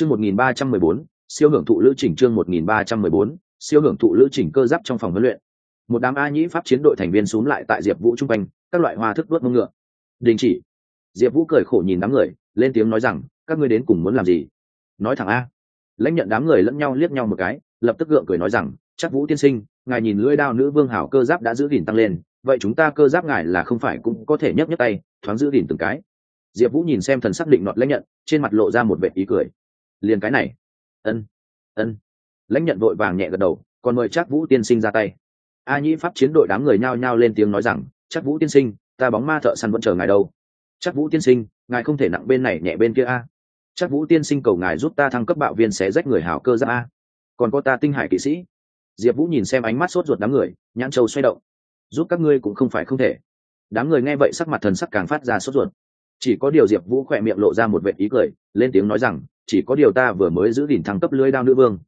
chương một nghìn ba trăm mười bốn, siêu hưởng thụ lữ trình chương một nghìn ba trăm mười bốn, siêu hưởng thụ lữ trình cơ giáp trong phòng huấn luyện. Một đám a nhĩ pháp chiến đội thành viên xuống lại tại diệp vũ trung quanh, các loại hoa thức đuốt mông ngựa. Đình chỉ. Diệp vũ cười khổ nhìn đám người, lên tiếng nói rằng, các ngươi đến cùng muốn làm gì? Nói thẳng a. Lãnh nhận đám người lẫn nhau liếc nhau một cái, lập tức gượng cười nói rằng, chắc vũ tiên sinh, ngài nhìn lưỡi đao nữ vương hảo cơ giáp đã giữ gìn tăng lên, vậy chúng ta cơ giáp ngài là không phải cũng có thể nhấc nhấc tay, thoáng giữ gìn từng cái. Diệp vũ nhìn xem thần sắc định nọt lãnh nhận, trên mặt lộ ra một vệ ý cười liền cái này. Ân ân. Lãnh nhận vội vàng nhẹ gật đầu, còn mời chắc vũ tiên sinh ra tay. A nhĩ pháp chiến đội đám người nhao nhao lên tiếng nói rằng chắc vũ tiên sinh, ta bóng ma thợ săn vẫn chờ ngài đâu. Chắc vũ tiên sinh, ngài không thể nặng bên này nhẹ bên kia a. Chắc vũ tiên sinh cầu ngài giúp ta thăng cấp bạo viên xé rách người hảo cơ ra a. Còn có ta tinh hải kỵ sĩ. Diệp vũ nhìn xem ánh mắt sốt ruột đám người, nhãn châu xoay động. Giúp các ngươi cũng không phải không thể. Đám người nghe vậy sắc mặt thần sắc càng phát ra sốt ruột. Chỉ có điều diệp vũ khỏe miệng lộ ra một vệ ý cười, lên tiếng nói rằng chỉ có điều ta vừa mới giữ đỉnh thăng cấp lưới đao nữ vương.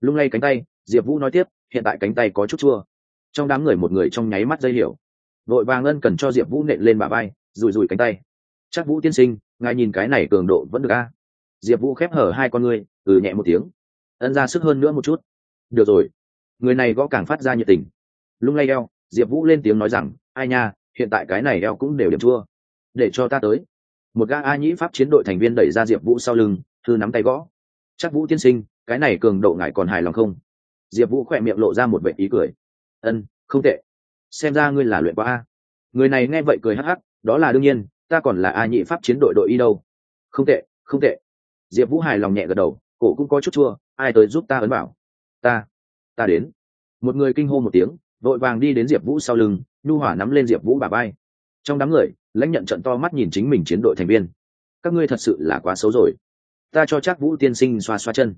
Lung lay cánh tay, diệp vũ nói tiếp, hiện tại cánh tay có chút chua. Trong đám người một người trong nháy mắt dây hiểu. Vội vàng ân cần cho diệp vũ nện lên bà bay rùi rùi cánh tay. Chắc vũ tiên sinh, ngài nhìn cái này cường độ vẫn được a. Diệp vũ khép hở hai con ngươi ừ nhẹ một tiếng. Ân ra sức hơn nữa một chút. Được rồi. Người này gõ càng phát ra nhiệt tình. Lung lay eo, diệp vũ lên tiếng nói rằng, ai nha, hiện tại cái này eo cũng đều điểm chua. Để cho ta tới. Một gã a nhĩ pháp chiến đội thành viên đẩy ra diệp vũ sau lưng thư nắm tay gõ. Chắc vũ tiên sinh, cái này cường độ ngài còn hài lòng không? Diệp vũ khỏe miệng lộ ra một vệ ý cười. Ân, không tệ. Xem ra ngươi là luyện qua a. Người này nghe vậy cười hắc hắc, đó là đương nhiên, ta còn là a nhị pháp chiến đội đội y đâu. Không tệ không tệ. Diệp vũ hài lòng nhẹ gật đầu, cổ cũng có chút chua, ai tới giúp ta ấn bảo? Ta ta đến. Một người kinh hô một tiếng, vội vàng đi đến diệp vũ sau lưng, nhu hỏa nắm lên diệp vũ bà bay trong đám người, lãnh nhận trận to mắt nhìn chính mình chiến đội thành viên. Các ngươi thật sự là quá xấu rồi ta cho chắc vũ tiên sinh xoa xoa chân.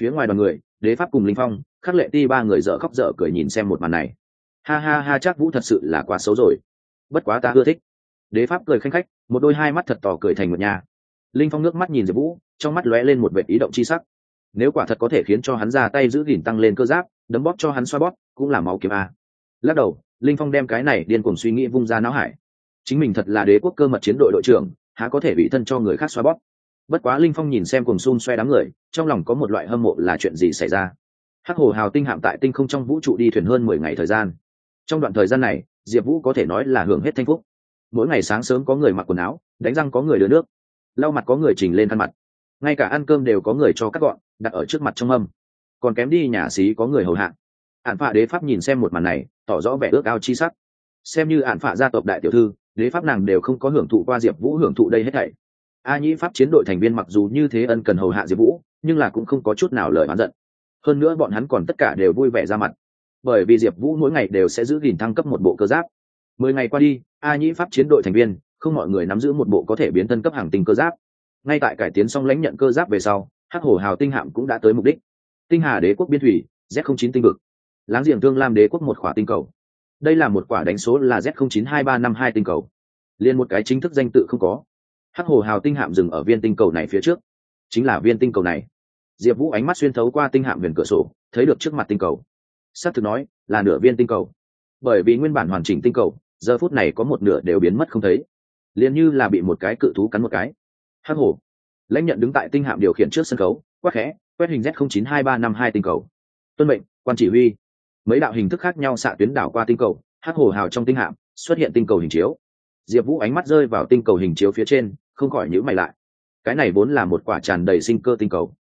Phía ngoài đoàn người, đế pháp cùng linh phong, khắc lệ ti ba người dở khóc dở cười nhìn xem một màn này. Ha ha ha, chắc vũ thật sự là quá xấu rồi. Bất quá ta ưa thích. Đế pháp cười khanh khách, một đôi hai mắt thật tỏ cười thành một nhà. Linh phong nước mắt nhìn diệp vũ, trong mắt lóe lên một vệ ý động chi sắc. Nếu quả thật có thể khiến cho hắn ra tay giữ gìn tăng lên cơ giáp, đấm bóp cho hắn xoa bóp, cũng là máu kiếm a. Lắc đầu, linh phong đem cái này điên cuồng suy nghĩ vung ra não hải. Chính mình thật là đế quốc cơ mật chiến đội đội trưởng, há có thể bị thân cho người khác xoa bóp? Bất quá linh phong nhìn xem cùng xung xoe đám người, trong lòng có một loại hâm mộ là chuyện gì xảy ra. Hắc hồ hào tinh hạm tại tinh không trong vũ trụ đi thuyền hơn mười ngày thời gian. Trong đoạn thời gian này, diệp vũ có thể nói là hưởng hết thanh phúc. Mỗi ngày sáng sớm có người mặc quần áo, đánh răng có người đưa nước. Lau mặt có người trình lên khăn mặt. Ngay cả ăn cơm đều có người cho cắt gọn, đặt ở trước mặt trong âm còn kém đi nhà xí có người hầu hạ. Ạn phạ đế pháp nhìn xem một màn này, tỏ rõ vẻ ước ao chi sắc. Xem như ạn phạ gia tộc đại tiểu thư, đế pháp nàng đều không có hưởng thụ qua diệp vũ hưởng thụ đây hết thảy a nhĩ pháp chiến đội thành viên mặc dù như thế ân cần hầu hạ diệp vũ, nhưng là cũng không có chút nào lời oán giận. Hơn nữa bọn hắn còn tất cả đều vui vẻ ra mặt. Bởi vì diệp vũ mỗi ngày đều sẽ giữ gìn thăng cấp một bộ cơ giáp. Mười ngày qua đi, a nhĩ pháp chiến đội thành viên, không mọi người nắm giữ một bộ có thể biến thân cấp hàng tinh cơ giáp. Ngay tại cải tiến xong lãnh nhận cơ giáp về sau, hắc hổ hào tinh hạm cũng đã tới mục đích. Tinh hà đế quốc biên thủy z chín tinh vực. Láng giềng thương lam đế quốc một khỏa tinh cầu. Đây là một quả đánh số là z chín hai ba năm hai tinh cầu. Liền một cái chính thức danh tự không có hắc hồ hào tinh hạm dừng ở viên tinh cầu này phía trước. Chính là viên tinh cầu này. Diệp vũ ánh mắt xuyên thấu qua tinh hạm viền cửa sổ, thấy được trước mặt tinh cầu. S á c thực nói, là nửa viên tinh cầu. Bởi vì nguyên bản hoàn chỉnh tinh cầu, giờ phút này có một nửa đều biến mất không thấy. Liền như là bị một cái cự thú cắn một cái. Hắc hồ. Lãnh nhận đứng tại tinh hạm điều khiển trước sân khấu quắc khẽ, quét hình z chín hai ba năm hai tinh cầu. Tuân mệnh, quan chỉ huy. Mấy đạo hình thức khác nhau xạ tuyến đảo qua tinh cầu, hắc hồ hào trong tinh hạm xuất hiện tinh cầu hình chiếu. Diệp vũ ánh mắt rơi vào tinh cầu hình chiếu phía trên không khỏi nhữ mày lại. Cái này vốn là một quả tràn đầy sinh cơ tinh cầu.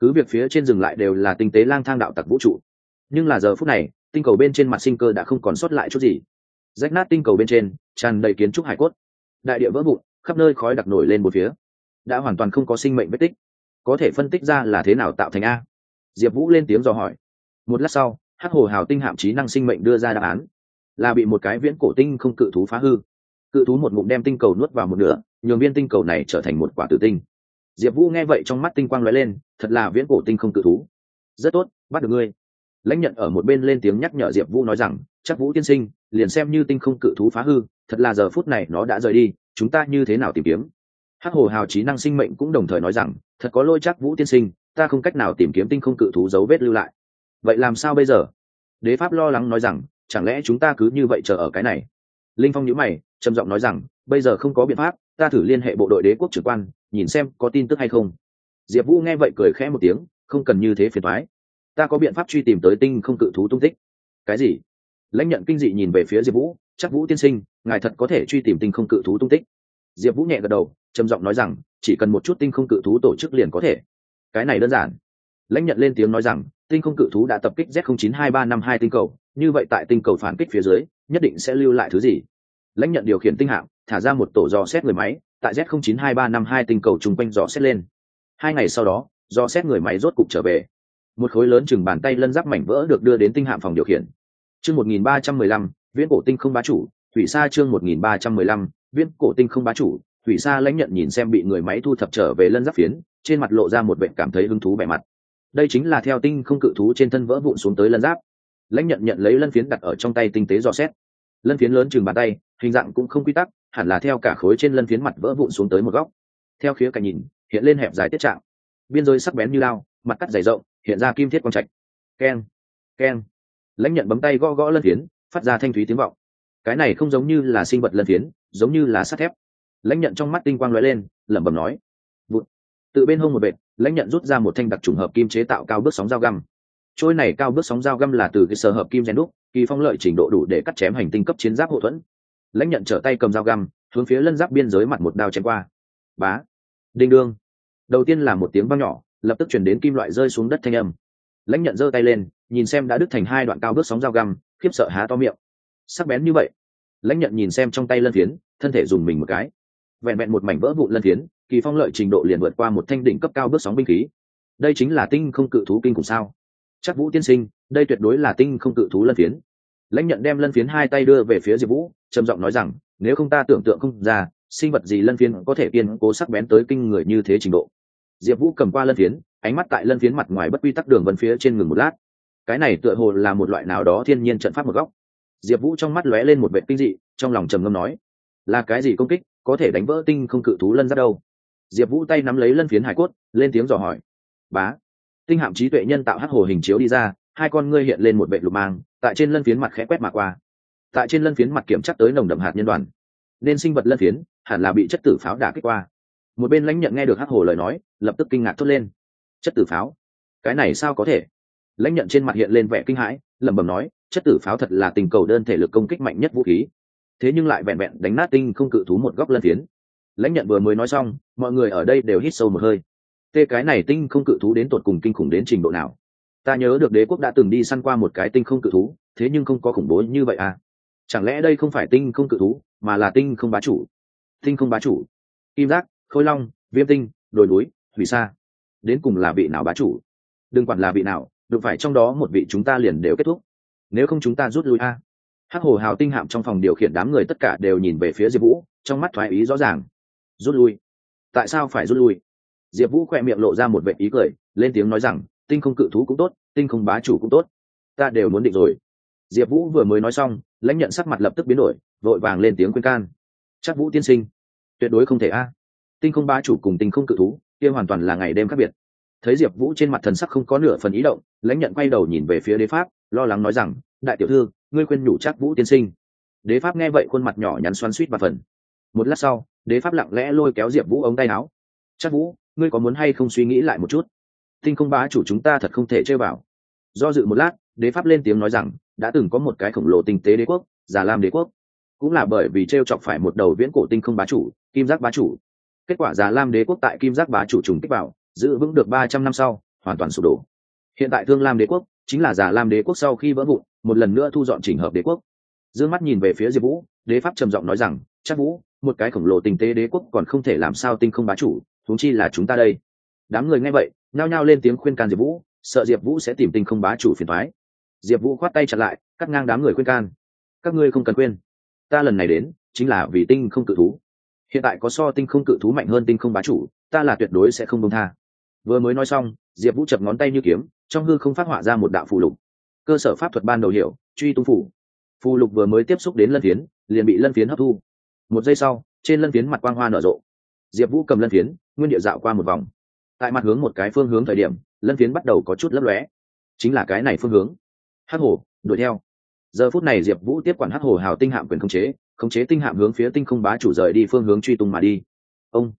Cứ việc phía trên dừng lại đều là tinh tế lang thang đạo tặc vũ trụ. Nhưng là giờ phút này, tinh cầu bên trên mặt sinh cơ đã không còn sót lại chút gì. Rách nát tinh cầu bên trên, tràn đầy kiến trúc hải cốt. Đại địa vỡ vụn, khắp nơi khói đặc nổi lên một phía. Đã hoàn toàn không có sinh mệnh vết tích. Có thể phân tích ra là thế nào tạo thành a? Diệp vũ lên tiếng dò hỏi. Một lát sau, hắc hồ hào tinh hạm trí năng sinh mệnh đưa ra đáp án. Là bị một cái viễn cổ tinh không cự thú phá hư. Cự thú một ngụm đem tinh cầu nuốt vào một nửa nhường viên tinh cầu này trở thành một quả tử tinh. Diệp vũ nghe vậy trong mắt tinh quang lóe lên, thật là viễn cổ tinh không cự thú. Rất tốt, bắt được ngươi. Lãnh nhận ở một bên lên tiếng nhắc nhở diệp vũ nói rằng, chắc vũ tiên sinh, liền xem như tinh không cự thú phá hư, thật là giờ phút này nó đã rời đi, chúng ta như thế nào tìm kiếm? Hắc hồ hào trí năng sinh mệnh cũng đồng thời nói rằng, thật có lôi chắc vũ tiên sinh, ta không cách nào tìm kiếm tinh không cự thú dấu vết lưu lại. Vậy làm sao bây giờ? Đế pháp lo lắng nói rằng, chẳng lẽ chúng ta cứ như vậy chờ ở cái này? Linh phong nhữ mày, trầm giọng nói rằng, bây giờ không có biện pháp ta thử liên hệ bộ đội đế quốc trưởng quan, nhìn xem có tin tức hay không. Diệp vũ nghe vậy cười khẽ một tiếng, không cần như thế phiền thoái ta có biện pháp truy tìm tới tinh không cự thú tung tích. Cái gì? Lãnh nhận kinh dị nhìn về phía diệp vũ, chắc vũ tiên sinh, ngài thật có thể truy tìm tinh không cự thú tung tích. Diệp vũ nhẹ gật đầu, trầm giọng nói rằng, chỉ cần một chút tinh không cự thú tổ chức liền có thể. Cái này đơn giản. Lãnh nhận lên tiếng nói rằng, tinh không cự thú đã tập kích z 092352 tinh cầu, như vậy tại tinh cầu phản kích phía dưới, nhất định sẽ lưu lại thứ gì? Lãnh nhận điều khiển tinh hạm thả ra một tổ dò xét người máy tại z 092352 tinh cầu chung quanh dò xét lên. Hai ngày sau đó dò xét người máy rốt cục trở về. Một khối lớn chừng bàn tay lân giáp mảnh vỡ được đưa đến tinh hạm phòng điều khiển. Chương 1315, viễn cổ tinh không bá chủ thủy sa chương 1315, viễn cổ tinh không bá chủ thủy sa lãnh nhận nhìn xem bị người máy thu thập trở về lân giáp phiến trên mặt lộ ra một bệnh cảm thấy hứng thú vẻ mặt. Đây chính là theo tinh không cự thú trên thân vỡ vụn xuống tới lân giáp. Lãnh nhận nhận lấy lân phiến đặt ở trong tay tinh tế dò xét. Lân phiến lớn chừng bàn tay hình dạng cũng không quy tắc hẳn là theo cả khối trên lân phiến mặt vỡ vụn xuống tới một góc. Theo khía cạnh nhìn, hiện lên hẹp dài tiết trạng. Biên giới sắc bén như lao, mặt cắt dày rộng, hiện ra kim thiết quang trạch. Keng keng. Lãnh nhận bấm tay gõ gõ lân phiến, phát ra thanh thúy tiếng vọng. Cái này không giống như là sinh vật lân phiến, giống như là sắt thép. Lãnh nhận trong mắt tinh quang lóe lên, lẩm bẩm nói. Vụt. tự bên hông một vệt lãnh nhận rút ra một thanh đặc trùng hợp kim chế tạo cao bước sóng dao găm. Trôi này cao bước sóng dao găm là từ cái sở hợp kim rèn đúc, kỳ phong lợi trình độ đủ để cắt chém hành tinh cấp chiến giáp hậu thuẫn lãnh nhận trở tay cầm dao găm, hướng phía lân giáp biên giới mặt một đao chém qua. Bá. Đinh đương. Đầu tiên là một tiếng vang nhỏ, lập tức chuyển đến kim loại rơi xuống đất thanh âm. Lãnh nhận giơ tay lên, nhìn xem đã đứt thành hai đoạn cao bước sóng dao găm, khiếp sợ há to miệng. Sắc bén như vậy. Lãnh nhận nhìn xem trong tay lân phiến, thân thể dùng mình một cái. Vẹn vẹn một mảnh vỡ vụn lân phiến, kỳ phong lợi trình độ liền vượt qua một thanh đỉnh cấp cao bước sóng binh khí. Đây chính là tinh không cự thú kinh cùng sao? Chắc vũ tiên sinh, đây tuyệt đối là tinh không cự thú lân phiến lãnh nhận đem lân phiến hai tay đưa về phía diệp vũ, trầm giọng nói rằng, nếu không ta tưởng tượng không ra, sinh vật gì lân phiến có thể kiên cố sắc bén tới kinh người như thế trình độ. Diệp vũ cầm qua lân phiến, ánh mắt tại lân phiến mặt ngoài bất quy tắc đường vân phía trên ngừng một lát. Cái này tựa hồ là một loại nào đó thiên nhiên trận pháp một góc. Diệp vũ trong mắt lóe lên một vệ kinh dị, trong lòng trầm ngâm nói, là cái gì công kích, có thể đánh vỡ tinh không cự thú lân ra đâu? Diệp vũ tay nắm lấy lân phiến hải cốt, lên tiếng dò hỏi, bá, tinh hạm trí tuệ nhân tạo hắc hồ hình chiếu đi ra, hai con ngươi hiện lên một vệ lục mang tại trên lân phiến mặt khẽ quét mà qua. Tại trên lân phiến mặt kiểm chắc tới nồng đậm hạt nhân đoàn. Nên sinh vật lân phiến, hẳn là bị chất tử pháo đả kích qua. Một bên lãnh nhận nghe được hắc hồ lời nói, lập tức kinh ngạc thốt lên. Chất tử pháo? Cái này sao có thể? Lãnh nhận trên mặt hiện lên vẻ kinh hãi, lẩm bẩm nói, chất tử pháo thật là tình cầu đơn thể lực công kích mạnh nhất vũ khí. Thế nhưng lại vẹn vẹn đánh nát tinh không cự thú một góc lân phiến. Lãnh nhận vừa mới nói xong, mọi người ở đây đều hít sâu một hơi. Tê cái này tinh không cự thú đến tột cùng kinh khủng đến trình độ nào? Ta nhớ được đế quốc đã từng đi săn qua một cái tinh không cự thú, thế nhưng không có khủng bố như vậy à? Chẳng lẽ đây không phải tinh không cự thú, mà là tinh không bá chủ? Tinh không bá chủ? Kim giác, khôi long, viêm tinh, đồi núi, hủy sa. Đến cùng là vị nào bá chủ? Đừng quản là vị nào đụng phải trong đó một vị chúng ta liền đều kết thúc. Nếu không chúng ta rút lui a. Hắc hồ hào tinh hạm trong phòng điều khiển đám người tất cả đều nhìn về phía diệp vũ, trong mắt thoái ý rõ ràng. Rút lui. Tại sao phải rút lui? Diệp vũ khỏe miệng lộ ra một vệ ý cười, lên tiếng nói rằng tinh không cự thú cũng tốt, tinh không bá chủ cũng tốt. Ta đều muốn định rồi. Diệp vũ vừa mới nói xong, lãnh nhận sắc mặt lập tức biến đổi, vội vàng lên tiếng khuyên can. Chắc vũ tiên sinh, tuyệt đối không thể a. Tinh không bá chủ cùng tinh không cự thú, kia hoàn toàn là ngày đêm khác biệt. Thấy diệp vũ trên mặt thần sắc không có nửa phần ý động, lãnh nhận quay đầu nhìn về phía đế pháp, lo lắng nói rằng, đại tiểu thư, ngươi khuyên nhủ chắc vũ tiên sinh. Đế pháp nghe vậy khuôn mặt nhỏ nhắn xoắn suýt và phần. Một lát sau, đế pháp lặng lẽ lôi kéo diệp vũ ống tay áo. Chắc vũ, ngươi có muốn hay không suy nghĩ lại một chút? Tinh không bá chủ chúng ta thật không thể chơi vào. Do dự một lát, đế pháp lên tiếng nói rằng, đã từng có một cái khổng lồ tinh tế đế quốc, già lam đế quốc. Cũng là bởi vì t r e o chọc phải một đầu viễn cổ tinh không bá chủ, kim giác bá chủ. Kết quả già lam đế quốc tại kim giác bá chủ trùng kích vào, giữ vững được ba trăm năm sau, hoàn toàn sụp đổ. Hiện tại thương lam đế quốc chính là già lam đế quốc sau khi vỡ vụn, một lần nữa thu dọn chỉnh hợp đế quốc. D ư ơ n g mắt nhìn về phía diệp vũ, đế pháp trầm giọng nói rằng, chắc vũ, một cái khổng lồ tinh tế đế quốc còn không thể làm sao tinh không bá chủ thúng chi là chúng ta đây. Đám người nghe vậy nhao nhao lên tiếng khuyên can diệp vũ, sợ diệp vũ sẽ tìm tinh không bá chủ phiền thoái diệp vũ khoát tay chặt lại, cắt ngang đám người khuyên can. Các ngươi không cần khuyên. Ta lần này đến, chính là vì tinh không cự thú. Hiện tại có so tinh không cự thú mạnh hơn tinh không bá chủ, ta là tuyệt đối sẽ không công tha. Vừa mới nói xong, diệp vũ chập ngón tay như kiếm, trong hư không phát họa ra một đạo phù lục. Cơ sở pháp thuật ban đầu hiểu truy tung phủ phù lục vừa mới tiếp xúc đến lân phiến, liền bị lân phiến hấp thu. Một giây sau, trên lân phiến mặt quang hoa nở rộ. Diệp vũ cầm lân phiến, nguyên địa dạo qua một vòng tại mặt hướng một cái phương hướng thời điểm, lân phiến bắt đầu có chút lấp lóe. Chính là cái này phương hướng. Hắc hồ đuổi theo. Giờ phút này diệp vũ tiếp quản hắc hồ hào tinh hạm quyền khống chế khống chế tinh hạm hướng phía tinh không bá chủ rời đi phương hướng truy tung mà đi. Ông,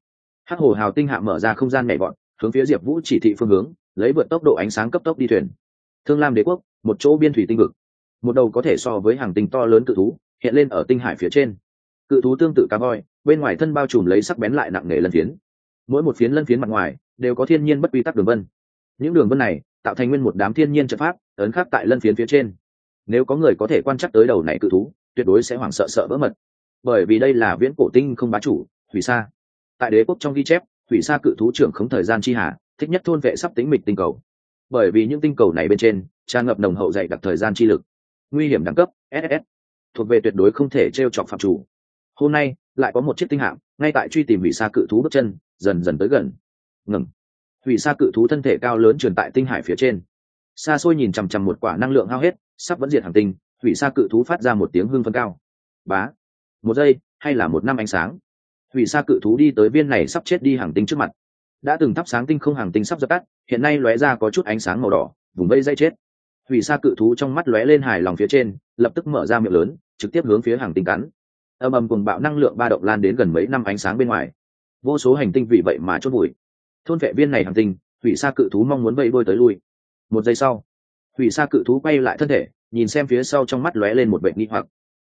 hắc hồ hào tinh hạm mở ra không gian nhảy vọt, hướng phía diệp vũ chỉ thị phương hướng, lấy vượt tốc độ ánh sáng cấp tốc đi thuyền. Thương lam đế quốc, một chỗ biên thủy tinh vực. Một đầu có thể so với hàng tinh to lớn cự thú, hiện lên ở tinh hải phía trên. Cự thú tương tự cá voi, bên ngoài thân bao trùm lấy sắc bén lại nặng nề lân phiến. Mỗi một phiến lân phiến mặt ngoài đều có thiên nhiên bất quy tắc đường vân. Những đường vân này tạo thành nguyên một đám thiên nhiên trận pháp, ấn khắc tại lân phiến phía trên. Nếu có người có thể quan trắc tới đầu này cự thú, tuyệt đối sẽ hoảng sợ sợ vỡ mật. Bởi vì đây là viễn cổ tinh không bá chủ, thủy sa. Tại đế quốc trong ghi chép, thủy sa cự thú trưởng không thời gian chi hà thích nhất thôn vệ sắp tính mịch tinh cầu. Bởi vì những tinh cầu này bên trên tràn ngập nồng hậu dạy đặc thời gian chi lực. Nguy hiểm đẳng cấp ss thuộc về tuyệt đối không thể t r e o chọc phạm chủ. Hôm nay, lại có một chiếc tinh hạm, ngay tại truy tìm hủy sa cự thú bước chân, dần dần tới gần ngừng. Hủy sa cự thú thân thể cao lớn truyền tại tinh hải phía trên. Xa xôi nhìn chằm chằm một quả năng lượng hao hết, sắp vẫn diệt hàng tinh hủy sa cự thú phát ra một tiếng hưng phân cao. Bá. Một giây, hay là một năm ánh sáng? Hủy sa cự thú đi tới viên này sắp chết đi hàng tinh trước mặt. Đã từng thắp sáng tinh không hàng tinh sắp dập tắt, hiện nay lóe ra có chút ánh sáng màu đỏ, vùng vây dây chết. Hủy sa cự thú trong mắt lóe lên hài lòng phía trên, lập tức mở ra miệng lớn, trực tiếp hướng phía hàng tinh cắn. Âm âm cùng bạo năng lượng ba động lan đến gần mấy năm ánh sáng bên ngoài. Vô số hành tinh vì vậy mà chốt bụi thôn vệ viên này hàng tinh hủy sa cự thú mong muốn vây bôi tới lui. Một giây sau hủy sa cự thú quay lại thân thể, nhìn xem phía sau trong mắt lóe lên một bệnh nghi hoặc.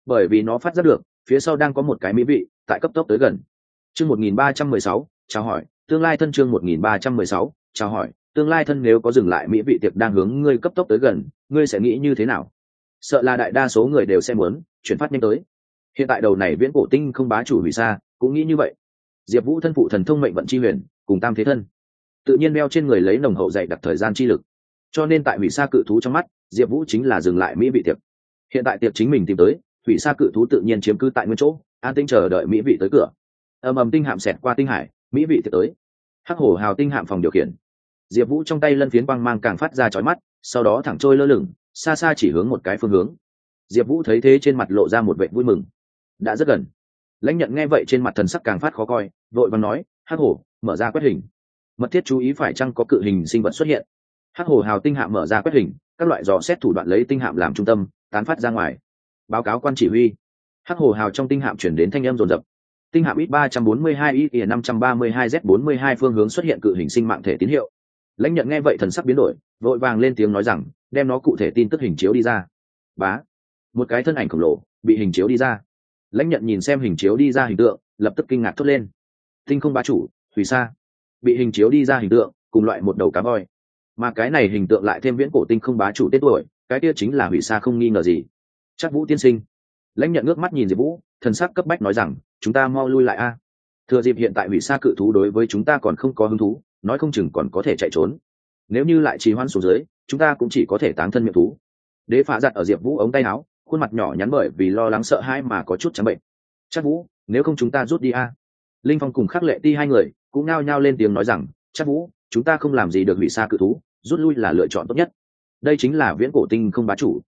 Bởi vì nó phát giác được, phía sau đang có một cái mỹ vị, tại cấp tốc tới gần. Chương một nghìn ba trăm mười sáu, chào hỏi, tương lai thân chương một nghìn ba trăm mười sáu, chào hỏi, tương lai thân nếu có dừng lại mỹ vị tiệc đang hướng ngươi cấp tốc tới gần, ngươi sẽ nghĩ như thế nào? Sợ là đại đa số người đều sẽ muốn, chuyển phát nhanh tới. Hiện tại đầu này viễn cổ tinh không bá chủ hủy Sa, cũng nghĩ như vậy diệp vũ thân phụ thần thông mệnh vận chi huyền, cùng tam thế thân. Tự nhiên đeo trên người lấy nồng hậu dạy đặt thời gian chi lực. Cho nên tại hủy Sa cự thú trong mắt, diệp vũ chính là dừng lại mỹ vị tiệc. Hiện tại tiệc chính mình tìm tới, hủy Sa cự thú tự nhiên chiếm cứ tại nguyên chỗ, an tinh chờ đợi mỹ vị tới cửa. Ầm ầm tinh hạm xẹt qua tinh hải, mỹ vị tiệc tới. Hắc hổ hào tinh hạm phòng điều khiển. Diệp vũ trong tay lân phiến quang mang càng phát ra chói mắt, sau đó thẳng trôi lơ lửng, xa xa chỉ hướng một cái phương hướng. Diệp vũ thấy thế trên mặt lộ ra một vệ vui mừng. Đã rất gần lãnh nhận nghe vậy trên mặt thần sắc càng phát khó coi, vội vàng nói, hắc hổ, mở ra quét hình. Mật thiết chú ý phải chăng có cự hình sinh vật xuất hiện? Hắc hổ hào tinh hạm mở ra quét hình, các loại dò xét thủ đoạn lấy tinh hạm làm trung tâm, tán phát ra ngoài. Báo cáo quan chỉ huy. Hắc hổ hào trong tinh hạm chuyển đến thanh âm rồn rập tinh hạm ít ba trăm bốn mươi hai ít ỉa năm trăm ba mươi hai z bốn mươi hai phương hướng xuất hiện cự hình sinh mạng thể tín hiệu. Lãnh nhận nghe vậy thần sắc biến đổi, vội vàng lên tiếng nói rằng, đem nó cụ thể tin tức hình chiếu đi ra. Bá. Một cái thân ảnh khổng lồ bị hình chiếu đi ra lãnh nhận nhìn xem hình chiếu đi ra hình tượng, lập tức kinh ngạc thốt lên. Tinh không bá chủ, thủy sa. Bị hình chiếu đi ra hình tượng, cùng loại một đầu cá voi. Mà cái này hình tượng lại thêm viễn cổ tinh không bá chủ tên tuổi, cái kia chính là hủy sa không nghi ngờ gì. Chắc vũ tiên sinh. Lãnh nhận ngước mắt nhìn diệp vũ, thần sắc cấp bách nói rằng, chúng ta mau lui lại a. Thừa dịp hiện tại hủy sa cự thú đối với chúng ta còn không có hứng thú, nói không chừng còn có thể chạy trốn. Nếu như lại trì hoãn xuống dưới, chúng ta cũng chỉ có thể tán thân miệng thú. Đế phá giặt ở diệp vũ ống tay áo khuôn mặt nhỏ nhắn bởi vì lo lắng sợ hãi mà có chút trắng bệnh. Chắc vũ, nếu không chúng ta rút đi a? Linh phong cùng khắc lệ ti hai người cũng nao nhao lên tiếng nói rằng, chắc vũ, chúng ta không làm gì được hủy xa cự thú, rút lui là lựa chọn tốt nhất. Đây chính là viễn cổ tinh không bá chủ.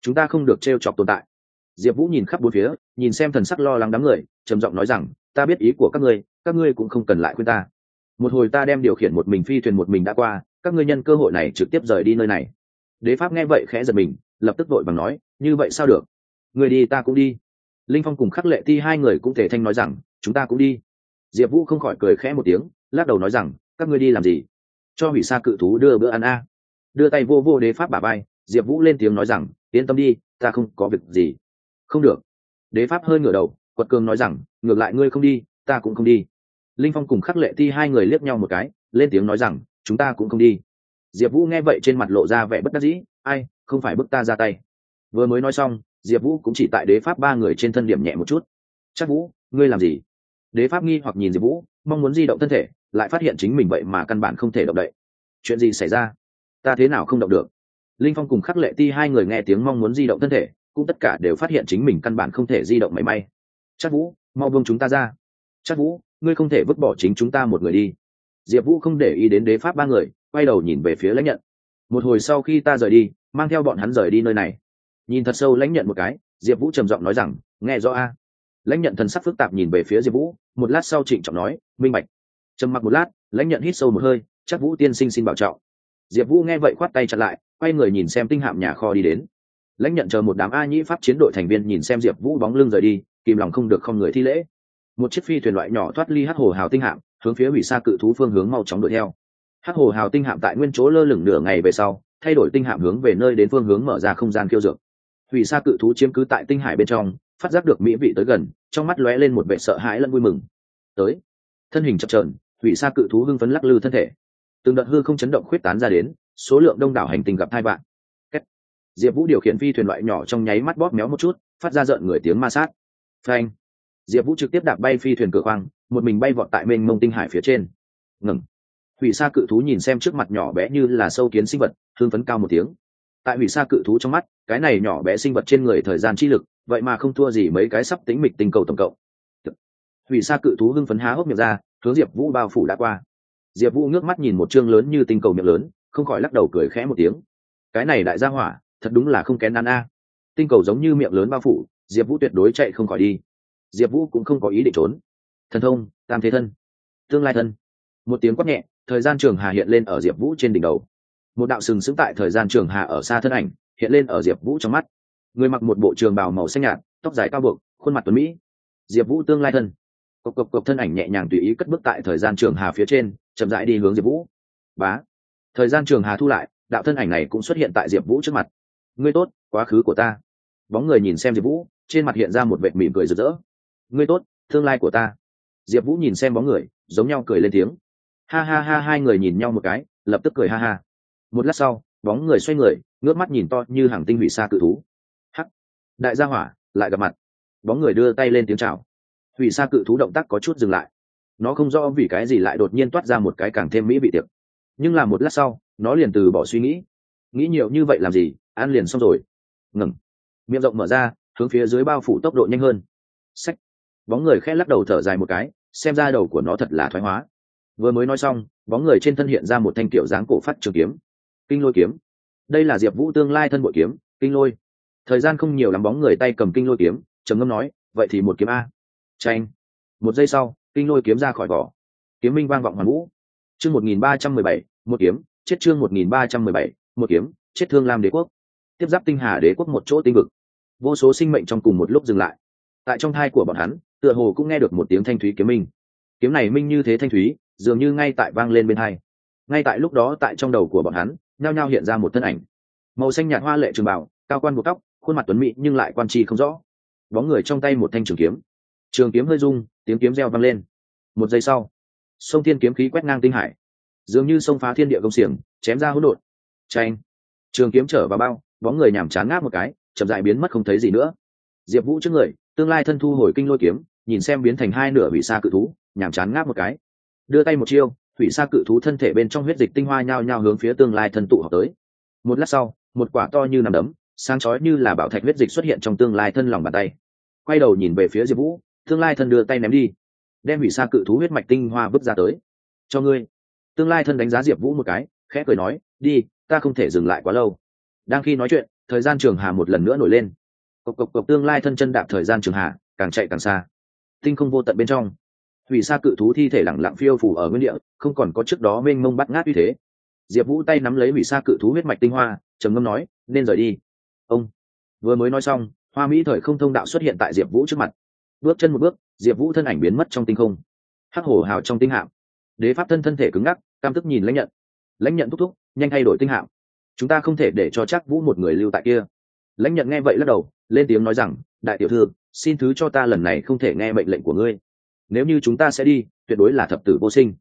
Chúng ta không được t r e o chọc tồn tại. Diệp vũ nhìn khắp bốn phía, nhìn xem thần sắc lo lắng đám người, trầm giọng nói rằng, ta biết ý của các ngươi các ngươi cũng không cần lại khuyên ta. Một hồi ta đem điều khiển một mình phi thuyền một mình đã qua, các ngươi nhân cơ hội này trực tiếp rời đi nơi này. Đế pháp nghe vậy khẽ giật mình, lập tức vội bằng nói như vậy sao được? Người đi, ta cũng đi. Linh phong cùng khắc lệ ti hai người cũng thể thanh nói rằng, chúng ta cũng đi. Diệp vũ không khỏi cười khẽ một tiếng, lắc đầu nói rằng, các ngươi đi làm gì? Cho hủy sa cự thú đưa bữa ăn a. Đưa tay vô vô đế pháp bà bay diệp vũ lên tiếng nói rằng, yên tâm đi, ta không có việc gì. Không được. Đế pháp hơi ngửa đầu, quật cường nói rằng, ngược lại ngươi không đi, ta cũng không đi. Linh phong cùng khắc lệ ti hai người liếc nhau một cái, lên tiếng nói rằng, chúng ta cũng không đi. Diệp vũ nghe vậy trên mặt lộ ra vẻ bất đắc dĩ, ai, không phải bức ta ra tay vừa mới nói xong, diệp vũ cũng chỉ tại đế pháp ba người trên thân điểm nhẹ một chút. Chắc vũ, ngươi làm gì? Đế pháp nghi hoặc nhìn diệp vũ, mong muốn di động thân thể, lại phát hiện chính mình vậy mà căn bản không thể động đậy. Chuyện gì xảy ra? Ta thế nào không động được? Linh phong cùng khắc lệ ti hai người nghe tiếng mong muốn di động thân thể, cũng tất cả đều phát hiện chính mình căn bản không thể di động mảy may. Chắc vũ, mau vương chúng ta ra. Chắc vũ, ngươi không thể vứt bỏ chính chúng ta một người đi. Diệp vũ không để ý đến đế pháp ba người, quay đầu nhìn về phía lãnh nhận. Một hồi sau khi ta rời đi, mang theo bọn hắn rời đi nơi này nhìn thật sâu lãnh nhận một cái, diệp vũ trầm giọng nói rằng, nghe rõ a. Lãnh nhận thần sắc phức tạp nhìn về phía diệp vũ, một lát sau trịnh trọng nói, minh bạch. Trầm mặc một lát, lãnh nhận hít sâu một hơi, chắc vũ tiên sinh xin bảo trọng. Diệp vũ nghe vậy khoát tay chặn lại, quay người nhìn xem tinh hạm nhà kho đi đến. Lãnh nhận chờ một đám a nhĩ pháp chiến đội thành viên nhìn xem diệp vũ bóng lưng rời đi, kìm lòng không được không người thi lễ. Một chiếc phi thuyền loại nhỏ thoát ly hắc hồ hào tinh hạm, hướng phía hủy xa cự thú phương hướng mau chóng đuổi theo. Hắc hồ hào tinh hạm tại nguyên chỗ lơ lửng nửa ngày về sau, thay đổi tinh hạm hướng về nơi đến phương hướng mở ra không gian khiêu dược hủy sa cự thú chiếm cứ tại tinh hải bên trong, phát giác được mỹ vị tới gần, trong mắt lóe lên một vẻ sợ hãi lẫn vui mừng. Tới. Thân hình chập trờn hủy sa cự thú hưng phấn lắc lư thân thể. Từng đợt hư không chấn động khuyết tán ra đến, số lượng đông đảo hành tinh gặp hai vạn. Diệp vũ điều khiển phi thuyền loại nhỏ trong nháy mắt bóp méo một chút, phát ra rợn người tiếng ma sát. Phanh. Diệp vũ trực tiếp đạp bay phi thuyền cửa khoang, một mình bay vọt tại mênh mông tinh hải phía trên. Ngừng. Hủy sa cự thú nhìn xem trước mặt nhỏ bé như là sâu kiến sinh vật hương phấn cao một tiếng tại hủy sa cự thú trong mắt, cái này nhỏ bé sinh vật trên người thời gian chi lực, vậy mà không thua gì mấy cái sắp tính mịch tinh cầu tổng cộng. Hủy sa cự thú hưng phấn há hốc miệng ra, hướng diệp vũ bao phủ đã qua. Diệp vũ ngước mắt nhìn một chương lớn như tinh cầu miệng lớn, không khỏi lắc đầu cười khẽ một tiếng. Cái này đại gia hỏa, thật đúng là không kén ăn a. Tinh cầu giống như miệng lớn bao phủ, diệp vũ tuyệt đối chạy không khỏi đi. Diệp vũ cũng không có ý định trốn. Thần thông, tam thế thân, tương lai thân. Một tiếng quát nhẹ, thời gian trường hà hiện lên ở diệp vũ trên đỉnh đầu một đạo sừng sững tại thời gian trường hà ở xa thân ảnh, hiện lên ở diệp vũ trong mắt. Người mặc một bộ trường bào màu xanh nhạt, tóc dài cao buộc, khuôn mặt tuấn mỹ. Diệp vũ tương lai thân. Cộc cộc cộc thân ảnh nhẹ nhàng tùy ý cất bước tại thời gian trường hà phía trên, chậm rãi đi hướng diệp vũ. Bá. Thời gian trường hà thu lại, đạo thân ảnh này cũng xuất hiện tại diệp vũ trước mặt. Ngươi tốt, quá khứ của ta. Bóng người nhìn xem diệp vũ, trên mặt hiện ra một vệt mỉm cười rực rỡ. Ngươi tốt, tương lai của ta. Diệp vũ nhìn xem bóng người, giống nhau cười lên tiếng. Ha ha ha, hai người nhìn nhau một cái, lập tức cười ha ha một lát sau, bóng người xoay người, ngước mắt nhìn to như hàng tinh hủy xa cự thú. Hắc! Đại gia hỏa, lại gặp mặt. Bóng người đưa tay lên tiếng chào. Hủy xa cự thú động tác có chút dừng lại. Nó không rõ vì cái gì lại đột nhiên toát ra một cái càng thêm mỹ bị tiệc. Nhưng là một lát sau, nó liền từ bỏ suy nghĩ. Nghĩ nhiều như vậy làm gì? Ăn liền xong rồi. Ngừng. Miệng rộng mở ra, hướng phía dưới bao phủ tốc độ nhanh hơn. Sách bóng người khẽ lắc đầu thở dài một cái, xem ra đầu của nó thật là thoái hóa. Vừa mới nói xong, bóng người trên thân hiện ra một thanh kiểu dáng cổ phát trường kiếm kinh lôi kiếm. Đây là diệp vũ tương lai thân bội kiếm, kinh lôi. Thời gian không nhiều lắm bóng người tay cầm kinh lôi kiếm, trầm ngâm nói, vậy thì một kiếm a. Tranh một giây sau, kinh lôi kiếm ra khỏi vỏ. Kiếm minh vang vọng hoàn vũ. Chương một nghìn ba trăm mười bảy, một kiếm, chết chương một nghìn ba trăm mười bảy, một kiếm, chết thương lam đế quốc. Tiếp giáp tinh hà đế quốc một chỗ tinh vực. Vô số sinh mệnh trong cùng một lúc dừng lại. Tại trong thai của bọn hắn, tựa hồ cũng nghe được một tiếng thanh thúy kiếm minh. Kiếm này minh như thế thanh thúy, dường như ngay tại vang lên bên hai. Ngay tại lúc đó tại trong đầu của bọn hắn nhao nhao hiện ra một thân ảnh. Màu xanh nhạt hoa lệ trường bảo cao quan buộc tóc, khuôn mặt tuấn mỹ nhưng lại quan trì không rõ. Bóng người trong tay một thanh trường kiếm. Trường kiếm hơi rung, tiếng kiếm reo vang lên. Một giây sau, sông thiên kiếm khí quét ngang tinh hải. Dường như sông phá thiên địa công xiềng, chém ra hỗn độn. Tranh trường kiếm trở vào bao, bóng người nhàm chán ngáp một cái, chậm dại biến mất không thấy gì nữa. Diệp vũ trước người, tương lai thân thu hồi kinh lôi kiếm, nhìn xem biến thành hai nửa bị xa cự thú, nhàm chán ngáp một cái. Đưa tay một chiêu thủy sa cự thú thân thể bên trong huyết dịch tinh hoa nhao nhao hướng phía tương lai thần tụ học tới. Một lát sau, một quả to như nằm đấm, sáng chói như là bảo thạch huyết dịch xuất hiện trong tương lai thân lòng bàn tay. Quay đầu nhìn về phía diệp vũ, tương lai thân đưa tay ném đi, đem hủy sa cự thú huyết mạch tinh hoa vứt ra tới. Cho ngươi. Tương lai thân đánh giá diệp vũ một cái, khẽ cười nói, đi, ta không thể dừng lại quá lâu. Đang khi nói chuyện, thời gian trường hà một lần nữa nổi lên. Cộc cộc cộc, tương lai thân chân đạp thời gian trường hà, càng chạy càng xa. Tinh không vô tận bên trong thủy sa cự thú thi thể lẳng lặng phiêu phủ ở nguyên địa, không còn có trước đó mênh mông bắt ngát như thế. Diệp vũ tay nắm lấy hủy sa cự thú huyết mạch tinh hoa, trầm ngâm nói, nên rời đi. Ông vừa mới nói xong, hoa mỹ thời không thông đạo xuất hiện tại diệp vũ trước mặt. Bước chân một bước, diệp vũ thân ảnh biến mất trong tinh không. Hắc hổ hào trong tinh hạm. Đế pháp thân thân thể cứng ngắc, cam tức nhìn lãnh nhận. Lãnh nhận thúc thúc, nhanh thay đổi tinh hạm. Chúng ta không thể để cho chắc vũ một người lưu tại kia. Lãnh nhận nghe vậy lắc đầu, lên tiếng nói rằng, đại tiểu thư, xin thứ cho ta lần này không thể nghe mệnh lệnh của ngươi nếu như chúng ta sẽ đi, tuyệt đối là thập tử vô sinh.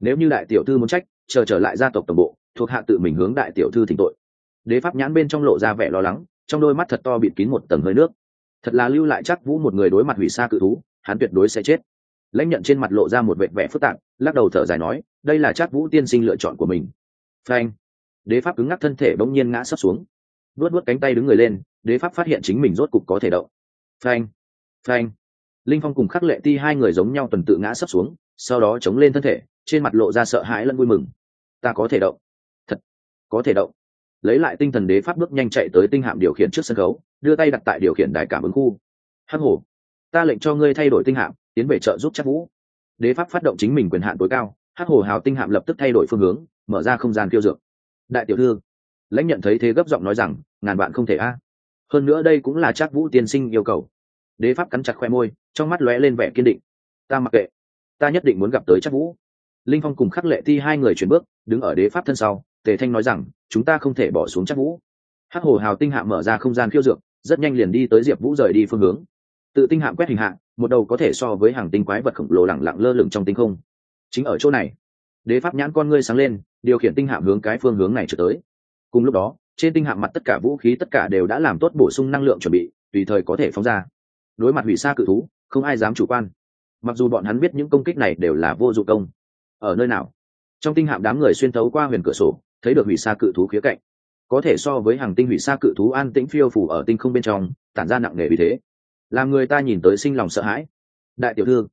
Nếu như đại tiểu thư muốn trách, chờ trở lại gia tộc tổng bộ, thuộc hạ tự mình hướng đại tiểu thư thỉnh tội. Đế pháp nhãn bên trong lộ ra vẻ lo lắng, trong đôi mắt thật to bịt kín một tầng hơi nước. Thật là lưu lại chắc vũ một người đối mặt hủy xa cự thú, hắn tuyệt đối sẽ chết. Lãnh nhận trên mặt lộ ra một vệ vẻ phức tạp, lắc đầu thở dài nói, đây là chắc vũ tiên sinh lựa chọn của mình. Frank đế pháp cứng ngắc thân thể bỗng nhiên ngã sấp xuống. Luốt luốt cánh tay đứng người lên, đế pháp phát hiện chính mình rốt cục có thể động. Frank frank linh phong cùng khắc lệ ti hai người giống nhau tuần tự ngã sấp xuống, sau đó chống lên thân thể, trên mặt lộ ra sợ hãi lẫn vui mừng. Ta có thể động. Thật. Có thể động. Lấy lại tinh thần đế pháp bước nhanh chạy tới tinh hạm điều khiển trước sân khấu, đưa tay đặt tại điều khiển đài cảm ứng khu. Hắc hổ. Ta lệnh cho ngươi thay đổi tinh hạm, tiến về trợ giúp chắc vũ. Đế pháp phát động chính mình quyền hạn tối cao, hắc hổ hào tinh hạm lập tức thay đổi phương hướng, mở ra không gian kiêu dược. Đại tiểu thư. Lãnh nhận thấy thế gấp giọng nói rằng, ngàn bạn không thể a. Hơn nữa đây cũng là chắc vũ tiên sinh yêu cầu đế pháp cắn chặt khoe môi, trong mắt lóe lên vẻ kiên định. Ta mặc kệ. Ta nhất định muốn gặp tới chắc vũ. Linh phong cùng khắc lệ thi hai người chuyển bước, đứng ở đế pháp thân sau, tề thanh nói rằng, chúng ta không thể bỏ xuống chắc vũ. Hắc hồ hào tinh hạ mở ra không gian khiêu dược, rất nhanh liền đi tới diệp vũ rời đi phương hướng. Tự tinh hạm quét hình hạng một đầu có thể so với hàng tinh quái vật khổng lồ lẳng lặng lơ lửng trong tinh không. Chính ở chỗ này, đế pháp nhãn con ngươi sáng lên, điều khiển tinh hạm hướng cái phương hướng này trở tới. Cùng lúc đó, trên tinh hạm mặt tất cả vũ khí tất cả đều đã làm tốt bổ sung năng lượng chuẩn bị, tùy thời có thể phóng ra đối mặt hủy xa cự thú, không ai dám chủ quan. Mặc dù bọn hắn biết những công kích này đều là vô dụng công. Ở nơi nào? Trong tinh hạm đám người xuyên thấu qua huyền cửa sổ, thấy được hủy xa cự thú khía cạnh. Có thể so với hàng tinh hủy xa cự thú an tĩnh phiêu phủ ở tinh không bên trong, tản ra nặng nề vì thế. Làm người ta nhìn tới sinh lòng sợ hãi. Đại tiểu thư,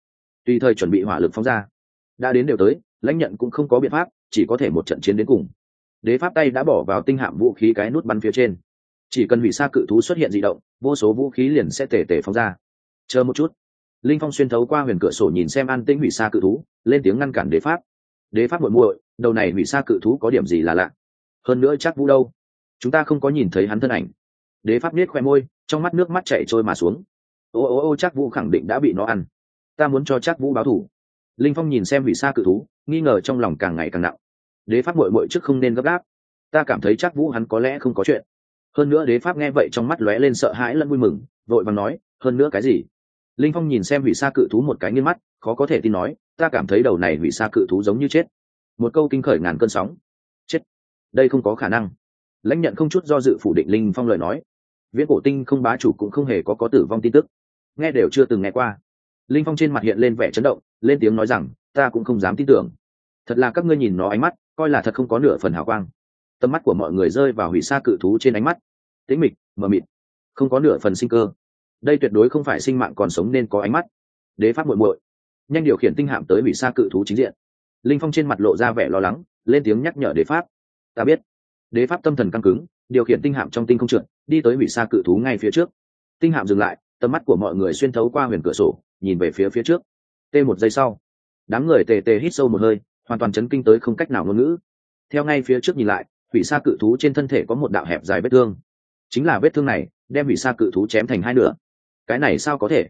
tùy thời chuẩn bị hỏa lực phóng ra. Đã đến đều tới, lãnh nhận cũng không có biện pháp, chỉ có thể một trận chiến đến cùng. Đế pháp tay đã bỏ vào tinh hạm vũ khí cái nút bắn phía trên chỉ cần hủy xa cự thú xuất hiện di động, vô số vũ khí liền sẽ tể tể phóng ra. Chờ một chút. Linh phong xuyên thấu qua huyền cửa sổ nhìn xem an tĩnh hủy xa cự thú, lên tiếng ngăn cản đế pháp. Đế pháp muội muội, đầu này hủy xa cự thú có điểm gì là lạ? Hơn nữa chắc vũ đâu? Chúng ta không có nhìn thấy hắn thân ảnh. Đế pháp niết khoe môi, trong mắt nước mắt chảy trôi mà xuống. Ô ô ô, chắc vũ khẳng định đã bị nó ăn. Ta muốn cho chắc vũ báo thù. Linh phong nhìn xem hủy xa cự thú, nghi ngờ trong lòng càng ngày càng nặng. Đế pháp muội muội trước không nên gấp gáp. Ta cảm thấy chắc vũ hắn có lẽ không có chuyện hơn nữa đế pháp nghe vậy trong mắt lóe lên sợ hãi lẫn vui mừng, vội vàng nói, hơn nữa cái gì? Linh phong nhìn xem hủy sa cự thú một cái nghiêng mắt, khó có thể tin nói, ta cảm thấy đầu này hủy sa cự thú giống như chết. Một câu kinh khởi ngàn cơn sóng. Chết. Đây không có khả năng. Lãnh nhận không chút do dự phủ định linh phong lời nói. Viễn cổ tinh không bá chủ cũng không hề có có tử vong tin tức. Nghe đều chưa từng nghe qua. Linh phong trên mặt hiện lên vẻ chấn động, lên tiếng nói rằng, ta cũng không dám tin tưởng. Thật là các ngươi nhìn nó ánh mắt, coi là thật không có nửa phần hào quang tầm mắt của mọi người rơi vào hủy xa cự thú trên ánh mắt. Tĩnh mịch, mờ mịt, không có nửa phần sinh cơ. Đây tuyệt đối không phải sinh mạng còn sống nên có ánh mắt. Đế pháp muội muội. Nhanh điều khiển tinh hạm tới hủy xa cự thú chính diện. Linh phong trên mặt lộ ra vẻ lo lắng, lên tiếng nhắc nhở đế pháp. Ta biết. Đế pháp tâm thần căng cứng, điều khiển tinh hạm trong tinh không trượt, đi tới hủy xa cự thú ngay phía trước. Tinh hạm dừng lại, tầm mắt của mọi người xuyên thấu qua huyền cửa sổ, nhìn về phía phía trước. T một giây sau, đám người tề tề hít sâu một hơi, hoàn toàn chấn kinh tới không cách nào ngôn ngữ. Theo ngay phía trước nhìn lại hủy sa cự thú trên thân thể có một đạo hẹp dài vết thương. Chính là vết thương này đem hủy sa cự thú chém thành hai nửa. Cái này sao có thể?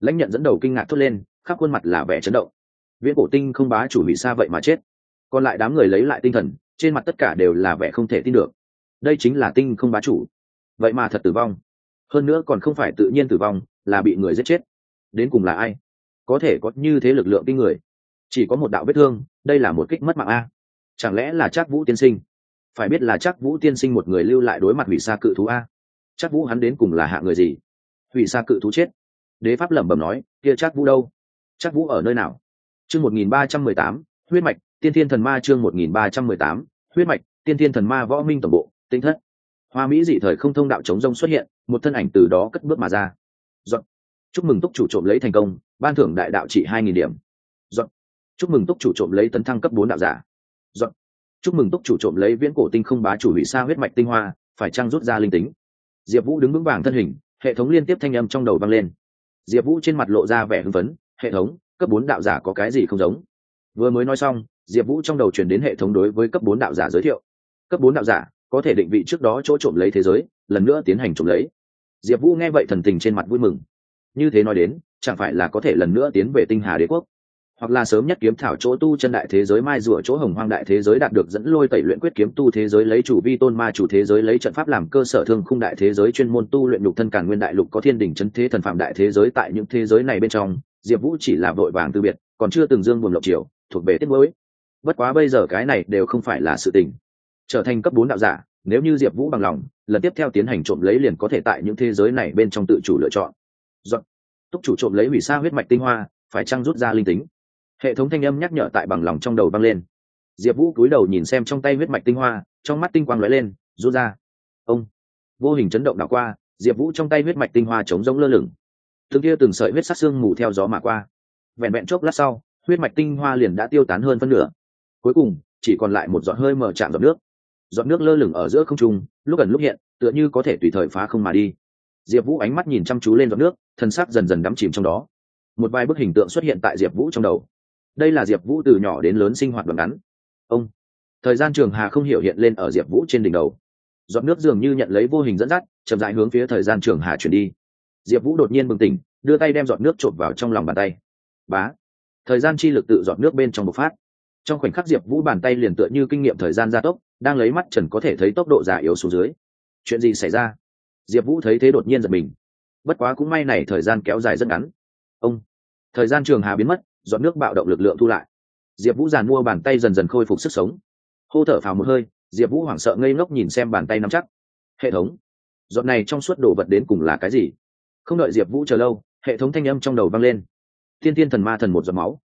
Lãnh nhận dẫn đầu kinh ngạc thốt lên, khắp khuôn mặt là vẻ chấn động. Viễn cổ tinh không bá chủ hủy sa vậy mà chết. Còn lại đám người lấy lại tinh thần, trên mặt tất cả đều là vẻ không thể tin được. Đây chính là tinh không bá chủ. Vậy mà thật tử vong. Hơn nữa còn không phải tự nhiên tử vong, là bị người giết chết. Đến cùng là ai? Có thể có như thế lực lượng kinh người. Chỉ có một đạo vết thương, đây là một kích mất mạng a. Chẳng lẽ là Trác vũ tiên sinh? Phải biết là chắc vũ tiên sinh một người lưu lại đối mặt hủy xa cự thú a. Chắc vũ hắn đến cùng là hạ người gì? Hủy xa cự thú chết. Đế pháp lẩm bẩm nói, kia chắc vũ đâu? Chắc vũ ở nơi nào? Chương một nghìn ba trăm mười tám, huyết mạch, tiên thiên thần ma chương một nghìn ba trăm mười tám, huyết mạch, tiên thiên thần ma võ minh tổng bộ, tinh thất. Hoa mỹ dị thời không thông đạo chống rông xuất hiện, một thân ảnh từ đó cất bước mà ra. Dọn. chúc mừng túc chủ trộm lấy thành công, ban thưởng đại đạo trị hai nghìn điểm. Dọn. chúc mừng túc chủ trộm lấy tấn thăng cấp bốn đạo giả. Dọn chúc mừng túc chủ trộm lấy viễn cổ tinh không bá chủ hủy xa huyết mạch tinh hoa, phải trang rút ra linh tính? Diệp vũ đứng vững vàng thân hình, hệ thống liên tiếp thanh âm trong đầu vang lên. Diệp vũ trên mặt lộ ra vẻ hưng phấn, hệ thống, cấp bốn đạo giả có cái gì không giống? Vừa mới nói xong, diệp vũ trong đầu chuyển đến hệ thống đối với cấp bốn đạo giả giới thiệu. Cấp bốn đạo giả, có thể định vị trước đó chỗ trộm lấy thế giới, lần nữa tiến hành trộm lấy. Diệp vũ nghe vậy thần tình trên mặt vui mừng. Như thế nói đến, chẳng phải là có thể lần nữa tiến về tinh hà đế quốc? Hoặc là sớm nhất kiếm thảo chỗ tu chân đại thế giới mai rùa chỗ hồng hoang đại thế giới đạt được dẫn lôi tẩy luyện quyết kiếm tu thế giới lấy chủ vi tôn ma chủ thế giới lấy trận pháp làm cơ sở thương khung đại thế giới chuyên môn tu luyện lục thân càn nguyên đại lục có thiên đình chân thế thần phạm đại thế giới tại những thế giới này bên trong, diệp vũ chỉ là vội vàng từ biệt, còn chưa từng dương buồn lộc triều thuộc về tiết mới. Bất quá bây giờ cái này đều không phải là sự tình. Trở thành cấp bốn đạo giả, nếu như diệp vũ bằng lòng, lần tiếp theo tiến hành trộm lấy liền có thể tại những thế giới này bên trong tự chủ lựa chọn. Dọn. túc chủ trộm lấy hủy sa huyết mạch tinh hoa, phải trăng rút ra linh tính? Hệ thống thanh âm nhắc nhở tại bằng lòng trong đầu vang lên. Diệp vũ cúi đầu nhìn xem trong tay huyết mạch tinh hoa, trong mắt tinh quang lóe lên, rút ra. Ông. Vô hình chấn động đảo qua, diệp vũ trong tay huyết mạch tinh hoa chống giống lơ lửng. Từng kia từng sợi huyết sắc xương mù theo gió mà qua. Vẹn vẹn chốc lát sau, huyết mạch tinh hoa liền đã tiêu tán hơn phân nửa. Cuối cùng, chỉ còn lại một giọt hơi mở chạm giọt nước. Giọt nước lơ lửng ở giữa không trung, lúc ẩn lúc hiện, tựa như có thể tùy thời phá không mà đi. Diệp vũ ánh mắt nhìn chăm chú lên giọt nước, thân xác dần dần đắm chìm trong đó. Một vài bức hình tượng xuất hiện tại diệp vũ trong đầu đây là diệp vũ từ nhỏ đến lớn sinh hoạt đoạn ngắn. Ông, thời gian trường hà không hiểu hiện lên ở diệp vũ trên đỉnh đầu. Giọt nước dường như nhận lấy vô hình dẫn dắt, chậm dại hướng phía thời gian trường hà chuyển đi. Diệp vũ đột nhiên bừng tỉnh, đưa tay đem giọt nước trộm vào trong lòng bàn tay. Bá, thời gian chi lực tự giọt nước bên trong bộc phát. Trong khoảnh khắc diệp vũ bàn tay liền tựa như kinh nghiệm thời gian gia tốc, đang lấy mắt trần có thể thấy tốc độ già yếu xuống dưới. Chuyện gì xảy ra? Diệp vũ thấy thế đột nhiên giật mình. Bất quá cũng may này thời gian kéo dài rất ngắn. Ông, thời gian trường hà biến mất dọn nước bạo động lực lượng thu lại. Diệp vũ giàn mua bàn tay dần dần khôi phục sức sống. Hô thở phào một hơi, diệp vũ hoảng sợ ngây ngốc nhìn xem bàn tay nắm chắc. Hệ thống, dọn này trong suốt đồ vật đến cùng là cái gì? Không đợi diệp vũ chờ lâu, hệ thống thanh âm trong đầu vang lên. Thiên tiên thần ma thần một giọt máu.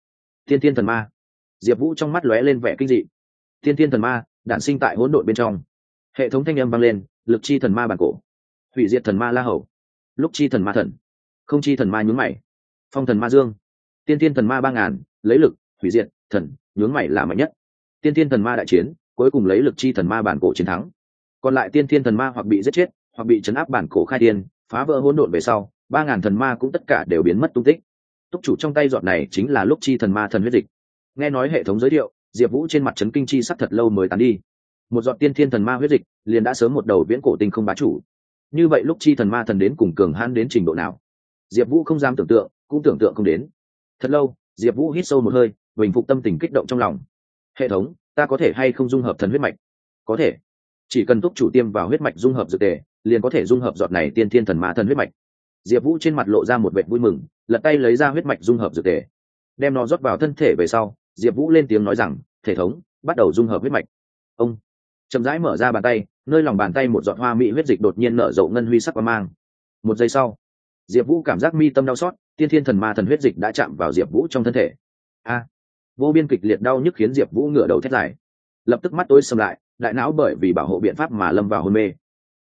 Thiên tiên thần ma. Diệp vũ trong mắt lóe lên vẻ kinh dị. Thiên tiên thần ma đản sinh tại hỗn độn bên trong. Hệ thống thanh âm vang lên, lực chi thần ma bản cổ. Hủy diệt thần ma la hầu. Lúc chi thần ma thần. Không chi thần ma nhún mày. Phong thần ma dương tiên tiên thần ma ba ngàn, lấy lực, hủy diệt, thần, nhướng mày là mạnh nhất. Tiên tiên thần ma đại chiến, cuối cùng lấy lực chi thần ma bản cổ chiến thắng. Còn lại tiên tiên thần ma hoặc bị giết chết, hoặc bị chấn áp bản cổ khai tiên phá vỡ hỗn độn về sau, ba ngàn thần ma cũng tất cả đều biến mất tung tích. Túc chủ trong tay giọt này chính là lúc chi thần ma thần huyết dịch. Nghe nói hệ thống giới thiệu, diệp vũ trên mặt trấn kinh chi sắc thật lâu mới tán đi. Một giọt tiên thiên thần ma huyết dịch liền đã sớm một đầu viễn cổ tinh không bá chủ. Như vậy lúc chi thần ma thần đến cùng cường hãn đến trình độ nào? Diệp vũ không dám tưởng tượng, cũng tưởng tượng không đến thật lâu, diệp vũ hít sâu một hơi, bình phục tâm tình kích động trong lòng. Hệ thống, ta có thể hay không dung hợp thần huyết mạch? Có thể. Chỉ cần túc chủ tiêm vào huyết mạch dung hợp dược tề, liền có thể dung hợp giọt này tiên thiên thần mã thần huyết mạch. Diệp vũ trên mặt lộ ra một vệ vui mừng, lật tay lấy ra huyết mạch dung hợp dược tề. Đem nó rót vào thân thể về sau, diệp vũ lên tiếng nói rằng, thể thống, bắt đầu dung hợp huyết mạch. Ông chậm rãi mở ra bàn tay, nơi lòng bàn tay một giọt hoa mỹ huyết dịch đột nhiên nở rộ ngân huy sắc và mang. Một giây sau, diệp vũ cảm giác mi tâm đau xót tiên thiên thần ma thần huyết dịch đã chạm vào diệp vũ trong thân thể. A, vô biên kịch liệt đau nhức khiến diệp vũ ngửa đầu thét dài. Lập tức mắt tối xâm lại, đại não bởi vì bảo hộ biện pháp mà lâm vào hôn mê.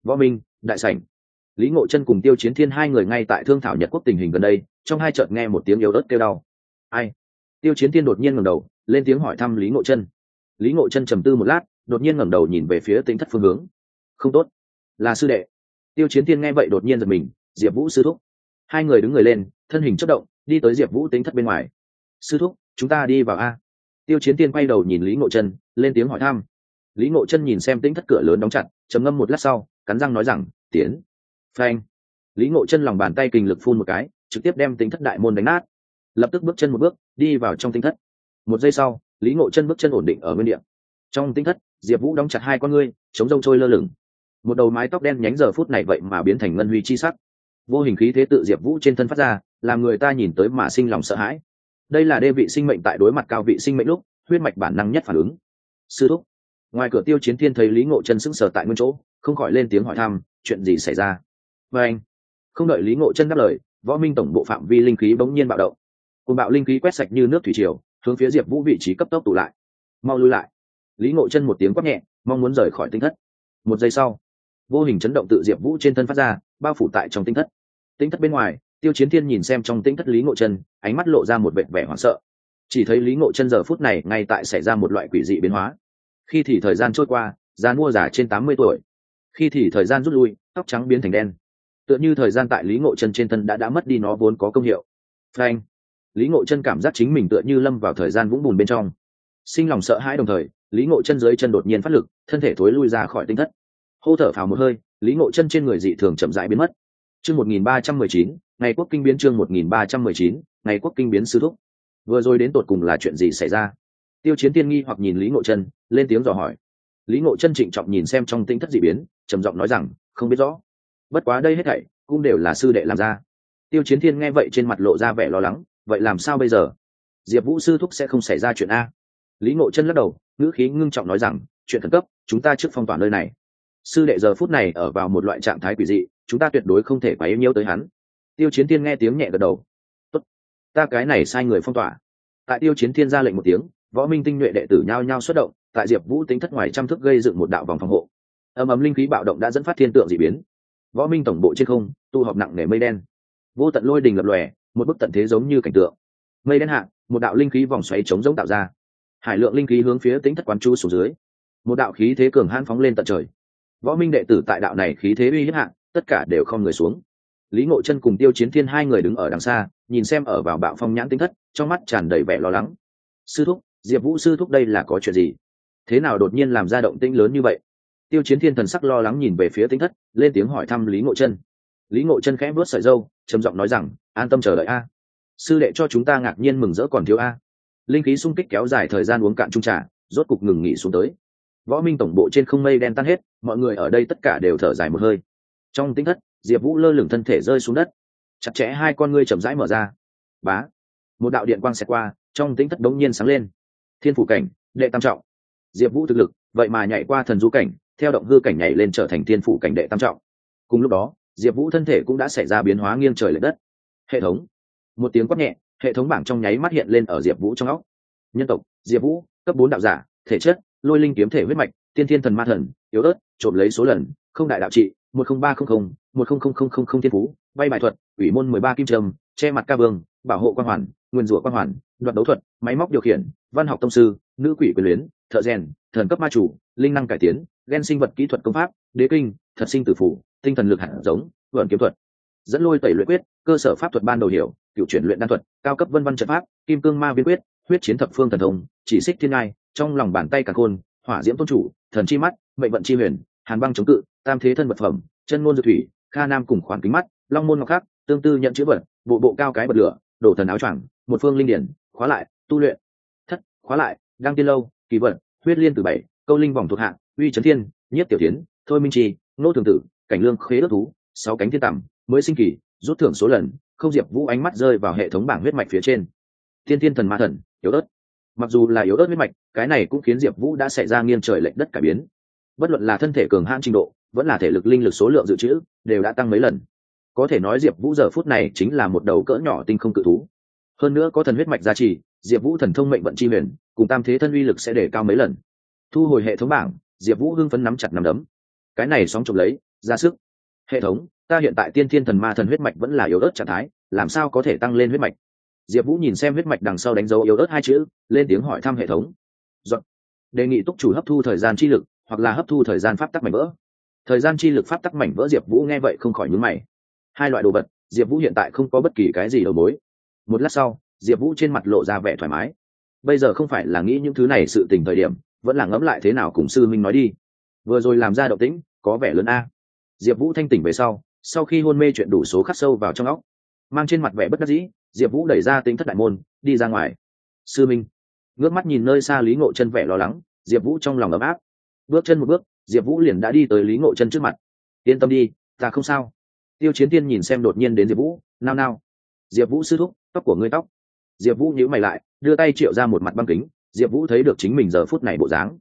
Võ minh, đại sảnh. Lý ngộ chân cùng tiêu chiến thiên hai người ngay tại thương thảo nhật quốc tình hình gần đây, trong hai chợt nghe một tiếng yếu ớt kêu đau. Ai? Tiêu chiến thiên đột nhiên ngẩng đầu, lên tiếng hỏi thăm lý ngộ chân. Lý ngộ chân trầm tư một lát, đột nhiên ngẩng đầu nhìn về phía tính thất phương hướng. Không tốt. Là sư đệ. Tiêu chiến thiên nghe vậy đột nhiên giật mình, diệp vũ sư thúc. Hai người đứng người lên thân hình chất động, đi tới diệp vũ tính thất bên ngoài. Sư thúc, chúng ta đi vào a. Tiêu chiến tiên quay đầu nhìn lý ngộ chân lên tiếng hỏi thăm. Lý ngộ chân nhìn xem tính thất cửa lớn đóng chặt, trầm ngâm một lát sau, cắn răng nói rằng, tiến. Phanh. Lý ngộ chân lòng bàn tay kình lực phun một cái, trực tiếp đem tính thất đại môn đánh nát. Lập tức bước chân một bước, đi vào trong tính thất. Một giây sau, lý ngộ chân bước chân ổn định ở nguyên địa. Trong tính thất, diệp vũ đóng chặt hai con ngươi, chống rông trôi lơ lửng. Một đầu mái tóc đen nhánh giờ phút này vậy mà biến thành ngân huy chi sắc. Vô hình khí thế tự diệp vũ trên thân phát ra làm người ta nhìn tới mà sinh lòng sợ hãi. Đây là đê vị sinh mệnh tại đối mặt cao vị sinh mệnh lúc, huyết mạch bản năng nhất phản ứng. Sư thúc, ngoài cửa tiêu chiến thiên thấy lý ngộ chân sững sờ tại nguyên chỗ, không khỏi lên tiếng hỏi thăm, chuyện gì xảy ra? Và anh, không đợi lý ngộ chân đáp lời, võ minh tổng bộ phạm vi linh khí bỗng nhiên bạo động. Cùng bạo linh khí quét sạch như nước thủy triều, hướng phía diệp vũ vị trí cấp tốc tụ lại. Mau lui lại. Lý ngộ chân một tiếng quát nhẹ, mong muốn rời khỏi tinh thất. Một giây sau, vô hình chấn động tự diệp vũ trên thân phát ra, bao phủ tại trong tinh thất. Tinh thất bên ngoài tiêu chiến thiên nhìn xem trong tinh thất lý ngộ chân, ánh mắt lộ ra một vẻ vẻ hoảng sợ. Chỉ thấy lý ngộ chân giờ phút này ngay tại xảy ra một loại quỷ dị biến hóa. Khi thì thời gian trôi qua giá mua giả trên tám mươi tuổi. Khi thì thời gian rút lui, tóc trắng biến thành đen. Tựa như thời gian tại lý ngộ chân trên thân đã đã mất đi nó vốn có công hiệu. Frank lý ngộ chân cảm giác chính mình tựa như lâm vào thời gian vũng bùn bên trong. Sinh lòng sợ hãi đồng thời, lý ngộ chân dưới chân đột nhiên phát lực, thân thể thối lui ra khỏi tinh thất. Hô thở phào một hơi, lý ngộ chân trên người dị thường chậm rãi biến mất. Chương một nghìn ba trăm mười chín ngày quốc kinh biến chương một nghìn ba trăm mười chín, ngày quốc kinh biến sư thúc. Vừa rồi đến tột cùng là chuyện gì xảy ra? Tiêu chiến tiên nghi hoặc nhìn lý ngộ chân, lên tiếng dò hỏi. Lý ngộ chân trịnh trọng nhìn xem trong tinh thất dị biến, trầm giọng nói rằng, không biết rõ. Bất quá đây hết thảy cũng đều là sư đệ làm ra. Tiêu chiến thiên nghe vậy trên mặt lộ ra vẻ lo lắng, vậy làm sao bây giờ? Diệp vũ sư thúc sẽ không xảy ra chuyện a. Lý ngộ chân lắc đầu, ngữ khí ngưng trọng nói rằng, chuyện khẩn cấp, chúng ta trước phong tỏa nơi này. Sư đệ giờ phút này ở vào một loại trạng thái quỷ dị, chúng ta tuyệt đối không thể quá yếu nhiều tới hắn tiêu chiến thiên nghe tiếng nhẹ gật đầu. Tốt, ta cái này sai người phong tỏa. Tại tiêu chiến thiên ra lệnh một tiếng, võ minh tinh nhuệ đệ tử nhao nhao xuất động, tại diệp vũ tính thất ngoài trăm thức gây dựng một đạo vòng phòng hộ. Ầm ầm linh khí bạo động đã dẫn phát thiên tượng d ị biến. Võ minh tổng bộ trên không tu họp nặng nề mây đen. Vô tận lôi đình lập lòe, một bức tận thế giống như cảnh tượng. Mây đen hạ, một đạo linh khí vòng xoáy chống giống tạo ra. Hải lượng linh khí hướng phía tính thất quán chu xuống dưới. Một đạo khí thế cường hãn phóng lên tận trời. Võ minh đệ tử tại đạo này khí thế uy hiếp hạng tất cả đều không người xuống lý ngộ chân cùng tiêu chiến thiên hai người đứng ở đằng xa, nhìn xem ở vào bạo phong nhãn tính thất, trong mắt tràn đầy vẻ lo lắng. Sư thúc, diệp vũ sư thúc đây là có chuyện gì? Thế nào đột nhiên làm ra động tĩnh lớn như vậy? Tiêu chiến thiên thần sắc lo lắng nhìn về phía tính thất, lên tiếng hỏi thăm lý ngộ chân. Lý ngộ chân khẽ vớt sợi dâu trầm giọng nói rằng, an tâm chờ đợi a. Sư đệ cho chúng ta ngạc nhiên mừng rỡ còn thiếu a. Linh khí sung kích kéo dài thời gian uống cạn trung trà, rốt cục ngừng nghỉ xuống tới. Võ minh tổng bộ trên không mây đen tan hết, mọi người ở đây tất cả đều thở dài một hơi. Trong tính thất diệp vũ lơ lửng thân thể rơi xuống đất. Chặt chẽ hai con ngươi chậm rãi mở ra. Bá! Một đạo điện quang xẹt qua, trong tính thất đống nhiên sáng lên. Thiên phủ cảnh, đệ tam trọng. Diệp vũ thực lực, vậy mà nhảy qua thần du cảnh, theo động hư cảnh nhảy lên trở thành thiên phủ cảnh đệ tam trọng. Cùng lúc đó, diệp vũ thân thể cũng đã xảy ra biến hóa nghiêng trời l ệ đất. Hệ thống. Một tiếng quát nhẹ, hệ thống bảng trong nháy mắt hiện lên ở diệp vũ trong óc. Nhân tộc, diệp vũ, cấp bốn đạo giả, thể chất, lôi linh kiếm thể huyết mạch, tiên thiên thần ma thần, yếu ớt, trộm lấy số lần không đại đạo trị, một không ba không không, một không không không không không thiên phú, bay bài thuật, ủy môn mười ba kim trầm che mặt ca vương, bảo hộ quan hoàn, nguyên rủa quan hoàn, đoạt đấu thuật, máy móc điều khiển, văn học tông sư, nữ quỷ quyền luyến, thợ rèn, thần cấp ma chủ, linh năng cải tiến ghen sinh vật kỹ thuật công pháp, đế kinh, thật sinh tử phủ tinh thần lực hạt giống vườn kiếm thuật. Dẫn lôi tẩy luyện quyết, cơ sở pháp thuật ban đầu hiểu cựu chuyển luyện đan thuật, cao cấp vân văn trận pháp, kim cương ma viên quyết, huyết chiến thập phương thần thông, chỉ xích thiên ngai, trong lòng bàn tay cả khôn, hỏa diễm tôn chủ, thần chi mắt, mệnh vận chi huyền hàn băng chống cự, tam thế thân vật phẩm, chân ngôn dược thủy, kha nam cùng khoản kính mắt, long môn ngọc khắc, tương tư nhận chữ vật, bộ bộ cao cái bật lửa, đổ thần áo choàng, một phương linh điển, khóa lại, tu luyện. Thất, khóa lại, đăng tiên lâu, kỳ vận huyết liên từ bảy, câu linh vòng thuộc hạng uy trấn thiên nhất tiểu tiến, thôi minh trì nô thường tử, cảnh lương khế ước thú, sáu cánh thiên tầm mới sinh kỳ, rút thưởng số lần, không diệp vũ ánh mắt rơi vào hệ thống bảng huyết mạch phía trên. Thiên thiên thần ma thần, yếu ớt. Mặc dù là yếu ớt huyết mạch, cái này cũng khiến diệp vũ đã xảy ra nghiêng trời lệnh đất cải biến bất luận là thân thể cường hãn trình độ, vẫn là thể lực linh lực số lượng dự trữ, đều đã tăng mấy lần. Có thể nói diệp vũ giờ phút này chính là một đầu cỡ nhỏ tinh không cự thú. Hơn nữa có thần huyết mạch gia trì, diệp vũ thần thông mệnh vận chi huyền, cùng tam thế thân uy lực sẽ để cao mấy lần. Thu hồi hệ thống bảng, diệp vũ hưng phấn nắm chặt nắm đấm. Cái này sóng trộm lấy, ra sức. Hệ thống, ta hiện tại tiên thiên thần ma thần huyết mạch vẫn là yếu ớt trạng thái, làm sao có thể tăng lên huyết mạch? Diệp vũ nhìn xem huyết mạch đằng sau đánh dấu yếu ớt hai chữ, lên tiếng hỏi thăm hệ thống. Dọn. đề nghị túc chủ hấp thu thời gian chi lực hoặc là hấp thu thời gian pháp tắc mảnh vỡ. Thời gian chi lực pháp tắc mảnh vỡ diệp vũ nghe vậy không khỏi nhúng mày. Hai loại đồ vật, diệp vũ hiện tại không có bất kỳ cái gì đầu mối. Một lát sau, diệp vũ trên mặt lộ ra vẻ thoải mái. Bây giờ không phải là nghĩ những thứ này sự tình thời điểm, vẫn là ngẫm lại thế nào cùng sư minh nói đi. Vừa rồi làm ra động tĩnh, có vẻ lớn a. Diệp vũ thanh tỉnh về sau sau khi hôn mê chuyện đủ số khắc sâu vào trong óc, mang trên mặt vẻ bất đắc dĩ, diệp vũ đẩy ra tính thất đại môn, đi ra ngoài. Sư minh. Ngước mắt nhìn nơi xa lý ngộ chân vẻ lo lắng, diệp vũ trong lòng ấm áp bước chân một bước, diệp vũ liền đã đi tới lý ngộ chân trước mặt. Yên tâm đi, ta không sao. Tiêu chiến tiên nhìn xem đột nhiên đến diệp vũ, nao nao. Diệp vũ sư thúc, tóc của ngươi tóc. Diệp vũ nhíu mày lại, đưa tay triệu ra một mặt băng kính. Diệp vũ thấy được chính mình giờ phút này bộ dáng,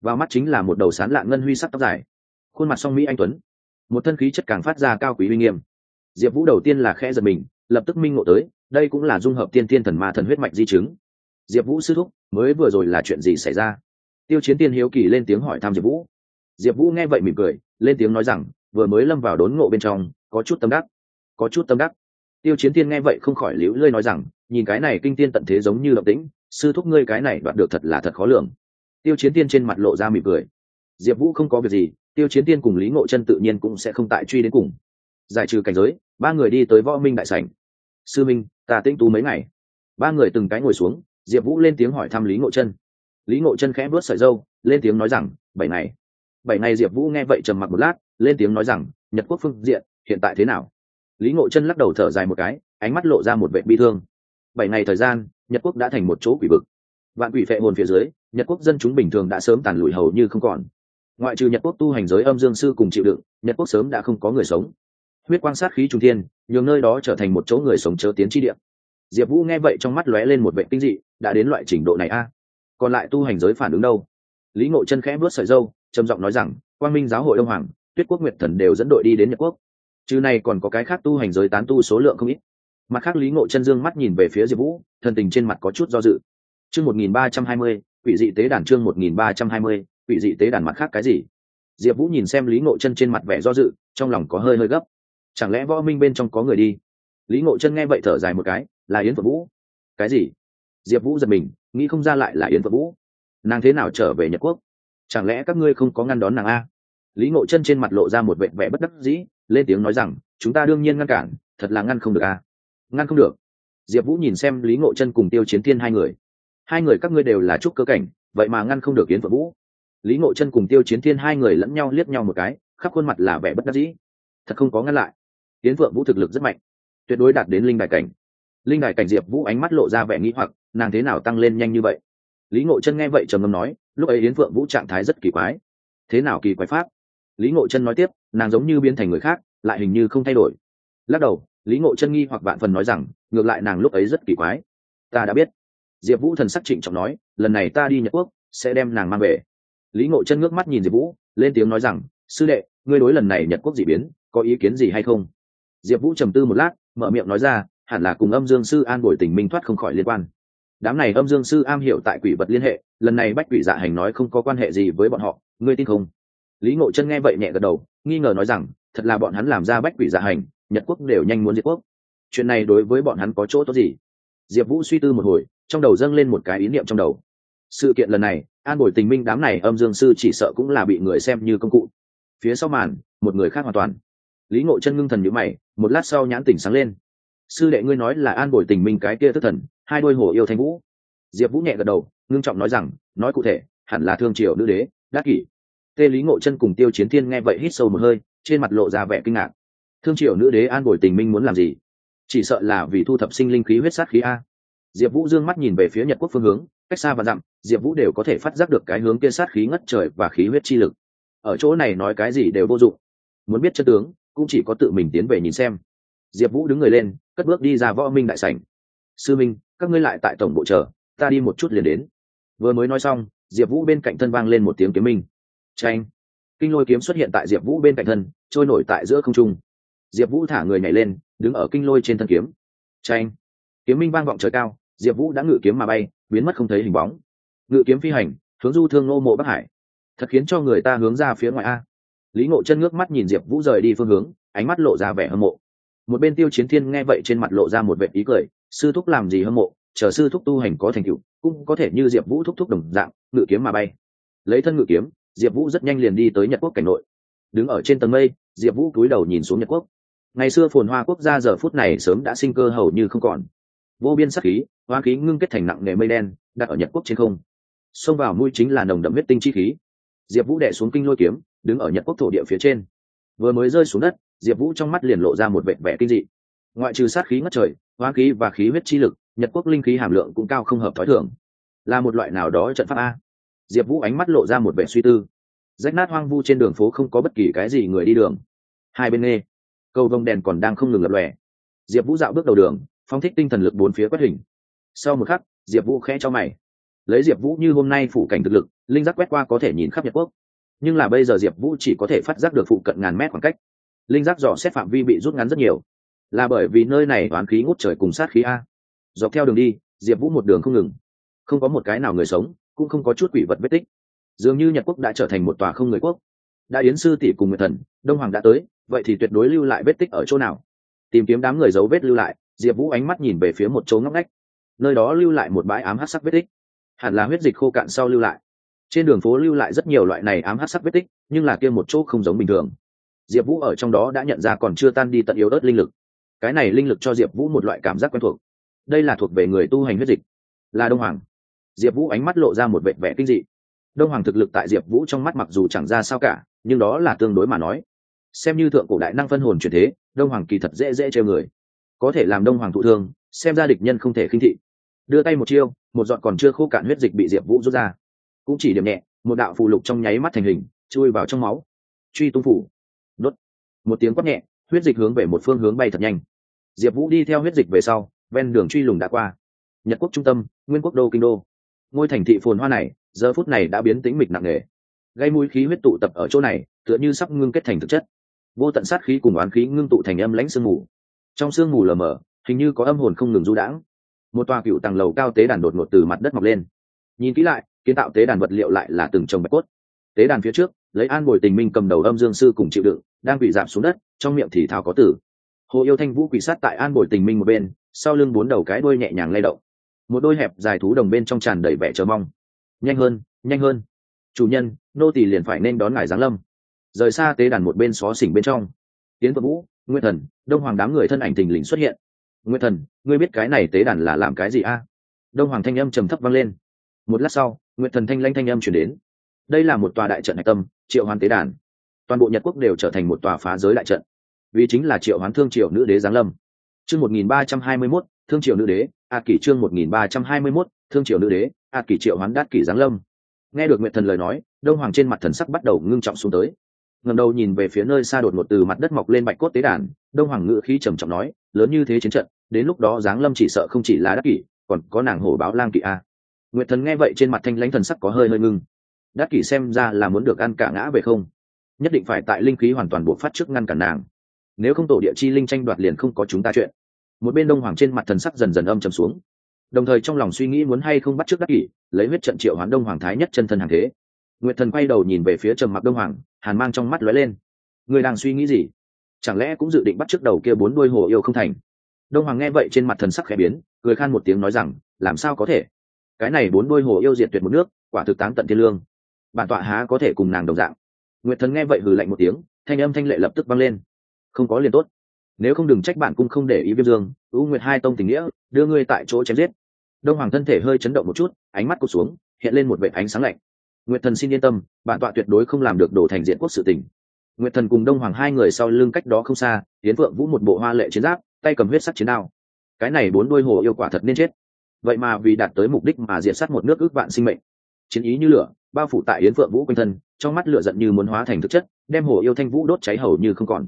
vào mắt chính là một đầu sán lạ ngân huy sắc tóc dài. Khuôn mặt song mỹ anh tuấn, một thân khí chất càng phát ra cao quý uy nghiêm. Diệp vũ đầu tiên là khẽ giật mình, lập tức minh ngộ tới, đây cũng là dung hợp tiên tiên thần ma thần huyết mạch di chứng. Diệp vũ sư thúc, mới vừa rồi là chuyện gì xảy ra? Tiêu chiến tiên hiếu kỳ lên tiếng hỏi thăm diệp vũ. Diệp vũ nghe vậy mỉm cười, lên tiếng nói rằng, vừa mới lâm vào đốn ngộ bên trong, có chút tâm đắc. Có chút tâm đắc. Tiêu chiến tiên nghe vậy không khỏi liễu lơi nói rằng, nhìn cái này kinh tiên tận thế giống như động tĩnh, sư thúc ngươi cái này đoạt được thật là thật khó lường. Tiêu chiến tiên trên mặt lộ ra mỉm cười. Diệp vũ không có việc gì, tiêu chiến tiên cùng lý ngộ chân tự nhiên cũng sẽ không tại truy đến cùng. Giải trừ cảnh giới, ba người đi tới võ minh đại sảnh. Sư minh, ta tĩnh tú mấy ngày. Ba người từng cái ngồi xuống, diệp vũ lên tiếng hỏi thăm lý ngộ chân lý ngộ chân khẽ vớt sợi dâu, lên tiếng nói rằng, bảy ngày. Bảy ngày diệp vũ nghe vậy trầm mặc một lát, lên tiếng nói rằng, nhật quốc phương diện, hiện tại thế nào? Lý ngộ chân lắc đầu thở dài một cái, ánh mắt lộ ra một vệ bi thương. Bảy ngày thời gian, nhật quốc đã thành một chỗ quỷ vực. Vạn quỷ phệ hồn phía dưới, nhật quốc dân chúng bình thường đã sớm tàn lụi hầu như không còn. Ngoại trừ nhật quốc tu hành giới âm dương sư cùng chịu đựng, nhật quốc sớm đã không có người sống. Huyết quan sát khí trung thiên, nhường nơi đó trở thành một chỗ người sống chớ tiến chi địa. Diệp vũ nghe vậy trong mắt lóe lên một vệ kinh dị, đã đến loại trình độ này a? Còn lại tu hành giới phản ứng đâu? Lý ngộ chân khẽ vớt sợi dâu trầm giọng nói rằng, quang minh giáo hội đông hoàng, tuyết quốc nguyệt thần đều dẫn đội đi đến nhật quốc. Chứ này còn có cái khác tu hành giới tán tu số lượng không ít. Mặt khác, lý ngộ chân dương mắt nhìn về phía diệp vũ, thần tình trên mặt có chút do dự. Chương một nghìn ba trăm hai mươi, quỷ dị tế đàn chương một nghìn ba trăm hai mươi, quỷ dị tế đàn mặt khác cái gì? Diệp vũ nhìn xem lý ngộ chân trên mặt vẻ do dự, trong lòng có hơi hơi gấp. Chẳng lẽ võ minh bên trong có người đi? Lý ngộ chân nghe vậy thở dài một cái, là yến phượng vũ. Cái gì? Diệp vũ giật mình nghĩ không ra lại là yến phượng vũ. Nàng thế nào trở về nhật quốc? Chẳng lẽ các ngươi không có ngăn đón nàng a? Lý ngộ chân trên mặt lộ ra một vệ vẻ bất đắc dĩ, lên tiếng nói rằng, chúng ta đương nhiên ngăn cản, thật là ngăn không được a. Ngăn không được? Diệp vũ nhìn xem lý ngộ chân cùng tiêu chiến thiên hai người. Hai người các ngươi đều là trúc cơ cảnh, vậy mà ngăn không được yến phượng vũ. Lý ngộ chân cùng tiêu chiến thiên hai người lẫn nhau liếc nhau một cái, khắp khuôn mặt là vẻ bất đắc dĩ. Thật không có ngăn lại. Yến phượng vũ thực lực rất mạnh, tuyệt đối đạt đến linh đại cảnh. Linh đại cảnh diệp vũ ánh mắt lộ ra vẻ nghĩ hoặc nàng thế nào tăng lên nhanh như vậy? Lý ngộ chân nghe vậy trầm ngâm nói, lúc ấy yến phượng vũ trạng thái rất kỳ quái. Thế nào kỳ quái pháp? Lý ngộ chân nói tiếp, nàng giống như biến thành người khác, lại hình như không thay đổi. Lắc đầu, lý ngộ chân nghi hoặc bạn phần nói rằng, ngược lại nàng lúc ấy rất kỳ quái. Ta đã biết. Diệp vũ thần sắc trịnh trọng nói, lần này ta đi nhật quốc, sẽ đem nàng mang về. Lý ngộ chân ngước mắt nhìn diệp vũ, lên tiếng nói rằng, sư đệ, ngươi đối lần này nhật quốc d ị biến, có ý kiến gì hay không? Diệp vũ trầm tư một lát, mở miệng nói ra, hẳn là cùng âm dương sư an bồi tình minh thoát không khỏi liên quan đám này âm dương sư am hiểu tại quỷ vật liên hệ, lần này bách quỷ dạ hành nói không có quan hệ gì với bọn họ, ngươi tin không? Lý ngộ chân nghe vậy nhẹ gật đầu, nghi ngờ nói rằng, thật là bọn hắn làm ra bách quỷ dạ hành, nhật quốc đều nhanh muốn diệt quốc. Chuyện này đối với bọn hắn có chỗ tốt gì? Diệp vũ suy tư một hồi, trong đầu dâng lên một cái ý niệm trong đầu. Sự kiện lần này, an bồi tình minh đám này âm dương sư chỉ sợ cũng là bị người xem như công cụ. Phía sau màn, một người khác hoàn toàn. Lý ngộ chân ngưng thần nhữ mày, một lát sau nhãn tỉnh sáng lên sư đệ ngươi nói là an bồi tình minh cái kia tức thần, hai đôi hổ yêu thanh vũ. Diệp vũ nhẹ gật đầu, ngưng trọng nói rằng, nói cụ thể, hẳn là thương triều nữ đế, đắc kỷ. Tê lý ngộ chân cùng tiêu chiến thiên nghe vậy hít sâu một hơi, trên mặt lộ ra vẻ kinh ngạc. Thương triều nữ đế an bồi tình minh muốn làm gì? Chỉ sợ là vì thu thập sinh linh khí huyết sát khí a. Diệp vũ d ư ơ n g mắt nhìn về phía nhật quốc phương hướng, cách xa và dặm, diệp vũ đều có thể phát giác được cái hướng kia sát khí ngất trời và khí huyết chi lực. Ở chỗ này nói cái gì đều vô dụng. Muốn biết chất tướng, cũng chỉ có tự mình tiến về nhìn xem diệp vũ đứng người lên, cất bước đi ra võ minh đại sảnh. Sư minh, các ngươi lại tại tổng bộ chờ, ta đi một chút liền đến. Vừa mới nói xong, diệp vũ bên cạnh thân vang lên một tiếng kiếm minh. Tranh kinh lôi kiếm xuất hiện tại diệp vũ bên cạnh thân, trôi nổi tại giữa không trung. Diệp vũ thả người nhảy lên, đứng ở kinh lôi trên thân kiếm. Tranh kiếm minh vang vọng trời cao, diệp vũ đã ngự kiếm mà bay, biến mất không thấy hình bóng. Ngự kiếm phi hành, hướng du thương nô mộ bắc hải. Thật khiến cho người ta hướng ra phía ngoài a. Lý ngộ chân ngước mắt nhìn diệp vũ rời đi phương hướng, ánh mắt lộ ra vẻ hâm mộ một bên tiêu chiến thiên nghe vậy trên mặt lộ ra một vệ ý cười, sư thúc làm gì hâm mộ, chờ sư thúc tu hành có thành tựu, cũng có thể như diệp vũ thúc thúc đồng dạng, ngự kiếm mà bay. Lấy thân ngự kiếm, diệp vũ rất nhanh liền đi tới nhật quốc cảnh nội. Đứng ở trên tầng mây, diệp vũ cúi đầu nhìn xuống nhật quốc. Ngày xưa phồn hoa quốc gia giờ phút này sớm đã sinh cơ hầu như không còn. Vô biên sắc khí, hoa khí ngưng kết thành nặng nghề mây đen, đặt ở nhật quốc trên không. Xông vào mũi chính là nồng đậm huyết tinh chi khí. Diệp vũ đẻ xuống kinh lôi kiếm, đứng ở nhật quốc thổ địa phía trên vừa mới rơi xuống đất, diệp vũ trong mắt liền lộ ra một vệ vẻ kinh dị. Ngoại trừ sát khí ngất trời hoa khí và khí huyết chi lực, nhật quốc linh khí hàm lượng cũng cao không hợp t h ó i thường. Là một loại nào đó trận pháp a? Diệp vũ ánh mắt lộ ra một vẻ suy tư. Rách nát hoang vu trên đường phố không có bất kỳ cái gì người đi đường. Hai bên nghe, cầu vồng đèn còn đang không ngừng lập lòe. Diệp vũ dạo bước đầu đường phong thích tinh thần lực bốn phía quét hình. Sau một khắc, diệp vũ khẽ cho mày. Lấy diệp vũ như hôm nay phủ cảnh thực lực, linh giác quét qua có thể nhìn khắp nhật quốc nhưng là bây giờ diệp vũ chỉ có thể phát giác được phụ cận ngàn mét khoảng cách. Linh giác dò xét phạm vi bị rút ngắn rất nhiều. Là bởi vì nơi này toán khí ngút trời cùng sát khí a. Dọc theo đường đi, diệp vũ một đường không ngừng. Không có một cái nào người sống, cũng không có chút quỷ vật vết tích. Dường như nhật quốc đã trở thành một tòa không người quốc. Đã yến sư tỷ cùng người thần, đông hoàng đã tới, vậy thì tuyệt đối lưu lại vết tích ở chỗ nào? Tìm kiếm đám người dấu vết lưu lại, diệp vũ ánh mắt nhìn về phía một chỗ ngóc ngách. Nơi đó lưu lại một bãi ám hát sắc vết tích. Hẳn là huyết dịch khô cạn sau lưu lại trên đường phố lưu lại rất nhiều loại này ám hát sắc vết tích, nhưng là kia một chỗ không giống bình thường. Diệp vũ ở trong đó đã nhận ra còn chưa tan đi tận yếu ớt linh lực. Cái này linh lực cho diệp vũ một loại cảm giác quen thuộc. Đây là thuộc về người tu hành huyết dịch. Là đông hoàng. Diệp vũ ánh mắt lộ ra một vệ vẻ kinh dị. Đông hoàng thực lực tại diệp vũ trong mắt mặc dù chẳng ra sao cả, nhưng đó là tương đối mà nói. Xem như thượng cổ đại năng phân hồn chuyển thế, đông hoàng kỳ thật dễ dễ treo người. Có thể làm đông hoàng thụ thương, xem ra địch nhân không thể khinh thị. Đưa tay một chiêu, một giọt còn chưa khô cạn huyết dịch bị diệp vũ rút ra cũng chỉ điểm nhẹ, một đạo phù lục trong nháy mắt thành hình, chui vào trong máu. Truy tung phủ. Đốt. Một tiếng quát nhẹ, huyết dịch hướng về một phương hướng bay thật nhanh. Diệp vũ đi theo huyết dịch về sau, ven đường truy lùng đã qua. Nhật quốc trung tâm, nguyên quốc đô kinh đô. Ngôi thành thị phồn hoa này, giờ phút này đã biến tính mịch nặng nề. Gây mũi khí huyết tụ tập ở chỗ này, tựa như sắp ngưng kết thành thực chất. Vô tận sát khí cùng oán khí ngưng tụ thành âm lãnh sương mù. Trong sương mù lờ mờ, hình như có âm hồn không ngừng du đãng. Một tòa cựu tầng lầu cao tế đàn đột ngột từ mặt đất mọc lên. Nhìn kỹ lại kiến tạo tế đàn vật liệu lại là từng trồng bạch cốt. Tế đàn phía trước, lấy an bồi tình minh cầm đầu âm dương sư cùng chịu đựng, đang bị giảm xuống đất, trong miệng thì thào có tử. Hồ yêu thanh vũ quỷ sát tại an bồi tình minh một bên, sau lưng bốn đầu cái đuôi nhẹ nhàng lay động. Một đôi hẹp dài thú đồng bên trong tràn đầy vẻ chờ mong. Nhanh hơn nhanh hơn. Chủ nhân, nô tỳ liền phải nên đón ngài giáng lâm. Rời xa tế đàn một bên xó xỉnh bên trong. Tiến vợ vũ, nguyên thần, đông hoàng đám người thân ảnh tình lình xuất hiện. Nguyên thần, ngươi biết cái này tế đàn là làm cái gì a? Đông hoàng thanh âm trầm thấp vang lên. Một lát sau Nguyện thần thanh lanh thanh âm chuyển đến. Đây là một tòa đại trận hạch tâm, triệu hoán tế đàn. Toàn bộ nhật quốc đều trở thành một tòa phá giới đại trận, vì chính là triệu hoán thương triệu nữ đế giáng lâm. Chương một nghìn ba trăm hai mươi mốt, thương triều nữ đế, a kỷ chương một nghìn ba trăm hai mươi mốt, thương triều nữ đế, a kỷ triệu hoán đát kỷ giáng lâm. Nghe được nguyện thần lời nói, đông hoàng trên mặt thần sắc bắt đầu ngưng trọng xuống tới. Ngầm đầu nhìn về phía nơi xa đột ngột từ mặt đất mọc lên bạch cốt tế đàn, đông hoàng ngự khí trầm trọng nói, lớn như thế chiến trận, đến lúc đó giáng lâm chỉ sợ không chỉ là đắc kỷ, còn có nàng hổ báo lang kỵ a nguyệt thần nghe vậy trên mặt thanh lãnh thần sắc có hơi hơi ngưng. Đắc kỷ xem ra là muốn được ăn cả ngã về không? Nhất định phải tại linh khí hoàn toàn buộc phát trước ngăn cản nàng. Nếu không tổ địa chi linh tranh đoạt liền không có chúng ta chuyện. Một bên đông hoàng trên mặt thần sắc dần dần âm trầm xuống. Đồng thời trong lòng suy nghĩ muốn hay không bắt trước đắc kỷ, lấy huyết trận triệu hoán đông hoàng thái nhất chân thân hàng thế. Nguyệt thần quay đầu nhìn về phía trầm mặc đông hoàng, hàn mang trong mắt lóe lên. Người đang suy nghĩ gì? Chẳng lẽ cũng dự định bắt trước đầu kia bốn đuôi hồ yêu không thành? Đông hoàng nghe vậy trên mặt thần sắc khẽ biến, cười khan một tiếng nói rằng, làm sao có thể? Cái này bốn đôi hồ yêu diệt tuyệt một nước, quả thực táng tận thiên lương. Bản tọa há có thể cùng nàng đồng dạng. Nguyệt thần nghe vậy hừ lạnh một tiếng, thanh âm thanh lệ lập tức vang lên. Không có liền tốt. Nếu không đừng trách bản cung không để ý viêm dương ưu nguyệt hai tông tình nghĩa, đưa ngươi tại chỗ chém giết. Đông hoàng thân thể hơi chấn động một chút, ánh mắt cụt xuống, hiện lên một vệ ánh sáng lạnh. Nguyệt thần xin yên tâm, bản tọa tuyệt đối không làm được đổ thành diện quốc sự tình. Nguyệt thần cùng đông hoàng hai người sau lưng cách đó không xa tiến vượng vũ một bộ hoa lệ chiến giáp, tay cầm huyết sắc chiến đao. Cái này bốn đôi hồ yêu quả thật nên chết vậy mà vì đạt tới mục đích mà diệt sát một nước ước vạn sinh mệnh. Chiến ý như lửa, bao phủ tại yến phượng vũ quanh thân, trong mắt lửa giận như muốn hóa thành thực chất, đem hồ yêu thanh vũ đốt cháy hầu như không còn.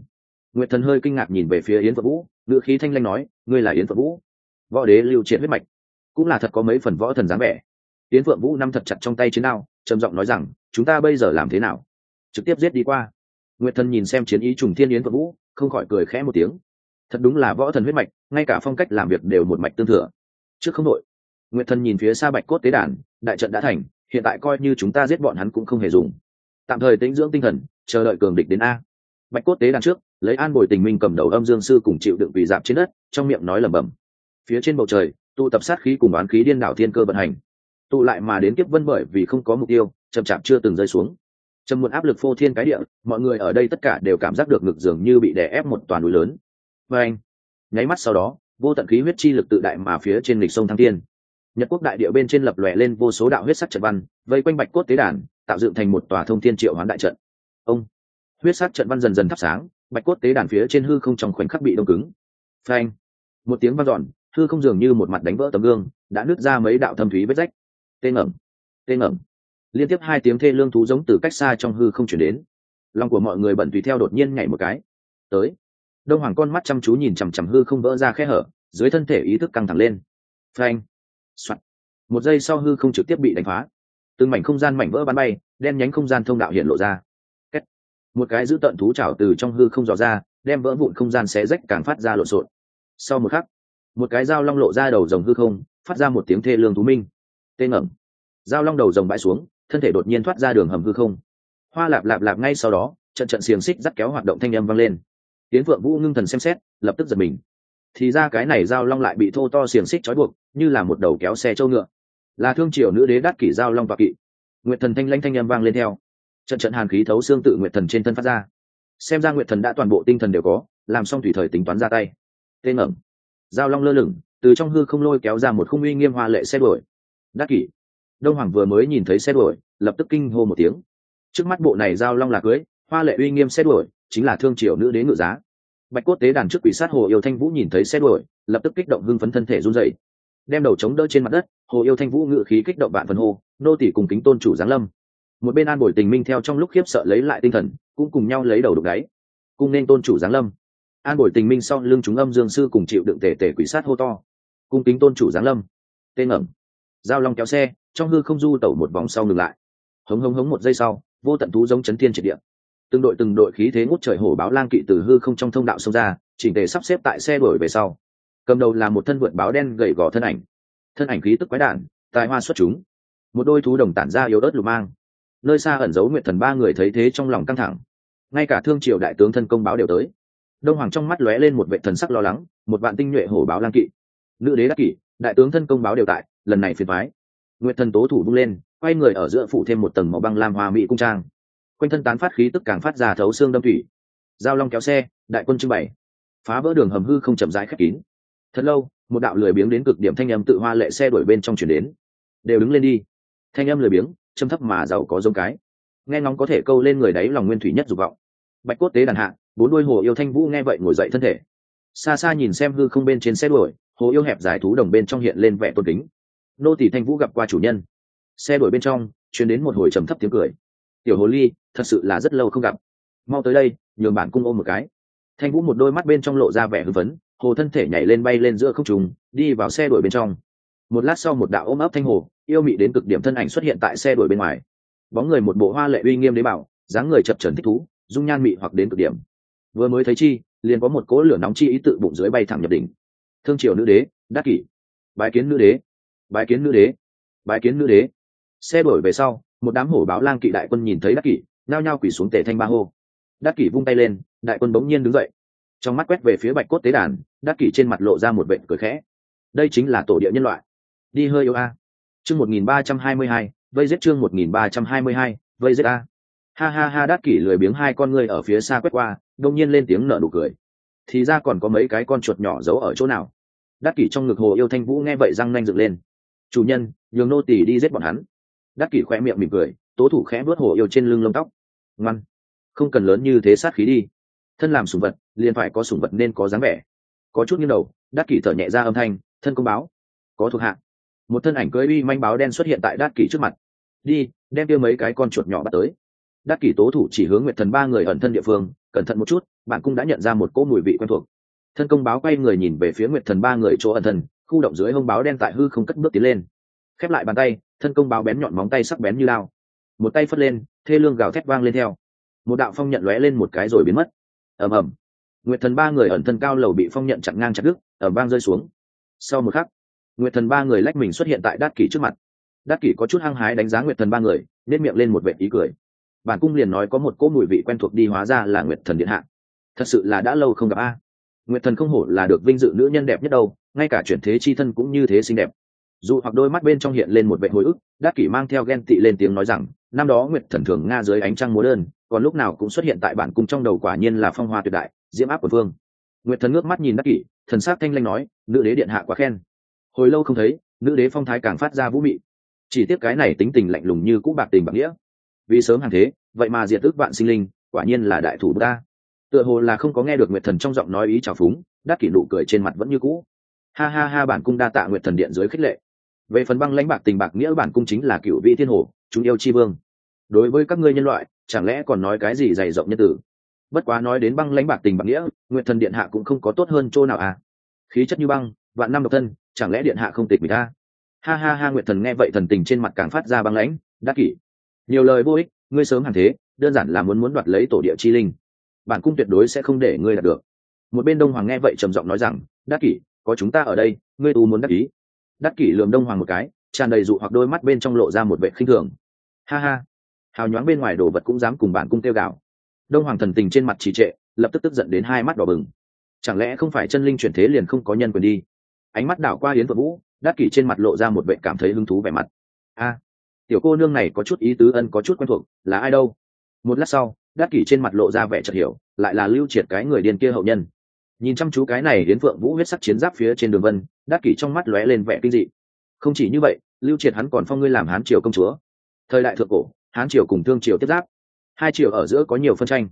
Nguyệt thần hơi kinh ngạc nhìn về phía yến phượng vũ, ngữ khí thanh lanh nói, ngươi là yến phượng vũ? Võ đế lưu triệt huyết mạch. Cũng là thật có mấy phần võ thần dáng vẻ. Yến phượng vũ nắm thật chặt trong tay chiến đao, trầm giọng nói rằng, chúng ta bây giờ làm thế nào? Trực tiếp giết đi qua. Nguyệt thần nhìn xem chiến ý trùng thiên yến phượng vũ, không khỏi cười khẽ một tiếng. Thật đúng là võ thần huyết mạch, ngay cả phong cách làm việc đều một mạch tương thừa trước không đội nguyệt thần nhìn phía xa bạch cốt tế đàn, đại trận đã thành, hiện tại coi như chúng ta giết bọn hắn cũng không hề dùng. Tạm thời tĩnh dưỡng tinh thần, chờ đợi cường địch đến a. Bạch cốt tế đàn trước, lấy an bồi tình minh cầm đầu âm dương sư cùng chịu đựng vì dạp trên đất, trong miệng nói lẩm bẩm. Phía trên bầu trời, tụ tập sát khí cùng bán khí điên đảo thiên cơ vận hành. Tụ lại mà đến kiếp vân bởi vì không có mục tiêu, chậm chạp chưa từng rơi xuống. Trầm muộn áp lực phô thiên cái địa, mọi người ở đây tất cả đều cảm giác được ngực dường như bị đè ép một toàn núi lớn. Và anh, nháy mắt sau đó vô tận khí huyết chi lực tự đại mà phía trên lịch sông thăng tiên nhật quốc đại địa bên trên lập lòe lên vô số đạo huyết sắc trận văn, vây quanh bạch cốt tế đàn, tạo dựng thành một tòa thông thiên triệu hoán đại trận. Ông, huyết sắc trận văn dần dần thắp sáng, bạch cốt tế đàn phía trên hư không trong khoảnh khắc bị đông cứng. Phanh, một tiếng vang dọn, hư không dường như một mặt đánh vỡ tấm gương, đã nứt ra mấy đạo thâm thúy vết rách. Tên ngẩng tên ngẩng liên tiếp hai tiếng thê lương thú giống từ cách xa trong hư không chuyển đến. Lòng của mọi người bận tùy theo đột nhiên nhảy một cái. Tới đông hoàng con mắt chăm chú nhìn chằm chằm hư không vỡ ra khe hở, dưới thân thể ý thức căng thẳng lên. Phanh, soạt. Một giây sau hư không trực tiếp bị đánh phá. Từng mảnh không gian mảnh vỡ bắn bay, đen nhánh không gian thông đạo hiện lộ ra. Kết. một cái giữ tận thú trào từ trong hư không dò ra, đem vỡ vụn không gian xé rách càng phát ra lộn xộn. Sau một khắc, một cái dao long lộ ra đầu rồng hư không, phát ra một tiếng thê lương thú minh. Tê ngẩng. Dao long đầu rồng bãi xuống, thân thể đột nhiên thoát ra đường hầm hư không. Hoa lạp lạp lạp ngay sau đó, trận trận xiềng xích dắt kéo hoạt động thanh âm vang lên tiến phượng vũ ngưng thần xem xét, lập tức giật mình. Thì ra cái này giao long lại bị thô to xiềng xích trói buộc, như là một đầu kéo xe trâu ngựa. Là thương triều nữ đế đắt kỷ giao long và kỵ. Nguyệt thần thanh lanh thanh âm vang lên theo. Trận trận hàn khí thấu xương tự nguyệt thần trên thân phát ra. Xem ra nguyệt thần đã toàn bộ tinh thần đều có, làm xong thủy thời tính toán ra tay. Tên ẩm. Giao long lơ lửng, từ trong hư không lôi kéo ra một khung uy nghiêm hoa lệ xe đuổi. Đắc kỷ. Đông hoàng vừa mới nhìn thấy xe đuổi, lập tức kinh hô một tiếng. Trước mắt bộ này giao long là cưới, hoa lệ uy nghiêm xe đuổi chính là thương triều nữ đế ngự giá. Bạch cốt tế đàn trước quỷ sát hồ yêu thanh vũ nhìn thấy xe đuổi, lập tức kích động hưng phấn thân thể run dậy đem đầu chống đỡ trên mặt đất, hồ yêu thanh vũ ngự khí kích động vạn phần hô, nô tỷ cùng kính tôn chủ giáng lâm. Một bên an bồi tình minh theo trong lúc khiếp sợ lấy lại tinh thần, cũng cùng nhau lấy đầu đục đáy. Cùng nên tôn chủ giáng lâm. An bồi tình minh sau lưng chúng âm dương sư cùng chịu đựng tể tể quỷ sát hô to. Cung kính tôn chủ giáng lâm. Tên ẩm giao long kéo xe, trong hư không du tẩu một vòng sau ngừng lại. Hống hống hống một giây sau, vô tận thú giống chấn thiên triệt địa từng đội từng đội khí thế ngút trời hổ báo lang kỵ từ hư không trong thông đạo xông ra, chỉnh tề sắp xếp tại xe đuổi về sau. Cầm đầu là một thân vượt báo đen gầy gò thân ảnh. Thân ảnh khí tức quái đản, tài hoa xuất chúng. Một đôi thú đồng tản ra yếu ớt lục mang. Nơi xa ẩn giấu nguyện thần ba người thấy thế trong lòng căng thẳng. Ngay cả thương triều đại tướng thân công báo đều tới. Đông hoàng trong mắt lóe lên một vệ thần sắc lo lắng, một vạn tinh nhuệ hổ báo lang kỵ. Nữ đế đắc kỵ đại tướng thân công báo đều tại, lần này phiền thoái nguyện thần tố thủ vung lên, quay người ở giữa phụ thêm một tầng màu băng lam hoa mỹ cung trang quanh thân tán phát khí tức càng phát ra thấu xương đâm thủy. Giao long kéo xe, đại quân trưng bày. Phá vỡ đường hầm hư không chậm rãi khép kín. Thật lâu, một đạo lười biếng đến cực điểm thanh âm tự hoa lệ xe đuổi bên trong chuyển đến. Đều đứng lên đi. Thanh âm lười biếng, châm thấp mà giàu có giống cái. Nghe ngóng có thể câu lên người đáy lòng nguyên thủy nhất dục vọng. Bạch cốt tế đàn hạ, bốn đuôi hồ yêu thanh vũ nghe vậy ngồi dậy thân thể. Xa xa nhìn xem hư không bên trên xe đuổi, hồ yêu hẹp dài thú đồng bên trong hiện lên vẻ tôn kính. Nô tỷ thanh vũ gặp qua chủ nhân. Xe đuổi bên trong chuyển đến một hồi trầm thấp tiếng cười tiểu hồ ly thật sự là rất lâu không gặp. Mau tới đây, nhường bản cung ôm một cái. Thanh vũ một đôi mắt bên trong lộ ra vẻ hưng phấn, hồ thân thể nhảy lên bay lên giữa không trùng đi vào xe đuổi bên trong. Một lát sau một đạo ôm ấp thanh hồ, yêu mị đến cực điểm thân ảnh xuất hiện tại xe đuổi bên ngoài. Bóng người một bộ hoa lệ uy nghiêm đế bảo, dáng người chập trần thích thú, dung nhan mị hoặc đến cực điểm. Vừa mới thấy chi, liền có một cỗ lửa nóng chi ý tự bụng dưới bay thẳng nhập đỉnh. Thương triều nữ đế, đắc kỷ. Bái kiến nữ đế. Bái kiến nữ đế. Bái kiến nữ đế. Xe đổi về sau một đám hổ báo lang kỵ đại quân nhìn thấy đắc kỷ nao nhao quỷ xuống tề thanh ba hô. Đắc kỷ vung tay lên, đại quân bỗng nhiên đứng dậy. Trong mắt quét về phía bạch cốt tế đàn, đắc kỷ trên mặt lộ ra một vệ cười khẽ. Đây chính là tổ địa nhân loại. Đi hơi yêu a. Chương một nghìn ba trăm hai mươi hai, vây giết chương một nghìn ba trăm hai mươi hai, vây giết a. Ha ha ha, đắc kỷ lười biếng hai con ngươi ở phía xa quét qua đông nhiên lên tiếng nở nụ cười. Thì ra còn có mấy cái con chuột nhỏ giấu ở chỗ nào? Đắc kỷ trong ngực hồ yêu thanh vũ nghe vậy răng nanh dựng lên. Chủ nhân, nhường nô tỳ đi giết bọn hắn đắc kỷ khoe miệng mỉm cười, tố thủ khẽ vớt hồ yêu trên lưng lông tóc. Ngoan, không cần lớn như thế sát khí đi. Thân làm sùng vật, liền phải có sùng vật nên có dáng vẻ. Có chút nghiêng đầu, đắc kỷ thở nhẹ ra âm thanh, thân công báo. Có thuộc hạ. Một thân ảnh cưỡi uy manh báo đen xuất hiện tại đắc kỷ trước mặt. Đi, đem kia mấy cái con chuột nhỏ bắt tới. Đắc kỷ tố thủ chỉ hướng nguyệt thần ba người ẩn thân địa phương, cẩn thận một chút, bạn cũng đã nhận ra một cỗ mùi vị quen thuộc. Thân công báo quay người nhìn về phía nguyệt thần ba người chỗ ẩn thân, khu động dưới hông báo đen tại hư không cất bước tiến lên. Khép lại bàn tay thân công báo bén nhọn móng tay sắc bén như lao. Một tay phất lên, thê lương gào thét vang lên theo. Một đạo phong nhận lóe lên một cái rồi biến mất. Ầm ầm. Nguyệt thần ba người ẩn thân cao lầu bị phong nhận chặn ngang chặt đứt ẩm vang rơi xuống. Sau một khắc, nguyệt thần ba người lách mình xuất hiện tại đát kỷ trước mặt. Đát kỷ có chút hăng hái đánh giá nguyệt thần ba người nếp miệng lên một vệ ý cười. Bản cung liền nói có một cỗ mùi vị quen thuộc đi hóa ra là nguyệt thần điện hạ. Thật sự là đã lâu không gặp a. Nguyệt thần không hổ là được vinh dự nữ nhân đẹp nhất đâu, ngay cả chuyển thế chi thân cũng như thế xinh đẹp dù hoặc đôi mắt bên trong hiện lên một vệ hồi ức, đắc kỷ mang theo ghen tị lên tiếng nói rằng, năm đó nguyệt thần thường nga dưới ánh trăng múa đơn, còn lúc nào cũng xuất hiện tại bản cung trong đầu quả nhiên là phong hoa tuyệt đại, diễm áp của vương. Nguyệt thần ngước mắt nhìn đắc kỷ, thần sắc thanh lanh nói, nữ đế điện hạ quá khen. Hồi lâu không thấy, nữ đế phong thái càng phát ra vũ mị. Chỉ tiếc cái này tính tình lạnh lùng như cũ bạc tình bạc nghĩa. Vì sớm hàng thế, vậy mà diệt ước vạn sinh linh, quả nhiên là đại thủ ta. Tựa hồ là không có nghe được nguyệt thần trong giọng nói ý trào phúng, đắc kỷ nụ cười trên mặt vẫn như cũ. Ha ha ha, bản cung đa tạ nguyệt thần điện dưới khích lệ về phần băng lãnh bạc tình bạc nghĩa bản cung chính là cựu vị thiên hồ, chúng yêu chi vương. Đối với các ngươi nhân loại, chẳng lẽ còn nói cái gì dày rộng nhân tử? Bất quá nói đến băng lãnh bạc tình bạc nghĩa nguyệt thần điện hạ cũng không có tốt hơn chỗ nào à? Khí chất như băng, vạn năm độc thân, chẳng lẽ điện hạ không tịch mình ta à? ha ha ha nguyệt thần nghe vậy thần tình trên mặt càng phát ra băng lãnh, đắc kỷ. Nhiều lời vô ích, ngươi sớm hẳn thế, đơn giản là muốn muốn đoạt lấy tổ địa chi linh. Bản cung tuyệt đối sẽ không để ngươi đạt được. Một bên đông hoàng nghe vậy trầm giọng nói rằng, đắc kỷ, có chúng ta ở đây, ngươi tu muốn đắc ý đắc kỷ lườm đông hoàng một cái, tràn đầy dụ hoặc đôi mắt bên trong lộ ra một vệ khinh thường. Ha ha, hào nhoáng bên ngoài đồ vật cũng dám cùng bản cung tiêu gạo đông hoàng thần tình trên mặt trì trệ, lập tức tức giận đến hai mắt đỏ bừng. Chẳng lẽ không phải chân linh chuyển thế liền không có nhân quyền đi? Ánh mắt đảo qua Yến vợ vũ đắc kỷ trên mặt lộ ra một vệ cảm thấy hứng thú vẻ mặt. A, tiểu cô nương này có chút ý tứ ân có chút quen thuộc, là ai đâu? Một lát sau đắc kỷ trên mặt lộ ra vẻ chợt hiểu, lại là lưu triệt cái người điên kia hậu nhân nhìn chăm chú cái này đến phượng vũ huyết sắc chiến giáp phía trên đường vân, đắc kỷ trong mắt lóe lên vẻ kinh dị. Không chỉ như vậy, lưu triệt hắn còn phong ngươi làm hán triều công chúa. Thời đại thượng cổ, hán triều cùng thương triều tiếp giáp. Hai triều ở giữa có nhiều phân tranh.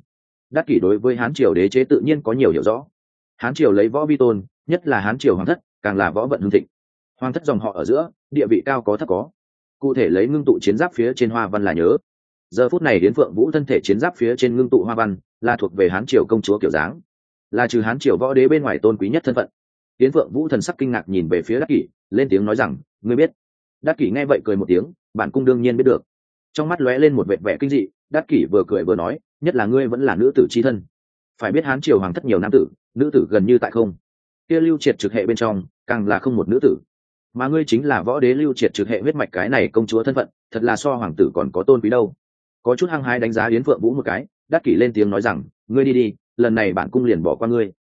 Đắc kỷ đối với hán triều đế chế tự nhiên có nhiều hiểu rõ. Hán triều lấy võ vi tôn, nhất là hán triều hoàng thất, càng là võ vận hương thịnh. Hoàng thất dòng họ ở giữa, địa vị cao có thấp có. Cụ thể lấy ngưng tụ chiến giáp phía trên hoa văn là nhớ. Giờ phút này đến phượng vũ thân thể chiến giáp phía trên ngưng tụ hoa văn, là thuộc về hán triều công chúa kiểu dáng là trừ hán triều võ đế bên ngoài tôn quý nhất thân phận. Tiến phượng vũ thần sắc kinh ngạc nhìn về phía đắc kỷ, lên tiếng nói rằng, ngươi biết. Đắc kỷ nghe vậy cười một tiếng, bản cung đương nhiên biết được. Trong mắt lóe lên một vẻ vẻ kinh dị, đắc kỷ vừa cười vừa nói, nhất là ngươi vẫn là nữ tử chi thân. Phải biết hán triều hoàng thất nhiều nam tử, nữ tử gần như tại không. Kia lưu triệt trực hệ bên trong, càng là không một nữ tử. Mà ngươi chính là võ đế lưu triệt trực hệ huyết mạch cái này công chúa thân phận, thật là so hoàng tử còn có tôn quý đâu. Có chút hăng hái đánh giá yến phượng vũ một cái, đắc kỷ lên tiếng nói rằng, ngươi đi đi lần này bản cung liền bỏ qua ngươi.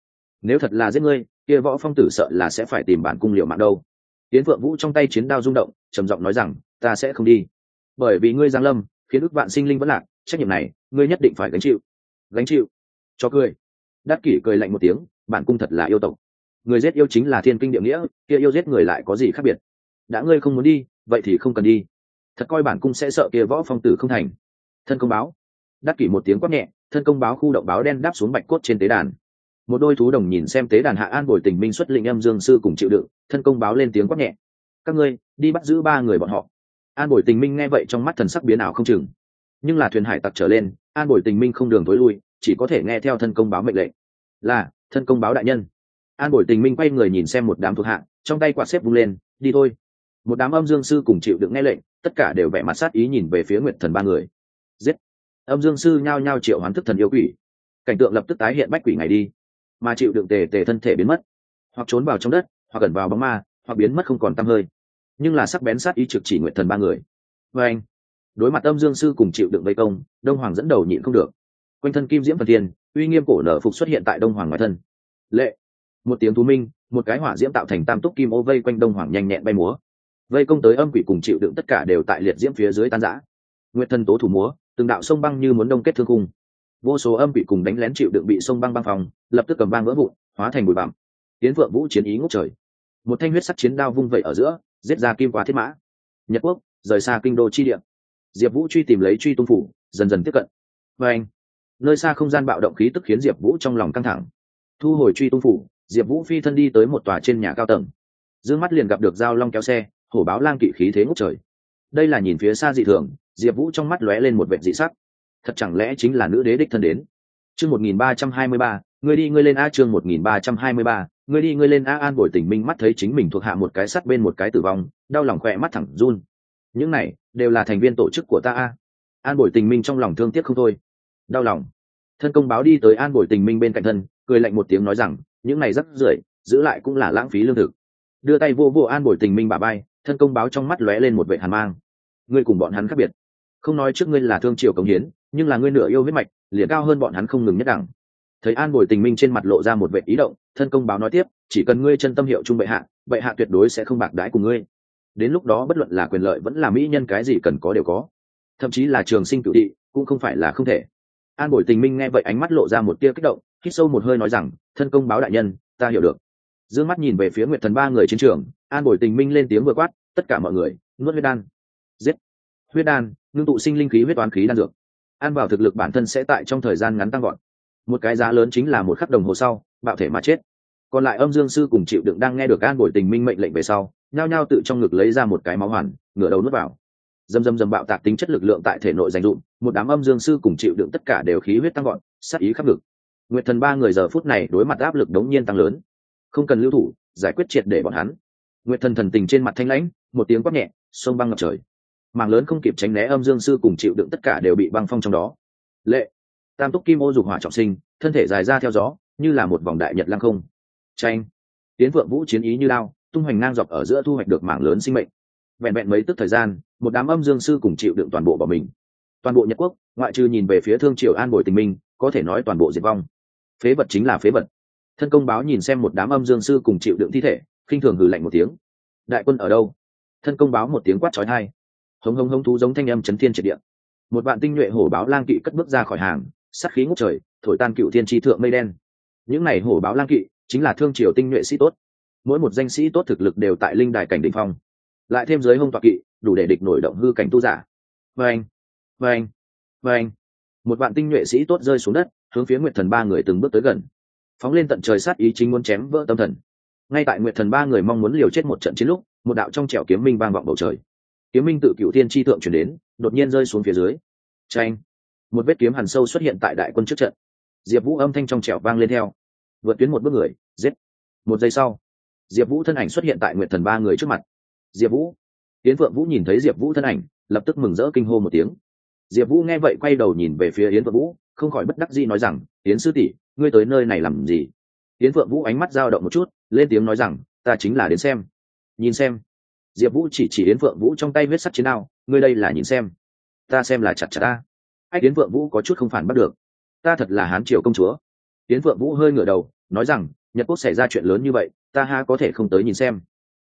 Nếu thật là giết ngươi, kia võ phong tử sợ là sẽ phải tìm bản cung liệu mạng đâu. Tiến phượng vũ trong tay chiến đao rung động, trầm giọng nói rằng, ta sẽ không đi. Bởi vì ngươi giang lâm, khiến ức vạn sinh linh vẫn lạc, trách nhiệm này, ngươi nhất định phải gánh chịu. Gánh chịu? Cho cười. Đắc kỷ cười lạnh một tiếng, bản cung thật là yêu tộc. Người giết yêu chính là thiên kinh địa nghĩa, kia yêu giết người lại có gì khác biệt? Đã ngươi không muốn đi, vậy thì không cần đi. Thật coi bản cung sẽ sợ kia võ phong tử không thành. Thân công báo. Đắc kỷ một tiếng quát nhẹ thân công báo khu động báo đen đáp xuống bạch cốt trên tế đàn. Một đôi thú đồng nhìn xem tế đàn hạ an bồi tình minh xuất lĩnh âm dương sư cùng chịu đựng, thân công báo lên tiếng quát nhẹ. Các ngươi, đi bắt giữ ba người bọn họ. An bồi tình minh nghe vậy trong mắt thần sắc biến ảo không chừng. Nhưng là thuyền hải tặc trở lên, an bồi tình minh không đường tối lui, chỉ có thể nghe theo thân công báo mệnh lệnh. Là, thân công báo đại nhân. An bồi tình minh quay người nhìn xem một đám thuộc hạ, trong tay quạt xếp vung lên, đi thôi. Một đám âm dương sư cùng chịu đựng nghe lệnh, tất cả đều vẻ mặt sát ý nhìn về phía nguyệt thần ba người. Giết! Âm dương sư nhao nhao triệu hoán thức thần yêu quỷ. Cảnh tượng lập tức tái hiện bách quỷ ngày đi. Mà chịu đựng tề tề thân thể biến mất. Hoặc trốn vào trong đất, hoặc gần vào bóng ma, hoặc biến mất không còn t hơi. Nhưng là sắc bén sát ý trực chỉ nguyện thần ba người. Vê anh, đối mặt âm dương sư cùng chịu đựng vây công, đông hoàng dẫn đầu nhịn không được. Quanh thân kim diễm phần thiên, uy nghiêm cổ nở phục xuất hiện tại đông hoàng ngoài thân. Lệ, một tiếng thú minh, một cái hỏa diễm tạo thành tam túc kim ô vây quanh đông hoàng nhanh nhẹn bay múa. Vây công tới âm quỷ cùng chịu đựng tất cả đều tại liệt diễm phía dưới tan giã nguyệt thần tố thủ múa từng đạo sông băng như muốn đông kết thương cung vô số âm bị cùng đánh lén chịu đựng bị sông băng băng phòng, lập tức cầm băng vỡ vụn, hóa thành bụi bặm. Tiến vượng vũ chiến ý ngốc trời. Một thanh huyết sắc chiến đao vung vẩy ở giữa, giết ra kim quá thiết mã. Nhật quốc, rời xa kinh đô chi địa. Diệp vũ truy tìm lấy truy tung phủ, dần dần tiếp cận. Và anh, nơi xa không gian bạo động khí tức khiến diệp vũ trong lòng căng thẳng. Thu hồi truy tung phủ, diệp vũ phi thân đi tới một tòa trên nhà cao tầng. D ư ơ n g mắt liền gặp được dao long kéo xe, hổ báo lang kỵ khí thế ngốc trời. Đây là nhìn phía xa dị thường diệp vũ trong mắt lóe lên một vệ dị sắc. Thật chẳng lẽ chính là nữ đế đích thân đến? Chương một nghìn ba trăm hai mươi ba người đi, ngươi lên a, chương một nghìn ba trăm hai mươi ba người đi, ngươi lên a, an bồi tình minh mắt thấy chính mình thuộc hạ một cái sắt bên một cái tử vong, đau lòng khỏe mắt thẳng run. Những này đều là thành viên tổ chức của ta a. An bồi tình minh trong lòng thương tiếc không thôi. Đau lòng. Thân công báo đi tới an bồi tình minh bên cạnh thân, cười lạnh một tiếng nói rằng, những này rất rưởi, giữ lại cũng là lãng phí lương thực. Đưa tay vô vô an bồi tình minh bà bay thân công báo trong mắt lóe lên một vệ hàn mang. Ngươi cùng bọn hắn khác biệt không nói trước ngươi là thương triều cống hiến, nhưng là ngươi nửa yêu huyết mạch, liền cao hơn bọn hắn không ngừng nhất đẳng. Thấy an bồi tình minh trên mặt lộ ra một vệ ý động, thân công báo nói tiếp, chỉ cần ngươi chân tâm hiệu trung bệ hạ bệ hạ tuyệt đối sẽ không bạc đái cùng ngươi. Đến lúc đó bất luận là quyền lợi vẫn là mỹ nhân cái gì cần có đều có. Thậm chí là trường sinh cựu thị, cũng không phải là không thể. An bồi tình minh nghe vậy ánh mắt lộ ra một tia kích động, hít sâu một hơi nói rằng, thân công báo đại nhân, ta hiểu được. D ư ơ n g mắt nhìn về phía nguyệt thần ba người chiến trường, an bồi tình minh lên tiếng vừa quát, tất cả mọi người, nuốt huyết đan. Giết. Huyết đan? Ngưng tụ sinh linh khí huyết toán khí đan dược. An vào thực lực bản thân sẽ tại trong thời gian ngắn tăng gọn một cái giá lớn chính là một khắc đồng hồ sau, bạo thể mà chết. Còn lại âm dương sư cùng chịu đựng đang nghe được an bồi tình minh mệnh lệnh về sau, nhao nhao tự trong ngực lấy ra một cái máu hoàn, ngửa đầu nuốt vào. Dầm dầm dầm bạo tạc tính chất lực lượng tại thể nội dành dụm một đám âm dương sư cùng chịu đựng tất cả đều khí huyết tăng gọn sát ý khắp ngực. Nguyệt thần ba người giờ phút này đối mặt áp lực đống nhiên tăng lớn. Không cần lưu thủ, giải quyết triệt để bọn hắn. Nguyệt thần thần tình trên mặt thanh lãnh, một tiếng quát nhẹ, sông băng ngập trời mảng lớn không kịp tránh né âm dương sư cùng chịu đựng tất cả đều bị băng phong trong đó. Lệ, tam túc kim ô dục hỏa trọng sinh, thân thể dài ra theo gió, như là một vòng đại nhật lăng không. Tranh tiến vượng vũ chiến ý như lao tung hoành ngang dọc ở giữa thu hoạch được mảng lớn sinh mệnh. Vẹn vẹn mấy tức thời gian, một đám âm dương sư cùng chịu đựng toàn bộ vào mình. Toàn bộ nhật quốc, ngoại trừ nhìn về phía thương triều an bồi tình minh, có thể nói toàn bộ diệt vong. Phế vật chính là phế vật. Thân công báo nhìn xem một đám âm dương sư cùng chịu đựng thi thể, khinh thường hừ lạnh một tiếng. Đại quân ở đâu? Thân công báo một tiếng quát trói thai hống hống hống thú giống thanh âm chấn thiên triệt địa. Một bạn tinh nhuệ hổ báo lang kỵ cất bước ra khỏi hàng sắt khí ngút trời, thổi tan cựu thiên tri thượng mây đen. Những n à y hổ báo lang kỵ, chính là thương triều tinh nhuệ sĩ tốt. Mỗi một danh sĩ tốt thực lực đều tại linh đài cảnh đ ỉ n h phong. Lại thêm giới hông toạc kỵ, đủ để địch nổi động hư cảnh tu giả. Vâng vâng vâng. Một bạn tinh nhuệ sĩ tốt rơi xuống đất, hướng phía nguyệt thần ba người từng bước tới gần. Phóng lên tận trời sát ý chính muốn chém vỡ tâm thần. Ngay tại nguyệt thần ba người mong muốn liều chết một trận chiến lúc, một đạo trong trẻo kiếm minh vang vọng bầu trời kiếm minh tự cựu thiên tri thượng chuyển đến, đột nhiên rơi xuống phía dưới. Tranh một vết kiếm hằn sâu xuất hiện tại đại quân trước trận. Diệp vũ âm thanh trong trẻo vang lên theo. Vượt tuyến một bước người, giết. Một giây sau, diệp vũ thân ảnh xuất hiện tại nguyệt thần ba người trước mặt. Diệp vũ! Yến phượng vũ nhìn thấy diệp vũ thân ảnh, lập tức mừng rỡ kinh hô một tiếng. Diệp vũ nghe vậy quay đầu nhìn về phía yến phượng vũ, không khỏi bất đắc dĩ nói rằng, yến sư tỷ, ngươi tới nơi này làm gì? Yến phượng vũ ánh mắt dao động một chút, lên tiếng nói rằng, ta chính là đến xem. Nhìn xem diệp vũ chỉ chỉ yến phượng vũ trong tay huyết sắt chiến đao, ngươi đây là nhìn xem. Ta xem là chặt chặt ta. Ách, yến phượng vũ có chút không phản bắt được. Ta thật là hán triều công chúa. Yến phượng vũ hơi ngửa đầu, nói rằng, nhật quốc xảy ra chuyện lớn như vậy, ta ha có thể không tới nhìn xem.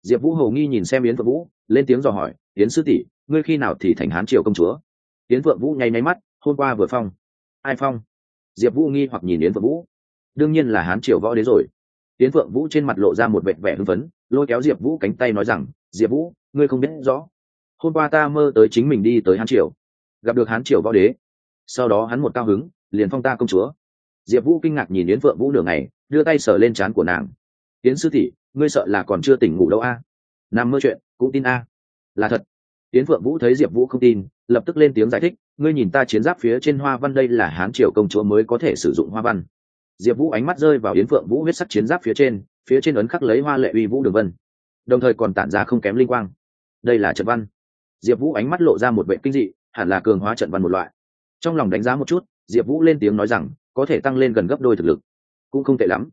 Diệp vũ hầu nghi nhìn xem yến phượng vũ, lên tiếng dò hỏi, yến sư tỷ, ngươi khi nào thì thành hán triều công chúa? Yến phượng vũ nháy máy mắt, hôm qua vừa phong. Ai phong? Diệp vũ nghi hoặc nhìn yến phượng vũ. Đương nhiên là hán triều võ đế rồi. Yến phượng vũ trên mặt lộ ra một vệt vẻ hưng phấn, lôi kéo diệp vũ cánh tay nói rằng diệp vũ ngươi không biết rõ. Hôm qua ta mơ tới chính mình đi tới hán triều. Gặp được hán triều võ đế. Sau đó hắn một cao hứng liền phong ta công chúa. Diệp vũ kinh ngạc nhìn yến phượng vũ nửa ngày đưa tay sờ lên trán của nàng. Yến sư thị, ngươi sợ là còn chưa tỉnh ngủ đâu a? Nằm mơ chuyện cũng tin a. Là thật. Yến phượng vũ thấy diệp vũ không tin lập tức lên tiếng giải thích ngươi nhìn ta chiến giáp phía trên hoa văn đây là hán triều công chúa mới có thể sử dụng hoa văn. Diệp vũ ánh mắt rơi vào yến phượng vũ huyết sắc chiến giáp phía trên phía trên ấn khắc lấy hoa lệ uy vũ đường vân đồng thời còn tản ra không kém linh quang. Đây là trận văn. Diệp vũ ánh mắt lộ ra một vệ kinh dị, hẳn là cường hóa trận văn một loại. Trong lòng đánh giá một chút, diệp vũ lên tiếng nói rằng, có thể tăng lên gần gấp đôi thực lực. Cũng không tệ lắm.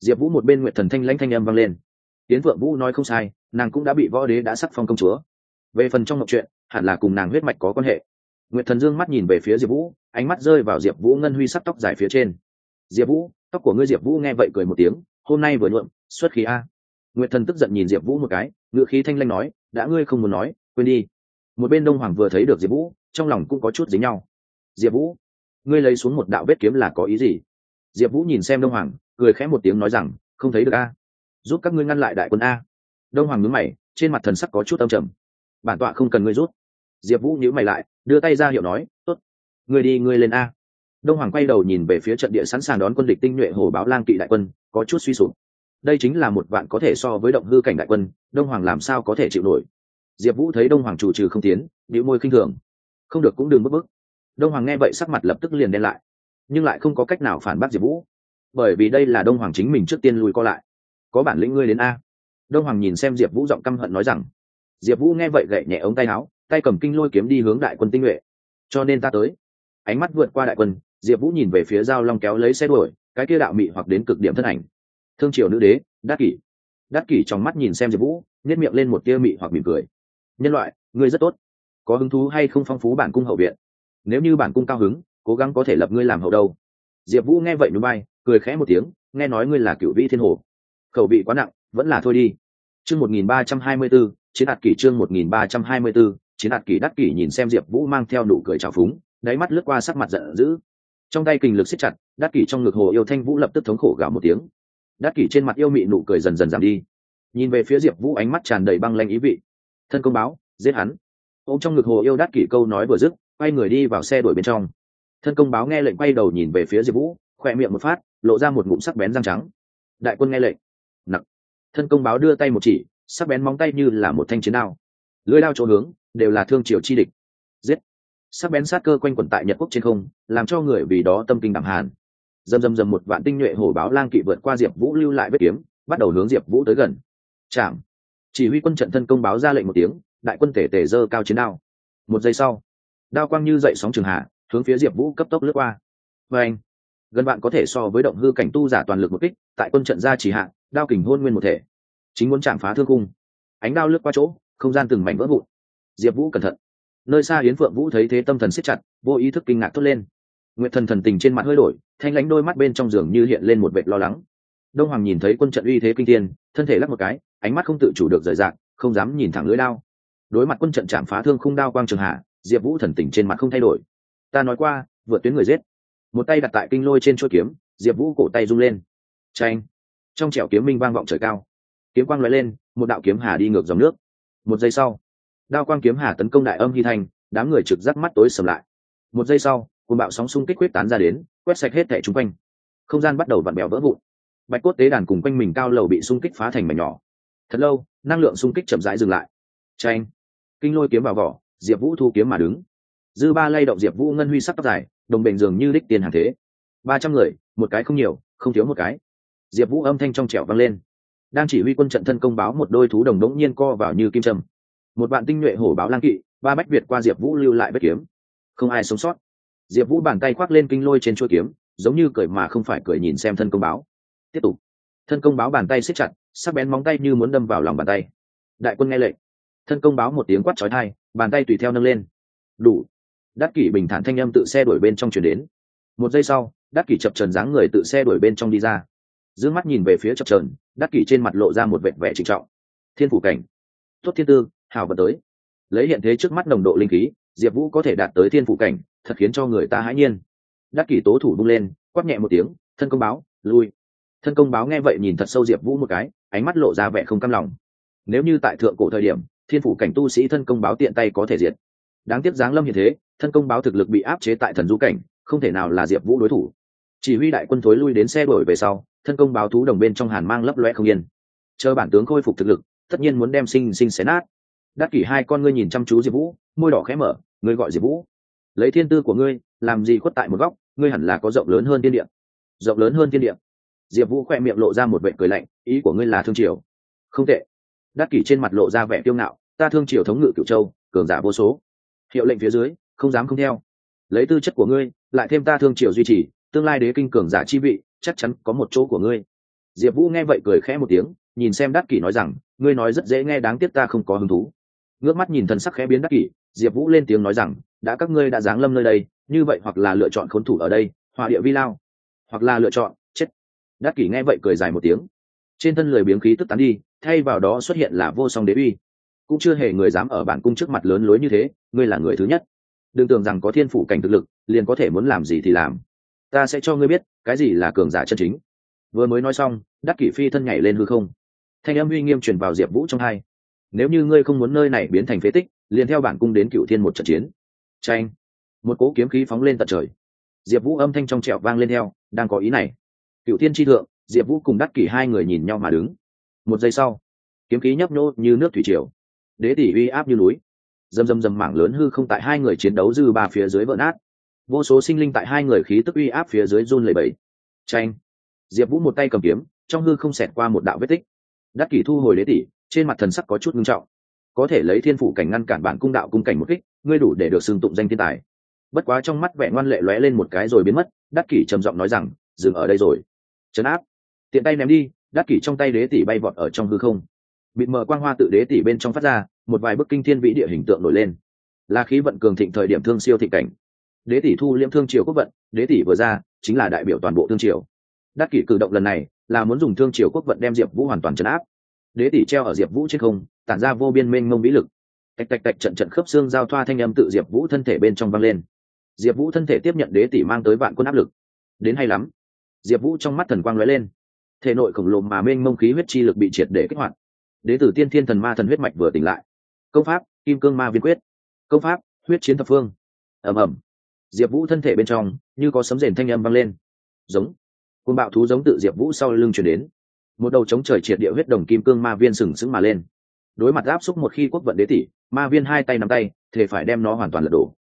Diệp vũ một bên nguyện thần thanh lãnh thanh âm vang lên. Tiến vượng vũ nói không sai, nàng cũng đã bị võ đế đã sắc phong công chúa. Về phần trong mộng chuyện hẳn là cùng nàng huyết mạch có quan hệ. Nguyệt thần dương mắt nhìn về phía diệp vũ, ánh mắt rơi vào diệp vũ ngân huy sắc tóc dài phía trên. Diệp vũ, tóc của ngươi diệp vũ nghe vậy cười một tiếng, hôm nay vừa nhuộm, xuất khí a nguyệt thần tức giận nhìn diệp vũ một cái ngựa khí thanh lanh nói, đã ngươi không muốn nói, quên đi. Một bên đông hoàng vừa thấy được diệp vũ, trong lòng cũng có chút dính nhau. Diệp vũ, ngươi lấy xuống một đạo vết kiếm là có ý gì? Diệp vũ nhìn xem đông hoàng, cười khẽ một tiếng nói rằng, không thấy được a. Giúp các ngươi ngăn lại đại quân a. Đông hoàng nhướng mày, trên mặt thần sắc có chút âm trầm. Bản tọa không cần ngươi rút diệp vũ nhíu mày lại, đưa tay ra hiệu nói, tốt, ngươi đi, ngươi lên a. Đông hoàng quay đầu nhìn về phía trận địa sẵn sàng đón quân địch tinh nhuệ hồ báo lang kỵ đại quân, có chút suy sụp đây chính là một vạn có thể so với động hư cảnh đại quân, đông hoàng làm sao có thể chịu nổi? Diệp vũ thấy đông hoàng chủ trừ không tiến bị môi khinh thường. Không được cũng đừng bức bức đông hoàng nghe vậy sắc mặt lập tức liền đen lại. Nhưng lại không có cách nào phản bác diệp vũ. Bởi vì đây là đông hoàng chính mình trước tiên lùi co lại. Có bản lĩnh ngươi đến a. Đông hoàng nhìn xem diệp vũ giọng căm hận nói rằng. Diệp vũ nghe vậy gậy nhẹ ống tay áo, tay cầm kinh lôi kiếm đi hướng đại quân tinh nhuệ. Cho nên ta tới. Ánh mắt vượt qua đại quân, diệp vũ nhìn về phía giao long kéo lấy xe đuổi, cái kia đạo mị hoặc đến cực điểm thân ảnh thương triều nữ đế đắc kỷ. Đắc kỷ trong mắt nhìn xem diệp vũ nhét miệng lên một tia mị hoặc mỉm cười. Nhân loại, ngươi rất tốt. Có hứng thú hay không phong phú bản cung hậu viện? Nếu như bản cung cao hứng, cố gắng có thể lập ngươi làm hậu đâu. Diệp vũ nghe vậy núi bay cười khẽ một tiếng, nghe nói ngươi là cựu vĩ thiên hồ. Khẩu vị quá nặng, vẫn là thôi đi. Chương một nghìn ba trăm hai mươi b ố chiến đạt kỷ chương một nghìn ba trăm hai mươi b ố chiến đạt kỷ đắc kỷ nhìn xem diệp vũ mang theo nụ cười trào phúng, đáy mắt lướt qua sắc mặt giận dữ. Trong tay kình lực siết chặt đắc kỷ trong ngực hồ yêu thanh vũ lập tức thống khổ gào một tiếng đắc kỷ trên mặt yêu mị nụ cười dần dần giảm đi. Nhìn về phía diệp vũ ánh mắt tràn đầy băng lanh ý vị. Thân công báo, giết hắn. Ô m trong ngực hồ yêu đắc kỷ câu nói vừa dứt, quay người đi vào xe đuổi bên trong. Thân công báo nghe lệnh quay đầu nhìn về phía diệp vũ, khỏe miệng một phát, lộ ra một ngụm sắc bén răng trắng. Đại quân nghe lệnh. Nặng thân công báo đưa tay một chỉ, sắc bén móng tay như là một thanh chiến đao. Lưới đao chỗ hướng, đều là thương triều chi địch. Giết. Sắc bén sát cơ quanh quẩn tại nhật quốc trên không, làm cho người vì đó tâm kinh đẳng hàn dầm dầm dầm một vạn tinh nhuệ hổ báo lang kỵ vượt qua diệp vũ lưu lại vết kiếm, bắt đầu hướng diệp vũ tới gần. Chạm. Chỉ huy quân trận thân công báo ra lệnh một tiếng, đại quân thể tể dơ cao chiến đao. Một giây sau, đao quang như dậy sóng trường hạ, hướng phía diệp vũ cấp tốc lướt qua. Và anh gần bạn có thể so với động hư cảnh tu giả toàn lực một kích, tại quân trận gia chỉ hạ, đao kình hôn nguyên một thể. Chính muốn chạm phá thương cung. Ánh đao lướt qua chỗ, không gian từng mảnh vỡ vụn. Diệp vũ cẩn thận. Nơi xa yến phượng vũ thấy thế tâm thần siết chặt, vô ý thức kinh ngạc thốt lên nguyệt thần thần tình trên mặt hơi đổi thanh lánh đôi mắt bên trong giường như hiện lên một vệt lo lắng. Đông hoàng nhìn thấy quân trận uy thế kinh thiên, thân thể lắc một cái ánh mắt không tự chủ được rời rạc không dám nhìn thẳng lưỡi đao. Đối mặt quân trận chạm phá thương khung đao quang trường hạ diệp vũ thần tình trên mặt không thay đổi. Ta nói qua vượt tuyến người giết. Một tay đặt tại kinh lôi trên chuôi kiếm diệp vũ cổ tay rung lên. Tranh trong trẻo kiếm minh vang vọng trời cao. Kiếm quang l lên một đạo kiếm hà đi ngược dòng nước. Một giây sau đao quang kiếm hà tấn công đại âm hy thành đám người trực giác mắt tối sầm lại. Một giây sau cùng bạo sóng xung kích quyết tán ra đến, quét sạch hết thẻ chung quanh. Không gian bắt đầu vặn bèo vỡ vụn. Bạch cốt tế đàn cùng quanh mình cao lầu bị xung kích phá thành mảnh nhỏ. Thật lâu, năng lượng xung kích chậm rãi dừng lại. Tranh kinh lôi kiếm vào vỏ, diệp vũ thu kiếm mà đứng. Dư ba lay động diệp vũ ngân huy sắc tóc dài, đồng bệnh dường như đích tiền hàng thế. Ba trăm người, một cái không nhiều, không thiếu một cái. Diệp vũ âm thanh trong trẻo vang lên. Đang chỉ huy quân trận thân công báo một đôi thú đồng đống nhiên co vào như kim trâm một bạn tinh nhuệ hổ báo lang kỵ, ba bách việt qua diệp vũ lưu lại bất kiếm. Không ai sống sót diệp vũ bàn tay khoác lên kinh lôi trên chuôi kiếm, giống như cười mà không phải cười nhìn xem thân công báo. Tiếp tục. Thân công báo bàn tay siết chặt, sắc bén móng tay như muốn đâm vào lòng bàn tay. Đại quân nghe lệnh. Thân công báo một tiếng quát trói thai bàn tay tùy theo nâng lên. Đủ. Đắc kỷ bình thản thanh â m tự xe đuổi bên trong chuyển đến. Một giây sau, đắc kỷ chập trần dáng người tự xe đuổi bên trong đi ra. D mắt nhìn về phía chập trần, đắc kỷ trên mặt lộ ra một vẹn vẻ trịnh trọng. Thiên phủ cảnh. Tốt thiên tư, hào vật tới. Lấy hiện thế trước mắt nồng độ linh khí, diệp vũ có thể đạt tới thiên phủ cảnh thật khiến cho người ta hãi nhiên. Đắc kỷ tố thủ bung lên quắp nhẹ một tiếng, thân công báo, lui. Thân công báo nghe vậy nhìn thật sâu diệp vũ một cái, ánh mắt lộ ra vẻ không cam lòng. Nếu như tại thượng cổ thời điểm, thiên phủ cảnh tu sĩ thân công báo tiện tay có thể diệt. Đáng tiếc giáng lâm như thế, thân công báo thực lực bị áp chế tại thần du cảnh, không thể nào là diệp vũ đối thủ. Chỉ huy đại quân thối lui đến xe đổi về sau, thân công báo thú đồng bên trong hàn mang lấp loe không yên. Chờ bản tướng khôi phục thực lực, tất nhiên muốn đem sinh sinh xé nát. Đắc kỷ hai con ngươi nhìn chăm chú diệp vũ, môi đỏ khẽ mở, ngươi gọi diệp vũ? Lấy thiên tư của ngươi, làm gì khuất tại một góc, ngươi hẳn là có rộng lớn hơn thiên địa. Rộng lớn hơn thiên địa. Diệp vũ khoe miệng lộ ra một vệ cười lạnh, ý của ngươi là thương triều. Không tệ. Đắc kỷ trên mặt lộ ra vẻ kiêu ngạo, ta thương triều thống ngự cựu châu, cường giả vô số. Hiệu lệnh phía dưới, không dám không theo. Lấy tư chất của ngươi, lại thêm ta thương triều duy trì, tương lai đế kinh cường giả chi vị, chắc chắn có một chỗ của ngươi. Diệp vũ nghe vậy cười khẽ một tiếng, nhìn xem đắc kỷ nói rằng, ngươi nói rất dễ nghe, đáng tiếc ta không có hứng thú. Ngước mắt nhìn thần sắc khẽ biến đắc kỷ diệp vũ lên tiếng nói rằng, đã các ngươi đã giáng lâm nơi đây, như vậy hoặc là lựa chọn khốn thủ ở đây hòa địa vi lao, hoặc là lựa chọn chết. Đắc kỷ nghe vậy cười dài một tiếng. Trên thân lười biếng khí tức tán đi, thay vào đó xuất hiện là vô song đế uy. Cũng chưa hề người dám ở bản cung trước mặt lớn lối như thế, ngươi là người thứ nhất. Đừng tưởng rằng có thiên phủ cảnh thực lực, liền có thể muốn làm gì thì làm. Ta sẽ cho ngươi biết, cái gì là cường giả chân chính. Vừa mới nói xong, đắc kỷ phi thân nhảy lên hư không. Thanh âm uy nghiêm truyền vào diệp vũ trong hai. Nếu như ngươi không muốn nơi này biến thành phế tích liền theo bản cung đến cựu thiên một trận chiến. Tranh một cố kiếm khí phóng lên tận trời. Diệp vũ âm thanh trong trẹo vang lên theo, đang có ý này. Cựu thiên tri thượng, diệp vũ cùng đắc kỷ hai người nhìn nhau mà đứng. Một giây sau, kiếm khí nhấp nhô như nước thủy triều. Đế tỷ uy áp như núi. Dầm dầm dầm mảng lớn hư không tại hai người chiến đấu dư ba phía dưới vỡ nát. Vô số sinh linh tại hai người khí tức uy áp phía dưới run lẩy bẫy tranh diệp vũ một tay cầm kiếm, trong hư không xẹt qua một đạo vết tích. Đắc kỷ thu hồi đế tỷ, trên mặt thần sắc có chút ngưng trọng có thể lấy thiên phủ cảnh ngăn cản bản cung đạo cung cảnh một kích, ngươi đủ để được xưng tụng danh thiên tài. Bất quá trong mắt vẻ ngoan lệ lóe lên một cái rồi biến mất, đắc kỷ trầm giọng nói rằng, dừng ở đây rồi. Trấn áp. Tiện tay ném đi, đắc kỷ trong tay đế tỷ bay vọt ở trong hư không. Bị mờ quang hoa tự đế tỷ bên trong phát ra, một vài bức kinh thiên vĩ địa hình tượng nổi lên. Là khí vận cường thịnh thời điểm thương siêu thị cảnh. Đế tỷ thu liễm thương triều quốc vận, đế tỷ vừa ra, chính là đại biểu toàn bộ thương triều. Đắc kỷ cử động lần này là muốn dùng thương triều quốc vận đem diệp vũ hoàn toàn chấn áp đế tỷ treo ở diệp vũ trên không, tản ra vô biên mênh mông vĩ lực. Tạch tạch tạch trận trận khớp xương giao thoa thanh âm tự diệp vũ thân thể bên trong vang lên. Diệp vũ thân thể tiếp nhận đế tỷ mang tới vạn quân áp lực. Đến hay lắm. Diệp vũ trong mắt thần quang lóe lên. Thể nội khổng lồ mà mênh mông khí huyết chi lực bị triệt để kích hoạt. Đế tử tiên thiên thần ma thần huyết mạch vừa tỉnh lại. Công pháp, kim cương ma viên quyết. Công pháp, huyết chiến thập phương. Ầm ầm. Diệp vũ thân thể bên trong, như có sấm rền thanh âm vang lên. Giống. Côn bạo thú giống tự diệp vũ sau lưng chuyển đến một đầu chống trời triệt địa huyết đồng kim cương ma viên sừng sững mà lên. Đối mặt áp xúc một khi quốc vận đế tỷ ma viên hai tay nắm tay thể phải đem nó hoàn toàn lật đổ.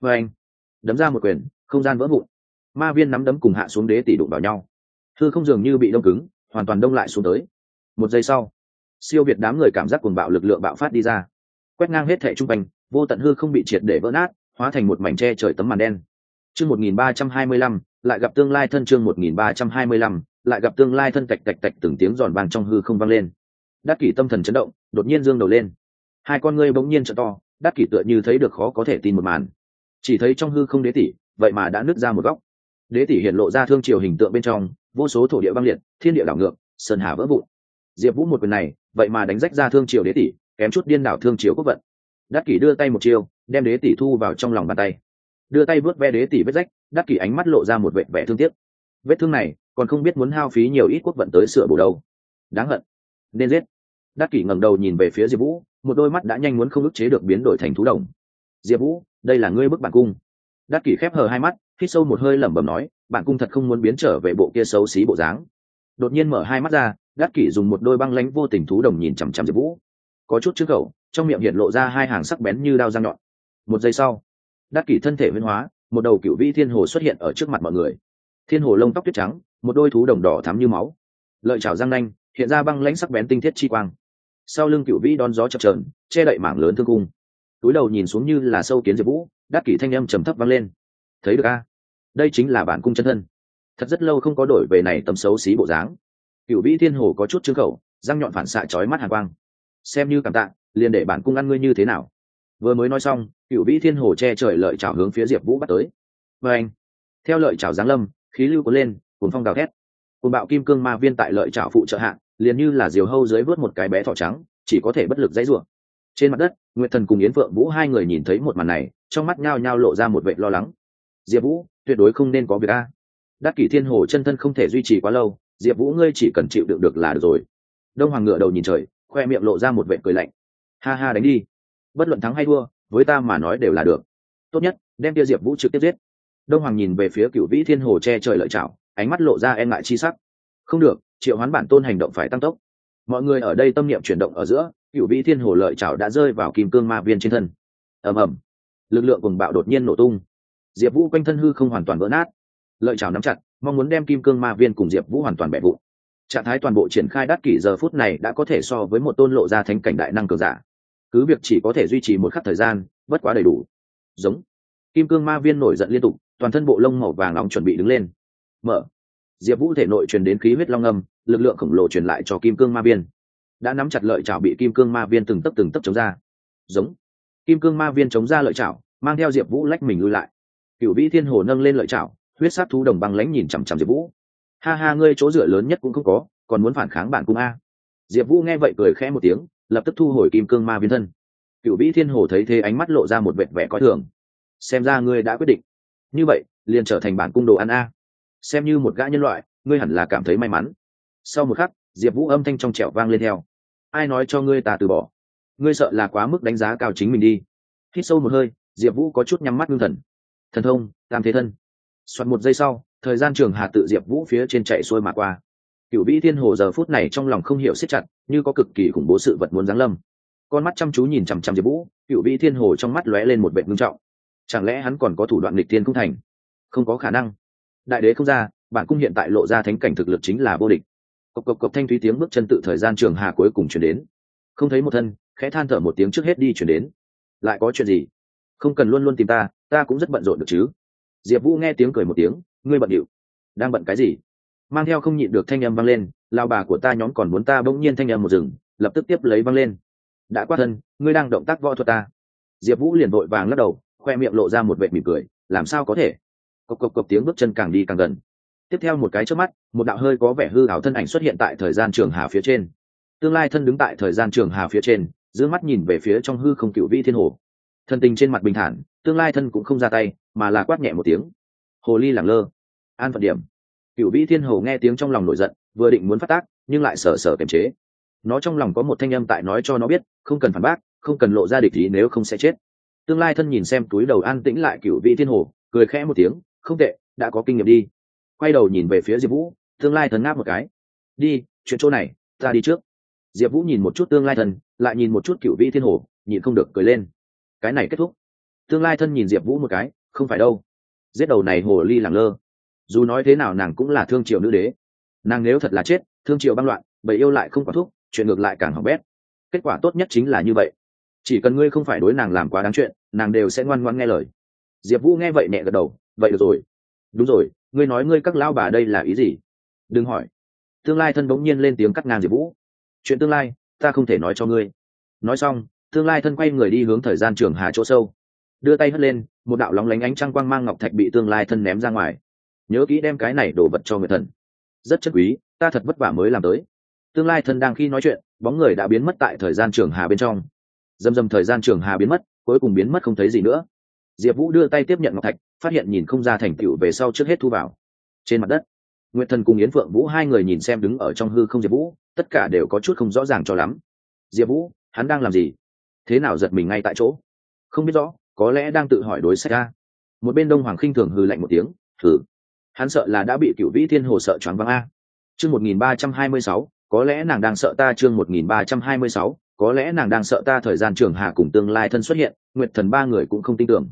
Vê anh đấm ra một quyền không gian vỡ vụn. Ma viên nắm đấm cùng hạ xuống đế tỷ đụng vào nhau. Thư không dường như bị đông cứng hoàn toàn đông lại xuống tới. Một giây sau siêu việt đám người cảm giác cuồng bạo lực lượng bạo phát đi ra. Quét ngang hết thệ trung quanh vô tận hư không bị triệt để vỡ nát hóa thành một mảnh tre trời tấm màn đen. Chương 1325, lại gặp tương lai thân chương 1325, lại gặp tương lai thân tạch tạch tạch từng tiếng giòn vang trong hư không vang lên. Đắc kỷ tâm thần chấn động, đột nhiên dương đầu lên. Hai con ngươi bỗng nhiên trợ to, đắc kỷ tựa như thấy được khó có thể tin một màn. Chỉ thấy trong hư không đế tỷ, vậy mà đã nứt ra một góc. Đế tỷ hiện lộ ra thương triều hình tượng bên trong, vô số thổ địa băng liệt, thiên địa đảo ngược, sơn hà vỡ vụn. Diệp vũ một quyền này, vậy mà đánh rách ra thương triều đế tỷ, kém chút điên đảo thương triều quốc vận. Đắc kỷ đưa tay một chiêu, đem đế tỷ thu vào trong lòng bàn tay. Đưa tay vớt ve đế tỷ vết rách, đắc kỷ ánh mắt lộ ra một vệ vẻ thương tiếc. Vết thương này còn không biết muốn hao phí nhiều ít quốc vận tới sửa bổ đâu. Đáng hận. Nên giết. Đắc kỷ ngẩng đầu nhìn về phía diệp vũ, một đôi mắt đã nhanh muốn không ức chế được biến đổi thành thú đồng. Diệp vũ, đây là ngươi bức bản cung. Đắc kỷ khép hờ hai mắt, hít sâu một hơi lẩm bẩm nói, bản cung thật không muốn biến trở về bộ kia xấu xí bộ dáng. Đột nhiên mở hai mắt ra, đắc kỷ dùng một đôi băng lánh vô tình thú đồng nhìn chằm chằm diệp vũ. Có chút trước khẩu, trong miệng hiện lộ ra hai hàng sắc bén như đao răng nhọn. Một giây sau, đắc kỷ thân thể huyên hóa, một đầu cựu vĩ thiên hồ xuất hiện ở trước mặt mọi người. Thiên hồ lông tóc tuyết trắng một đôi thú đồng đỏ thắm như máu. Lợi chảo răng nanh, hiện ra băng lãnh sắc bén tinh thiết chi quang. Sau lưng cựu vĩ đón gió chập trờn che đậy mảng lớn thương cung. Túi đầu nhìn xuống như là sâu kiến diệp vũ, đắc kỷ thanh âm trầm thấp vang lên. Thấy được a? Đây chính là bản cung chân thân. Thật rất lâu không có đổi về này tấm xấu xí bộ dáng. Cựu vĩ thiên hồ có chút trứng khẩu, răng nhọn phản xạ chói mắt hàng quang. Xem như cảm tạ, liền để bản cung ăn ngươi như thế nào. Vừa mới nói xong, cựu vĩ thiên hồ che trời lợi trào hướng phía diệp vũ bắt tới. Và anh, theo lợi trào giáng lâm, khí lưu cuốn lên cuốn phong gào thét. Cùng bạo kim cương ma viên tại lợi chảo phụ trợ hạng liền như là diều hâu dưới vớt một cái bé thỏ trắng, chỉ có thể bất lực dãy rủa. Trên mặt đất, nguyệt thần cùng yến phượng vũ hai người nhìn thấy một màn này, trong mắt nhao nhao lộ ra một vệ lo lắng. Diệp vũ, tuyệt đối không nên có việc a. Đắc kỷ thiên hồ chân thân không thể duy trì quá lâu, diệp vũ ngươi chỉ cần chịu đựng được là được rồi. Đông hoàng ngựa đầu nhìn trời, khoe miệng lộ ra một vệ cười lạnh. Ha ha, đánh đi. Bất luận thắng hay thua, với ta mà nói đều là được. Tốt nhất, đem tia diệp vũ trực tiếp giết. Đông hoàng nhìn về phía cựu vĩ thiên hồ che trời lợi chảo ánh mắt lộ ra e ngại chi sắc. Không được, triệu hoán bản tôn hành động phải tăng tốc. Mọi người ở đây tâm niệm chuyển động ở giữa cựu vĩ thiên hồ lợi chảo đã rơi vào kim cương ma viên trên thân. Ầm ầm. Lực lượng cùng bạo đột nhiên nổ tung. Diệp vũ quanh thân hư không hoàn toàn vỡ nát. Lợi chảo nắm chặt, mong muốn đem kim cương ma viên cùng diệp vũ hoàn toàn bẻ vụn. Trạng thái toàn bộ triển khai đắt kỷ giờ phút này đã có thể so với một tôn lộ ra thánh cảnh đại năng cường giả. Cứ việc chỉ có thể duy trì một khắc thời gian, bất quá đầy đủ. Giống. Kim cương ma viên nổi giận liên tục, toàn thân bộ lông màu vàng nóng chuẩn bị đứng lên mở. Diệp vũ thể nội truyền đến khí huyết long âm, lực lượng khổng lồ truyền lại cho kim cương ma viên. Đã nắm chặt lợi chảo bị kim cương ma viên từng tấc từng tấc chống ra. Giống. Kim cương ma viên chống ra lợi chảo, mang theo diệp vũ lách mình lui lại. Cựu vĩ thiên hồ nâng lên lợi chảo, huyết sát thú đồng băng lãnh nhìn chằm chằm diệp vũ. Ha ha, ngươi chỗ dựa lớn nhất cũng không có, còn muốn phản kháng bản cung a. Diệp vũ nghe vậy cười khẽ một tiếng, lập tức thu hồi kim cương ma viên thân. Cựu vĩ thiên hồ thấy thế ánh mắt lộ ra một vẹn vẻ coi thường. Xem ra ngươi đã quyết định. Như vậy, liền trở thành bản cung đồ ăn a xem như một gã nhân loại, ngươi hẳn là cảm thấy may mắn. Sau một khắc, diệp vũ âm thanh trong trẻo vang lên theo. Ai nói cho ngươi ta từ bỏ? Ngươi sợ là quá mức đánh giá cao chính mình đi. Hít sâu một hơi, diệp vũ có chút nhắm mắt ngưng thần. Thần thông, tam thế thân. Soạt một giây sau, thời gian trường hà tự diệp vũ phía trên chạy xuôi mà qua. Cựu vĩ thiên hồ giờ phút này trong lòng không hiểu siết chặt, như có cực kỳ khủng bố sự vật muốn giáng lâm. Con mắt chăm chú nhìn chằm chằm diệp vũ cựu vĩ thiên hồ trong mắt lóe lên một vệ ngưng trọng. Chẳng lẽ hắn còn có thủ đoạn lịch thiên không thành? Không có khả năng đại đế không ra, bản cung hiện tại lộ ra thánh cảnh thực lực chính là vô địch. Cộc cộc cộc, thanh thúy tiếng bước chân tự thời gian trường hà cuối cùng chuyển đến. Không thấy một thân, khẽ than thở một tiếng trước hết đi chuyển đến. Lại có chuyện gì? Không cần luôn luôn tìm ta ta cũng rất bận rộn được chứ. Diệp vũ nghe tiếng cười một tiếng, ngươi bận điệu. Đang bận cái gì? Mang theo không nhịn được thanh âm vang lên, lao bà của ta nhóm còn muốn ta bỗng nhiên thanh âm một rừng lập tức tiếp lấy vang lên. Đã quát thân, ngươi đang động tác võ thuật ta. Diệp vũ liền vội vàng lắc đầu, khoe miệng lộ ra một vệ mỉm cười, làm sao có thể? Cộc cộc cộc tiếng bước chân càng đi càng gần. Tiếp theo một cái trước mắt, một đạo hơi có vẻ hư ảo thân ảnh xuất hiện tại thời gian trường hà phía trên. Tương lai thân đứng tại thời gian trường hà phía trên, giữ mắt nhìn về phía trong hư không cựu vi thiên hồ. Thân tình trên mặt bình thản, tương lai thân cũng không ra tay, mà là quát nhẹ một tiếng. Hồ ly lẳng lơ. An phận điểm. Cựu vĩ thiên hồ nghe tiếng trong lòng nổi giận, vừa định muốn phát tác, nhưng lại sờ sờ kiềm chế. Nó trong lòng có một thanh âm tại nói cho nó biết, không cần phản bác, không cần lộ ra địch ý nếu không sẽ chết. Tương lai thân nhìn xem túi đầu an tĩnh lại cựu vĩ thiên hồ, cười khẽ một tiếng không tệ, đã có kinh nghiệm đi. Quay đầu nhìn về phía diệp vũ, tương lai thần ngáp một cái. Đi, chuyện chỗ này, ta đi trước. Diệp vũ nhìn một chút tương lai thần, lại nhìn một chút cựu vĩ thiên hồ nhìn không được cười lên. Cái này kết thúc. Tương lai thân nhìn diệp vũ một cái, không phải đâu. Giết đầu này hồ ly làng lơ. Dù nói thế nào nàng cũng là thương triều nữ đế. Nàng nếu thật là chết, thương triều băng loạn, bầy yêu lại không có thuốc chuyện ngược lại càng hỏng bét. Kết quả tốt nhất chính là như vậy. Chỉ cần ngươi không phải đối nàng làm quá đáng chuyện, nàng đều sẽ ngoan ngoan nghe lời. Diệp vũ nghe vậy nhẹ gật đầu vậy được rồi. Đúng rồi, ngươi nói ngươi các lao bà đây là ý gì? Đừng hỏi. Tương lai thân bỗng nhiên lên tiếng cắt ngang diệp vũ. Chuyện tương lai, ta không thể nói cho ngươi. Nói xong, tương lai thân quay người đi hướng thời gian trường hà chỗ sâu. Đưa tay hất lên, một đạo lóng lánh ánh trăng quang mang ngọc thạch bị tương lai thân ném ra ngoài. Nhớ kỹ đem cái này đổ vật cho người thần rất chất quý, ta thật vất vả mới làm tới. Tương lai thân đang khi nói chuyện, bóng người đã biến mất tại thời gian trường hà bên trong. Dầm dầm thời gian trường hà biến mất, cuối cùng biến mất không thấy gì nữa. Diệp vũ đưa tay tiếp nhận ngọc thạch phát hiện nhìn không ra thành tựu về sau trước hết thu vào. Trên mặt đất, nguyệt thần cùng yến phượng vũ hai người nhìn xem đứng ở trong hư không diệp vũ, tất cả đều có chút không rõ ràng cho lắm. Diệp vũ, hắn đang làm gì? Thế nào giật mình ngay tại chỗ? Không biết rõ, có lẽ đang tự hỏi đối sách ra một bên đông hoàng khinh thường hư lạnh một tiếng thử hắn sợ là đã bị cựu vĩ thiên hồ sợ choáng váng a. Chương một nghìn ba trăm hai mươi sáu, có lẽ nàng đang sợ ta chương một nghìn ba trăm hai mươi sáu, có lẽ nàng đang sợ ta thời gian trường hà cùng tương lai thân xuất hiện, nguyệt thần ba người cũng không tin tưởng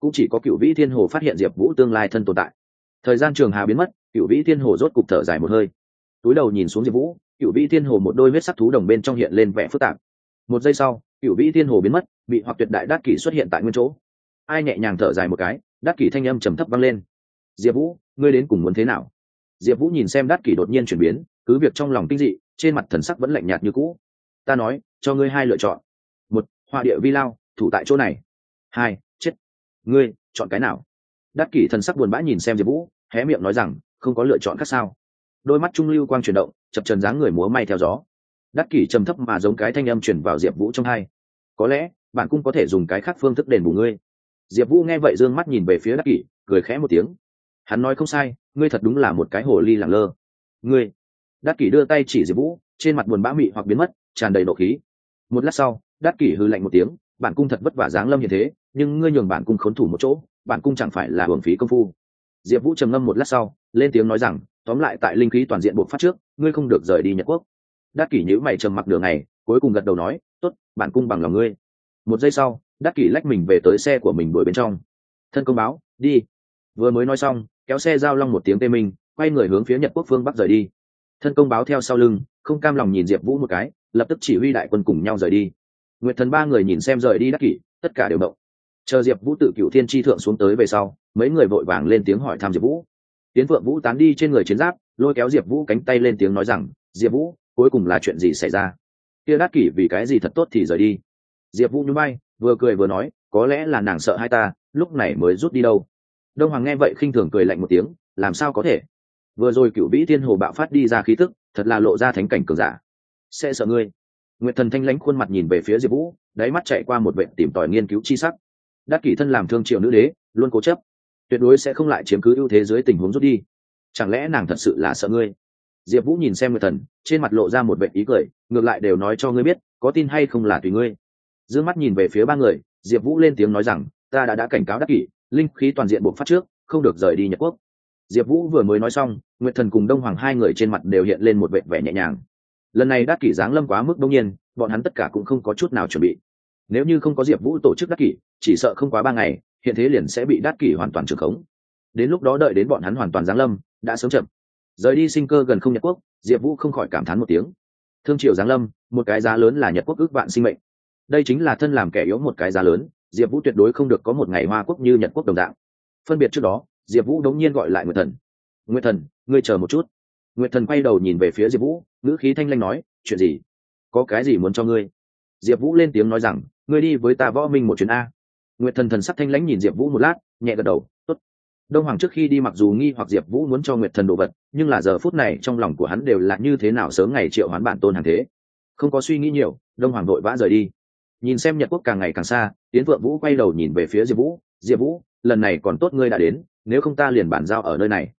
cũng chỉ có cựu vĩ thiên hồ phát hiện diệp vũ tương lai thân tồn tại. Thời gian trường hà biến mất, cựu vĩ thiên hồ rốt cục thở dài một hơi. Túi đầu nhìn xuống diệp vũ, cựu vĩ thiên hồ một đôi huyết sắc thú đồng bên trong hiện lên vẻ phức tạp. Một giây sau, cựu vĩ thiên hồ biến mất, bị hoặc tuyệt đại đắc kỷ xuất hiện tại nguyên chỗ. Ai nhẹ nhàng thở dài một cái, đắc kỷ thanh âm trầm thấp vang lên. Diệp vũ, ngươi đến cùng muốn thế nào? Diệp vũ nhìn xem đắc kỷ đột nhiên chuyển biến, cứ việc trong lòng kinh dị, trên mặt thần sắc vẫn lạnh nhạt như cũ. Ta nói, cho ngươi hai lựa chọn. Một họa địa vi lao, thủ tại chỗ này. Hai ngươi chọn cái nào? Đắc kỷ thần sắc buồn bã nhìn xem diệp vũ, hé miệng nói rằng, không có lựa chọn khác sao? Đôi mắt trung lưu quang chuyển động, chập trần dáng người múa may theo gió. Đắc kỷ trầm thấp mà giống cái thanh âm chuyển vào diệp vũ trong hai. Có lẽ, bạn cũng có thể dùng cái khác phương thức đền bù ngươi. Diệp vũ nghe vậy d ư ơ n g mắt nhìn về phía đắc kỷ, cười khẽ một tiếng. Hắn nói không sai, ngươi thật đúng là một cái hồ ly lẳng lơ. Ngươi. Đắc kỷ đưa tay chỉ diệp vũ, trên mặt buồn bã mị hoặc biến mất, tràn đầy nộ khí. Một lát sau, đắc kỷ hư lạnh một tiếng bản cung thật vất vả dáng lâm như thế, nhưng ngươi nhường bản cung khốn thủ một chỗ, bản cung chẳng phải là hưởng phí công phu. Diệp vũ trầm ngâm một lát sau, lên tiếng nói rằng, tóm lại tại linh khí toàn diện buộc phát trước, ngươi không được rời đi nhật quốc. Đắc kỷ nhữ mày trầm mặc đường này cuối cùng gật đầu nói, tốt, bản cung bằng lòng ngươi. Một giây sau, đắc kỷ lách mình về tới xe của mình đuổi bên trong. Thân công báo, đi. Vừa mới nói xong, kéo xe giao long một tiếng tê minh, quay người hướng phía nhật quốc phương bắc rời đi. Thân công báo theo sau lưng, không cam lòng nhìn diệp vũ một cái, lập tức chỉ huy đại quân cùng nhau rời đi nguyệt thần ba người nhìn xem rời đi đắc kỷ, tất cả đều động. Chờ diệp vũ tự cựu thiên tri thượng xuống tới về sau, mấy người vội vàng lên tiếng hỏi thăm diệp vũ. Tiến phượng vũ tán đi trên người chiến giáp, lôi kéo diệp vũ cánh tay lên tiếng nói rằng, diệp vũ, cuối cùng là chuyện gì xảy ra? Kia đắc kỷ vì cái gì thật tốt thì rời đi. Diệp vũ nhún bay vừa cười vừa nói, có lẽ là nàng sợ hai ta, lúc này mới rút đi đâu. Đông hoàng nghe vậy khinh thường cười lạnh một tiếng, làm sao có thể? Vừa rồi cựu vĩ thiên hồ bạo phát đi ra khí tức, thật là lộ ra thánh cảnh cường giả. Sẽ sợ ngươi nguyệt thần thanh lãnh khuôn mặt nhìn về phía diệp vũ, đáy mắt chạy qua một vệ tìm tòi nghiên cứu chi sắc. Đắc kỷ thân làm thương triệu nữ đế, luôn cố chấp. Tuyệt đối sẽ không lại chiếm cứ ưu thế dưới tình huống rút đi. Chẳng lẽ nàng thật sự là sợ ngươi? Diệp vũ nhìn xem nguyệt thần, trên mặt lộ ra một vệ ý cười, ngược lại đều nói cho ngươi biết, có tin hay không là tùy ngươi. D ư ơ n g mắt nhìn về phía ba người, diệp vũ lên tiếng nói rằng, ta đã đã cảnh cáo đắc kỷ, linh khí toàn diện buộc phát trước, không được rời đi nhật quốc. Diệp vũ vừa mới nói xong, nguyệt thần cùng đông hoàng hai người trên mặt đều hiện lên một vệ vẻ nhẹ nhàng lần này đắc kỷ giáng lâm quá mức đông nhiên, bọn hắn tất cả cũng không có chút nào chuẩn bị. Nếu như không có diệp vũ tổ chức đắc kỷ, chỉ sợ không quá ba ngày, hiện thế liền sẽ bị đắc kỷ hoàn toàn trừng khống. Đến lúc đó đợi đến bọn hắn hoàn toàn giáng lâm, đã sớm chậm. Rời đi sinh cơ gần không nhật quốc, diệp vũ không khỏi cảm thán một tiếng. Thương triều giáng lâm, một cái giá lớn là nhật quốc ước vạn sinh mệnh. Đây chính là thân làm kẻ yếu một cái giá lớn, diệp vũ tuyệt đối không được có một ngày hoa quốc như nhật quốc đồng dạng. Phân biệt trước đó, diệp vũ đống nhiên gọi lại nguyệt thần. Nguyệt thần, ngươi chờ một chút nguyệt thần quay đầu nhìn về phía diệp vũ, ngữ khí thanh lanh nói, chuyện gì? Có cái gì muốn cho ngươi? Diệp vũ lên tiếng nói rằng, ngươi đi với ta võ minh một chuyến a. Nguyệt thần thần sắc thanh lãnh nhìn diệp vũ một lát, nhẹ gật đầu đông hoàng trước khi đi mặc dù nghi hoặc diệp vũ muốn cho nguyệt thần đồ vật, nhưng là giờ phút này trong lòng của hắn đều là như thế nào sớm ngày triệu hoán bản tôn hàng thế. Không có suy nghĩ nhiều, đông hoàng vội vã rời đi. Nhìn xem nhật quốc càng ngày càng xa tiến vượng vũ quay đầu nhìn về phía diệp vũ diệp vũ, lần này còn tốt ngươi đã đến, nếu không ta liền bản giao ở nơi này.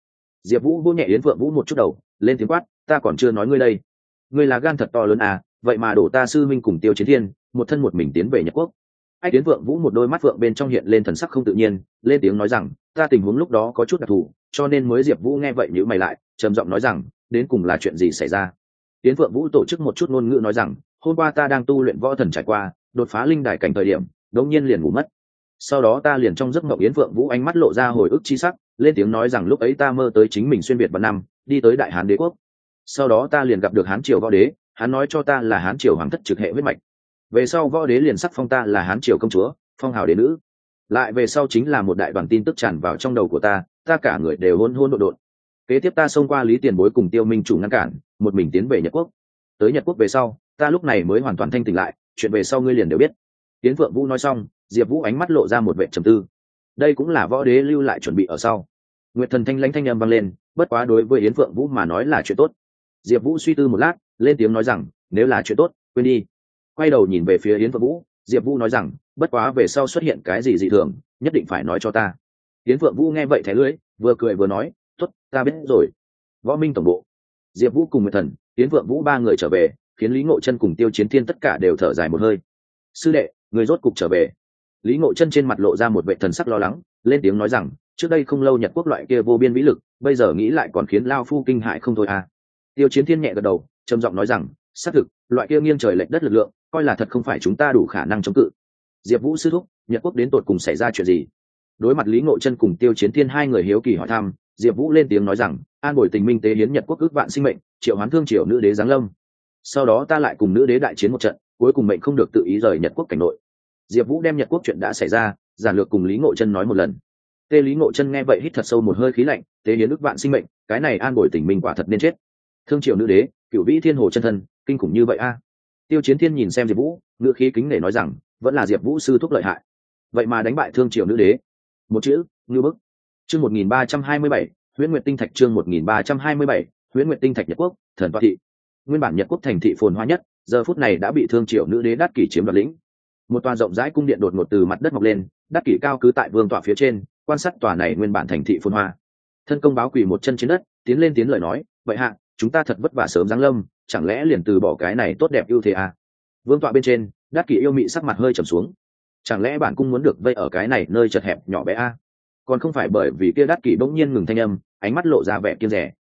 Diệp vũ vô nhẹ yến vượng vũ một chút đầu lên tiếng quát, ta còn chưa nói ngươi đây. Ngươi là gan thật to lớn à vậy mà đổ ta sư minh cùng tiêu chiến thiên, một thân một mình tiến về nhật quốc. Ách tiến vượng vũ một đôi mắt vượng bên trong hiện lên thần sắc không tự nhiên, lên tiếng nói rằng, ta tình huống lúc đó có chút đặc thù, cho nên mới diệp vũ nghe vậy nhữ mày lại, trầm giọng nói rằng, đến cùng là chuyện gì xảy ra? Tiến vượng vũ tổ chức một chút ngôn ngữ nói rằng, hôm qua ta đang tu luyện võ thần trải qua, đột phá linh đài cảnh thời điểm, đống nhiên liền ngủ mất. Sau đó ta liền trong giấc mộng yến vượng vũ ánh mắt lộ ra hồi ức chi sắc lên tiếng nói rằng lúc ấy ta mơ tới chính mình xuyên việt vào năm đi tới đại hán đế quốc. Sau đó ta liền gặp được hán triều võ đế, hắn nói cho ta là hán triều hoàng thất trực hệ huyết mạch. Về sau võ đế liền sắc phong ta là hán triều công chúa, phong hào đế nữ. Lại về sau chính là một đại đoàn tin tức tràn vào trong đầu của ta ta cả người đều hôn hôn đ ộ độn. Kế tiếp ta xông qua lý tiền bối cùng tiêu minh chủ ngăn cản, một mình tiến về nhật quốc. Tới nhật quốc về sau, ta lúc này mới hoàn toàn thanh tỉnh lại, chuyện về sau ngươi liền đều biết. Tiến phượng vũ nói xong, diệp vũ ánh mắt lộ ra một vệ trầm tư đây cũng là võ đế lưu lại chuẩn bị ở sau. Nguyệt thần thanh lãnh thanh âm vang lên, bất quá đối với yến phượng vũ mà nói là chuyện tốt. Diệp vũ suy tư một lát, lên tiếng nói rằng, nếu là chuyện tốt, quên đi. Quay đầu nhìn về phía yến phượng vũ, diệp vũ nói rằng, bất quá về sau xuất hiện cái gì dị thường, nhất định phải nói cho ta. Yến phượng vũ nghe vậy thẻ lưới, vừa cười vừa nói t ố t ta biết rồi. Võ minh tổng bộ. Diệp vũ cùng nguyệt thần, yến phượng vũ ba người trở về, khiến lý ngộ chân cùng tiêu chiến thiên tất cả đều thở dài một hơi. Sư đệ, người rốt cục trở về lý ngộ chân trên mặt lộ ra một vệ thần sắc lo lắng, lên tiếng nói rằng, trước đây không lâu nhật quốc loại kia vô biên vĩ lực, bây giờ nghĩ lại còn khiến lao phu kinh hại không thôi à. Tiêu chiến thiên nhẹ gật đầu, trầm giọng nói rằng, xác thực, loại kia nghiêng trời lệch đất lực lượng, coi là thật không phải chúng ta đủ khả năng chống cự. Diệp vũ sư thúc, nhật quốc đến tột cùng xảy ra chuyện gì? Đối mặt lý ngộ chân cùng tiêu chiến thiên hai người hiếu kỳ hỏi thăm, diệp vũ lên tiếng nói rằng, an bồi tình minh tế hiến nhật quốc ước vạn sinh mệnh, triệu hoán thương triều nữ đế giáng lâm. Sau đó ta lại cùng nữ đế đại chiến một trận, cuối cùng mệnh không được tự ý rời nhật quốc cảnh nội diệp vũ đem nhật quốc chuyện đã xảy ra, giản lược cùng lý ngộ chân nói một lần. Tê lý ngộ chân nghe vậy hít thật sâu một hơi khí lạnh tế hiến ức vạn sinh mệnh, cái này an bồi tình mình quả thật nên chết. Thương Triệu nữ đế cựu vĩ thiên hồ chân thân, kinh khủng như vậy a? Tiêu chiến thiên nhìn xem diệp vũ ngựa khí kính nể nói rằng, vẫn là diệp vũ sư thúc lợi hại. Vậy mà đánh bại thương Triệu nữ đế. Một chữ, ngư bức. Chương một nghìn ba trăm hai mươi bảy, huyễn nguyệt tinh thạch chương một nghìn ba trăm hai mươi bảy, huyễn nguyệt tinh thạch nhật quốc, thần toa thị. Nguyên bản nhật quốc thành thị phồn hoa nhất, giờ phút này đã bị thương Triệu nữ đế đắc kỷ chiếm đoạt lĩnh một tòa rộng rãi cung điện đột ngột từ mặt đất mọc lên, đắc kỷ cao cứ tại vương tọa phía trên, quan sát tòa này nguyên bản thành thị phồn hoa. Thân công báo quỳ một chân trên đất, tiến lên tiến lời nói, vậy hạ, chúng ta thật vất vả sớm giáng lâm, chẳng lẽ liền từ bỏ cái này tốt đẹp ưu thế à? vương tọa bên trên, đắc kỷ yêu mị sắc mặt hơi trầm xuống. Chẳng lẽ bạn cũng muốn được vây ở cái này nơi chật hẹp nhỏ bé a còn không phải bởi vì kia đắc kỷ bỗng nhiên ngừng thanh âm, ánh mắt lộ ra vẻ kiên rẻ.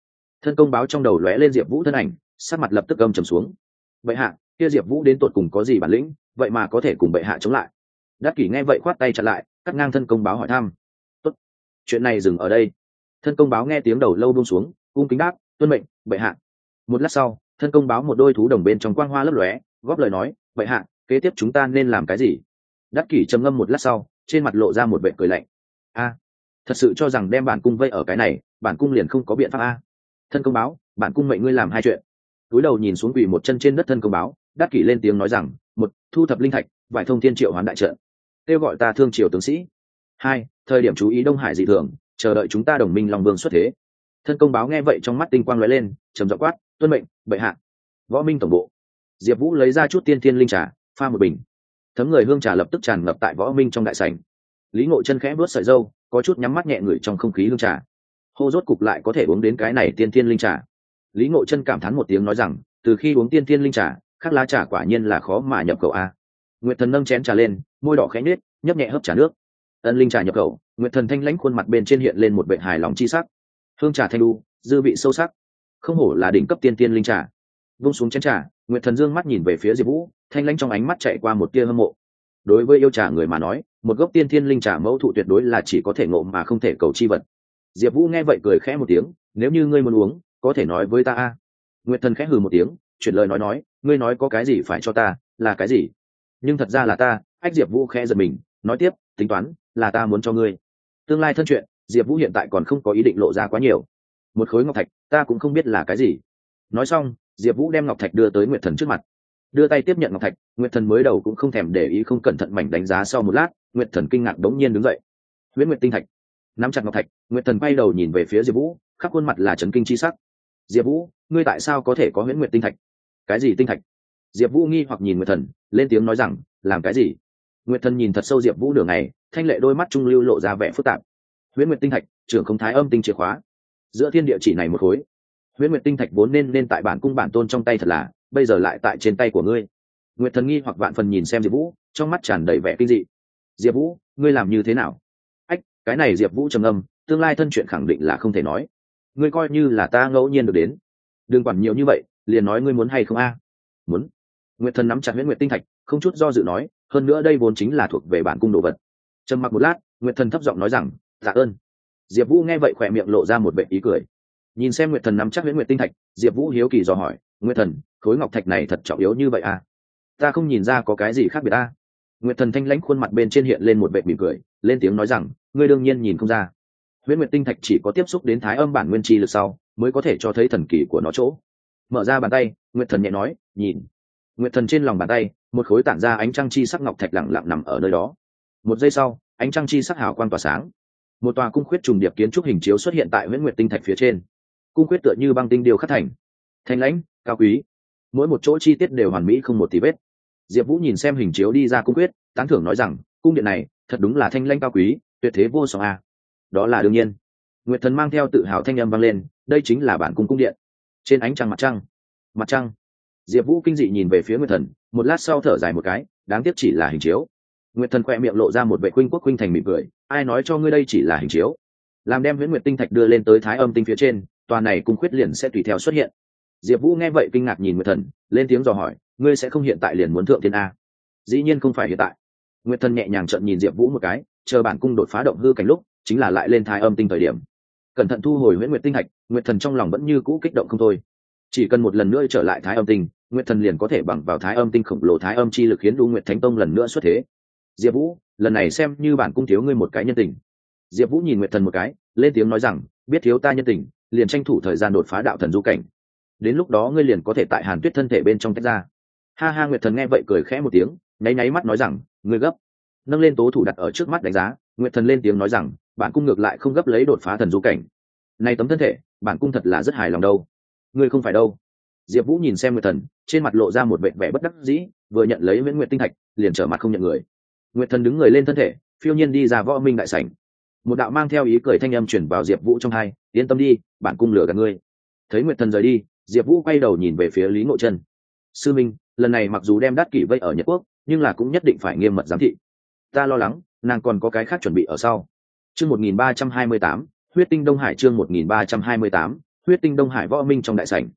Thân công báo trong đầu lóe lên diệp vũ thân ảnh, sắc mặt lập tức âm trầm xuống. Vậy hạ, kia diệp vũ đến tột cùng có gì bản lĩnh? Vậy mà có thể cùng bệ hạ chống lại. Đắc kỷ nghe vậy khoát tay chặn lại, cắt ngang thân công báo hỏi thăm. Tốt. chuyện này dừng ở đây. Thân công báo nghe tiếng đầu lâu buông xuống, cung kính đáp, tuân mệnh, bệ hạ. Một lát sau, thân công báo một đôi thú đồng bên trong quang hoa lấp lóe, góp lời nói, bệ hạ, kế tiếp chúng ta nên làm cái gì? Đắc kỷ trầm ngâm một lát sau, trên mặt lộ ra một vệ cười lạnh. A, thật sự cho rằng đem bản cung vây ở cái này, bản cung liền không có biện pháp a. Thân công báo, bản cung mệnh ngươi làm hai chuyện. Túi đầu nhìn xuống quỳ một chân trên đất thân công báo, đắc kỷ lên tiếng nói rằng một, thu thập linh thạch vải thông thiên triệu hoán đại trận. Kêu gọi ta thương triều tướng sĩ. Hai, thời điểm chú ý đông hải dị thường, chờ đợi chúng ta đồng minh long vương xuất thế. Thân công báo nghe vậy trong mắt tinh quang lóe lên, trầm dọ quát, tuân mệnh, bệ hạ. Võ minh tổng bộ. Diệp vũ lấy ra chút tiên thiên linh trà, pha một bình. Thấm người hương trà lập tức tràn ngập tại võ minh trong đại sảnh. Lý ngộ chân khẽ bước sợi dâu, có chút nhắm mắt nhẹ ngửi trong không khí hương trà. Hô rốt cục lại có thể uống đến cái này tiên thiên linh trà. Lý ngộ chân cảm thán một tiếng nói rằng, từ khi uống tiên thiên linh trà khác lá trà quả nhiên là khó mà nhập khẩu a. Nguyệt thần nâng chén trà lên, môi đỏ khẽ nhếch, nhấp nhẹ hớp trà nước. Ân linh trà nhập khẩu, nguyệt thần thanh lãnh khuôn mặt bên trên hiện lên một vệ hài lòng chi sắc. Hương trà thanh đu, dư vị sâu sắc. Không hổ là đỉnh cấp tiên tiên linh trà. Vung xuống chén trà, nguyệt thần dương mắt nhìn về phía diệp vũ, thanh lãnh trong ánh mắt chạy qua một tia hâm mộ. Đối với yêu trà người mà nói, một gốc tiên thiên linh trà mẫu thụ tuyệt đối là chỉ có thể ngộ mà không thể cầu chi vật. Diệp vũ nghe vậy cười khẽ một tiếng, nếu như ngươi muốn uống, có thể nói với ta a. Nguyệt thần khẽ hừ một tiếng, chuyển lời nói nói ngươi nói có cái gì phải cho ta, là cái gì? Nhưng thật ra là ta, ách diệp vũ khẽ giật mình, nói tiếp, tính toán, là ta muốn cho ngươi. Tương lai thân chuyện, diệp vũ hiện tại còn không có ý định lộ ra quá nhiều. Một khối ngọc thạch, ta cũng không biết là cái gì. Nói xong, diệp vũ đem ngọc thạch đưa tới nguyệt thần trước mặt. Đưa tay tiếp nhận ngọc thạch, nguyệt thần mới đầu cũng không thèm để ý không cẩn thận mảnh đánh giá sau một lát, nguyệt thần kinh ngạc đống nhiên đứng dậy. Huyễn nguyệt tinh thạch. Nắm chặt ngọc thạch, nguyệt thần bay đầu nhìn về phía diệp vũ, khắp khuôn mặt là trấn kinh c h i sắc. Diệp vũ, ngươi tại sao có thể có huyễn nguyệt tinh thạch? Cái gì tinh thạch? Diệp vũ nghi hoặc nhìn nguyệt thần, lên tiếng nói rằng, làm cái gì? Nguyệt thần nhìn thật sâu diệp vũ đường này thanh lệ đôi mắt trung lưu lộ ra vẻ phức tạp. Huyễn nguyệt tinh thạch, trưởng không thái âm tinh chìa khóa. Giữa thiên địa chỉ này một khối. Huyễn nguyệt tinh thạch vốn nên nên tại bản cung bản tôn trong tay thật là, bây giờ lại tại trên tay của ngươi. Nguyệt thần nghi hoặc vạn phần nhìn xem diệp vũ, trong mắt tràn đầy vẻ kinh dị. Diệp vũ, ngươi làm như thế nào? Ách, cái này diệp vũ trầm âm tương lai thân chuyện khẳng định là không thể nói. Ngươi coi như là ta ngẫu nhiên được đến. Đừng quản nhiều như vậy liền nói ngươi muốn hay không a? Muốn. Nguyệt thần nắm chặt huyễn nguyệt tinh thạch, không chút do dự nói, hơn nữa đây vốn chính là thuộc về bản cung đồ vật. Trầm mặc một lát, nguyệt thần thấp giọng nói rằng tạ ơn. Diệp vũ nghe vậy khỏe miệng lộ ra một vệ ý cười. Nhìn xem nguyệt thần nắm chắc huyễn nguyệt tinh thạch, diệp vũ hiếu kỳ dò hỏi, nguyệt thần, khối ngọc thạch này thật trọng yếu như vậy à? Ta không nhìn ra có cái gì khác biệt ta nguyệt thần thanh lãnh khuôn mặt bên trên hiện lên một vệ mỉm cười, lên tiếng nói rằng, ngươi đương nhiên nhìn không ra. Huyễn nguyệt tinh thạch chỉ có tiếp xúc đến thái âm bản nguyên chi lực sau, mới có thể cho thấy thần kỳ của nó chỗ mở ra bàn tay, nguyệt thần nhẹ nói, nhìn. Nguyệt thần trên lòng bàn tay, một khối tản ra ánh trăng chi sắc ngọc thạch lặng lặng nằm ở nơi đó. Một giây sau, ánh trăng chi sắc hào quang tỏa sáng. Một tòa cung khuyết trùng điệp kiến trúc hình chiếu xuất hiện tại nguyễn nguyệt tinh thạch phía trên. Cung khuyết tựa như băng tinh điều khắc thành. Thanh lãnh, cao quý. Mỗi một chỗ chi tiết đều hoàn mỹ không một tí vết. Diệp vũ nhìn xem hình chiếu đi ra cung quyết tán thưởng nói rằng, cung điện này, thật đúng là thanh lãnh cao quý, tuyệt thế vô song a. Đó là đương nhiên. Nguyệt thần mang theo tự hào thanh âm vang lên, đây chính là bản cung cung điện trên ánh trăng mặt trăng. Mặt trăng. Diệp vũ kinh dị nhìn về phía nguyệt thần, một lát sau thở dài một cái, đáng tiếc chỉ là hình chiếu. Nguyệt thần khoe miệng lộ ra một vệ khuynh quốc khuynh thành mỉm cười, ai nói cho ngươi đây chỉ là hình chiếu? Làm đem huyễn nguyệt tinh thạch đưa lên tới thái âm tinh phía trên, tòa này cung khuyết liền sẽ tùy theo xuất hiện. Diệp vũ nghe vậy kinh ngạc nhìn nguyệt thần, lên tiếng dò hỏi, ngươi sẽ không hiện tại liền muốn thượng thiên a? Dĩ nhiên không phải hiện tại. Nguyệt thần nhẹ nhàng trợn nhìn diệp vũ một cái, chờ bản cung đột phá động hư cảnh lúc, chính là lại lên thái âm tinh thời điểm cẩn thận thu hồi huyễn nguyệt tinh hạch, nguyệt thần trong lòng vẫn như cũ kích động không thôi. Chỉ cần một lần nữa trở lại thái âm tinh, nguyệt thần liền có thể bằng vào thái âm tinh khổng lồ thái âm chi lực khiến đu nguyệt thánh tông lần nữa xuất thế. Diệp vũ, lần này xem như bản cung thiếu ngươi một cái nhân tình. Diệp vũ nhìn nguyệt thần một cái, lên tiếng nói rằng, biết thiếu ta nhân tình, liền tranh thủ thời gian đột phá đạo thần du cảnh. Đến lúc đó ngươi liền có thể tại hàn tuyết thân thể bên trong tách ra. Ha ha, nguyệt thần nghe vậy cười khẽ một tiếng, nháy nháy mắt nói rằng, ngươi gấp. Nâng lên tố thủ đặt ở trước mắt đánh giá, nguyệt thần lên tiếng nói rằng bản cung ngược lại không gấp lấy đột phá thần du cảnh. Này tấm thân thể, bản cung thật là rất hài lòng đâu. Ngươi không phải đâu. Diệp vũ nhìn xem nguyệt thần, trên mặt lộ ra một vệ vẻ bất đắc dĩ, vừa nhận lấy nguyễn nguyện tinh thạch, liền trở mặt không nhận người. Nguyệt thần đứng người lên thân thể, phiêu nhiên đi ra võ minh đại sảnh. Một đạo mang theo ý cười thanh âm chuyển vào diệp vũ trong hai, yên tâm đi, bản cung lửa cả ngươi. Thấy nguyệt thần rời đi, diệp vũ quay đầu nhìn về phía lý ngộ chân. Sư minh, lần này mặc dù đem đắt kỷ vây ở nhật quốc, nhưng là cũng nhất định phải nghiêm mật giám thị. Ta lo lắng, nàng còn có cái khác chuẩn bị ở sau chương một nghìn ba trăm hai mươi tám, huyết tinh đông hải chương một nghìn ba trăm hai mươi tám, huyết tinh đông hải võ minh trong đại sảnh.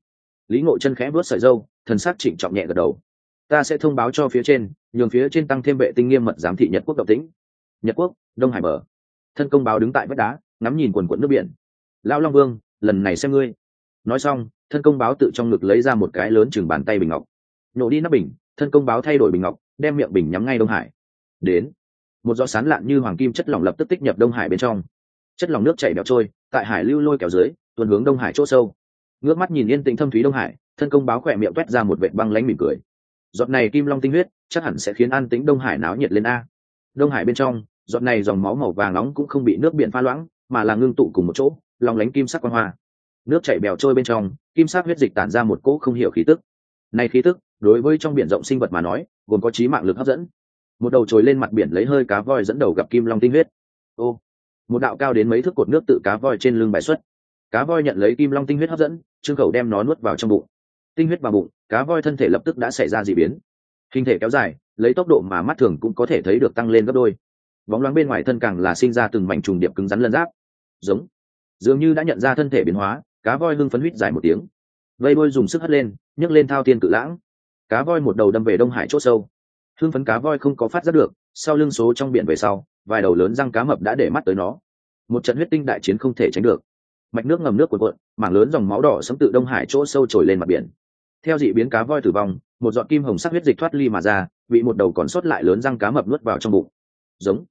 Lý ngộ chân khẽ vớt sợi dâu thần sắc trịnh trọng nhẹ gật đầu. Ta sẽ thông báo cho phía trên, nhường phía trên tăng thêm vệ tinh nghiêm mật giám thị nhật quốc động tĩnh. Nhật quốc, đông hải bờ thân công báo đứng tại vách đá, ngắm nhìn quần quận nước biển. Lao long vương, lần này xem ngươi. Nói xong, thân công báo tự trong ngực lấy ra một cái lớn chừng bàn tay bình ngọc. Nhổ đi nắp bình, thân công báo thay đổi bình ngọc, đem miệng bình nhắm ngay đông hải. Đến một gió sán lạn như hoàng kim chất lỏng lập tức tích nhập đông hải bên trong. Chất lỏng nước chảy bẹo trôi, tại hải lưu lôi kéo dưới, tuần hướng đông hải chỗ sâu. Ngước mắt nhìn yên tĩnh thâm thúy đông hải, thân công báo khỏe miệng quét ra một vệ băng lánh mỉm cười. Giọt này kim long tinh huyết, chắc hẳn sẽ khiến an tĩnh đông hải náo nhiệt lên a. Đông hải bên trong, giọt này dòng máu màu vàng nóng cũng không bị nước biển pha loãng, mà là ngưng tụ cùng một chỗ lòng lánh kim sắc quan hoa. Nước chảy bèo trôi bên trong, kim sắc huyết dịch tản ra một cỗ không hiểu khí tức. Này khí tức, đối với trong biển rộng sinh vật mà nói, gồm có trí mạng lực hấp dẫn một đầu trồi lên mặt biển lấy hơi cá voi dẫn đầu gặp kim long tinh huyết. Ô, một đạo cao đến mấy thước cột nước tự cá voi trên lưng bài xuất. Cá voi nhận lấy kim long tinh huyết hấp dẫn, trương khẩu đem nó nuốt vào trong bụng. Tinh huyết vào bụng, cá voi thân thể lập tức đã xảy ra d ị biến. Hình thể kéo dài, lấy tốc độ mà mắt thường cũng có thể thấy được tăng lên gấp đôi. Bóng loáng bên ngoài thân càng là sinh ra từng mảnh trùng điệp cứng rắn lân giáp. Giống, dường như đã nhận ra thân thể biến hóa, cá voi hưng phấn huýt dài một tiếng. Vây bôi dùng sức hất lên, nhấc lên thao tiên cự lãng. Cá voi một đầu đâm về đông hải c h ỗ sâu hương phấn cá voi không có phát giác được, sau lưng số trong biển về sau, vài đầu lớn răng cá mập đã để mắt tới nó. Một trận huyết tinh đại chiến không thể tránh được. Mạch nước ngầm nước cuộn cuộn, mảng lớn dòng máu đỏ sấm tự đông hải chỗ sâu trồi lên mặt biển. Theo dị biến cá voi tử vong, một giọt kim hồng sắc huyết dịch thoát ly mà ra, bị một đầu còn sót lại lớn răng cá mập nuốt vào trong bụng. Giống.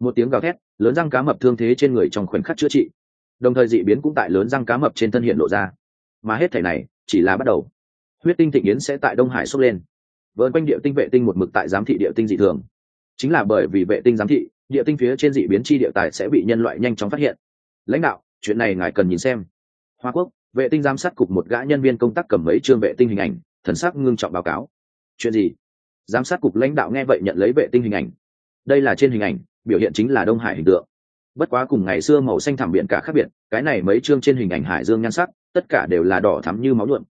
Một tiếng gào thét, lớn răng cá mập thương thế trên người trong khoảnh khắc chữa trị. Đồng thời dị biến cũng tại lớn răng cá mập trên thân hiện lộ ra. Mà hết thể này, chỉ là bắt đầu. Huyết tinh thịnh yến sẽ tại đông hải sốc lên vơn quanh địa tinh vệ tinh một mực tại giám thị địa tinh dị thường. Chính là bởi vì vệ tinh giám thị, địa tinh phía trên dị biến chi địa tài sẽ bị nhân loại nhanh chóng phát hiện. Lãnh đạo, chuyện này ngài cần nhìn xem. Hoa quốc, vệ tinh giám sát cục một gã nhân viên công tác cầm mấy chương vệ tinh hình ảnh, thần sắc ngưng trọng báo cáo. Chuyện gì? Giám sát cục lãnh đạo nghe vậy nhận lấy vệ tinh hình ảnh. Đây là trên hình ảnh, biểu hiện chính là đông hải hình tượng. Bất quá cùng ngày xưa màu xanh thảm biển cả khác biệt, cái này mấy chương trên hình ảnh hải dương nhan sắc, tất cả đều là đỏ thắm như máu nhuộm.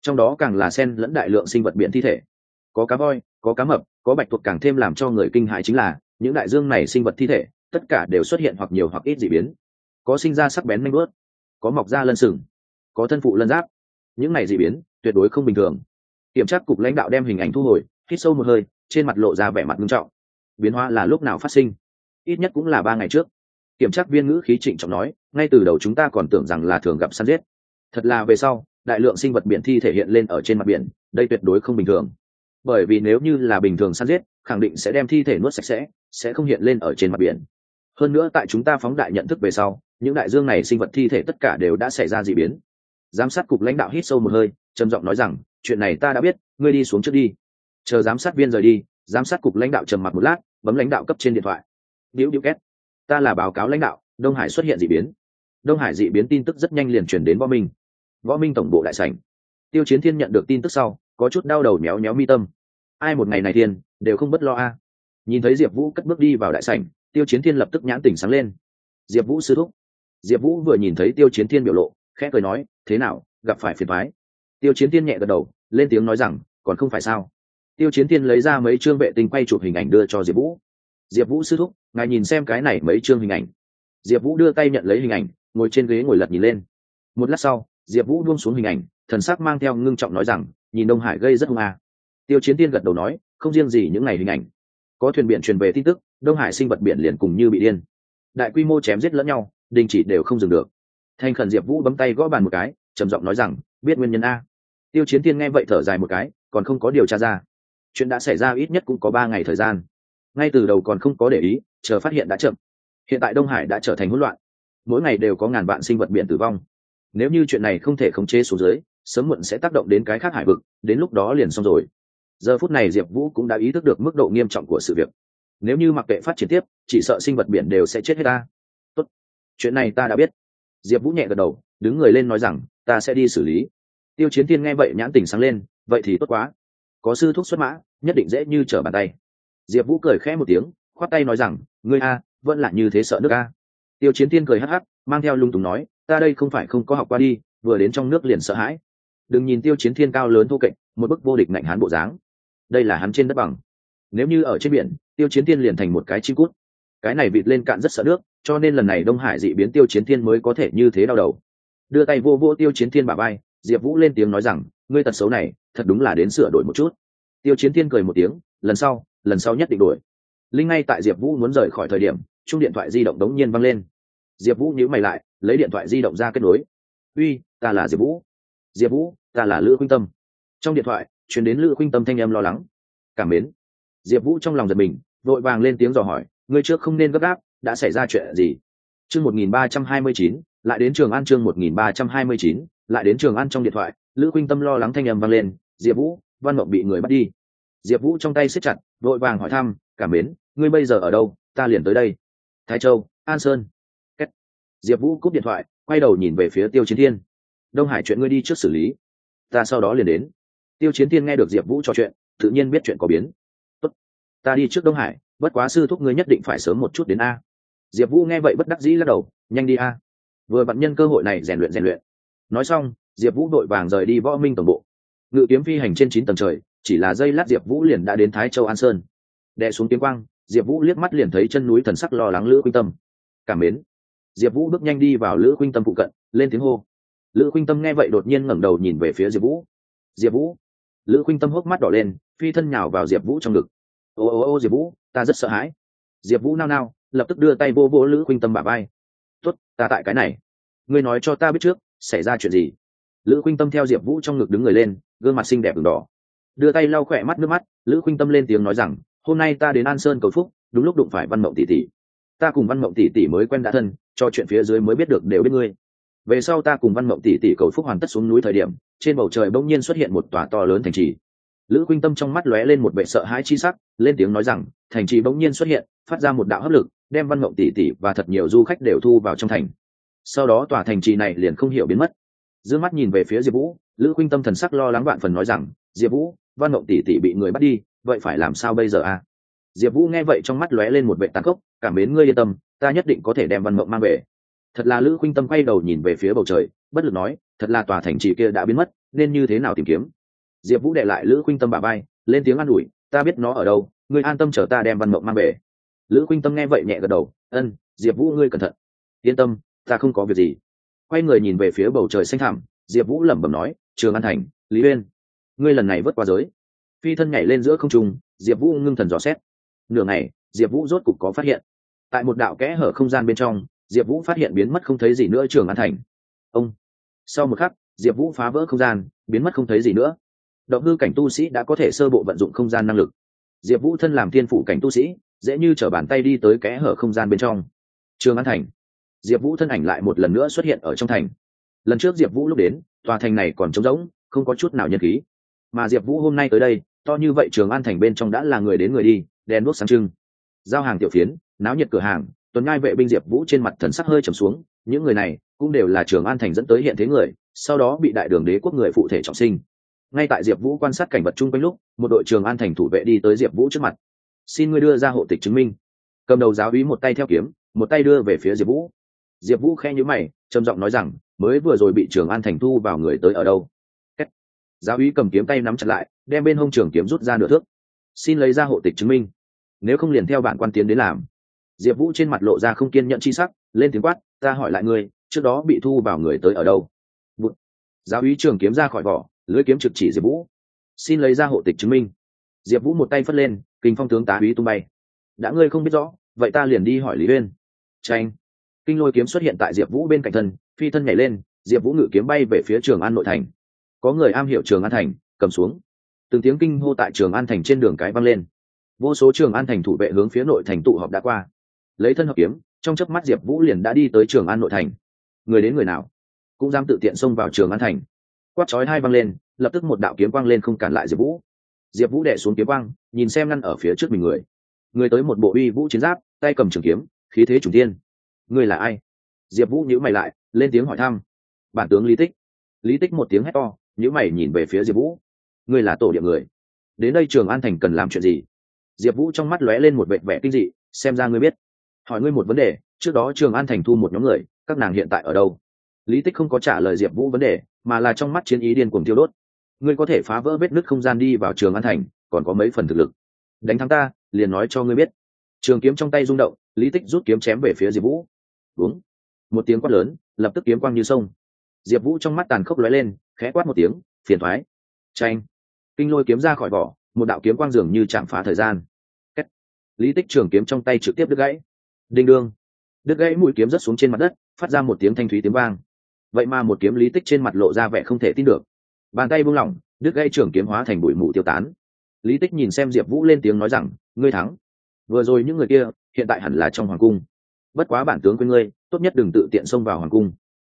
Trong đó càng là sen lẫn đại lượng sinh vật biển thi thể có cá voi, có cá mập, có bạch tuộc càng thêm làm cho người kinh hại chính là, những đại dương này sinh vật thi thể, tất cả đều xuất hiện hoặc nhiều hoặc ít d ị biến. Có sinh ra sắc bén manh bớt có mọc da lân sừng, có thân phụ lân giáp. Những này d ị biến, tuyệt đối không bình thường. Kiểm tra cục lãnh đạo đem hình ảnh thu hồi, hít sâu một hơi, trên mặt lộ ra vẻ mặt nghiêm trọng. Biến hóa là lúc nào phát sinh? Ít nhất cũng là ba ngày trước. Kiểm tra viên ngữ khí trịnh trọng nói, ngay từ đầu chúng ta còn tưởng rằng là thường gặp săn giết. Thật là về sau, đại lượng sinh vật biển thi thể hiện lên ở trên mặt biển, đây tuyệt đối không bình thường bởi vì nếu như là bình thường săn giết, khẳng định sẽ đem thi thể nuốt sạch sẽ sẽ không hiện lên ở trên mặt biển. Hơn nữa tại chúng ta phóng đại nhận thức về sau, những đại dương này sinh vật thi thể tất cả đều đã xảy ra d ị biến. Giám sát cục lãnh đạo hít sâu một hơi, trầm giọng nói rằng, chuyện này ta đã biết, ngươi đi xuống trước đi. Chờ giám sát viên rời đi, giám sát cục lãnh đạo trầm mặt một lát, bấm lãnh đạo cấp trên điện thoại. Điếu điếu két, ta là báo cáo lãnh đạo, đông hải xuất hiện d ị biến. Đông hải d ị biến tin tức rất nhanh liền chuyển đến võ minh. Võ minh tổng bộ đại sảnh. Tiêu chiến thiên nhận được tin tức sau có chút đau đầu méo méo mi tâm. Ai một ngày này thiên, đều không bất lo a. Nhìn thấy diệp vũ cất bước đi vào đại sảnh, tiêu chiến thiên lập tức nhãn tỉnh sáng lên. Diệp vũ sư thúc. Diệp vũ vừa nhìn thấy tiêu chiến thiên biểu lộ, khẽ cười nói, thế nào, gặp phải phiền thoái tiêu chiến thiên nhẹ gật đầu, lên tiếng nói rằng, còn không phải sao? Tiêu chiến thiên lấy ra mấy chương vệ tinh quay chụp hình ảnh đưa cho diệp vũ. Diệp vũ sư thúc, ngài nhìn xem cái này mấy chương hình ảnh. Diệp vũ đưa tay nhận lấy hình ảnh, ngồi trên ghế ngồi lật nhìn lên. Một lát sau, diệp vũ buông xuống hình ảnh, thần sắc mang theo ngưng trọng nói rằng nhìn đông hải gây rất hung à. tiêu chiến tiên gật đầu nói, không riêng gì những ngày hình ảnh. Có thuyền biển truyền về tin tức, đông hải sinh vật biển liền cùng như bị điên. Đại quy mô chém giết lẫn nhau, đình chỉ đều không dừng được. Thành khẩn diệp vũ bấm tay gõ bàn một cái, trầm giọng nói rằng, biết nguyên nhân a. Tiêu chiến tiên nghe vậy thở dài một cái, còn không có điều tra ra. Chuyện đã xảy ra ít nhất cũng có ba ngày thời gian. Ngay từ đầu còn không có để ý, chờ phát hiện đã chậm. Hiện tại đông hải đã trở thành hỗn loạn. Mỗi ngày đều có ngàn vạn sinh vật biển tử vong. Nếu như chuyện này không thể khống chế xuống dưới sớm muộn sẽ tác động đến cái khác hải vực, đến lúc đó liền xong rồi. Giờ phút này diệp vũ cũng đã ý thức được mức độ nghiêm trọng của sự việc. Nếu như mặc kệ phát triển tiếp, chỉ sợ sinh vật biển đều sẽ chết hết ta. Tốt. Chuyện này ta đã biết. Diệp vũ nhẹ gật đầu, đứng người lên nói rằng, ta sẽ đi xử lý. Tiêu chiến Thiên nghe vậy nhãn tình sáng lên, vậy thì tốt quá. Có sư thuốc xuất mã, nhất định dễ như trở bàn tay. Diệp vũ cười khẽ một tiếng, khoát tay nói rằng, ngươi a, vẫn là như thế sợ nước a. Tiêu chiến Thiên cười hắc hắc, mang theo lung tùng nói, ta đây không phải không có học qua đi, vừa đến trong nước liền sợ hãi đừng nhìn tiêu chiến thiên cao lớn thô kệch, một bức vô địch ngạnh hán bộ dáng. Đây là hắn trên đất bằng. Nếu như ở trên biển, tiêu chiến thiên liền thành một cái chim cút. Cái này vịt lên cạn rất sợ nước, cho nên lần này đông hải dị biến tiêu chiến thiên mới có thể như thế đau đầu. Đưa tay vô vô tiêu chiến thiên bà bay diệp vũ lên tiếng nói rằng, ngươi tật xấu này, thật đúng là đến sửa đổi một chút. Tiêu chiến thiên cười một tiếng, lần sau lần sau nhất định đổi. Linh ngay tại diệp vũ muốn rời khỏi thời điểm, chung điện thoại di động đống nhiên văng lên. Diệp vũ nhíu mày lại, lấy điện thoại di động ra kết nối. Uy, ta là diệp vũ. Diệp vũ ta là lữ khuynh tâm. Trong điện thoại chuyển đến lữ khuynh tâm thanh em lo lắng. Cảm mến. Diệp vũ trong lòng giật mình, vội vàng lên tiếng dò hỏi, ngươi trước không nên gấp gáp, đã xảy ra chuyện gì? Chương một nghìn ba trăm hai mươi chín, lại đến trường ăn chương một nghìn ba trăm hai mươi chín, lại đến trường ăn trong điện thoại, lữ khuynh tâm lo lắng thanh âm vang lên, diệp vũ, văn mộng bị người bắt đi. Diệp vũ trong tay siết chặt, vội vàng hỏi thăm, cảm mến, ngươi bây giờ ở đâu? Ta liền tới đây. Thái châu, an sơn. Kết. diệp vũ cúp điện thoại, quay đầu nhìn về phía tiêu chiến thiên. Đông hải chuyện ngươi đi trước xử lý ta sau đó liền đến. Tiêu chiến thiên nghe được diệp vũ trò chuyện, tự nhiên biết chuyện có biến. Tốt. ta đi trước đông hải, bất quá sư thúc ngươi nhất định phải sớm một chút đến a. Diệp vũ nghe vậy bất đắc dĩ lắc đầu, nhanh đi a. Vừa vặn nhân cơ hội này rèn luyện rèn luyện. Nói xong, diệp vũ đội vàng rời đi võ minh tổng bộ. Ngự kiếm phi hành trên chín tầng trời, chỉ là dây lát diệp vũ liền đã đến thái châu an sơn. Đè xuống kiếm quang, diệp vũ liếc mắt liền thấy chân núi thần sắc lo lắng lữ khuynh tâm. Cảm mến. Diệp vũ bước nhanh đi vào lữ khuynh tâm phụ cận, lên tiếng hô lữ khuynh tâm nghe vậy đột nhiên ngẩng đầu nhìn về phía diệp vũ. Diệp vũ? Lữ khuynh tâm hốc mắt đỏ lên, phi thân nhào vào diệp vũ trong ngực. Ô ô ô, diệp vũ, ta rất sợ hãi. Diệp vũ nao nao, lập tức đưa tay vô vô lữ khuynh tâm bà vai. Tuất ta tại cái này. Ngươi nói cho ta biết trước, xảy ra chuyện gì? Lữ khuynh tâm theo diệp vũ trong ngực đứng người lên, gương mặt xinh đẹp v đỏ. Đưa tay lau khỏe mắt nước mắt, lữ khuynh tâm lên tiếng nói rằng, hôm nay ta đến an sơn cầu phúc, đúng lúc đụng phải văn mộng tỷ tỷ. Ta cùng văn mộng tỷ tỷ mới quen đã thân, cho chuyện phía dưới mới biết được đều biết ngươi về sau ta cùng văn mộng tỷ tỷ cầu phúc hoàn tất xuống núi thời điểm, trên bầu trời bỗng nhiên xuất hiện một tòa to lớn thành trì. Lữ khuynh tâm trong mắt lóe lên một vệ sợ hãi chi sắc, lên tiếng nói rằng, thành trì bỗng nhiên xuất hiện, phát ra một đạo hấp lực, đem văn mộng tỷ tỷ và thật nhiều du khách đều thu vào trong thành. Sau đó tòa thành trì này liền không hiểu biến mất. D mắt nhìn về phía diệp vũ, lữ khuynh tâm thần sắc lo lắng vạn phần nói rằng, diệp vũ, văn mộng tỷ tỷ bị người bắt đi, vậy phải làm sao bây giờ à? Diệp vũ nghe vậy trong mắt lóe lên một vệ tàn khốc, cảm mến ngươi yên tâm, ta nhất định có thể đem văn mộng mang về thật là lữ khuynh tâm quay đầu nhìn về phía bầu trời, bất lực nói, thật là tòa thành trì kia đã biến mất, nên như thế nào tìm kiếm? Diệp vũ đệ lại lữ khuynh tâm bà bay lên tiếng an ủi, ta biết nó ở đâu, ngươi an tâm chở ta đem văn mộng mang về. Lữ khuynh tâm nghe vậy nhẹ gật đầu, ân, diệp vũ ngươi cẩn thận. Yên tâm, ta không có việc gì. Quay người nhìn về phía bầu trời xanh thẳm, diệp vũ lẩm bẩm nói, trường an thành, lý uyên, ngươi lần này vớt qua giới. Phi thân nhảy lên giữa không trung, diệp vũ ngưng thần dò xét. Nửa ngày, diệp vũ rốt cục có phát hiện. Tại một đạo kẽ hở không gian bên trong diệp vũ phát hiện biến mất không thấy gì nữa trường an thành. Ông. Sau một khắc, diệp vũ phá vỡ không gian, biến mất không thấy gì nữa. Động hư cảnh tu sĩ đã có thể sơ bộ vận dụng không gian năng lực. Diệp vũ thân làm thiên phủ cảnh tu sĩ, dễ như t r ở bàn tay đi tới kẽ hở không gian bên trong. Trường an thành. Diệp vũ thân ảnh lại một lần nữa xuất hiện ở trong thành. Lần trước diệp vũ lúc đến, tòa thành này còn trống rỗng, không có chút nào nhân khí. Mà diệp vũ hôm nay tới đây, to như vậy trường an thành bên trong đã là người đến người đi, đèn đuốc sáng trưng. Giao hàng tiểu phiến, náo nhiệt cửa hàng tuần ngai vệ binh diệp vũ trên mặt thần sắc hơi trầm xuống, những người này cũng đều là trường an thành dẫn tới hiện thế người, sau đó bị đại đường đế quốc người phụ thể trọng sinh. Ngay tại diệp vũ quan sát cảnh vật chung quanh lúc, một đội trường an thành thủ vệ đi tới diệp vũ trước mặt. Xin ngươi đưa ra hộ tịch chứng minh. Cầm đầu giáo úy một tay theo kiếm, một tay đưa về phía diệp vũ. Diệp vũ khe nhữ mày, trầm giọng nói rằng, mới vừa rồi bị trường an thành thu vào người tới ở đâu? Kết. giáo úy cầm kiếm tay nắm chặt lại, đem bên hông trường kiếm rút ra nửa thước. Xin lấy ra hộ tịch chứng minh. Nếu không liền theo bản quan tiến đến làm diệp vũ trên mặt lộ ra không kiên nhận c h i sắc, lên tiếng quát, ta hỏi lại ngươi, trước đó bị thu vào người tới ở đâu? Bụt. giáo úy trường kiếm ra khỏi vỏ, lưới kiếm trực chỉ diệp vũ. Xin lấy ra hộ tịch chứng minh. Diệp vũ một tay phất lên, kinh phong tướng tá úy tung bay. Đã ngươi không biết rõ, vậy ta liền đi hỏi lý uyên. Tranh kinh lôi kiếm xuất hiện tại diệp vũ bên cạnh thân, phi thân nhảy lên, diệp vũ ngự kiếm bay về phía trường an nội thành. Có người am hiểu trường an thành, cầm xuống. Từng tiếng kinh hô tại trường an thành trên đường cái văng lên. Vô số trường an thành thủ vệ hướng phía nội thành tụ họp đã qua lấy thân hợp kiếm, trong chớp mắt diệp vũ liền đã đi tới trường an nội thành. Người đến người nào cũng dám tự tiện xông vào trường an thành. Quát chói hai văng lên, lập tức một đạo kiếm quang lên không cản lại diệp vũ. Diệp vũ đẻ xuống kiếm quang, nhìn xem ngăn ở phía trước mình người. Người tới một bộ uy vũ chiến giáp, tay cầm trường kiếm, khí thế trùng tiên người là ai? Diệp vũ nhữ mày lại, lên tiếng hỏi thăm. Bản tướng lý tích. Lý tích một tiếng hét to nhữ mày nhìn về phía diệp vũ. Người là tổ địa người. Đến đây trường an thành cần làm chuyện gì? Diệp vũ trong mắt lóe lên một vệ vẻ kinh dị, xem ra ngươi biết hỏi ngươi một vấn đề, trước đó trường an thành thu một nhóm người, các nàng hiện tại ở đâu? Lý tích không có trả lời diệp vũ vấn đề, mà là trong mắt chiến ý điên cuồng tiêu đốt. Ngươi có thể phá vỡ vết nứt không gian đi vào trường an thành, còn có mấy phần thực lực. Đánh thắng ta, liền nói cho ngươi biết. Trường kiếm trong tay rung động, lý tích rút kiếm chém về phía diệp vũ. Đúng. Một tiếng quát lớn, lập tức kiếm quang như sông. Diệp vũ trong mắt tàn khốc lóe lên, khẽ quát một tiếng, phiền thoái. Tranh kinh lôi kiếm ra khỏi vỏ, một đạo kiếm quang dường như chạm phá thời gian. Kết. lý tích trường kiếm trong tay trực tiếp đứt gãy đinh đương. Đứt gãy mũi kiếm rớt xuống trên mặt đất, phát ra một tiếng thanh thúy tiếng vang. Vậy mà một kiếm lý tích trên mặt lộ ra vẻ không thể tin được. Bàn tay buông lỏng, đứt gãy trưởng kiếm hóa thành bụi mù tiêu tán. Lý tích nhìn xem diệp vũ lên tiếng nói rằng, ngươi thắng. Vừa rồi những người kia, hiện tại hẳn là trong hoàng cung. Bất quá bản tướng quên ngươi, tốt nhất đừng tự tiện xông vào hoàng cung.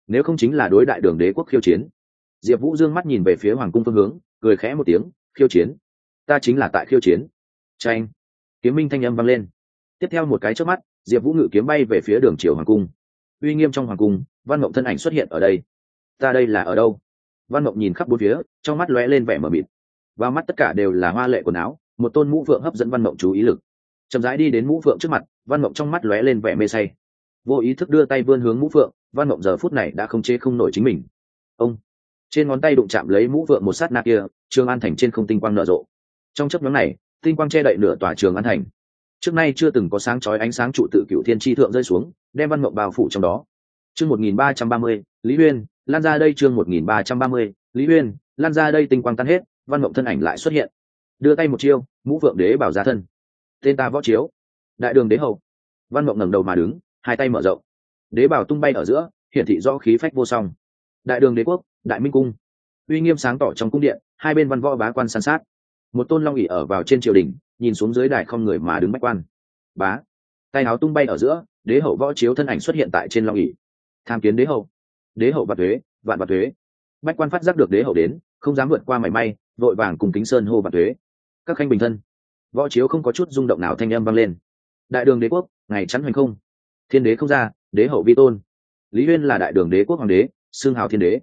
Nếu không chính là đối đại đường đế quốc khiêu chiến. Diệp vũ dương mắt nhìn về phía hoàng cung phương hướng, cười khẽ một tiếng, khiêu chiến? Ta chính là tại khiêu chiến. Tranh kiếm minh thanh âm vang lên. Tiếp theo một cái trước mắt diệp vũ ngự kiếm bay về phía đường triều hoàng cung. Uy nghiêm trong hoàng cung, văn mộng thân ảnh xuất hiện ở đây. Ta đây là ở đâu? Văn mộng nhìn khắp bốn phía, trong mắt lóe lên vẻ mờ mịt. Và mắt tất cả đều là hoa lệ quần áo, một tôn mũ phượng hấp dẫn văn mộng chú ý lực. Chậm rãi đi đến mũ phượng trước mặt, văn mộng trong mắt lóe lên vẻ mê say. Vô ý thức đưa tay vươn hướng mũ phượng, văn mộng giờ phút này đã không chế không nổi chính mình. Ông! Trên ngón tay đụng chạm lấy mũ phượng một sát na kia, trường an thành trên không tinh quang nở rộ. Trong chấp nhóm này, tinh quang che đậy nửa tòa trường an thành trước nay chưa từng có sáng chói ánh sáng trụ tự cựu thiên tri thượng rơi xuống, đem văn mộng bao phủ trong đó. Chương một nghìn ba trăm ba mươi, lý uyên, lan ra đây chương một nghìn ba trăm ba mươi, lý uyên, lan ra đây tinh quang tan hết, văn mộng thân ảnh lại xuất hiện. Đưa tay một chiêu mũ phượng đế bảo ra thân. Tên ta võ chiếu. Đại đường đế hậu văn mộng ngẩng đầu mà đứng, hai tay mở rộng. Đế bảo tung bay ở giữa, hiển thị do khí phách vô song. Đại đường đế quốc, đại minh cung. Uy nghiêm sáng tỏ trong cung điện, hai bên văn võ bá quan san sát. Một tôn long ỉ ở vào trên triều đình nhìn xuống dưới đài không người mà đứng bách quan. Bá. Tay áo tung bay ở giữa, đế hậu võ chiếu thân ảnh xuất hiện tại trên long ỉ tham kiến đế hậu. Đế hậu và thuế vạn và thuế bách quan phát giác được đế hậu đến, không dám vượt qua mảy may, vội vàng cùng kính sơn hô và thuế các khanh bình thân. Võ chiếu không có chút rung động nào thanh âm vang lên. Đại đường đế quốc, ngày chắn hoành không. Thiên đế không ra, đế hậu vi tôn. Lý huyên là đại đường đế quốc hoàng đế xương hào thiên đế.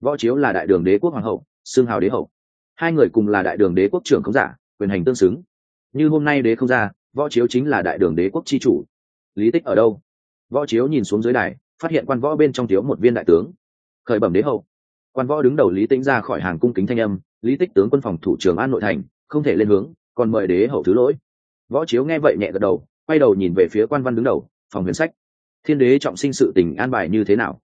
Võ chiếu là đại đường đế quốc hoàng hậu xương hào đế hậu. Hai người cùng là đại đường đế quốc trưởng không giả, quyền hành tương xứng như hôm nay đế không ra, võ chiếu chính là đại đường đế quốc chi chủ. Lý tích ở đâu? Võ chiếu nhìn xuống dưới đài, phát hiện quan võ bên trong thiếu một viên đại tướng. Khởi bẩm đế hậu. Quan võ đứng đầu lý tĩnh ra khỏi hàng cung kính thanh âm, lý tích tướng quân phòng thủ trưởng an nội thành, không thể lên hướng, còn mời đế hậu thứ lỗi. Võ chiếu nghe vậy nhẹ gật đầu, quay đầu nhìn về phía quan văn đứng đầu, phòng huyền sách. Thiên đế trọng sinh sự tình an bài như thế nào?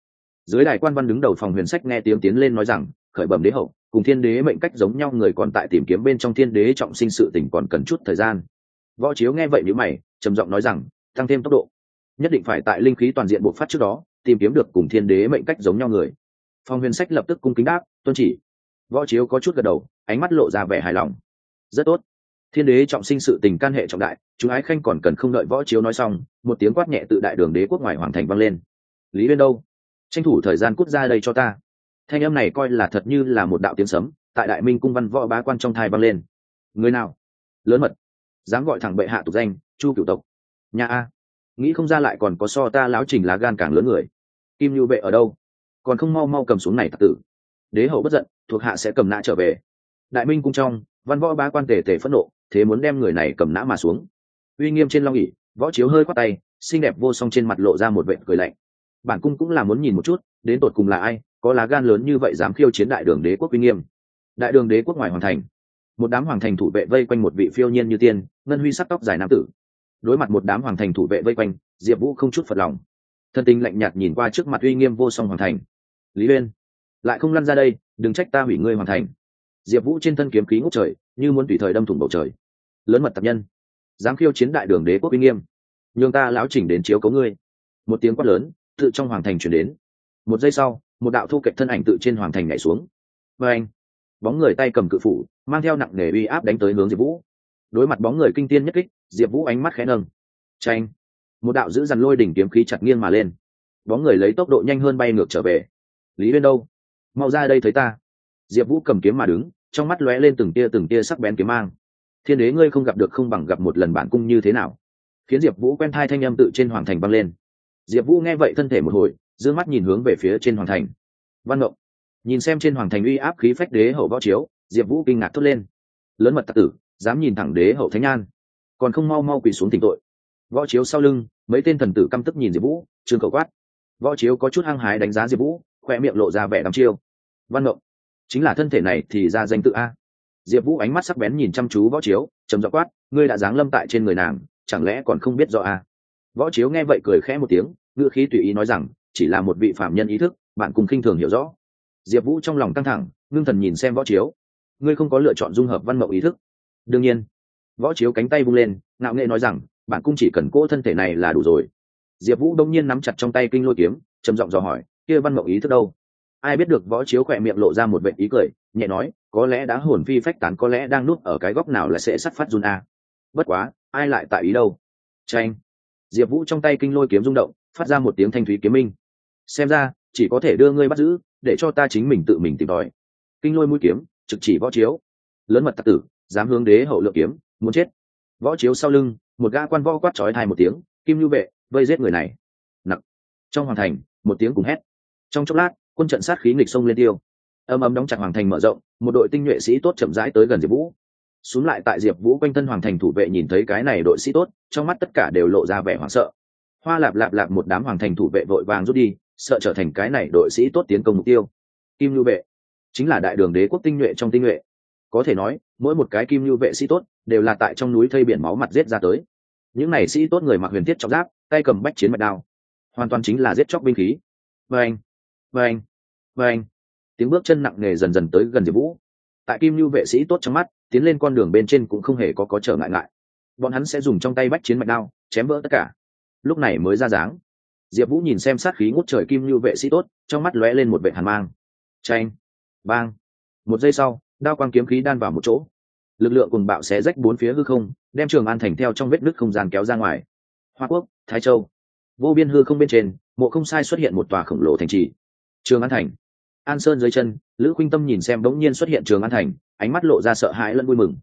Dưới đài quan văn đứng đầu phòng huyền sách nghe tiếng tiến lên nói rằng, khởi bẩm đế hậu cùng thiên đế mệnh cách giống nhau, người còn tại tìm kiếm bên trong thiên đế trọng sinh sự tình còn cần chút thời gian. Võ chiếu nghe vậy nếu mày, trầm giọng nói rằng, tăng thêm tốc độ. Nhất định phải tại linh khí toàn diện bộc phát trước đó, tìm kiếm được cùng thiên đế mệnh cách giống nhau người. Phong huyền sách lập tức cung kính đáp, tuân chỉ. Võ chiếu có chút gật đầu, ánh mắt lộ ra vẻ hài lòng. Rất tốt. Thiên đế trọng sinh sự tình can hệ trọng đại, chúng ái khanh còn cần không đợi võ chiếu nói xong, một tiếng quát nhẹ tự đại đường đế quốc ngoài hoàng thành vang lên. Lý bên đâu? Tranh thủ thời gian cút ra đây cho ta thanh âm này coi là thật như là một đạo tiếng sấm, tại đại minh cung văn võ bá quan trong thai vang lên. Người nào? Lớn mật. Dám gọi thẳng bệ hạ tục danh, chu cửu tộc. Nhà a. Nghĩ không ra lại còn có so ta láo trình lá gan càng lớn người. Kim nhu bệ ở đâu? Còn không mau mau cầm xuống này tặc tử. Đế hậu bất giận, thuộc hạ sẽ cầm nã trở về. Đại minh cung trong, văn võ bá quan tề tề phẫn nộ, thế muốn đem người này cầm nã mà xuống. Uy nghiêm trên long ỉ võ chiếu hơi khoát tay, xinh đẹp vô song trên mặt lộ ra một vệ cười lạnh. Bản cung cũng là muốn nhìn một chút, đến tột cùng là ai có lá gan lớn như vậy dám khiêu chiến đại đường đế quốc uy nghiêm. Đại đường đế quốc ngoài hoàng thành, một đám hoàng thành thủ vệ vây quanh một vị phiêu nhiên như tiên, ngân huy sắc tóc dài nam tử. Đối mặt một đám hoàng thành thủ vệ vây quanh, diệp vũ không chút phật lòng. Thân tình lạnh nhạt nhìn qua trước mặt uy nghiêm vô song hoàng thành. Lý uyên, lại không lăn ra đây, đừng trách ta hủy ngươi hoàng thành. Diệp vũ trên thân kiếm khí ngút trời, như muốn tùy thời đâm thủng bầu trời. Lớn mật tập nhân, dám khiêu chiến đại đường đế quốc uy nghiêm, nhường ta lão chỉnh đến chiếu cấu ngươi. Một tiếng quát lớn, tự trong hoàng thành chuyển đến. Một giây sau một đạo thu kịch thân ảnh tự trên hoàng thành nhảy xuống. Và anh, bóng người tay cầm cự phủ, mang theo nặng nề uy áp đánh tới hướng diệp vũ. Đối mặt bóng người kinh tiên nhất kích, diệp vũ ánh mắt khẽ nâng. Tranh một đạo giữ dằn lôi đỉnh kiếm khí chặt nghiêng mà lên. Bóng người lấy tốc độ nhanh hơn bay ngược trở về. Lý bên đâu? Mau ra đây thấy ta. Diệp vũ cầm kiếm mà đứng, trong mắt lóe lên từng tia từng tia sắc bén kiếm mang. Thiên đế ngươi không gặp được không bằng gặp một lần bản cung như thế nào? Khiến diệp vũ quen thai thanh âm tự trên hoàng thành băng lên. Diệp vũ nghe vậy thân thể một hồi d ư ơ n g mắt nhìn hướng về phía trên hoàng thành. Văn ngộng, nhìn xem trên hoàng thành uy áp khí phách đế hậu võ chiếu, diệp vũ kinh ngạc thốt lên. Lớn mật tặc tử, dám nhìn thẳng đế hậu thánh an còn không mau mau quỳ xuống tỉnh tội. Võ chiếu sau lưng, mấy tên thần tử căm tức nhìn diệp vũ, trương cầu quát. Võ chiếu có chút hăng hái đánh giá diệp vũ, khoe miệng lộ ra vẻ đắm chiêu. Văn ngộng, chính là thân thể này thì ra danh tự a. Diệp vũ ánh mắt sắc bén nhìn chăm chú võ chiếu, trầm dọ quát, ngươi đã giáng lâm tại trên người nàng, chẳng lẽ còn không biết do a? Võ chiếu nghe vậy cười khẽ một tiếng ngựa khí tùy ý nói rằng chỉ là một vị phạm nhân ý thức, bạn cùng khinh thường hiểu rõ. Diệp vũ trong lòng căng thẳng, ngưng thần nhìn xem võ chiếu. Ngươi không có lựa chọn dung hợp văn mậu ý thức. Đương nhiên, võ chiếu cánh tay vung lên, ngạo nghệ nói rằng, bạn cung chỉ cần cỗ thân thể này là đủ rồi. Diệp vũ đông nhiên nắm chặt trong tay kinh lôi kiếm, trầm giọng dò hỏi, kia văn mậu ý thức đâu? Ai biết được võ chiếu khỏe miệng lộ ra một vệ ý cười, nhẹ nói, có lẽ đã hồn phi phách tán, có lẽ đang nuốt ở cái góc nào là sẽ sắt phát run a. Bất quá, ai lại tại ý đâu? Tranh diệp vũ trong tay kinh lôi kiếm rung động, phát ra một tiếng thanh thúy kiếm minh xem ra, chỉ có thể đưa ngươi bắt giữ, để cho ta chính mình tự mình tìm tòi. Kinh lôi mũi kiếm, trực chỉ võ chiếu. Lớn mật tặc tử, dám hướng đế hậu lượng kiếm, muốn chết. Võ chiếu sau lưng, một gã quan võ quát trói thai một tiếng, kim lưu vệ, vây giết người này. Nặng trong hoàng thành, một tiếng cùng hét. Trong chốc lát, quân trận sát khí nghịch sông lên tiêu. Âm ấm đóng chặt hoàng thành mở rộng, một đội tinh nhuệ sĩ tốt chậm rãi tới gần diệp vũ. Xuống lại tại diệp vũ quanh thân hoàng thành thủ vệ nhìn thấy cái này đội sĩ tốt, trong mắt tất cả đều lộ ra vẻ hoảng sợ. Hoa lạp lạp lạp một đám hoàng thành thủ vệ vội vàng rút đi sợ trở thành cái này đội sĩ tốt tiến công mục tiêu. Kim lưu vệ chính là đại đường đế quốc tinh nhuệ trong tinh nhuệ. Có thể nói, mỗi một cái kim lưu vệ sĩ tốt đều là tại trong núi thây biển máu mặt giết ra tới. Những này sĩ tốt người mặc huyền thiết trọng giáp, tay cầm bách chiến mạch đao, hoàn toàn chính là giết chóc binh khí. Vâng vâng anh tiếng bước chân nặng nề dần dần tới gần diệp vũ. Tại kim lưu vệ sĩ tốt trong mắt, tiến lên con đường bên trên cũng không hề có có trở ngại ngại. Bọn hắn sẽ dùng trong tay bách chiến mạch đao, chém vỡ tất cả. Lúc này mới ra dáng diệp vũ nhìn xem sát khí ngút trời kim lưu vệ sĩ tốt, trong mắt lóe lên một vệ hàn mang. Tranh bang. Một giây sau, đao quang kiếm khí đan vào một chỗ. Lực lượng cùng bạo xé rách bốn phía hư không, đem trường an thành theo trong vết nứt không gian kéo ra ngoài. Hoa quốc, thái châu. Vô biên hư không bên trên, mộ không sai xuất hiện một tòa khổng lồ thành trì. Trường an thành. An sơn dưới chân, lữ khuynh tâm nhìn xem bỗng nhiên xuất hiện trường an thành, ánh mắt lộ ra sợ hãi lẫn vui mừng.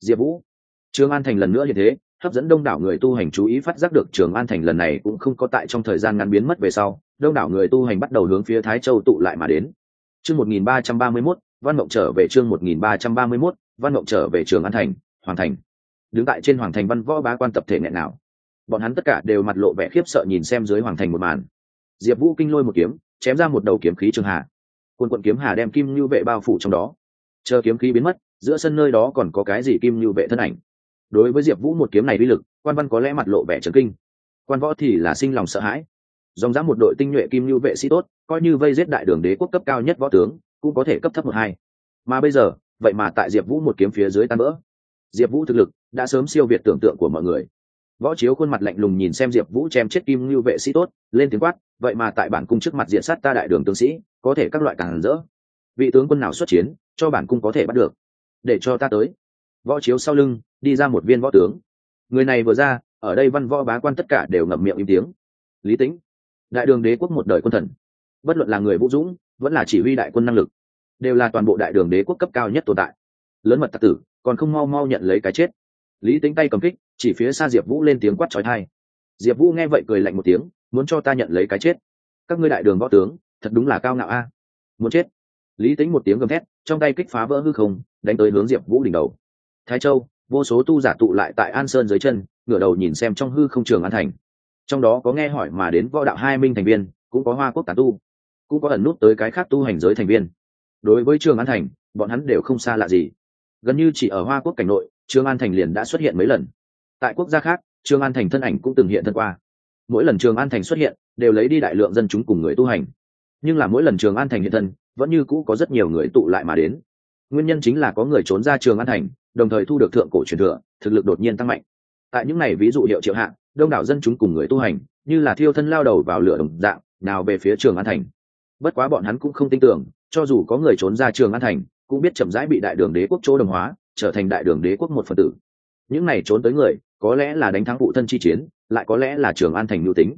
Diệp vũ. Trường an thành lần nữa như thế hấp dẫn đông đảo người tu hành chú ý phát giác được trường an thành lần này cũng không có tại trong thời gian ngắn biến mất về sau, đông đảo người tu hành bắt đầu hướng phía thái châu tụ lại mà đến. Chương một nghìn ba trăm ba mươi mốt, văn mộng trở về chương một nghìn ba trăm ba mươi mốt, văn mộng trở về trường an thành, hoàng thành. Đứng tại trên hoàng thành văn võ bá quan tập thể nghẹn nào bọn hắn tất cả đều mặt lộ vẻ khiếp sợ nhìn xem dưới hoàng thành một màn. Diệp vũ kinh lôi một kiếm, chém ra một đầu kiếm khí trường hà. Quân quận kiếm hà đem kim như vệ bao phủ trong đó. Chờ kiếm khí biến mất, giữa sân nơi đó còn có cái gì kim như vệ thân ảnh? Đối với diệp vũ một kiếm này uy lực, quan văn có lẽ mặt lộ vẻ trấn kinh. Quan võ thì là sinh lòng sợ hãi. Dòng dã một đội tinh nhuệ kim Lưu vệ sĩ tốt, coi như vây giết đại đường đế quốc cấp cao nhất võ tướng, cũng có thể cấp thấp một hai. Mà bây giờ, vậy mà tại diệp vũ một kiếm phía dưới tan vỡ. Diệp vũ thực lực đã sớm siêu việt tưởng tượng của mọi người. Võ chiếu khuôn mặt lạnh lùng nhìn xem diệp vũ chém chết kim Lưu vệ sĩ tốt, lên tiếng quát, vậy mà tại bản cung trước mặt diện sát ta đại đường tướng sĩ, có thể các loại càng rỡ. Vị tướng quân nào xuất chiến, cho bản cung có thể bắt được. Để cho ta tới võ chiếu sau lưng, đi ra một viên võ tướng. Người này vừa ra, ở đây văn võ bá quan tất cả đều ngậm miệng im tiếng. Lý tĩnh, đại đường đế quốc một đời quân thần. Bất luận là người vũ dũng, vẫn là chỉ huy đại quân năng lực, đều là toàn bộ đại đường đế quốc cấp cao nhất tồn tại. Lớn mật tặc tử, còn không mau mau nhận lấy cái chết. Lý tính tay cầm kích, chỉ phía xa diệp vũ lên tiếng quát trói thai diệp vũ nghe vậy cười lạnh một tiếng, muốn cho ta nhận lấy cái chết. Các ngươi đại đường võ tướng, thật đúng là cao ngạo a. Muốn chết. Lý tính một tiếng gầm thét, trong tay kích phá vỡ hư không, đánh tới hướng diệp vũ đỉnh đầu thái châu, vô số tu giả tụ lại tại an sơn dưới chân, ngửa đầu nhìn xem trong hư không trường an thành. Trong đó có nghe hỏi mà đến võ đạo hai minh thành viên, cũng có hoa quốc tán tu, cũng có ẩn nút tới cái khác tu hành giới thành viên. Đối với trường an thành, bọn hắn đều không xa lạ gì. Gần như chỉ ở hoa quốc cảnh nội, trường an thành liền đã xuất hiện mấy lần. Tại quốc gia khác, trường an thành thân ảnh cũng từng hiện thân qua. Mỗi lần trường an thành xuất hiện, đều lấy đi đại lượng dân chúng cùng người tu hành. Nhưng là mỗi lần trường an thành hiện thân, vẫn như cũ có rất nhiều người tụ lại mà đến. Nguyên nhân chính là có người trốn ra trường an thành đồng thời thu được thượng cổ truyền thừa, thực lực đột nhiên tăng mạnh. Tại những này ví dụ hiệu triệu hạng, đông đảo dân chúng cùng người tu hành, như là thiêu thân lao đầu vào lửa đồng dạng, nào về phía trường an thành. Bất quá bọn hắn cũng không tin tưởng, cho dù có người trốn ra trường an thành, cũng biết chậm rãi bị đại đường đế quốc chỗ đồng hóa, trở thành đại đường đế quốc một phần tử. Những này trốn tới người, có lẽ là đánh thắng phụ thân chi chiến, lại có lẽ là trường an thành mưu tính.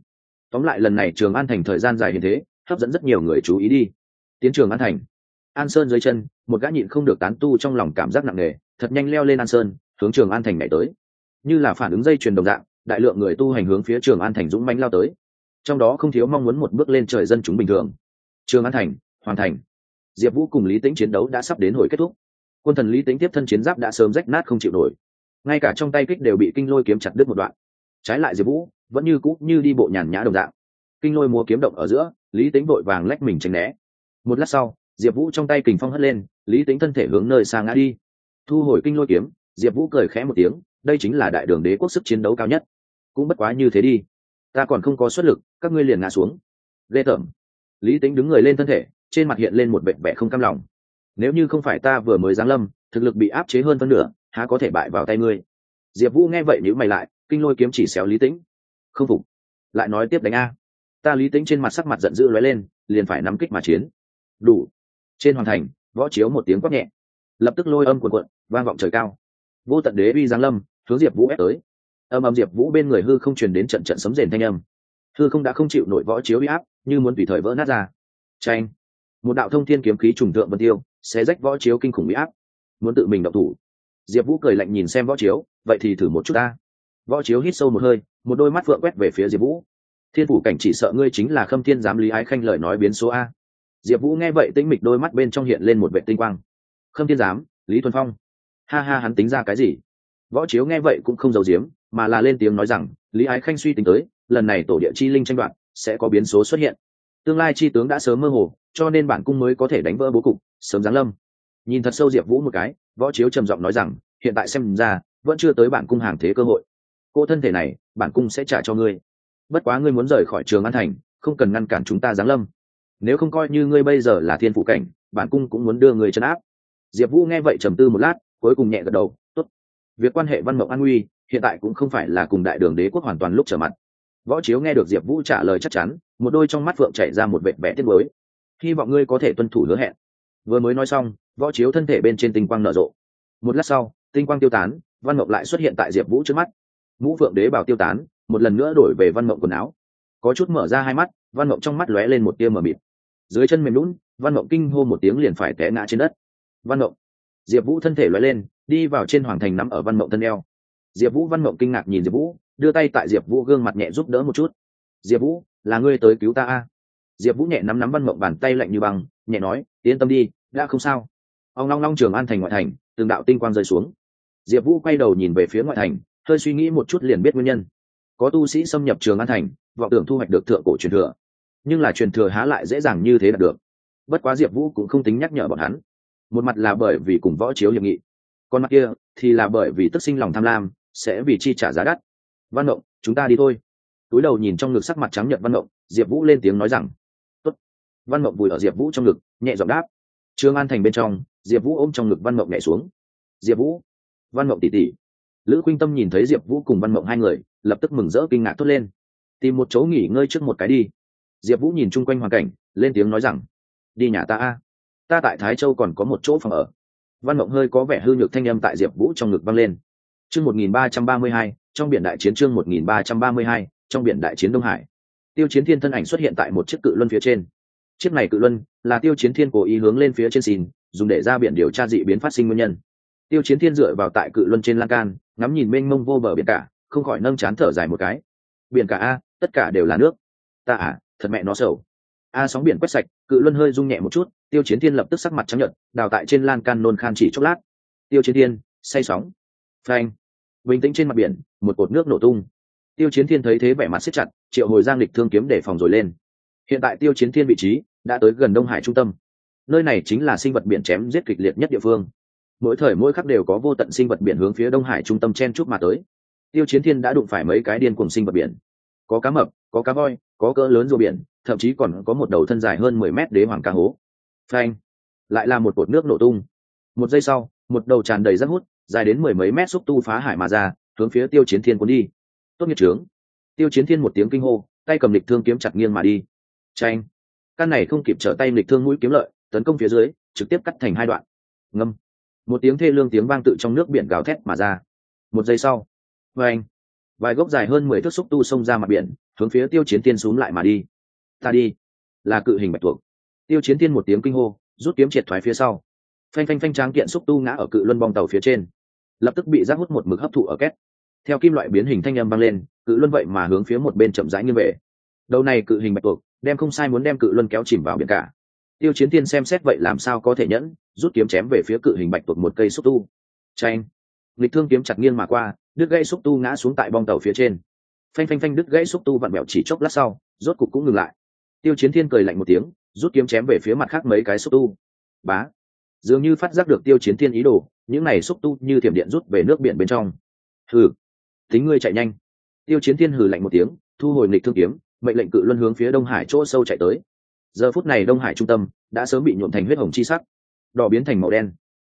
Tóm lại lần này trường an thành thời gian dài như thế, hấp dẫn rất nhiều người chú ý đi. Tiến trường an thành. An sơn dưới chân, một gã nhịn không được tán tu trong lòng cảm giác nặng nề thật nhanh leo lên an sơn, hướng trường an thành nhảy tới. Như là phản ứng dây chuyền đồng dạng, đại lượng người tu hành hướng phía trường an thành dũng mãnh lao tới. Trong đó không thiếu mong muốn một bước lên trời dân chúng bình thường. Trường an thành, hoàn thành. Diệp vũ cùng lý tĩnh chiến đấu đã sắp đến hồi kết thúc. Quân thần lý tĩnh tiếp thân chiến giáp đã sớm rách nát không chịu nổi. Ngay cả trong tay kích đều bị kinh lôi kiếm chặt đứt một đoạn. Trái lại diệp vũ vẫn như cũ như đi bộ nhàn nhã đồng dạng. Kinh lôi múa kiếm động ở giữa, lý tính vội vàng lách mình tránh né. Một lát sau, diệp vũ trong tay kình phong hất lên, lý tính thân thể hướng nơi xa ngã đi thu hồi kinh lôi kiếm, diệp vũ cười khẽ một tiếng, đây chính là đại đường đế quốc sức chiến đấu cao nhất. Cũng bất quá như thế đi. Ta còn không có xuất lực, các ngươi liền ngã xuống. Ghê tởm lý tính đứng người lên thân thể, trên mặt hiện lên một vẻ vẻ không cam lòng. Nếu như không phải ta vừa mới giáng lâm, thực lực bị áp chế hơn phân nửa, há có thể bại vào tay ngươi? Diệp vũ nghe vậy nếu mày lại, kinh lôi kiếm chỉ xéo lý tĩnh. Không phục. Lại nói tiếp đánh a. Ta lý tĩnh trên mặt sắc mặt giận dữ lóe lên, liền phải nắm kích mà chiến. Đủ. Trên hoàn thành, võ chiếu một tiếng quát nhẹ lập tức lôi âm cuộn cuộn, vang vọng trời cao. Vô tận đế uy giáng lâm, hướng diệp vũ ép tới. Âm âm diệp vũ bên người hư không truyền đến trận trận sấm rền thanh âm. Hư không đã không chịu nổi võ chiếu uy áp, như muốn tùy thời vỡ nát ra. Tranh một đạo thông thiên kiếm khí trùng tượng vân tiêu sẽ rách võ chiếu kinh khủng uy áp. Muốn tự mình động thủ. Diệp vũ cười lạnh nhìn xem võ chiếu, vậy thì thử một chút ta. Võ chiếu hít sâu một hơi, một đôi mắt vượng quét về phía diệp vũ. Thiên phủ cảnh chỉ sợ ngươi chính là khâm thiên giám lý ái khanh lời nói biến số a. Diệp vũ nghe vậy tĩnh mịch đôi mắt bên trong hiện lên một vệ tinh quang khâm thiên giám, lý thuần phong. Ha ha, hắn tính ra cái gì? Võ chiếu nghe vậy cũng không giấu giếm, mà là lên tiếng nói rằng, lý ái khanh suy tính tới, lần này tổ địa chi linh tranh đoạt, sẽ có biến số xuất hiện. Tương lai chi tướng đã sớm mơ hồ, cho nên bản cung mới có thể đánh vỡ bố cục, sớm giáng lâm. Nhìn thật sâu diệp vũ một cái, võ chiếu trầm giọng nói rằng, hiện tại xem ra, vẫn chưa tới bản cung hàng thế cơ hội. Cô thân thể này, bản cung sẽ trả cho ngươi. Bất quá ngươi muốn rời khỏi trường an thành, không cần ngăn cản chúng ta giáng lâm. Nếu không coi như ngươi bây giờ là thiên phụ cảnh, bản cung cũng muốn đưa người chấn áp diệp vũ nghe vậy trầm tư một lát, cuối cùng nhẹ gật đầu, tốt. Việc quan hệ văn mộng an nguy hiện tại cũng không phải là cùng đại đường đế quốc hoàn toàn lúc trở mặt. Võ chiếu nghe được diệp vũ trả lời chắc chắn, một đôi trong mắt phượng chảy ra một vệ vẽ tiết mới hy vọng ngươi có thể tuân thủ hứa hẹn. Vừa mới nói xong, võ chiếu thân thể bên trên tinh quang nở rộ. Một lát sau, tinh quang tiêu tán, văn mộng lại xuất hiện tại diệp vũ trước mắt. Ngũ phượng đế bảo tiêu tán, một lần nữa đổi về văn mộng quần áo. Có chút mở ra hai mắt, văn mộng trong mắt lóe lên một tia mờ mịt. Dưới chân mềm lún văn mộng kinh hô một tiếng liền phải té ngã trên đất văn mộng. Diệp vũ thân thể loại lên, đi vào trên hoàng thành nắm ở văn mộng thân eo. Diệp vũ văn mộng kinh ngạc nhìn diệp vũ, đưa tay tại diệp vũ gương mặt nhẹ giúp đỡ một chút. Diệp vũ, là ngươi tới cứu ta a? Diệp vũ nhẹ nắm nắm văn mộng bàn tay lạnh như băng, nhẹ nói, yên tâm đi, đã không sao. Ông long long trường an thành ngoại thành, từng đạo tinh quang rơi xuống. Diệp vũ quay đầu nhìn về phía ngoại thành, hơi suy nghĩ một chút liền biết nguyên nhân. Có tu sĩ xâm nhập trường an thành, vọng tưởng thu hoạch được thượng cổ truyền thừa. Nhưng là truyền thừa há lại dễ dàng như thế đạt được. Bất quá diệp vũ cũng không tính nhắc nhở bọn hắn một mặt là bởi vì cùng võ chiếu hiệp nghị, còn mặt kia thì là bởi vì tức sinh lòng tham lam, sẽ vì chi trả giá đắt. Văn động chúng ta đi thôi. Túi đầu nhìn trong ngực sắc mặt trắng nhận văn động diệp vũ lên tiếng nói rằng, Tốt. văn mộng vùi ở diệp vũ trong ngực, nhẹ giọng đáp. Trương an thành bên trong, diệp vũ ôm trong ngực văn mộng nhẹ xuống. Diệp vũ. Văn mộng tỉ tỉ. Lữ khuynh tâm nhìn thấy diệp vũ cùng văn mộng hai người, lập tức mừng rỡ kinh ngạc thốt lên. Tìm một chỗ nghỉ ngơi trước một cái đi. Diệp vũ nhìn chung quanh hoàn cảnh, lên tiếng nói rằng, đi nhà ta a ta tại thái châu còn có một chỗ phòng ở. Văn mộng hơi có vẻ hư nhược thanh âm tại diệp vũ trong ngực vang lên. Chương một nghìn ba trăm ba mươi hai, trong biển đại chiến chương một nghìn ba trăm ba mươi hai, trong biển đại chiến đông hải. Tiêu chiến thiên thân ảnh xuất hiện tại một chiếc cự luân phía trên. Chiếc này cự luân là tiêu chiến thiên cố ý hướng lên phía trên xin, dùng để ra biển điều tra dị biến phát sinh nguyên nhân. Tiêu chiến thiên dựa vào tại cự luân trên lan can, ngắm nhìn mênh mông vô bờ biển cả, không khỏi nâng chán thở dài một cái. Biển cả a, tất cả đều là nước. Ta à thật mẹ nó sầu a sóng biển quét sạch, cự luân hơi rung nhẹ một chút, tiêu chiến thiên lập tức sắc mặt trắng nhợt, đào tại trên lan can nôn khan chỉ chốc lát. Tiêu chiến thiên, say sóng. Phanh. Bình tĩnh trên mặt biển, một cột nước nổ tung. Tiêu chiến thiên thấy thế vẻ mặt siết chặt, triệu hồi giang lịch thương kiếm để phòng rồi lên. Hiện tại tiêu chiến thiên vị trí, đã tới gần đông hải trung tâm. Nơi này chính là sinh vật biển chém giết kịch liệt nhất địa phương. Mỗi thời mỗi khắc đều có vô tận sinh vật biển hướng phía đông hải trung tâm chen chúc mà tới. Tiêu chiến thiên đã đụng phải mấy cái điên cùng sinh vật biển có cá mập, có cá voi, có cỡ lớn rùa biển, thậm chí còn có một đầu thân dài hơn mười mét đế hoàng cá hố. Phanh! Lại là một cột nước nổ tung. Một giây sau, một đầu tràn đầy rác hút, dài đến mười mấy mét xúc tu phá hải mà ra, hướng phía tiêu chiến thiên cuốn đi. Tốt nghiệp trướng tiêu chiến thiên một tiếng kinh hô, tay cầm lịch thương kiếm chặt nghiêng mà đi. Tranh căn này không kịp trở tay lịch thương mũi kiếm lợi, tấn công phía dưới, trực tiếp cắt thành hai đoạn. Ngâm! Một tiếng thê lương tiếng vang tự trong nước biển gào thét mà ra. Một giây sau. Vê anh vài gốc dài hơn mười thước xúc tu xông ra mặt biển, hướng phía tiêu chiến tiên xúm lại mà đi. Ta đi. Là cự hình bạch tuộc. Tiêu chiến tiên một tiếng kinh hô, rút kiếm triệt thoái phía sau. Phanh phanh phanh tráng kiện xúc tu ngã ở cự luân bong tàu phía trên. Lập tức bị rác hút một mực hấp thụ ở két. Theo kim loại biến hình thanh âm băng lên, cự luân vậy mà hướng phía một bên chậm rãi như vậy đầu này cự hình bạch tuộc, đem không sai muốn đem cự luân kéo chìm vào biển cả. Tiêu chiến tiên xem xét vậy làm sao có thể nhẫn, rút kiếm chém về phía cự hình bạch tuộc một cây xúc tu. Tranh lịch thương kiếm chặt nghiêng mà qua, đứt gãy xúc tu ngã xuống tại bong tàu phía trên. Phanh phanh phanh đứt gãy xúc tu vặn mẹo chỉ chốc lát sau, rốt cục cũng ngừng lại. Tiêu chiến thiên cười lạnh một tiếng, rút kiếm chém về phía mặt khác mấy cái xúc tu. Bá! Dường như phát giác được tiêu chiến thiên ý đồ, những này xúc tu như thiểm điện rút về nước biển bên trong. Hừ! Tính ngươi chạy nhanh. Tiêu chiến thiên hừ lạnh một tiếng, thu hồi nghịch thương kiếm, mệnh lệnh cự luân hướng phía đông hải chỗ sâu chạy tới. Giờ phút này đông hải trung tâm đã sớm bị nhuộm thành huyết hồng chi sắc, đỏ biến thành màu đen.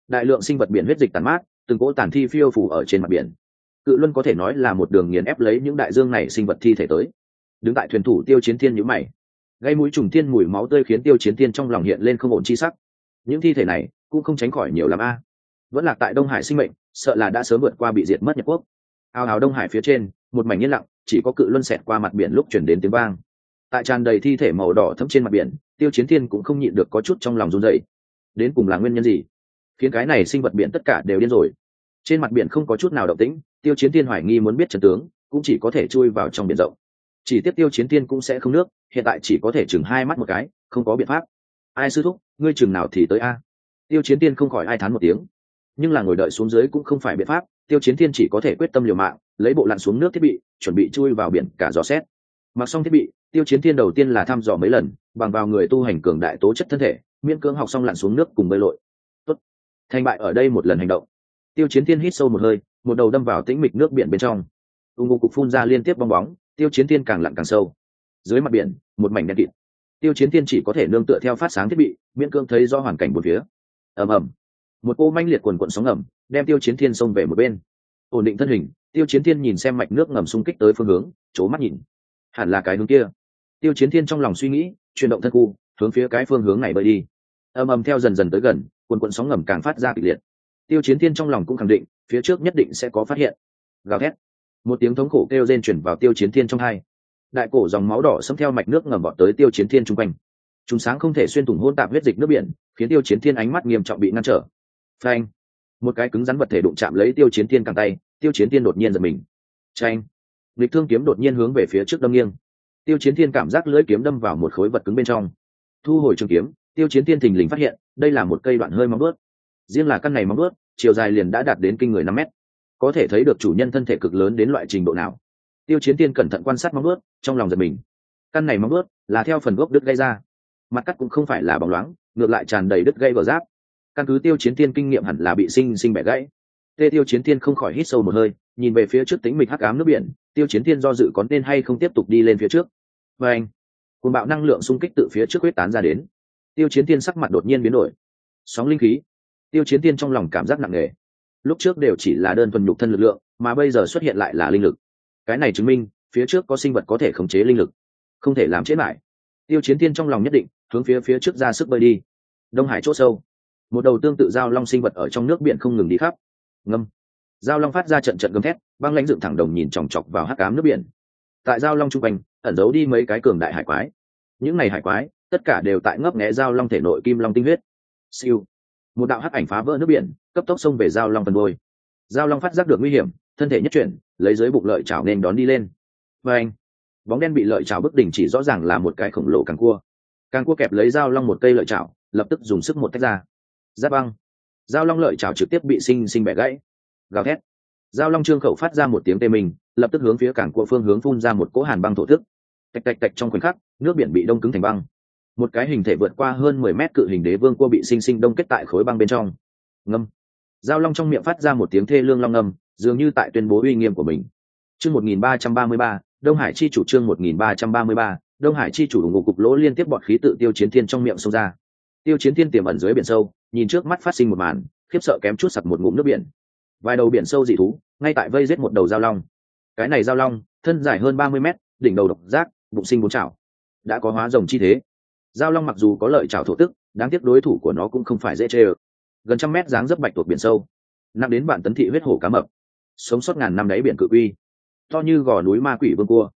Đại lượng sinh vật biển huyết dịch tàn mát từng cỗ tàn thi phiêu phủ ở trên mặt biển. Cự luân có thể nói là một đường nghiền ép lấy những đại dương này sinh vật thi thể tới. Đứng tại thuyền thủ tiêu chiến thiên nhữ mày. Gây mũi trùng thiên, mùi máu tươi khiến tiêu chiến thiên trong lòng hiện lên không ổn chi sắc. Những thi thể này cũng không tránh khỏi nhiều l a. Vẫn là tại đông hải sinh mệnh, sợ là đã sớm vượt qua bị diệt mất nhật quốc. Ao ào đông hải phía trên, một mảnh yên lặng, chỉ có cự luân xẹt qua mặt biển lúc chuyển đến tiếng vang. Tại tràn đầy thi thể màu đỏ thấm trên mặt biển, tiêu chiến thiên cũng không nhịn được có chút trong lòng run dậy đến cùng là nguyên nhân gì? Khiến cái này sinh vật biển tất cả đều điên rồi. Trên mặt biển không có chút nào động tĩnh, tiêu chiến thiên hoài nghi muốn biết trần tướng, cũng chỉ có thể chui vào trong biển rộng. Chỉ tiếp tiêu chiến thiên cũng sẽ không nước, hiện tại chỉ có thể chừng hai mắt một cái, không có biện pháp. Ai sư thúc, ngươi chừng nào thì tới a? Tiêu chiến thiên không khỏi ai thán một tiếng. Nhưng là ngồi đợi xuống dưới cũng không phải biện pháp, tiêu chiến thiên chỉ có thể quyết tâm liều mạng, lấy bộ lặn xuống nước thiết bị, chuẩn bị chui vào biển cả dò xét. Mặc xong thiết bị, tiêu chiến thiên đầu tiên là thăm dò mấy lần, bằng vào người tu hành cường đại tố chất thân thể, miễn cưỡng học xong lặn xuống nước cùng bơi lội thành bại ở đây một lần hành động. Tiêu chiến thiên hít sâu một hơi, một đầu đâm vào tĩnh mịch nước biển bên trong. Ung ngô cục phun ra liên tiếp bong bóng, tiêu chiến thiên càng lặn càng sâu. Dưới mặt biển, một mảnh đen kịt. Tiêu chiến thiên chỉ có thể nương tựa theo phát sáng thiết bị, miễn cưỡng thấy do hoàn cảnh một phía. Ầm ầm. Một cô manh liệt quần quận sóng ngầm, đem tiêu chiến thiên xông về một bên. Ổn định thân hình, tiêu chiến thiên nhìn xem mạch nước ngầm xung kích tới phương hướng c mắt nhìn. Hẳn là cái hướng kia. Tiêu chiến thiên trong lòng suy nghĩ, chuyển động thân khu, hướng phía cái phương hướng này bơi đi âm âm theo dần dần tới gần quần quận sóng ngầm càng phát ra kịch liệt. Tiêu chiến thiên trong lòng cũng khẳng định, phía trước nhất định sẽ có phát hiện. Gào thét. Một tiếng thống khổ kêu rên chuyển vào tiêu chiến thiên trong hai. Đại cổ dòng máu đỏ xâm theo mạch nước ngầm bọt tới tiêu chiến thiên chung quanh. Chúng sáng không thể xuyên thủng hôn tạp huyết dịch nước biển, khiến tiêu chiến thiên ánh mắt nghiêm trọng bị ngăn trở. Phanh. Một cái cứng rắn vật thể đụng chạm lấy tiêu chiến thiên càng tay, tiêu chiến thiên đột nhiên giật mình. Tranh lịch thương kiếm đột nhiên hướng về phía trước đâm nghiêng. Tiêu chiến thiên cảm giác lưỡi kiếm đâm vào một khối vật cứng bên trong. Thu hồi trường kiếm tiêu chiến thiên thình lình phát hiện, đây là một cây đoạn hơi móng bớt riêng là căn này móng bớt chiều dài liền đã đạt đến kinh người năm mét. Có thể thấy được chủ nhân thân thể cực lớn đến loại trình độ nào. Tiêu chiến thiên cẩn thận quan sát móng bớt trong lòng giật mình. Căn này móng bớt là theo phần gốc đứt gây ra. Mặt cắt cũng không phải là bóng loáng, ngược lại tràn đầy đứt gây vào giáp. Căn cứ tiêu chiến thiên kinh nghiệm hẳn là bị sinh sinh bẻ gãy. Tê tiêu chiến thiên không khỏi hít sâu một hơi, nhìn về phía trước tính mịch hắc ám nước biển, tiêu chiến thiên do dự có nên hay không tiếp tục đi lên phía trước. Và anh cùng bạo năng lượng xung kích từ phía trước huyết tán ra đến tiêu chiến Tiên sắc mặt đột nhiên biến đổi. Sóng linh khí. Tiêu chiến Tiên trong lòng cảm giác nặng nề. Lúc trước đều chỉ là đơn thuần nhục thân lực lượng, mà bây giờ xuất hiện lại là linh lực. Cái này chứng minh, phía trước có sinh vật có thể khống chế linh lực, không thể làm chết lại. Tiêu chiến Tiên trong lòng nhất định, hướng phía phía trước ra sức bơi đi. Đông hải c h ỗ sâu. Một đầu tương tự giao long sinh vật ở trong nước biển không ngừng đi khắp. Ngâm. Giao long phát ra trận trận gầm thét, băng lãnh dựng thẳng đồng nhìn chòng chọc vào hắc cám nước biển. Tại giao long trung quanh, ẩn giấu đi mấy cái cường đại hải quái. Những này hải quái tất cả đều tại ngấp nghé giao long thể nội kim long tinh huyết. Siêu. Một đạo hắc ảnh phá vỡ nước biển, cấp tốc xông về giao long phần đôi giao long phát giác được nguy hiểm, thân thể nhất chuyển, lấy dưới bụng lợi chảo nên đón đi lên. Và anh, bóng đen bị lợi chảo bức đỉnh chỉ rõ ràng là một cái khổng lồ càng cua. Càng cua kẹp lấy dao long một cây lợi chảo, lập tức dùng sức một tách ra. Giáp băng. Dao long lợi chảo trực tiếp bị sinh sinh bẻ gãy. Gào thét. Dao long trương khẩu phát ra một tiếng tê mình, lập tức hướng phía cảng cua phương hướng phun ra một cỗ hàn băng thổ thức. Tạch tạch tạch trong khoảnh khắc, nước biển bị đông cứng thành băng một cái hình thể vượt qua hơn mười mét cự hình đế vương cua bị sinh sinh đông kết tại khối băng bên trong. Ngâm. Giao long trong miệng phát ra một tiếng thê lương long ngâm, dường như tại tuyên bố uy nghiêm của mình. Chương một nghìn ba trăm ba mươi ba, đông hải chi chủ trương một nghìn ba trăm ba mươi ba, đông hải chi chủ ủng hộ cục lỗ liên tiếp bọt khí tự tiêu chiến thiên trong miệng xông ra. Tiêu chiến thiên tiềm ẩn dưới biển sâu, nhìn trước mắt phát sinh một màn, khiếp sợ kém chút sặc một ngụm nước biển. Vài đầu biển sâu dị thú, ngay tại vây giết một đầu giao long. Cái này giao long, thân dài hơn ba mươi mét, đỉnh đầu độc giác, bụng sinh bốn chảo đã có hóa rồng chi thế giao long mặc dù có lợi trào thổ tức đáng tiếc đối thủ của nó cũng không phải dễ chê ơ. Gần trăm mét dáng dấp bạch thuộc biển sâu nặng đến bản tấn thị huyết hổ cá mập sống sót ngàn năm đáy biển cự quy, to như gò núi ma quỷ vương cua.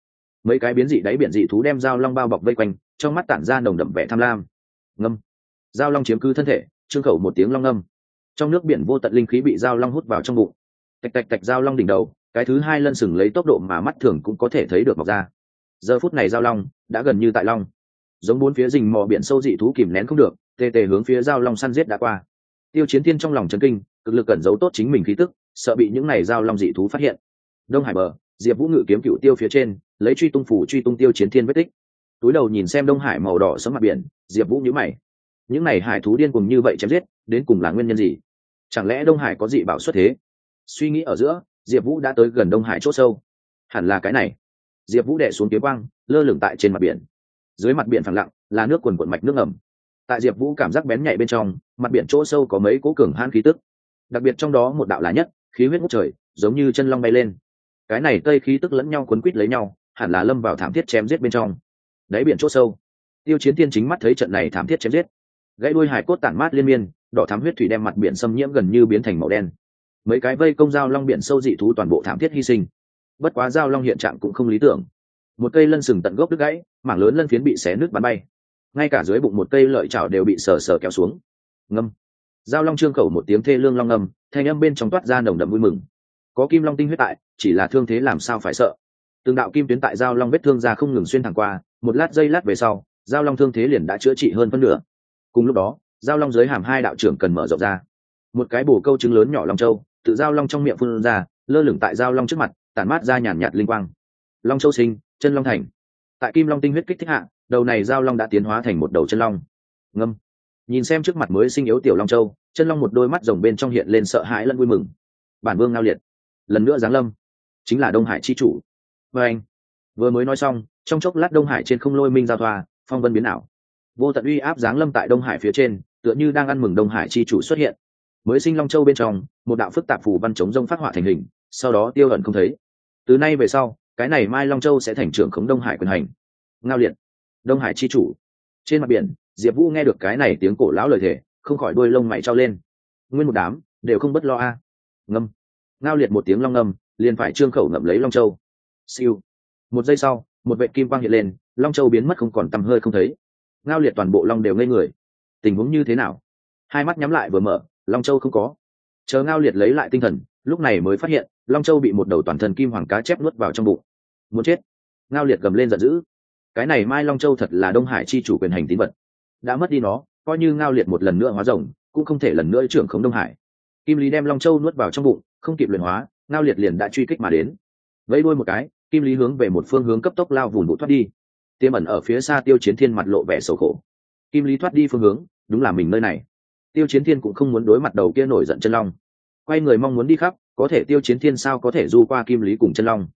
Mấy cái biến dị đáy biển dị thú đem dao long bao bọc vây quanh trong mắt tản ra nồng đậm vẻ tham lam. Ngâm. Dao long chiếm cứ thân thể trương khẩu một tiếng long ngâm. Trong nước biển vô tận linh khí bị dao long hút vào trong bụng. Tạch tạch tạch dao long đỉnh đầu cái thứ hai lân sừng lấy tốc độ mà mắt thường cũng có thể thấy được mọc ra. Giờ phút này dao long đã gần như tại long giống bốn phía rình mò biển sâu dị thú kìm nén không được, tê tê hướng phía giao long săn giết đã qua. Tiêu chiến thiên trong lòng chấn kinh, cực lực cẩn giấu tốt chính mình khí tức, sợ bị những này giao long dị thú phát hiện. Đông hải bờ, diệp vũ ngự kiếm cựu tiêu phía trên, lấy truy tung phủ truy tung tiêu chiến thiên vết tích. Túi đầu nhìn xem đông hải màu đỏ sấm mặt biển, diệp vũ nhữ mày. Những này hải thú điên cùng như vậy chém giết, đến cùng là nguyên nhân gì? Chẳng lẽ đông hải có dị bảo xuất thế? Suy nghĩ ở giữa, diệp vũ đã tới gần đông hải c h ỗ sâu. Hẳn là cái này. Diệp vũ đẻ xuống kiếm quang, lơ lửng tại trên mặt biển dưới mặt biển phẳng lặng, là nước quần quận mạch nước ngầm. Tại diệp vũ cảm giác bén nhạy bên trong, mặt biển chỗ sâu có mấy cố cường hãn khí tức. Đặc biệt trong đó một đạo lá nhất, khí huyết ngút trời, giống như chân long bay lên. Cái này tây khí tức lẫn nhau quấn quít lấy nhau, hẳn là lâm vào thảm thiết chém giết bên trong. Đáy biển chỗ sâu, tiêu chiến tiên chính mắt thấy trận này thảm thiết chém giết. Gãy đuôi hải cốt tản mát liên miên, đỏ thám huyết thủy đem mặt biển xâm nhiễm gần như biến thành màu đen. Mấy cái vây công dao long biển sâu dị thú toàn bộ thảm thiết hy sinh. Bất quá dao long hiện trạng cũng không lý tưởng một cây lân sừng tận gốc đứt gãy, mảng lớn lân phiến bị xé nước bắn bay. Ngay cả dưới bụng một cây lợi chảo đều bị sờ sờ kéo xuống. Ngâm. Giao long trương khẩu một tiếng thê lương long ngâm, thanh âm bên trong toát ra nồng đậm vui mừng. Có kim long tinh huyết tại, chỉ là thương thế làm sao phải sợ. Từng đạo kim tuyến tại giao long vết thương ra không ngừng xuyên thẳng qua, một lát dây lát về sau, giao long thương thế liền đã chữa trị hơn phân nửa. Cùng lúc đó, giao long dưới hàm hai đạo trưởng cần mở rộng ra. Một cái bổ câu trứng lớn nhỏ long châu, tự giao long trong miệng phun ra, lơ lửng tại giao long trước mặt, tản mát ra nhàn nhạt linh quang. Long châu sinh chân long thành. Tại kim long tinh huyết kích thích hạ, đầu này Giao long đã tiến hóa thành một đầu chân long. Ngâm. Nhìn xem trước mặt mới sinh yếu tiểu long châu, chân long một đôi mắt rồng bên trong hiện lên sợ hãi lẫn vui mừng. Bản vương ngao liệt. Lần nữa giáng lâm. Chính là đông hải chi chủ. Vê anh. Vừa mới nói xong, trong chốc lát đông hải trên không lôi minh giao thoa, phong vân biến ảo. Vô tận uy áp giáng lâm tại đông hải phía trên, tựa như đang ăn mừng đông hải chi chủ xuất hiện. Mới sinh long châu bên trong, một đạo phức tạp phù văn chống rông phát họa thành hình, sau đó tiêu ẩn không thấy. Từ nay về sau cái này mai long châu sẽ thành trưởng khống đông hải quyền hành. Ngao liệt, đông hải chi chủ. Trên mặt biển, diệp vũ nghe được cái này tiếng cổ lão lời thề, không khỏi đôi lông mày trao lên. Nguyên một đám, đều không bất lo a. Ngâm. Ngao liệt một tiếng long ngâm, liền phải trương khẩu ngậm lấy long châu. Siêu. Một giây sau, một vệ kim quang hiện lên, long châu biến mất không còn tăm hơi không thấy. Ngao liệt toàn bộ long đều ngây người. Tình huống như thế nào? Hai mắt nhắm lại vừa mở, long châu không có. Chờ ngao liệt lấy lại tinh thần, lúc này mới phát hiện long châu bị một đầu toàn thân kim hoàng cá chép nuốt vào trong bụng. Muốn chết. Ngao liệt gầm lên giận dữ. Cái này mai long châu thật là đông hải chi chủ quyền hành tín vật. Đã mất đi nó, coi như ngao liệt một lần nữa hóa rồng, cũng không thể lần nữa trưởng khống đông hải. Kim lý đem long châu nuốt vào trong bụng, không kịp luyện hóa, ngao liệt liền đã truy kích mà đến. Vẫy đuôi một cái, kim lý hướng về một phương hướng cấp tốc lao vùn vụ thoát đi. Tiêm ẩn ở phía xa tiêu chiến thiên mặt lộ vẻ sầu khổ. Kim lý thoát đi phương hướng, đúng là mình nơi này. Tiêu chiến thiên cũng không muốn đối mặt đầu kia nổi giận chân long. Quay người mong muốn đi khắp có thể tiêu chiến thiên sao có thể du qua kim lý cùng chân long?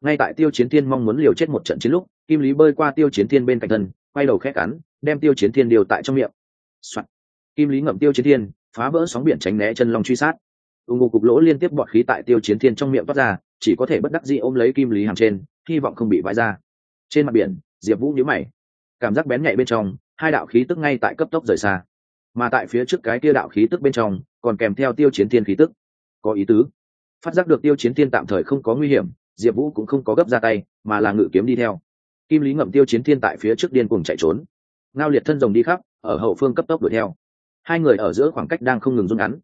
Ngay tại tiêu chiến thiên mong muốn liều chết một trận chiến lúc, kim lý bơi qua tiêu chiến thiên bên cạnh thân, quay đầu khét cắn, đem tiêu chiến thiên điều tại trong miệng、Soạn. kim lý ngậm tiêu chiến thiên, phá vỡ sóng biển tránh né chân long truy sát. Ù ngụ cục lỗ liên tiếp bọt khí tại tiêu chiến thiên trong miệng toát ra, chỉ có thể bất đắc dĩ ôm lấy kim lý hàng trên, hy vọng không bị vãi ra. Trên mặt biển, diệp vũ nhíu mày. Cảm giác bén nhạy bên trong, hai đạo khí tức ngay tại cấp tốc rời xa. Mà tại phía trước cái kia đạo khí tức bên trong, còn kèm theo tiêu chiến thiên khí tức. Có ý tứ phát giác được tiêu chiến thiên tạm thời không có nguy hiểm, diệp vũ cũng không có gấp ra tay, mà là ngự kiếm đi theo. Kim lý ngậm tiêu chiến thiên tại phía trước điên cùng chạy trốn. Ngao liệt thân rồng đi khắp, ở hậu phương cấp tốc đuổi theo. Hai người ở giữa khoảng cách đang không ngừng rút ngắn.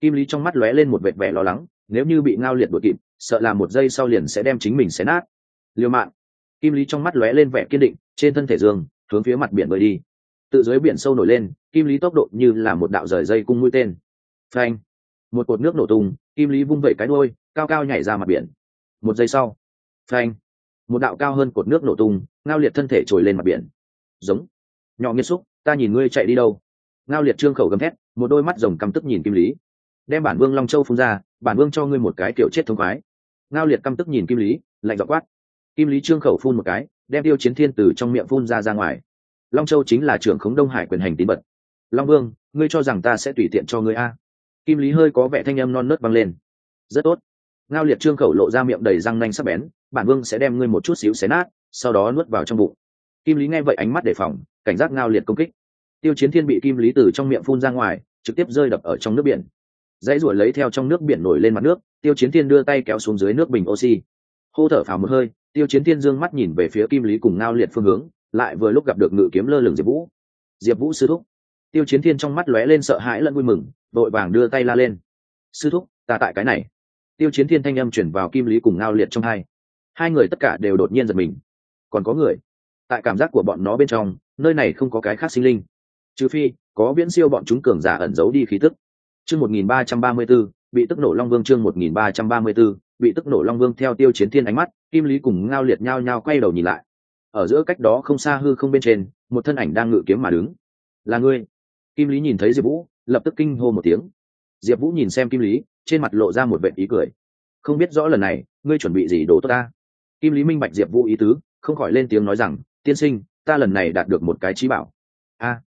Kim lý trong mắt lóe lên một vệt vẻ lo lắng, nếu như bị ngao liệt đuổi kịp, sợ là một giây sau liền sẽ đem chính mình xé nát. Liều mạng kim lý trong mắt lóe lên vẻ kiên định, trên thân thể dương, hướng phía mặt biển bơi đi. Tự dưới biển sâu nổi lên, kim lý tốc độ như là một đạo rời dây cung mũi tên. Phanh một cột nước nổ tung, kim lý vung vẩy cái đôi cao cao nhảy ra mặt biển. Một giây sau, phanh, một đạo cao hơn cột nước nổ tung, ngao liệt thân thể trồi lên mặt biển. Giống, nhỏ nghiệt xúc, ta nhìn ngươi chạy đi đâu? Ngao liệt trương khẩu gầm thét, một đôi mắt rồng căm tức nhìn kim lý. Đem bản vương long châu phun ra, bản vương cho ngươi một cái kiểu chết thông khoái. Ngao liệt căm tức nhìn kim lý, lạnh dọ quát. Kim lý trương khẩu phun một cái, đem tiêu chiến thiên từ trong miệng phun ra ra ngoài. Long châu chính là trưởng khống đông hải quyền hành tín bật long vương, ngươi cho rằng ta sẽ tùy tiện cho ngươi a? Kim lý hơi có vẻ thanh âm non nớt vang lên. Rất tốt. Ngao liệt trương khẩu lộ ra miệng đầy răng nanh sắc bén, bản vương sẽ đem ngươi một chút xíu xé nát, sau đó nuốt vào trong bụng. Kim lý nghe vậy ánh mắt đề phòng, cảnh giác ngao liệt công kích. Tiêu chiến thiên bị kim lý từ trong miệng phun ra ngoài, trực tiếp rơi đập ở trong nước biển. Dãy ruổi lấy theo trong nước biển nổi lên mặt nước, tiêu chiến thiên đưa tay kéo xuống dưới nước bình oxy. Hô thở phào một hơi, tiêu chiến thiên dương mắt nhìn về phía kim lý cùng ngao liệt phương hướng, lại vừa lúc gặp được ngự kiếm lơ lửng diệp vũ. Diệp vũ sư thúc tiêu chiến thiên trong mắt lóe lên sợ hãi lẫn vui mừng, vội vàng đưa tay la lên. Sư thúc, ta tại cái này. Tiêu chiến thiên thanh âm chuyển vào kim lý cùng ngao liệt trong hai. Hai người tất cả đều đột nhiên giật mình. Còn có người? Tại cảm giác của bọn nó bên trong, nơi này không có cái khác sinh linh. Trừ phi, có viễn siêu bọn chúng cường giả ẩn giấu đi khí tức. Chương một nghìn ba trăm ba mươi b ố bị tức nổ long vương chương một nghìn ba trăm ba mươi b ố bị tức nổ long vương theo tiêu chiến thiên ánh mắt, kim lý cùng ngao liệt nhao nhao quay đầu nhìn lại. Ở giữa cách đó không xa hư không bên trên, một thân ảnh đang ngự kiếm mà đứng. Là ngươi kim lý nhìn thấy diệp vũ, lập tức kinh hô một tiếng. Diệp vũ nhìn xem kim lý, trên mặt lộ ra một vệ ý cười. Không biết rõ lần này, ngươi chuẩn bị gì đồ tốt ta? Kim lý minh bạch diệp vũ ý tứ, không khỏi lên tiếng nói rằng, tiên sinh, ta lần này đạt được một cái trí bảo. A.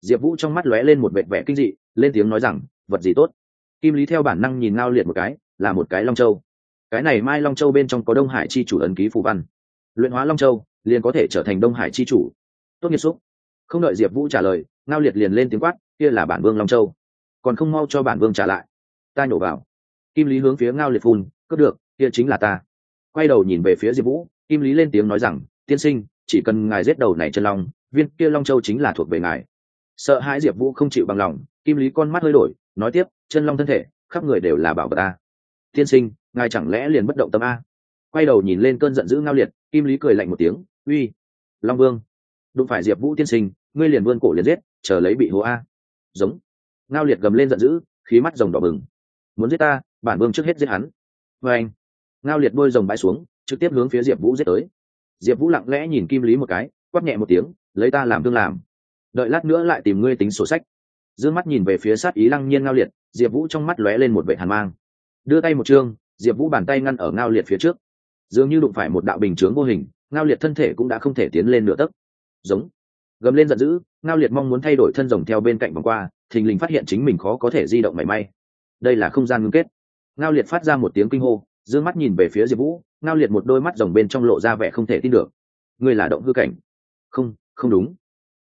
Diệp vũ trong mắt lóe lên một vẻ vẻ kinh dị, lên tiếng nói rằng, vật gì tốt? Kim lý theo bản năng nhìn ngao liệt một cái, là một cái long châu. Cái này mai long châu bên trong có đông hải chi chủ ấn ký phù văn. Luyện hóa long châu, liền có thể trở thành đông hải chi chủ. Tốt nghiệp xúc. Không đợi diệp vũ trả lời ngao liệt liền lên tiếng quát, kia là bản vương long châu. Còn không mau cho bản vương trả lại. Ta nhổ vào. Kim lý hướng phía ngao liệt phun, cướp được, kia chính là ta. Quay đầu nhìn về phía diệp vũ, kim lý lên tiếng nói rằng, tiên sinh, chỉ cần ngài giết đầu này chân long, viên kia long châu chính là thuộc về ngài. Sợ hãi diệp vũ không chịu bằng lòng, kim lý con mắt hơi đổi, nói tiếp, chân long thân thể, khắp người đều là bảo vật ta. Tiên sinh, ngài chẳng lẽ liền bất động tâm a? Quay đầu nhìn lên cơn giận dữ ngao liệt, kim lý cười lạnh một tiếng, uy, long vương, đụng phải diệp vũ tiên sinh, ngươi liền vươn cổ liền giết chờ lấy bị hố a. Giống. Ngao liệt gầm lên giận dữ, khí mắt rồng đỏ bừng. Muốn giết ta, bản vương trước hết giết hắn. Vê anh ngao liệt bôi rồng bãi xuống, trực tiếp hướng phía diệp vũ giết tới. Diệp vũ lặng lẽ nhìn kim lý một cái quắp nhẹ một tiếng, lấy ta làm tương làm. Đợi lát nữa lại tìm ngươi tính sổ sách. D ư ơ n g mắt nhìn về phía sát ý lăng nhiên ngao liệt, diệp vũ trong mắt lóe lên một vệ hàn mang. Đưa tay một chương diệp vũ bàn tay ngăn ở ngao liệt phía trước. Dường như đụng phải một đạo bình chướng vô hình, ngao liệt thân thể cũng đã không thể tiến lên nửa tấc. Giống gầm lên giận dữ, ngao liệt mong muốn thay đổi thân rồng theo bên cạnh vòng qua, thình lình phát hiện chính mình khó có thể di động mảy may. Đây là không gian ngưng kết. Ngao liệt phát ra một tiếng kinh hô d ư ơ n g mắt nhìn về phía diệp vũ, ngao liệt một đôi mắt rồng bên trong lộ ra vẻ không thể tin được. Ngươi là động hư cảnh? Không không đúng.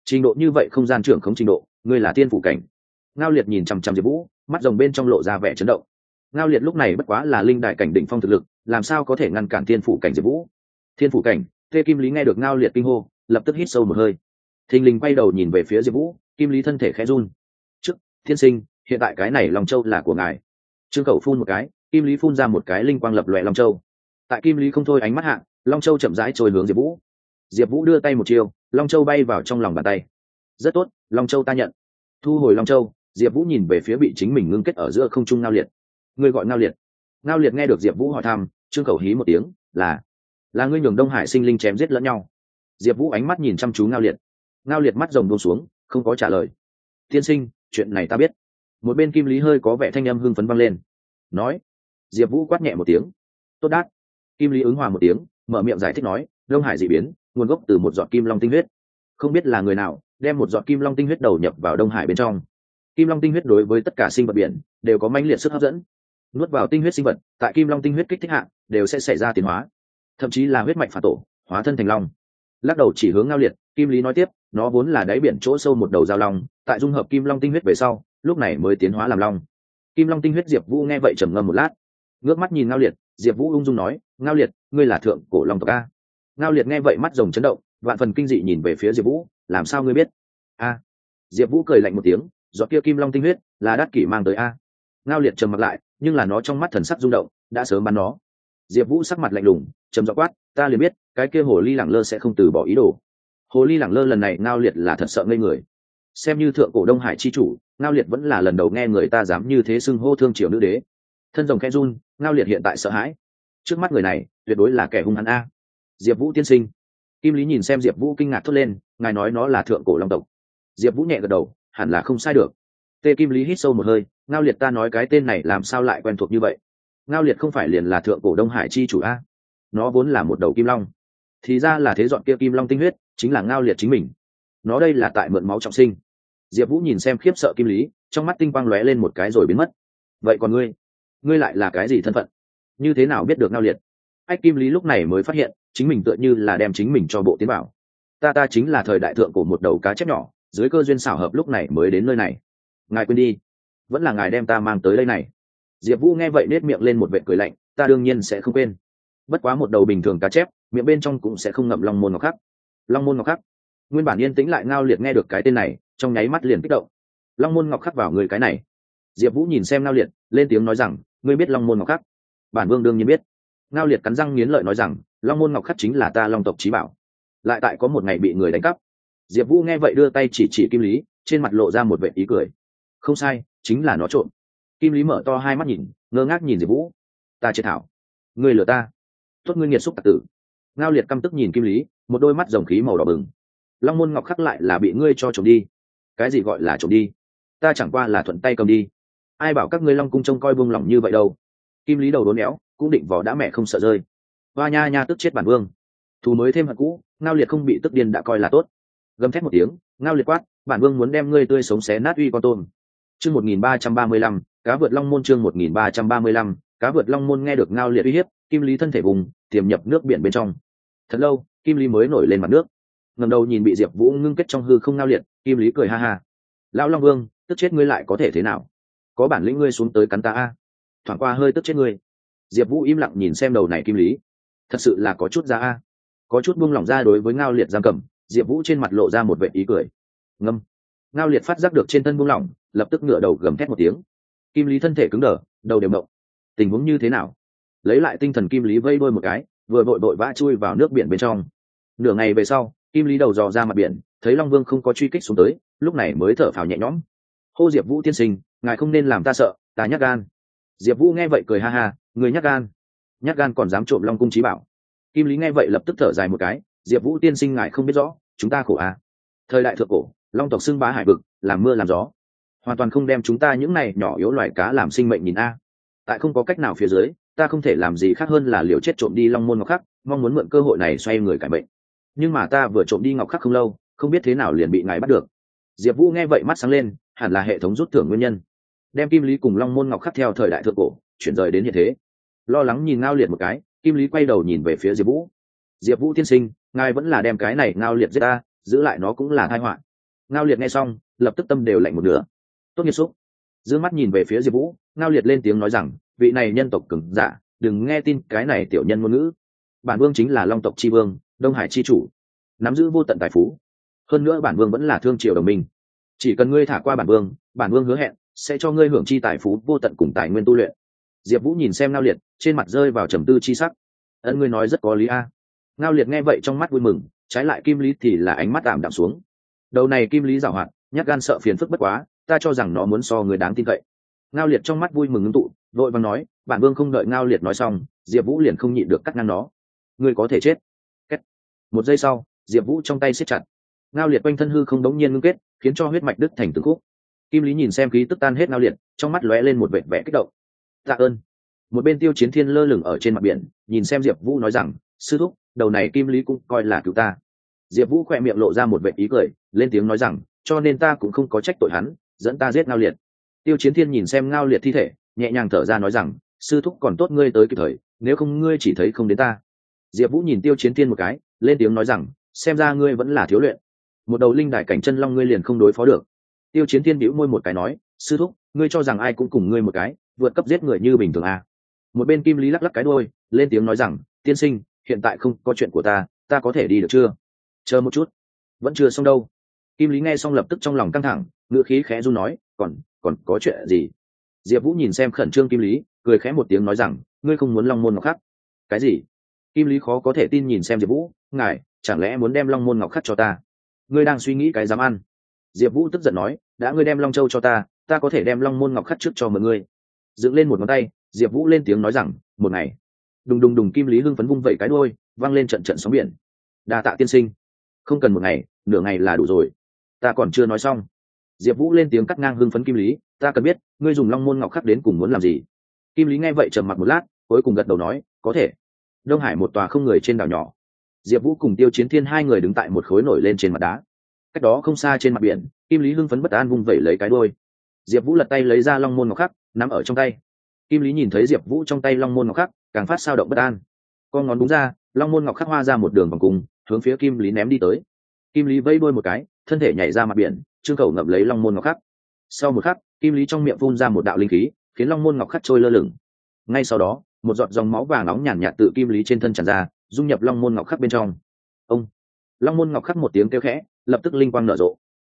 Trình độ như vậy không gian trưởng không trình độ, ngươi là tiên phủ cảnh. Ngao liệt nhìn chằm chằm diệp vũ, mắt rồng bên trong lộ ra vẻ chấn động. Ngao liệt lúc này bất quá là linh đại cảnh đỉnh phong thực lực, làm sao có thể ngăn cản tiên phủ cảnh diệp vũ? Thiên phủ cảnh, tê kim lý nghe được ngao liệt kinh hô, lập tức hít sâu một hơi thình lình quay đầu nhìn về phía diệp vũ, kim lý thân thể khẽ run. Chức thiên sinh, hiện tại cái này lòng châu là của ngài. Trương cầu phun một cái, kim lý phun ra một cái linh quang lập lòe long châu. Tại kim lý không thôi ánh mắt hạng long châu chậm rãi trôi hướng diệp vũ. Diệp vũ đưa tay một chiều long châu bay vào trong lòng bàn tay. Rất tốt, long châu ta nhận. Thu hồi long châu, diệp vũ nhìn về phía bị chính mình ngưng kết ở giữa không trung ngao liệt. Người gọi ngao liệt? Ngao liệt nghe được diệp vũ hỏi thăm, trương cầu hí một tiếng, là là ngươi nhường đông hải sinh linh chém giết lẫn nhau. Diệp vũ ánh mắt nhìn chăm chú ngao liệt ngao liệt mắt rồng buông xuống, không có trả lời. Tiên sinh, chuyện này ta biết. Một bên kim lý hơi có vẻ thanh âm hưng phấn văng lên. Nói, diệp vũ quát nhẹ một tiếng. Tốt đát. Kim lý ứng hòa một tiếng, mở miệng giải thích nói, đông hải d ị biến, nguồn gốc từ một giọt kim long tinh huyết. Không biết là người nào đem một giọt kim long tinh huyết đầu nhập vào đông hải bên trong. Kim long tinh huyết đối với tất cả sinh vật biển đều có manh liệt sức hấp dẫn. Nuốt vào tinh huyết sinh vật, tại kim long tinh huyết kích thích hạng đều sẽ xảy ra tiến hóa. Thậm chí là huyết mạch phản tổ, hóa thân thành long. Lắc đầu chỉ hướng ngao liệt, kim lý nói tiếp nó vốn là đáy biển chỗ sâu một đầu giao long, tại dung hợp kim long tinh huyết về sau, lúc này mới tiến hóa làm long. Kim long tinh huyết diệp vũ nghe vậy trầm ngâm một lát. Ngước mắt nhìn ngao liệt, diệp vũ ung dung nói, ngao liệt, ngươi là thượng cổ long tộc a? Ngao liệt nghe vậy mắt rồng chấn động, vạn phần kinh dị nhìn về phía diệp vũ, làm sao ngươi biết? A. Diệp vũ cười lạnh một tiếng, giọt kia kim long tinh huyết là đắt kỷ mang tới a. Ngao liệt trầm mặt lại, nhưng là nó trong mắt thần sắc rung động, đã sớm bắn nó. Diệp vũ sắc mặt lạnh lùng, trầm dọ quát, ta liền biết, cái kia hồ ly lẳng lơ sẽ không từ bỏ ý đồ hồ ly lẳng lơ lần này ngao liệt là thật sợ ngây người. Xem như thượng cổ đông hải chi chủ, ngao liệt vẫn là lần đầu nghe người ta dám như thế xưng hô thương triều nữ đế. Thân rồng khe run, ngao liệt hiện tại sợ hãi. Trước mắt người này, tuyệt đối là kẻ hung hắn a. Diệp vũ tiên sinh. Kim lý nhìn xem diệp vũ kinh ngạc thốt lên, ngài nói nó là thượng cổ long tộc. Diệp vũ nhẹ gật đầu, hẳn là không sai được. Tê kim lý hít sâu một hơi, ngao liệt ta nói cái tên này làm sao lại quen thuộc như vậy? Ngao liệt không phải liền là thượng cổ đông hải chi chủ a? Nó vốn là một đầu kim long. Thì ra là thế dọn kia kim long tinh huyết chính là ngao liệt chính mình. Nó đây là tại mượn máu trọng sinh. Diệp vũ nhìn xem khiếp sợ kim lý, trong mắt tinh quang lóe lên một cái rồi biến mất. Vậy còn ngươi? Ngươi lại là cái gì thân phận? Như thế nào biết được ngao liệt? Ách, kim lý lúc này mới phát hiện, chính mình tựa như là đem chính mình cho bộ tiến bảo. Ta ta chính là thời đại thượng của một đầu cá chép nhỏ, dưới cơ duyên xảo hợp lúc này mới đến nơi này. Ngài quên đi. Vẫn là ngài đem ta mang tới đây này. Diệp vũ nghe vậy nết miệng lên một vệ cười lạnh, ta đương nhiên sẽ không quên. Bất quá một đầu bình thường cá chép, miệng bên trong cũng sẽ không ngậm long môn ngọc khắc long môn ngọc khắc. Nguyên bản yên tĩnh lại ngao liệt nghe được cái tên này, trong nháy mắt liền kích động. Long môn ngọc khắc vào người cái này. Diệp vũ nhìn xem ngao liệt, lên tiếng nói rằng, ngươi biết long môn ngọc khắc? Bản vương đương nhiên biết. Ngao liệt cắn răng nghiến lợi nói rằng, long môn ngọc khắc chính là ta long tộc trí bảo. Lại tại có một ngày bị người đánh cắp. Diệp vũ nghe vậy đưa tay chỉ chỉ kim lý, trên mặt lộ ra một vệ ý cười. Không sai, chính là nó trộm. Kim lý mở to hai mắt nhìn, ngơ ngác nhìn diệp vũ. Ta chết thảo. Người lừa ta. Tốt ngươi nghiệt xúc tạc tử ngao liệt căm tức nhìn kim lý, một đôi mắt dòng khí màu đỏ bừng. Long môn ngọc khắc lại là bị ngươi cho trộm đi. Cái gì gọi là trộm đi? Ta chẳng qua là thuận tay cầm đi. Ai bảo các ngươi long cung trông coi buông lỏng như vậy đâu? Kim lý đầu đốn éo, cũng định vỏ đã mẹ không sợ rơi. Hoa nha nha tức chết bản vương. Thù mới thêm hận cũ, ngao liệt không bị tức điên đã coi là tốt. Gầm thét một tiếng, ngao liệt quát, bản vương muốn đem ngươi tươi sống xé nát uy con tôm. Chương một nghìn ba trăm ba mươi lăm, cá vượt long môn chương một nghìn ba trăm ba mươi lăm, cá vượt long môn nghe được ngao liệt uy hiếp kim lý thân thể vùng, tiềm nhập nước biển bên trong. Thật lâu, kim lý mới nổi lên mặt nước. Ngầm đầu nhìn bị diệp vũ ngưng kết trong hư không ngao liệt, kim lý cười ha ha. Lão long vương, tức chết ngươi lại có thể thế nào? Có bản lĩnh ngươi xuống tới cắn ta a. Thoảng qua hơi tức chết ngươi. Diệp vũ im lặng nhìn xem đầu này kim lý thật sự là có chút ra a. Có chút buông lỏng ra đối với ngao liệt giam cầm, diệp vũ trên mặt lộ ra một vệ ý cười. Ngâm. Ngao liệt phát giác được trên thân buông lỏng, lập tức ngựa đầu gầm thét một tiếng. Kim lý thân thể cứng đờ, đầu đều mộng. Tình huống như thế nào? Lấy lại tinh thần kim lý vây đôi một cái, vừa vội vội vã chui vào nước biển bên trong. Nửa ngày về sau, kim lý đầu dò ra mặt biển, thấy long vương không có truy kích xuống tới, lúc này mới thở phào nhẹ nhõm. Hô, diệp vũ tiên sinh, ngài không nên làm ta sợ, ta nhắc gan. Diệp vũ nghe vậy cười ha ha người nhắc gan? Nhắc gan còn dám trộm long cung trí bảo? Kim lý nghe vậy lập tức thở dài một cái, diệp vũ tiên sinh ngài không biết rõ, chúng ta khổ à. thời đại thượng cổ, long tộc xưng bá hải vực, làm mưa làm gió. Hoàn toàn không đem chúng ta những này nhỏ yếu loài cá làm sinh mệnh nhìn a. Tại không có cách nào phía dưới ta không thể làm gì khác hơn là liều chết trộm đi long môn ngọc khắc, mong muốn mượn cơ hội này xoay người cải bệnh nhưng mà ta vừa trộm đi ngọc khắc không lâu, không biết thế nào liền bị ngài bắt được. Diệp vũ nghe vậy mắt sáng lên, hẳn là hệ thống rút thưởng nguyên nhân. Đem kim lý cùng long môn ngọc khắc theo thời đại thượng cổ, chuyển rời đến hiện thế. Lo lắng nhìn ngao liệt một cái, kim lý quay đầu nhìn về phía diệp vũ. Diệp vũ tiên sinh, ngài vẫn là đem cái này ngao liệt giết ta, giữ lại nó cũng là thai họa. Ngao liệt nghe xong, lập tức tâm đều lạnh một nửa. Tốt nghiệp xúc d mắt nhìn về phía diệp vũ, ngao liệt lên tiếng nói rằng vị này nhân tộc cứng giả, đừng nghe tin cái này tiểu nhân ngôn ngữ. Bản vương chính là long tộc tri vương, đông hải tri chủ, nắm giữ vô tận tài phú. Hơn nữa bản vương vẫn là thương triều đồng minh. Chỉ cần ngươi thả qua bản vương bản vương hứa hẹn sẽ cho ngươi hưởng chi tài phú vô tận cùng tài nguyên tu luyện. Diệp vũ nhìn xem ngao liệt, trên mặt rơi vào trầm tư chi sắc. Ân ngươi nói rất có lý a. Ngao liệt nghe vậy trong mắt vui mừng, trái lại kim lý thì là ánh mắt ảm đạm xuống. Đầu này kim lý giảo hoạt nhắc gan sợ phiền phức bất quá, ta cho rằng nó muốn so người đáng tin cậy ngao liệt trong mắt vui mừng ngưng tụ vội vàng nói, bản vương không đợi ngao liệt nói xong, diệp vũ liền không nhịn được cắt ngang nó. Ngươi có thể chết. Kết. một giây sau, diệp vũ trong tay siết chặt. Ngao liệt quanh thân hư không đống nhiên ngưng kết, khiến cho huyết mạch đứt thành từng khúc. Kim lý nhìn xem khí tức tan hết ngao liệt, trong mắt lóe lên một vẻ vẽ kích động. Tạ ơn. Một bên tiêu chiến thiên lơ lửng ở trên mặt biển, nhìn xem diệp vũ nói rằng, sư thúc, đầu này kim lý cũng coi là cứu ta. Diệp vũ khỏe miệng lộ ra một vệ ý cười, lên tiếng nói rằng, cho nên ta cũng không có trách tội hắn, dẫn ta giết ngao liệt tiêu chiến thiên nhìn xem ngao liệt thi thể, nhẹ nhàng thở ra nói rằng, sư thúc còn tốt ngươi tới kịp thời, nếu không ngươi chỉ thấy không đến ta. Diệp vũ nhìn tiêu chiến thiên một cái, lên tiếng nói rằng, xem ra ngươi vẫn là thiếu luyện. Một đầu linh đại cảnh chân long ngươi liền không đối phó được. Tiêu chiến thiên bĩu môi một cái nói, sư thúc, ngươi cho rằng ai cũng cùng ngươi một cái, vượt cấp giết người như bình thường à. một bên kim lý lắc lắc cái đôi lên tiếng nói rằng, tiên sinh, hiện tại không có chuyện của ta ta có thể đi được chưa? Chờ một chút. Vẫn chưa xong đâu. Kim lý nghe xong lập tức trong lòng căng thẳng ngựa khí khẽ run nói, còn còn có chuyện gì? Diệp vũ nhìn xem khẩn trương kim lý, cười khẽ một tiếng nói rằng, ngươi không muốn long môn ngọc khắc? Cái gì? Kim lý khó có thể tin nhìn xem diệp vũ, ngài, chẳng lẽ muốn đem long môn ngọc khắc cho ta? Ngươi đang suy nghĩ cái dám ăn. Diệp vũ tức giận nói, đã ngươi đem long châu cho ta ta có thể đem long môn ngọc khắc trước cho mọi ngươi dựng lên một ngón tay, diệp vũ lên tiếng nói rằng, một ngày. Đùng đùng đùng kim lý hưng phấn vung vẩy cái đôi văng lên trận trận sóng biển. Đa tạ tiên sinh. Không cần một ngày, nửa ngày là đủ rồi. Ta còn chưa nói xong diệp vũ lên tiếng cắt ngang hưng phấn kim lý, ta cần biết, ngươi dùng long môn ngọc khắc đến cùng muốn làm gì? Kim lý nghe vậy trầm mặc một lát, cuối cùng gật đầu nói, có thể. Đông hải một tòa không người trên đảo nhỏ. Diệp vũ cùng tiêu chiến thiên hai người đứng tại một khối nổi lên trên mặt đá. Cách đó không xa trên mặt biển, kim lý hưng phấn bất an vung vẩy lấy cái đôi diệp vũ lật tay lấy ra long môn ngọc khắc, nắm ở trong tay. Kim lý nhìn thấy diệp vũ trong tay long môn ngọc khắc, càng phát sao động bất an. Con ngón đúng ra, long môn ngọc khắc hoa ra một đường vòng cùng, hướng phía kim lý ném đi tới. Kim lý vây đôi một cái thân thể nhảy ra mặt biển, trương cầu ngậm lấy long môn ngọc khắc. Sau một khắc, kim lý trong miệng phun ra một đạo linh khí, khiến long môn ngọc khắc trôi lơ lửng. Ngay sau đó, một giọt dòng máu vàng nóng nhàn nhạt tự kim lý trên thân tràn ra, dung nhập long môn ngọc khắc bên trong. Ông! Long môn ngọc khắc một tiếng kêu khẽ, lập tức linh quang nở rộ.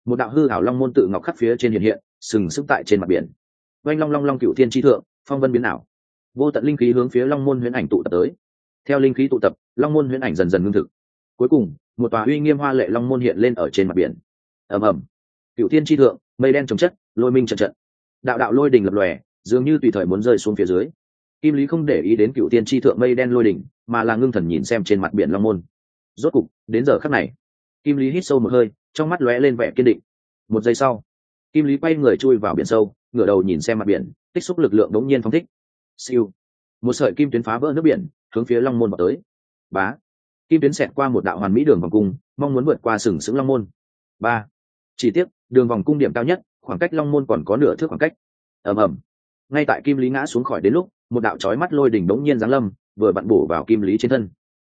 Một đạo hư hảo long môn tự ngọc khắc phía trên hiện hiện, sừng sững tại trên mặt biển. Oanh long long long cựu thiên tri thượng, phong vân biến ảo. Vô tận linh khí hướng phía long môn huyễn ảnh tụ tập tới. Theo linh khí tụ tập, long môn huyễn ảnh dần dần ngưng thực. Cuối cùng một tòa uy nghiêm hoa lệ long môn hiện lên ở trên mặt biển. Ầm ầm. Cựu thiên tri thượng, mây đen trồng chất, lôi minh trận trận. Đạo đạo lôi đình lập lòe, dường như tùy thời muốn rơi xuống phía dưới. Kim lý không để ý đến cựu tiên tri thượng mây đen lôi đỉnh mà là ngưng thần nhìn xem trên mặt biển long môn. Rốt cục, đến giờ khắc này, kim lý hít sâu một hơi, trong mắt lóe lên vẻ kiên định. Một giây sau, kim lý quay người chui vào biển sâu, ngửa đầu nhìn xem mặt biển, tích xúc lực lượng đống nhiên phóng thích. Siêu. Một sợi kim tuyến phá vỡ nước biển, hướng phía long môn vào tới. Bá kim tuyến xẹt qua một đạo hoàn mỹ đường vòng cung, mong muốn vượt qua sừng sững long môn. Ba. Chỉ tiếc, đường vòng cung điểm cao nhất, khoảng cách long môn còn có nửa thước khoảng cách. Ầm ầm. Ngay tại kim lý ngã xuống khỏi đến lúc, một đạo chói mắt lôi đỉnh đống nhiên giáng lâm, vừa bặn bổ vào kim lý trên thân.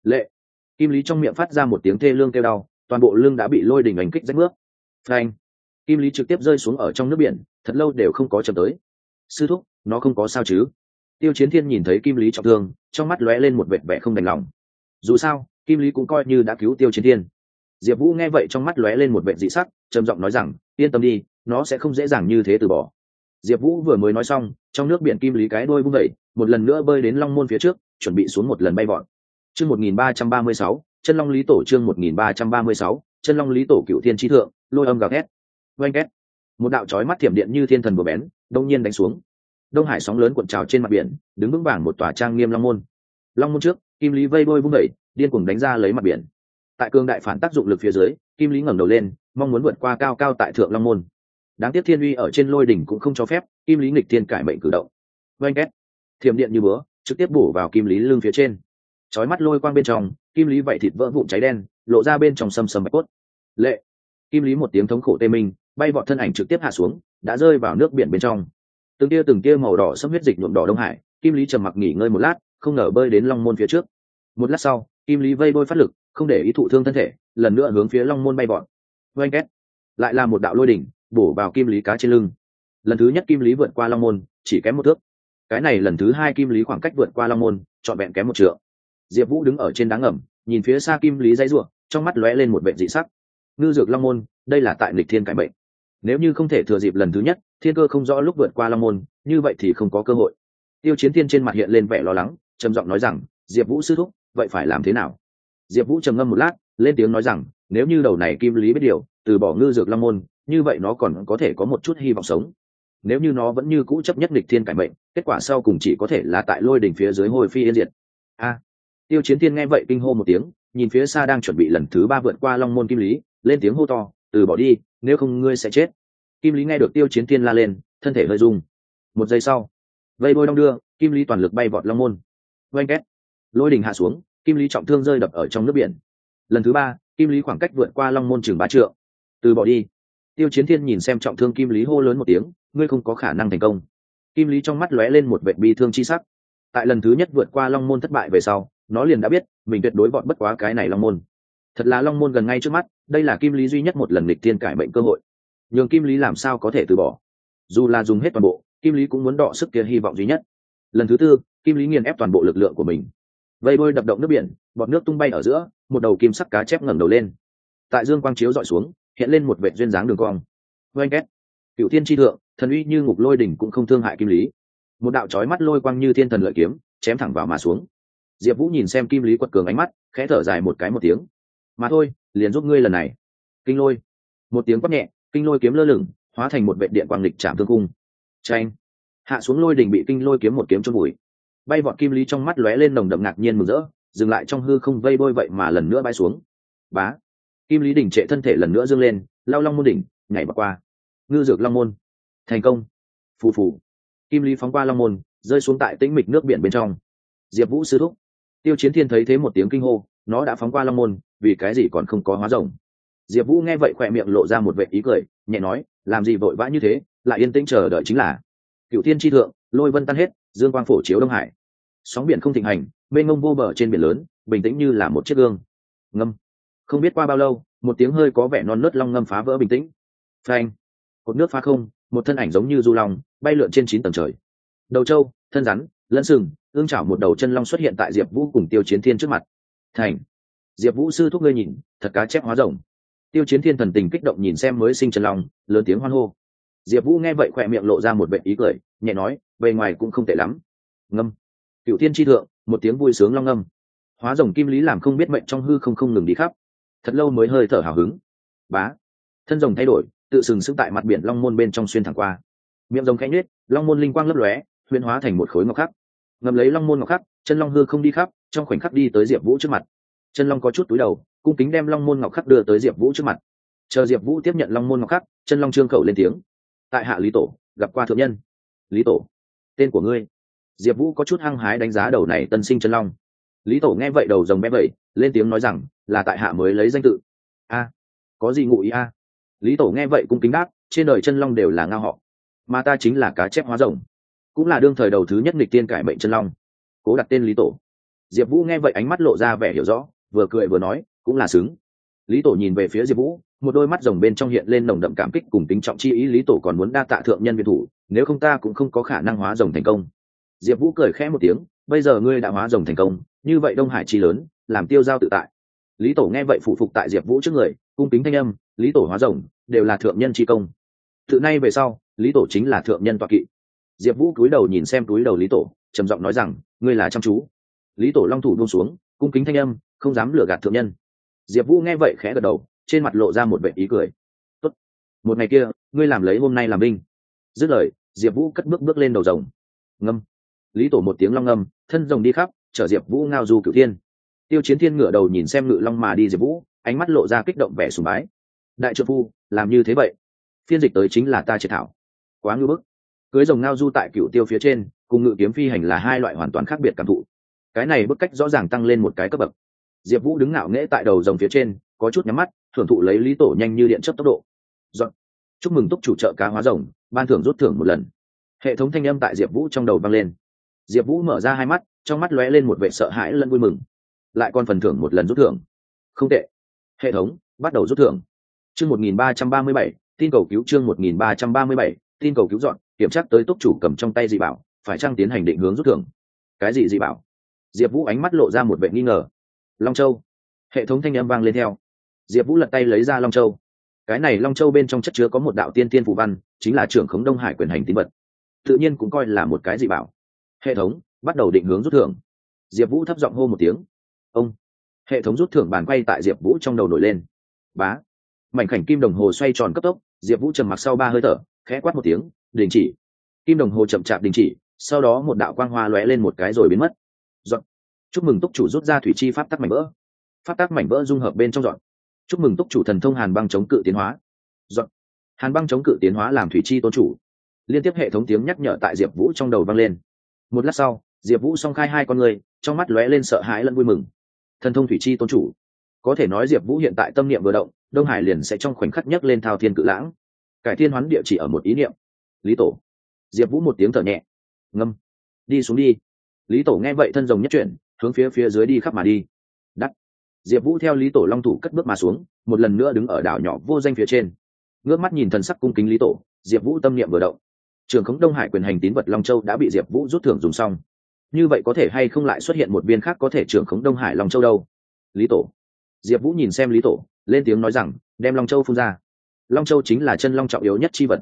Lệ. Kim lý trong miệng phát ra một tiếng thê lương kêu đau, toàn bộ lưng đã bị lôi đỉnh ảnh kích rách nước. Phanh. Kim lý trực tiếp rơi xuống ở trong nước biển, thật lâu đều không có chậm tới. Sư thúc, nó không có sao chứ? Tiêu chiến thiên nhìn thấy kim lý trọng thương, trong mắt lóe lên một vệt vẻ không đành lòng. Dù sao kim lý cũng coi như đã cứu tiêu chiến thiên. Diệp vũ nghe vậy trong mắt lóe lên một vệ dị sắc, trầm giọng nói rằng, yên tâm đi, nó sẽ không dễ dàng như thế từ bỏ. Diệp vũ vừa mới nói xong, trong nước biển kim lý cái đôi vung vẩy một lần nữa bơi đến long môn phía trước, chuẩn bị xuống một lần bay vọt. Chương một nghìn ba trăm ba mươi sáu, chân long lý tổ chương một nghìn ba trăm ba mươi sáu, chân long lý tổ cựu thiên trí thượng, lôi âm gào thét. Oanh két. Một đạo trói mắt thiểm điện như thiên thần bừa bén, đông nhiên đánh xuống. Đông hải sóng lớn cuộn trào trên mặt biển, đứng vững vàng một tòa trang nghiêm long môn. Long môn trước, kim lý vây bôi vung vẩy điên cuồng đánh ra lấy mặt biển. Tại cương đại phản tác dụng lực phía dưới, kim lý ngẩng đầu lên, mong muốn vượt qua cao cao tại thượng long môn. Đáng tiếc thiên uy ở trên lôi đỉnh cũng không cho phép, kim lý nghịch thiên cải mệnh cử động. Oanh két, thiểm điện như búa, trực tiếp bổ vào kim lý lưng phía trên. Chói mắt lôi quang bên trong, kim lý vậy thịt vỡ vụn cháy đen, lộ ra bên trong sầm sầm bạch cốt. Lệ, kim lý một tiếng thống khổ tê minh, bay vọt thân ảnh trực tiếp hạ xuống, đã rơi vào nước biển bên trong. Từng tia từng tia màu đỏ xâm huyết dịch nhuộm đỏ đông hải, kim lý trầm mặc nghỉ ngơi một lát, không ngờ bơi đến long môn phía trước. Một lát sau kim lý vây bôi phát lực, không để ý thụ thương thân thể, lần nữa hướng phía long môn bay vọt. Oanh két. Lại là một đạo lôi đỉnh, bổ vào kim lý cá trên lưng. Lần thứ nhất kim lý vượt qua long môn, chỉ kém một thước. Cái này lần thứ hai kim lý khoảng cách vượt qua long môn, trọn vẹn kém một trượng. Diệp vũ đứng ở trên đá ngầm, nhìn phía xa kim lý dãy ruộng trong mắt lóe lên một bệnh dị sắc. Ngư dược long môn, đây là tại lịch thiên cải bệnh nếu như không thể thừa dịp lần thứ nhất, thiên cơ không rõ lúc vượt qua long môn, như vậy thì không có cơ hội. Tiêu chiến thiên trên mặt hiện lên vẻ lo lắng, trầm giọng nói rằng, diệp vũ sư thúc vậy phải làm thế nào? Diệp vũ trầm ngâm một lát, lên tiếng nói rằng, nếu như đầu này kim lý biết điều, từ bỏ ngư dược long môn, như vậy nó còn có thể có một chút hy vọng sống. Nếu như nó vẫn như cũ chấp nhất lịch thiên cải mệnh, kết quả sau cùng chỉ có thể là tại lôi đỉnh phía dưới hồi phi yên diệt. A! Tiêu chiến thiên nghe vậy kinh hô một tiếng, nhìn phía xa đang chuẩn bị lần thứ ba vượt qua long môn kim lý, lên tiếng hô to, từ bỏ đi, nếu không ngươi sẽ chết. Kim lý nghe được tiêu chiến thiên la lên, thân thể hơi rung. Một giây sau, vây bôi đong đưa, kim lý toàn lực bay vọt long môn. Oanh két lôi đình hạ xuống, kim lý trọng thương rơi đập ở trong nước biển. Lần thứ ba, kim lý khoảng cách vượt qua long môn trường ba trượng. Từ bỏ đi. Tiêu chiến thiên nhìn xem trọng thương kim lý hô lớn một tiếng, ngươi không có khả năng thành công. Kim lý trong mắt lóe lên một vệ bi thương chi sắc. Tại lần thứ nhất vượt qua long môn thất bại về sau, nó liền đã biết, mình tuyệt đối bọn bất quá cái này long môn. Thật là long môn gần ngay trước mắt, đây là kim lý duy nhất một lần lịch tiên cải mệnh cơ hội. Nhường kim lý làm sao có thể từ bỏ? Dù là dùng hết toàn bộ, kim lý cũng muốn đọ sức kia hy vọng duy nhất. Lần thứ tư, kim lý nghiền ép toàn bộ lực lượng của mình vây bôi đập động nước biển, bọt nước tung bay ở giữa, một đầu kim sắc cá chép ngẩng đầu lên. Tại dương quang chiếu dọi xuống, hiện lên một vệ duyên dáng đường cong. Oanh két. Cựu thiên tri thượng, thần uy như ngục lôi đỉnh cũng không thương hại kim lý. Một đạo trói mắt lôi quang như thiên thần lợi kiếm, chém thẳng vào mà xuống. Diệp vũ nhìn xem kim lý quật cường ánh mắt, khẽ thở dài một cái một tiếng. Mà thôi, liền giúp ngươi lần này. Kinh lôi. Một tiếng quát nhẹ, kinh lôi kiếm lơ lửng, hóa thành một vệ điện quang lịch chạm thương cung. Tranh hạ xuống lôi đỉnh bị kinh lôi kiếm một kiếm cho bụi bay vọt kim lý trong mắt lóe lên nồng đậm ngạc nhiên mừng rỡ, dừng lại trong hư không vây bôi vậy mà lần nữa bay xuống. Bá! Kim lý đỉnh trệ thân thể lần nữa dâng lên, lao long môn đỉnh, nhảy bọc qua. Ngư dược long môn. Thành công! Phù phù! Kim lý phóng qua long môn, rơi xuống tại tĩnh mịch nước biển bên trong. Diệp vũ sư thúc! Tiêu chiến thiên thấy thế một tiếng kinh hô, nó đã phóng qua long môn, vì cái gì còn không có hóa rồng? Diệp vũ nghe vậy khỏe miệng lộ ra một vệ ý cười, nhẹ nói, làm gì vội vã như thế, lại yên tĩnh chờ đợi chính là. Cựu thiên tri thượng lôi vân tan hết, dương quang phổ chiếu đông hải. Sóng biển không thịnh hành, mênh mông vô bờ trên biển lớn, bình tĩnh như là một chiếc gương. Ngâm. Không biết qua bao lâu, một tiếng hơi có vẻ non nớt long ngâm phá vỡ bình tĩnh. Phanh. Cột nước phá không, một thân ảnh giống như du long, bay lượn trên chín tầng trời. Đầu trâu, thân rắn lẫn sừng, ương chảo một đầu chân long xuất hiện tại diệp vũ cùng tiêu chiến thiên trước mặt. Thành. Diệp vũ sư thúc ngươi nhìn, thật cá chép hóa rồng. Tiêu chiến thiên thần tình kích động nhìn xem mới sinh chân long, lớn tiếng hoan hô diệp vũ nghe vậy khỏe miệng lộ ra một vệ ý cười, nhẹ nói, bề ngoài cũng không tệ lắm. Ngâm. Cựu thiên tri thượng, một tiếng vui sướng long ngâm. Hóa rồng kim lý làm không biết mệnh trong hư không không ngừng đi khắp. Thật lâu mới hơi thở hào hứng. Bá. Thân rồng thay đổi, tự sừng sững tại mặt biển long môn bên trong xuyên thẳng qua. Miệng rồng khẽ nhết long môn linh quang lấp lóe huyên hóa thành một khối ngọc khắc. Ngầm lấy long môn ngọc khắc, chân long hư không đi khắp, trong khoảnh khắc đi tới diệp vũ trước mặt. Chân long có chút túi đầu, cung kính đem long môn ngọc khắc đưa tới diệp vũ trước mặt. Chờ diệp vũ tiếp nhận long môn ngọc khắc, chân long trương khẩu lên tiếng tại hạ lý tổ, gặp qua thượng nhân. Lý tổ, tên của ngươi. Diệp vũ có chút hăng hái đánh giá đầu này tân sinh chân long. Lý tổ nghe vậy đầu rồng bé vậy lên tiếng nói rằng, là tại hạ mới lấy danh tự. A, có gì ngụ ý a? Lý tổ nghe vậy cung kính đáp, trên đời chân long đều là ngao họ, mà ta chính là cá chép hóa rồng, cũng là đương thời đầu thứ nhất nghịch tiên cải mệnh chân long. Cố đặt tên lý tổ. Diệp vũ nghe vậy ánh mắt lộ ra vẻ hiểu rõ, vừa cười vừa nói, cũng là xứng lý tổ nhìn về phía diệp vũ, một đôi mắt rồng bên trong hiện lên nồng đậm cảm kích cùng tính trọng chi ý, lý tổ còn muốn đa tạ thượng nhân viên thủ, nếu không ta cũng không có khả năng hóa rồng thành công. Diệp vũ cười khẽ một tiếng, bây giờ ngươi đã hóa rồng thành công, như vậy đông hải chi lớn, làm tiêu giao tự tại. Lý tổ nghe vậy phụ phục tại diệp vũ trước người, cung kính thanh âm, lý tổ hóa rồng, đều là thượng nhân chi công. Tự nay về sau, lý tổ chính là thượng nhân toạ kỵ. Diệp vũ cúi đầu nhìn xem túi đầu lý tổ, trầm giọng nói rằng, ngươi là chăm chú. Lý tổ long thủ buông xuống, cung kính thanh âm, không dám lừa gạt thượng nhân diệp vũ nghe vậy khẽ gật đầu, trên mặt lộ ra một vệ ý cười. Tốt. một ngày kia, ngươi làm lấy hôm nay làm binh. Dứt lời, diệp vũ cất bước bước lên đầu rồng. Ngâm. Lý tổ một tiếng long ngâm, thân rồng đi khắp, chở diệp vũ ngao du cửu thiên. Tiêu chiến thiên ngửa đầu nhìn xem ngự long mà đi diệp vũ, ánh mắt lộ ra kích động vẻ sùng bái. Đại trợ phu, làm như thế vậy, phiên dịch tới chính là ta triệt thảo. Quá ngư bức. Cưới rồng ngao du tại cựu tiêu phía trên, cùng ngự kiếm phi hành là hai loại hoàn toàn khác biệt cảm thụ. Cái này bức cách rõ ràng tăng lên một cái cấp bậc diệp vũ đứng ngạo nghễ tại đầu rồng phía trên, có chút nhắm mắt, thưởng thụ lấy lý tổ nhanh như điện chấp tốc độ. Dọn. chúc mừng túc chủ trợ cá hóa rồng, ban thưởng rút thưởng một lần. Hệ thống thanh âm tại diệp vũ trong đầu vang lên. Diệp vũ mở ra hai mắt, trong mắt lóe lên một vệ sợ hãi lẫn vui mừng. Lại còn phần thưởng một lần rút thưởng. Không tệ. Hệ thống, bắt đầu rút thưởng. Chương một nghìn ba trăm ba mươi bảy, tin cầu cứu chương một nghìn ba trăm ba mươi bảy, tin cầu cứu dọn, kiểm tra tới túc chủ cầm trong tay dị bảo, phải chăng tiến hành định hướng rút thưởng? Cái gì dị bảo? Diệp vũ ánh mắt lộ ra một vệ nghi ngờ long châu. Hệ thống thanh âm vang lên theo. Diệp vũ lật tay lấy ra long châu. Cái này long châu bên trong chất chứa có một đạo tiên tiên phù văn, chính là trưởng khống đông hải quyền hành tín vật. Tự nhiên cũng coi là một cái dị bảo. Hệ thống, bắt đầu định hướng rút thưởng. Diệp vũ thấp giọng hô một tiếng. Ông. Hệ thống rút thưởng bàn quay tại diệp vũ trong đầu nổi lên. Bá. Mảnh khảnh kim đồng hồ xoay tròn cấp tốc, diệp vũ trầm mặc sau ba hơi thở, khẽ quát một tiếng, đình chỉ. Kim đồng hồ chậm chạp đình chỉ, sau đó một đạo quang hoa lóe lên một cái rồi biến mất chúc mừng túc chủ rút ra thủy chi pháp tắc mảnh vỡ. Pháp tắc mảnh vỡ dung hợp bên trong dọn. Chúc mừng túc chủ thần thông hàn băng chống cự tiến hóa. Dọn. Hàn băng chống cự tiến hóa làm thủy chi tôn chủ. Liên tiếp hệ thống tiếng nhắc nhở tại diệp vũ trong đầu vang lên. Một lát sau, diệp vũ song khai hai con người, trong mắt lóe lên sợ hãi lẫn vui mừng. Thần thông thủy chi tôn chủ. Có thể nói diệp vũ hiện tại tâm niệm vừa động, đông hải liền sẽ trong khoảnh khắc nhấc lên thao thiên cự lãng. Cải thiên hoán địa chỉ ở một ý niệm. Lý tổ. Diệp vũ một tiếng thở nhẹ. Ngâm. Đi xuống đi. Lý tổ nghe vậy thân rồng nhất chuyển hướng phía phía dưới đi khắp mà đi. Đắt. Diệp vũ theo lý tổ long thủ cất bước mà xuống, một lần nữa đứng ở đảo nhỏ vô danh phía trên. Ngước mắt nhìn thần sắc cung kính lý tổ, diệp vũ tâm niệm vừa động. Trường khống đông hải quyền hành tín vật long châu đã bị diệp vũ rút thưởng dùng xong. Như vậy có thể hay không lại xuất hiện một viên khác có thể trưởng khống đông hải long châu đâu? Lý tổ. Diệp vũ nhìn xem lý tổ, lên tiếng nói rằng, đem long châu phun ra. Long châu chính là chân long trọng yếu nhất chi vật.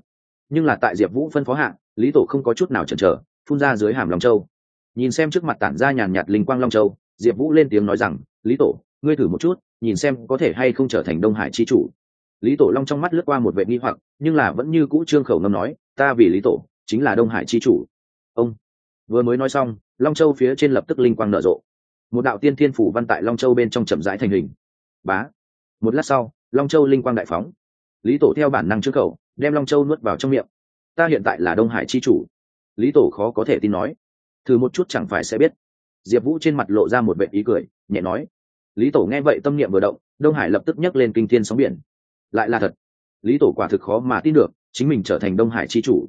Nhưng là tại diệp vũ phân phó hạ, lý tổ không có chút nào chần chờ, phun ra dưới hàm long châu nhìn xem trước mặt tản ra nhàn nhạt linh quang long châu, diệp vũ lên tiếng nói rằng, lý tổ, ngươi thử một chút, nhìn xem có thể hay không trở thành đông hải chi chủ. Lý tổ long trong mắt lướt qua một vệ nghi hoặc, nhưng là vẫn như cũ trương khẩu ngâm nói, ta vì lý tổ, chính là đông hải chi chủ. Ông vừa mới nói xong, long châu phía trên lập tức linh quang nở rộ. Một đạo tiên thiên phủ văn tại long châu bên trong chậm rãi thành hình. Bá! Một lát sau, long châu linh quang đại phóng. Lý tổ theo bản năng trước khẩu, đem long châu nuốt vào trong miệng. Ta hiện tại là đông hải chi chủ. Lý tổ khó có thể tin nói thử một chút chẳng phải sẽ biết. Diệp vũ trên mặt lộ ra một vệ ý cười, nhẹ nói. Lý tổ nghe vậy tâm niệm vừa động, đông hải lập tức nhấc lên kinh thiên sóng biển. Lại là thật. Lý tổ quả thực khó mà tin được, chính mình trở thành đông hải chi chủ.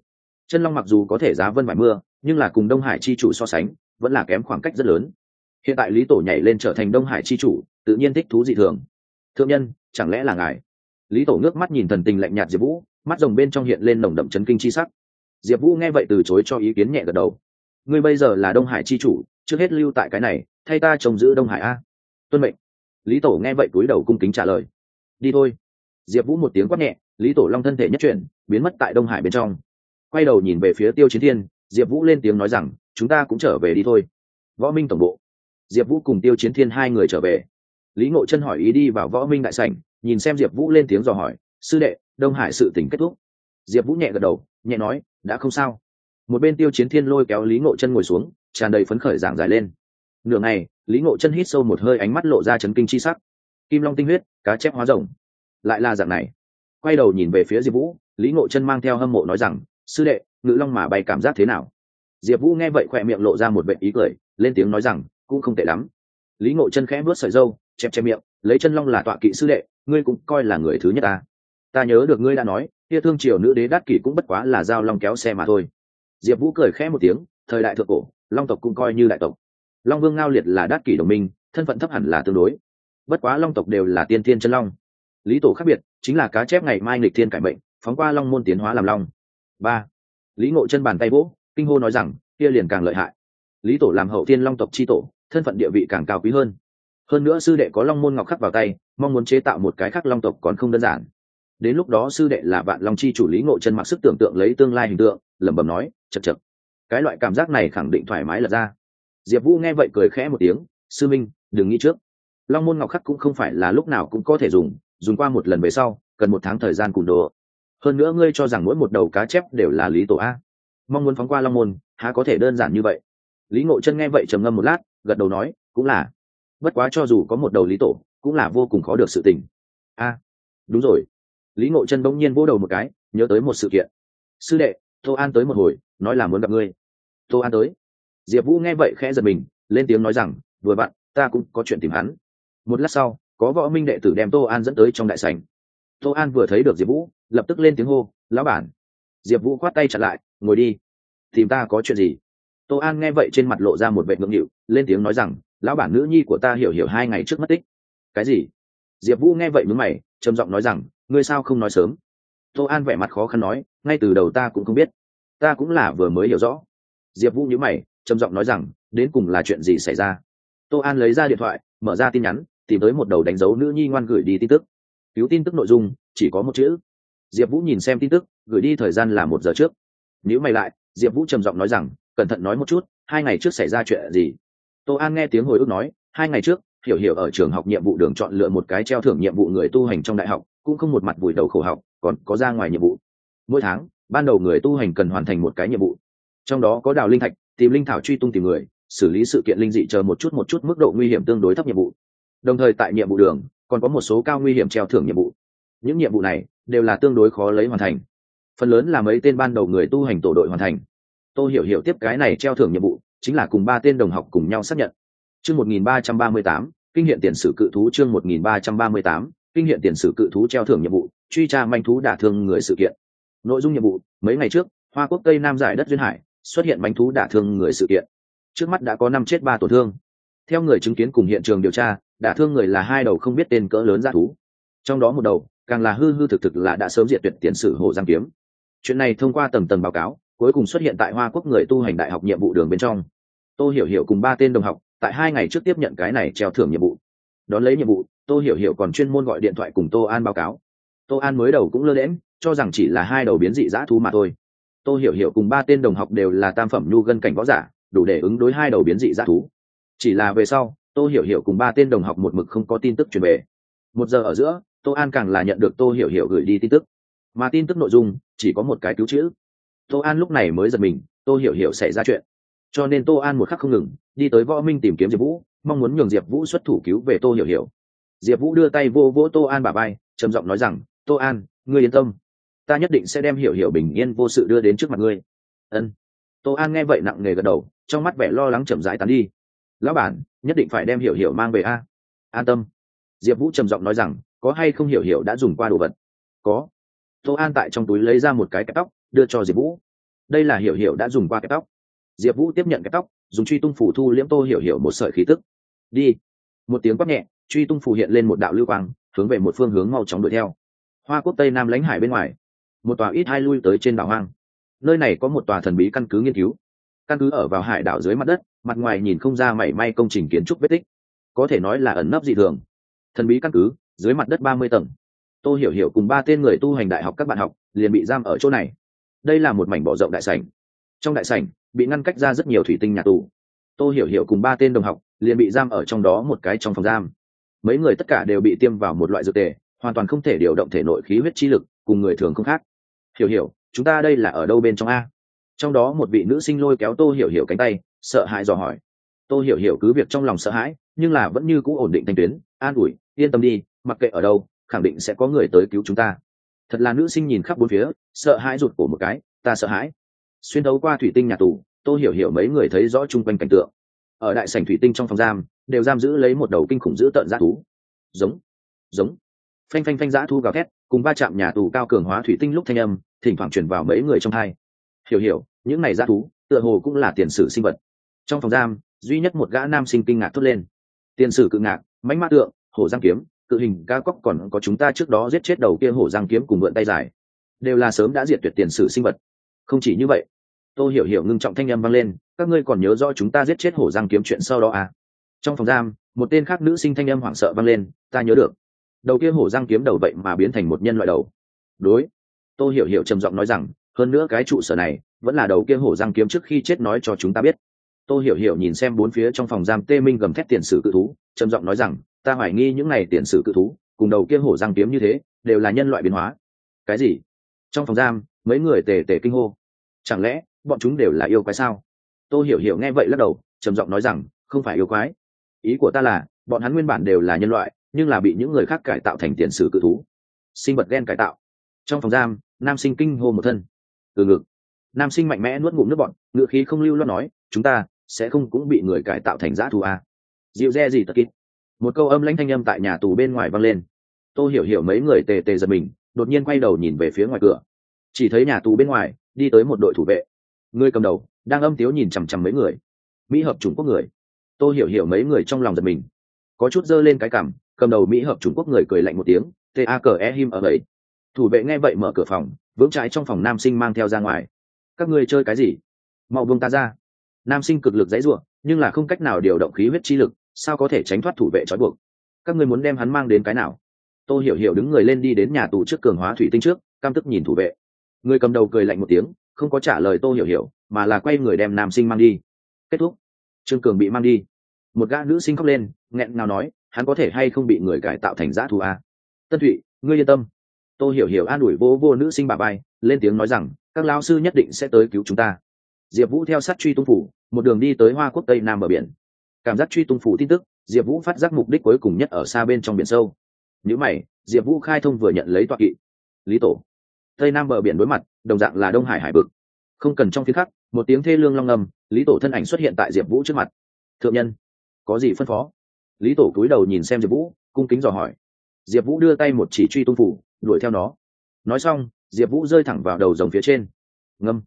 Chân long mặc dù có thể giá vân vải mưa, nhưng là cùng đông hải chi chủ so sánh, vẫn là kém khoảng cách rất lớn. Hiện tại lý tổ nhảy lên trở thành đông hải chi chủ, tự nhiên thích thú dị thường. Thượng nhân, chẳng lẽ là ngài? Lý tổ ngước mắt nhìn thần tình lạnh nhạt diệp vũ, mắt rồng bên trong hiện lên nồng đậm chấn kinh chi sắc. Diệp vũ nghe vậy từ chối cho ý kiến nhẹ gật đầu ngươi bây giờ là đông hải chi chủ, trước hết lưu tại cái này, thay ta trông giữ đông hải a. Tuân mệnh. Lý tổ nghe vậy cúi đầu cung kính trả lời. Đi thôi. Diệp vũ một tiếng quát nhẹ, lý tổ long thân thể nhất chuyển, biến mất tại đông hải bên trong. Quay đầu nhìn về phía tiêu chiến thiên, diệp vũ lên tiếng nói rằng, chúng ta cũng trở về đi thôi. Võ minh tổng bộ. Diệp vũ cùng tiêu chiến thiên hai người trở về. Lý ngộ chân hỏi ý đi vào võ minh đại sảnh, nhìn xem diệp vũ lên tiếng dò hỏi, sư đệ, đông hải sự tỉnh kết thúc. Diệp vũ nhẹ gật đầu, nhẹ nói, đã không sao một bên tiêu chiến thiên lôi kéo lý ngộ chân ngồi xuống, tràn đầy phấn khởi giảng giải lên. Nửa ngày, lý ngộ chân hít sâu một hơi ánh mắt lộ ra chấn kinh chi sắc. Kim long tinh huyết, cá chép hóa rồng. Lại là dạng này. Quay đầu nhìn về phía diệp vũ, lý ngộ chân mang theo hâm mộ nói rằng, sư đệ, ngự long mà bay cảm giác thế nào? Diệp vũ nghe vậy khỏe miệng lộ ra một vệ ý cười, lên tiếng nói rằng, cũng không tệ lắm. Lý ngộ chân khẽ vớt sợi dâu chẹp chẹp miệng, lấy chân long là tọa kỵ sư đệ, ngươi cũng coi là người thứ nhất ta. Ta nhớ được ngươi đã nói, kia thương triều nữ đế đắc kỷ cũng bất quá là giao long kéo xe mà thôi diệp vũ cười khẽ một tiếng, thời đại thượng cổ, long tộc cũng coi như đại tộc. Long vương ngao liệt là đát kỷ đồng minh, thân phận thấp hẳn là tương đối. Bất quá long tộc đều là tiên thiên chân long. Lý tổ khác biệt, chính là cá chép ngày mai nghịch thiên cải mệnh, phóng qua long môn tiến hóa làm long. Ba. Lý ngộ chân bàn tay vỗ, kinh hô nói rằng, kia liền càng lợi hại. Lý tổ làm hậu tiên long tộc c h i tổ, thân phận địa vị càng cao quý hơn. Hơn nữa sư đệ có long môn ngọc khắc vào tay, mong muốn chế tạo một cái khác long tộc còn không đơn giản đến lúc đó sư đệ là vạn long chi chủ lý ngộ chân mặc sức tưởng tượng lấy tương lai hình tượng, lẩm bẩm nói chật chật cái loại cảm giác này khẳng định thoải mái là ra. Diệp vũ nghe vậy cười khẽ một tiếng, sư minh, đừng nghĩ trước. Long môn ngọc khắc cũng không phải là lúc nào cũng có thể dùng dùng qua một lần về sau, cần một tháng thời gian cùn đồ. Hơn nữa ngươi cho rằng mỗi một đầu cá chép đều là lý tổ a. Mong muốn phóng qua long môn, há có thể đơn giản như vậy? Lý ngộ chân nghe vậy trầm ngâm một lát, gật đầu nói, cũng là. Bất quá cho dù có một đầu lý tổ, cũng là vô cùng khó được sự tình. A, đúng rồi lý ngộ chân bỗng nhiên vỗ đầu một cái, nhớ tới một sự kiện. Sư đệ, tô an tới một hồi, nói là muốn gặp ngươi. Tô an tới? Diệp vũ nghe vậy khẽ giật mình, lên tiếng nói rằng, vừa bạn, ta cũng có chuyện tìm hắn. Một lát sau, có võ minh đệ tử đem tô an dẫn tới trong đại sảnh. Tô an vừa thấy được diệp vũ, lập tức lên tiếng hô, lão bản. Diệp vũ khoát tay chặt lại, ngồi đi, tìm ta có chuyện gì? Tô an nghe vậy trên mặt lộ ra một vệ ngưỡng nghịu, lên tiếng nói rằng, lão bản nữ nhi của ta hiểu hiểu hai ngày trước mất tích. Cái gì? Diệp vũ nghe vậy mướn mày, trầm giọng nói rằng ngươi sao không nói sớm? Tô an vẻ mặt khó khăn nói, ngay từ đầu ta cũng không biết. Ta cũng là vừa mới hiểu rõ. Diệp vũ nhữ mày, trầm giọng nói rằng, đến cùng là chuyện gì xảy ra? Tô an lấy ra điện thoại, mở ra tin nhắn, tìm tới một đầu đánh dấu nữ nhi ngoan gửi đi tin tức. Cứu tin tức nội dung, chỉ có một chữ. Diệp vũ nhìn xem tin tức, gửi đi thời gian là một giờ trước. Nếu mày lại, diệp vũ trầm giọng nói rằng, cẩn thận nói một chút, hai ngày trước xảy ra chuyện gì? Tô an nghe tiếng hồi ức nói, hai ngày trước, hiểu hiểu ở trường học nhiệm vụ đường chọn lựa một cái treo thưởng nhiệm vụ người tu hành trong đại học cũng không một mặt vùi đầu khổ học, còn có ra ngoài nhiệm vụ. Mỗi tháng, ban đầu người tu hành cần hoàn thành một cái nhiệm vụ. Trong đó có đào linh thạch, tìm linh thảo truy tung tìm người, xử lý sự kiện linh dị chờ một chút một chút mức độ nguy hiểm tương đối thấp nhiệm vụ. Đồng thời tại nhiệm vụ đường, còn có một số cao nguy hiểm treo thưởng nhiệm vụ. Những nhiệm vụ này đều là tương đối khó lấy hoàn thành. Phần lớn là mấy tên ban đầu người tu hành tổ đội hoàn thành. Tôi hiểu hiểu tiếp cái này treo thưởng nhiệm vụ, chính là cùng ba tên đồng học cùng nhau xác nhận. Chương một nghìn ba trăm ba mươi tám, kinh hiện tiền sử cự thú chương một nghìn ba trăm ba mươi tám kinh hiện tiền sử cự thú treo thưởng nhiệm vụ, truy tra manh thú đả thương người sự kiện. Nội dung nhiệm vụ, mấy ngày trước, hoa quốc tây nam giải đất duyên hải, xuất hiện manh thú đả thương người sự kiện. Trước mắt đã có năm chết ba tổn thương. Theo người chứng kiến cùng hiện trường điều tra, đả thương người là hai đầu không biết tên cỡ lớn g thú. Trong đó một đầu, càng là hư hư thực thực là đã sớm diệt tuyệt tiền sử hồ giang kiếm. Chuyện này thông qua tầng tầng báo cáo, cuối cùng xuất hiện tại hoa quốc người tu hành đại học nhiệm vụ đường bên trong. Tôi hiểu hiểu cùng ba tên đồng học, tại hai ngày trước tiếp nhận cái này treo thưởng nhiệm vụ. Đón lấy nhiệm vụ Tô hiểu hiểu còn chuyên môn gọi điện thoại cùng tô an báo cáo. Tô an mới đầu cũng lơ lẽm cho rằng chỉ là hai đầu biến dị dã thú mà thôi. Tô hiểu hiểu cùng ba tên đồng học đều là tam phẩm nhu gân cảnh võ giả, đủ để ứng đối hai đầu biến dị dã thú. Chỉ là về sau, Tô hiểu hiểu cùng ba tên đồng học một mực không có tin tức truyền về. Một giờ ở giữa, tô an càng là nhận được tô hiểu hiểu gửi đi tin tức. Mà tin tức nội dung, chỉ có một cái cứu chữ. Tô an lúc này mới giật mình, tô hiểu hiểu xảy ra chuyện. Cho nên tô an một khắc không ngừng, đi tới võ minh tìm kiếm diệp vũ, mong muốn nhường diệp vũ xuất thủ cứu về tô hiểu hiểu diệp vũ đưa tay vô vỗ tô an bà bay trầm giọng nói rằng, tô an, ngươi yên tâm. Ta nhất định sẽ đem hiểu hiểu bình yên vô sự đưa đến trước mặt ngươi. Ân. Tô an nghe vậy nặng nề gật đầu, trong mắt vẻ lo lắng chậm rãi tán đi. Lão bản, nhất định phải đem hiểu hiểu mang về a. An tâm. Diệp vũ trầm giọng nói rằng, có hay không hiểu hiểu đã dùng qua đồ vật? Có. Tô an tại trong túi lấy ra một cái kẹp tóc, đưa cho diệp vũ. Đây là hiểu hiểu đã dùng qua kẹp tóc. Diệp vũ tiếp nhận kẹp tóc, dùng truy tung phủ thu liễm tô hiểu hiểu một sợi khí tức. Đi. Một tiếng quát nhẹ truy tung phù hiện lên một đạo lưu quang, hướng về một phương hướng mau chóng đuổi theo. Hoa quốc tây nam lãnh hải bên ngoài, một tòa ít hai lui tới trên đảo hoang. Nơi này có một tòa thần bí căn cứ nghiên cứu. Căn cứ ở vào hải đảo dưới mặt đất, mặt ngoài nhìn không ra mảy may công trình kiến trúc vết tích. Có thể nói là ẩn nấp dị thường. Thần bí căn cứ, dưới mặt đất ba mươi tầng. Tô hiểu hiểu cùng ba tên người tu hành đại học các bạn học, liền bị giam ở chỗ này. Đây là một mảnh bỏ rộng đại sảnh. Trong đại sảnh, bị ngăn cách ra rất nhiều thủy tinh nhà tù. Tô hiểu hiểu cùng ba tên đồng học, liền bị giam ở trong đó một cái trong phòng giam mấy người tất cả đều bị tiêm vào một loại dược tề, hoàn toàn không thể điều động thể nội khí huyết chi lực, cùng người thường không khác. Hiểu hiểu, chúng ta đây là ở đâu bên trong a? Trong đó một vị nữ sinh lôi kéo tô hiểu hiểu cánh tay, sợ hãi dò hỏi. Tô hiểu hiểu cứ việc trong lòng sợ hãi, nhưng là vẫn như cũ ổn định thanh tuyến, an ủi, yên tâm đi, mặc kệ ở đâu, khẳng định sẽ có người tới cứu chúng ta. Thật là nữ sinh nhìn khắp bốn phía, sợ hãi rụt cổ một cái, ta sợ hãi. Xuyên đấu qua thủy tinh nhà tù, tô hiểu hiểu mấy người thấy rõ chung quanh cảnh tượng. Ở đại sảnh thủy tinh trong phòng giam đều giam giữ lấy một đầu kinh khủng dữ tợn dã thú. Giống giống. Phanh phanh phanh dã thú gào thét, cùng va chạm nhà tù cao cường hóa thủy tinh lúc thanh âm, thỉnh thoảng truyền vào mấy người trong hai. Hiểu hiểu, những này dã thú, tựa hồ cũng là tiền sử sinh vật. Trong phòng giam, duy nhất một gã nam sinh kinh ngạc thốt lên. Tiền sử cự ngạc mánh mã tượng, hổ giang kiếm, cự hình ca cóc còn có chúng ta trước đó giết chết đầu kia hổ giang kiếm cùng mượn tay dài đều là sớm đã diệt tuyệt tiền sử sinh vật. Không chỉ như vậy tôi hiểu hiểu ngưng trọng thanh â m vang lên, các ngươi còn nhớ rõ chúng ta giết chết hổ giang kiếm chuyện sau đó à? Trong phòng giam, một tên khác nữ sinh thanh âm hoảng sợ vang lên, ta nhớ được. Đầu kia hổ răng kiếm đầu vậy mà biến thành một nhân loại đầu. Đối. Tôi hiểu hiểu trầm giọng nói rằng, hơn nữa cái trụ sở này vẫn là đầu kia hổ răng kiếm trước khi chết nói cho chúng ta biết. Tôi hiểu hiểu nhìn xem bốn phía trong phòng giam tê minh gầm thét tiền sử cự thú, trầm giọng nói rằng, ta hoài nghi những này tiền sử cự thú, cùng đầu kia hổ răng kiếm như thế, đều là nhân loại biến hóa. Cái gì? Trong phòng giam, mấy người tề tề kinh hô. Chẳng lẽ bọn chúng đều là yêu quái sao? Tôi hiểu hiểu nghe vậy lắc đầu, trầm giọng nói rằng, không phải yêu quái ý của ta là, bọn hắn nguyên bản đều là nhân loại, nhưng là bị những người khác cải tạo thành tiền sử cự thú. Sinh vật ghen cải tạo. Trong phòng giam, nam sinh kinh hô một thân. Từ ngực. Nam sinh mạnh mẽ nuốt ngụm nước bọn ngựa khí không lưu lo nói, chúng ta sẽ không cũng bị người cải tạo thành giã thù à. dịu re gì tật kít. Một câu âm lãnh thanh âm tại nhà tù bên ngoài vang lên. Tôi hiểu hiểu mấy người tề tề giật mình, đột nhiên quay đầu nhìn về phía ngoài cửa. Chỉ thấy nhà tù bên ngoài, đi tới một đội thủ vệ. Người cầm đầu, đang âm tiếu nhìn chằm chằm mấy người. Mỹ hợp chủng quốc người tôi hiểu hiểu mấy người trong lòng giật mình. Có chút dơ lên cái cảm cầm đầu mỹ hợp trung quốc người cười lạnh một tiếng, t a cờ e him ở vậy thủ vệ nghe vậy mở cửa phòng, vững trái trong phòng nam sinh mang theo ra ngoài. Các ngươi chơi cái gì? Mau vương ta ra. Nam sinh cực lực dãy ruộng nhưng là không cách nào điều động khí huyết chi lực, sao có thể tránh thoát thủ vệ trói buộc? Các ngươi muốn đem hắn mang đến cái nào? Tôi hiểu hiểu đứng người lên đi đến nhà tù trước cường hóa thủy tinh trước cam tức nhìn thủ vệ. Người cầm đầu cười lạnh một tiếng, không có trả lời tô hiểu hiểu, mà là quay người đem nam sinh mang đi. Kết thúc. Trương cường bị mang đi một gã nữ sinh khóc lên, nghẹn nào nói, hắn có thể hay không bị người cải tạo thành giã thù a à? tân thụy, ngươi yên tâm. Tôi hiểu hiểu an ủi vô vô nữ sinh bà bay lên tiếng nói rằng, các lao sư nhất định sẽ tới cứu chúng ta. Diệp vũ theo sát truy tung phủ, một đường đi tới hoa quốc tây nam bờ biển. Cảm giác truy tung phủ tin tức, diệp vũ phát giác mục đích cuối cùng nhất ở xa bên trong biển sâu. Nhữ mày, diệp vũ khai thông vừa nhận lấy toa kỵ. Lý tổ. Tây nam bờ biển đối mặt, đồng dạng là đông hải hải vực. Không cần trong phía khắc một tiếng thê lương long ngầm lý tổ thân ảnh xuất hiện tại diệp vũ trước mặt. Thượng nhân có gì phân phó? Lý tổ cúi đầu nhìn xem diệp vũ, cung kính dò hỏi. Diệp vũ đưa tay một chỉ truy tung phủ, đuổi theo nó. Nói xong, diệp vũ rơi thẳng vào đầu dòng phía trên. Ngâm.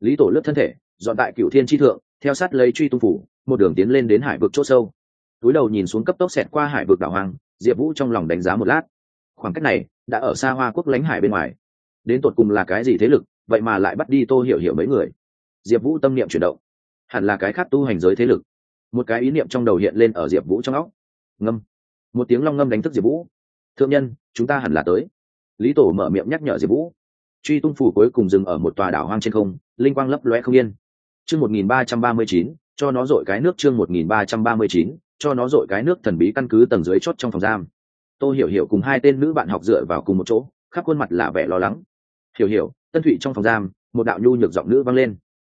Lý tổ lướt thân thể, dọn tại cựu thiên tri thượng, theo sát lấy truy tung phủ, một đường tiến lên đến hải vực c h ỗ sâu. Túi đầu nhìn xuống cấp tốc xẹt qua hải vực đảo hoàng diệp vũ trong lòng đánh giá một lát. Khoảng cách này, đã ở xa hoa quốc lánh hải bên ngoài. Đến tột cùng là cái gì thế lực, vậy mà lại bắt đi tô hiểu hiểu mấy người? Diệp vũ tâm niệm chuyển động. Hẳn là cái khác tu hành giới thế lực một cái ý niệm trong đầu hiện lên ở diệp vũ trong óc. Ngâm. Một tiếng long ngâm đánh thức diệp vũ. Thượng nhân, chúng ta hẳn là tới. Lý tổ mở miệng nhắc nhở diệp vũ. Truy tung phủ cuối cùng dừng ở một tòa đảo hoang trên không, linh quang lấp loe không yên. Chương một nghìn ba trăm ba mươi chín, cho nó dội cái nước chương một nghìn ba trăm ba mươi chín, cho nó dội cái nước thần bí căn cứ tầng dưới chốt trong phòng giam. Tô hiểu hiểu cùng hai tên nữ bạn học dựa vào cùng một chỗ, khắp khuôn mặt là vẻ lo lắng. Hiểu hiểu, tân thụy trong phòng giam, một đạo nhu nhược giọng nữ vang lên.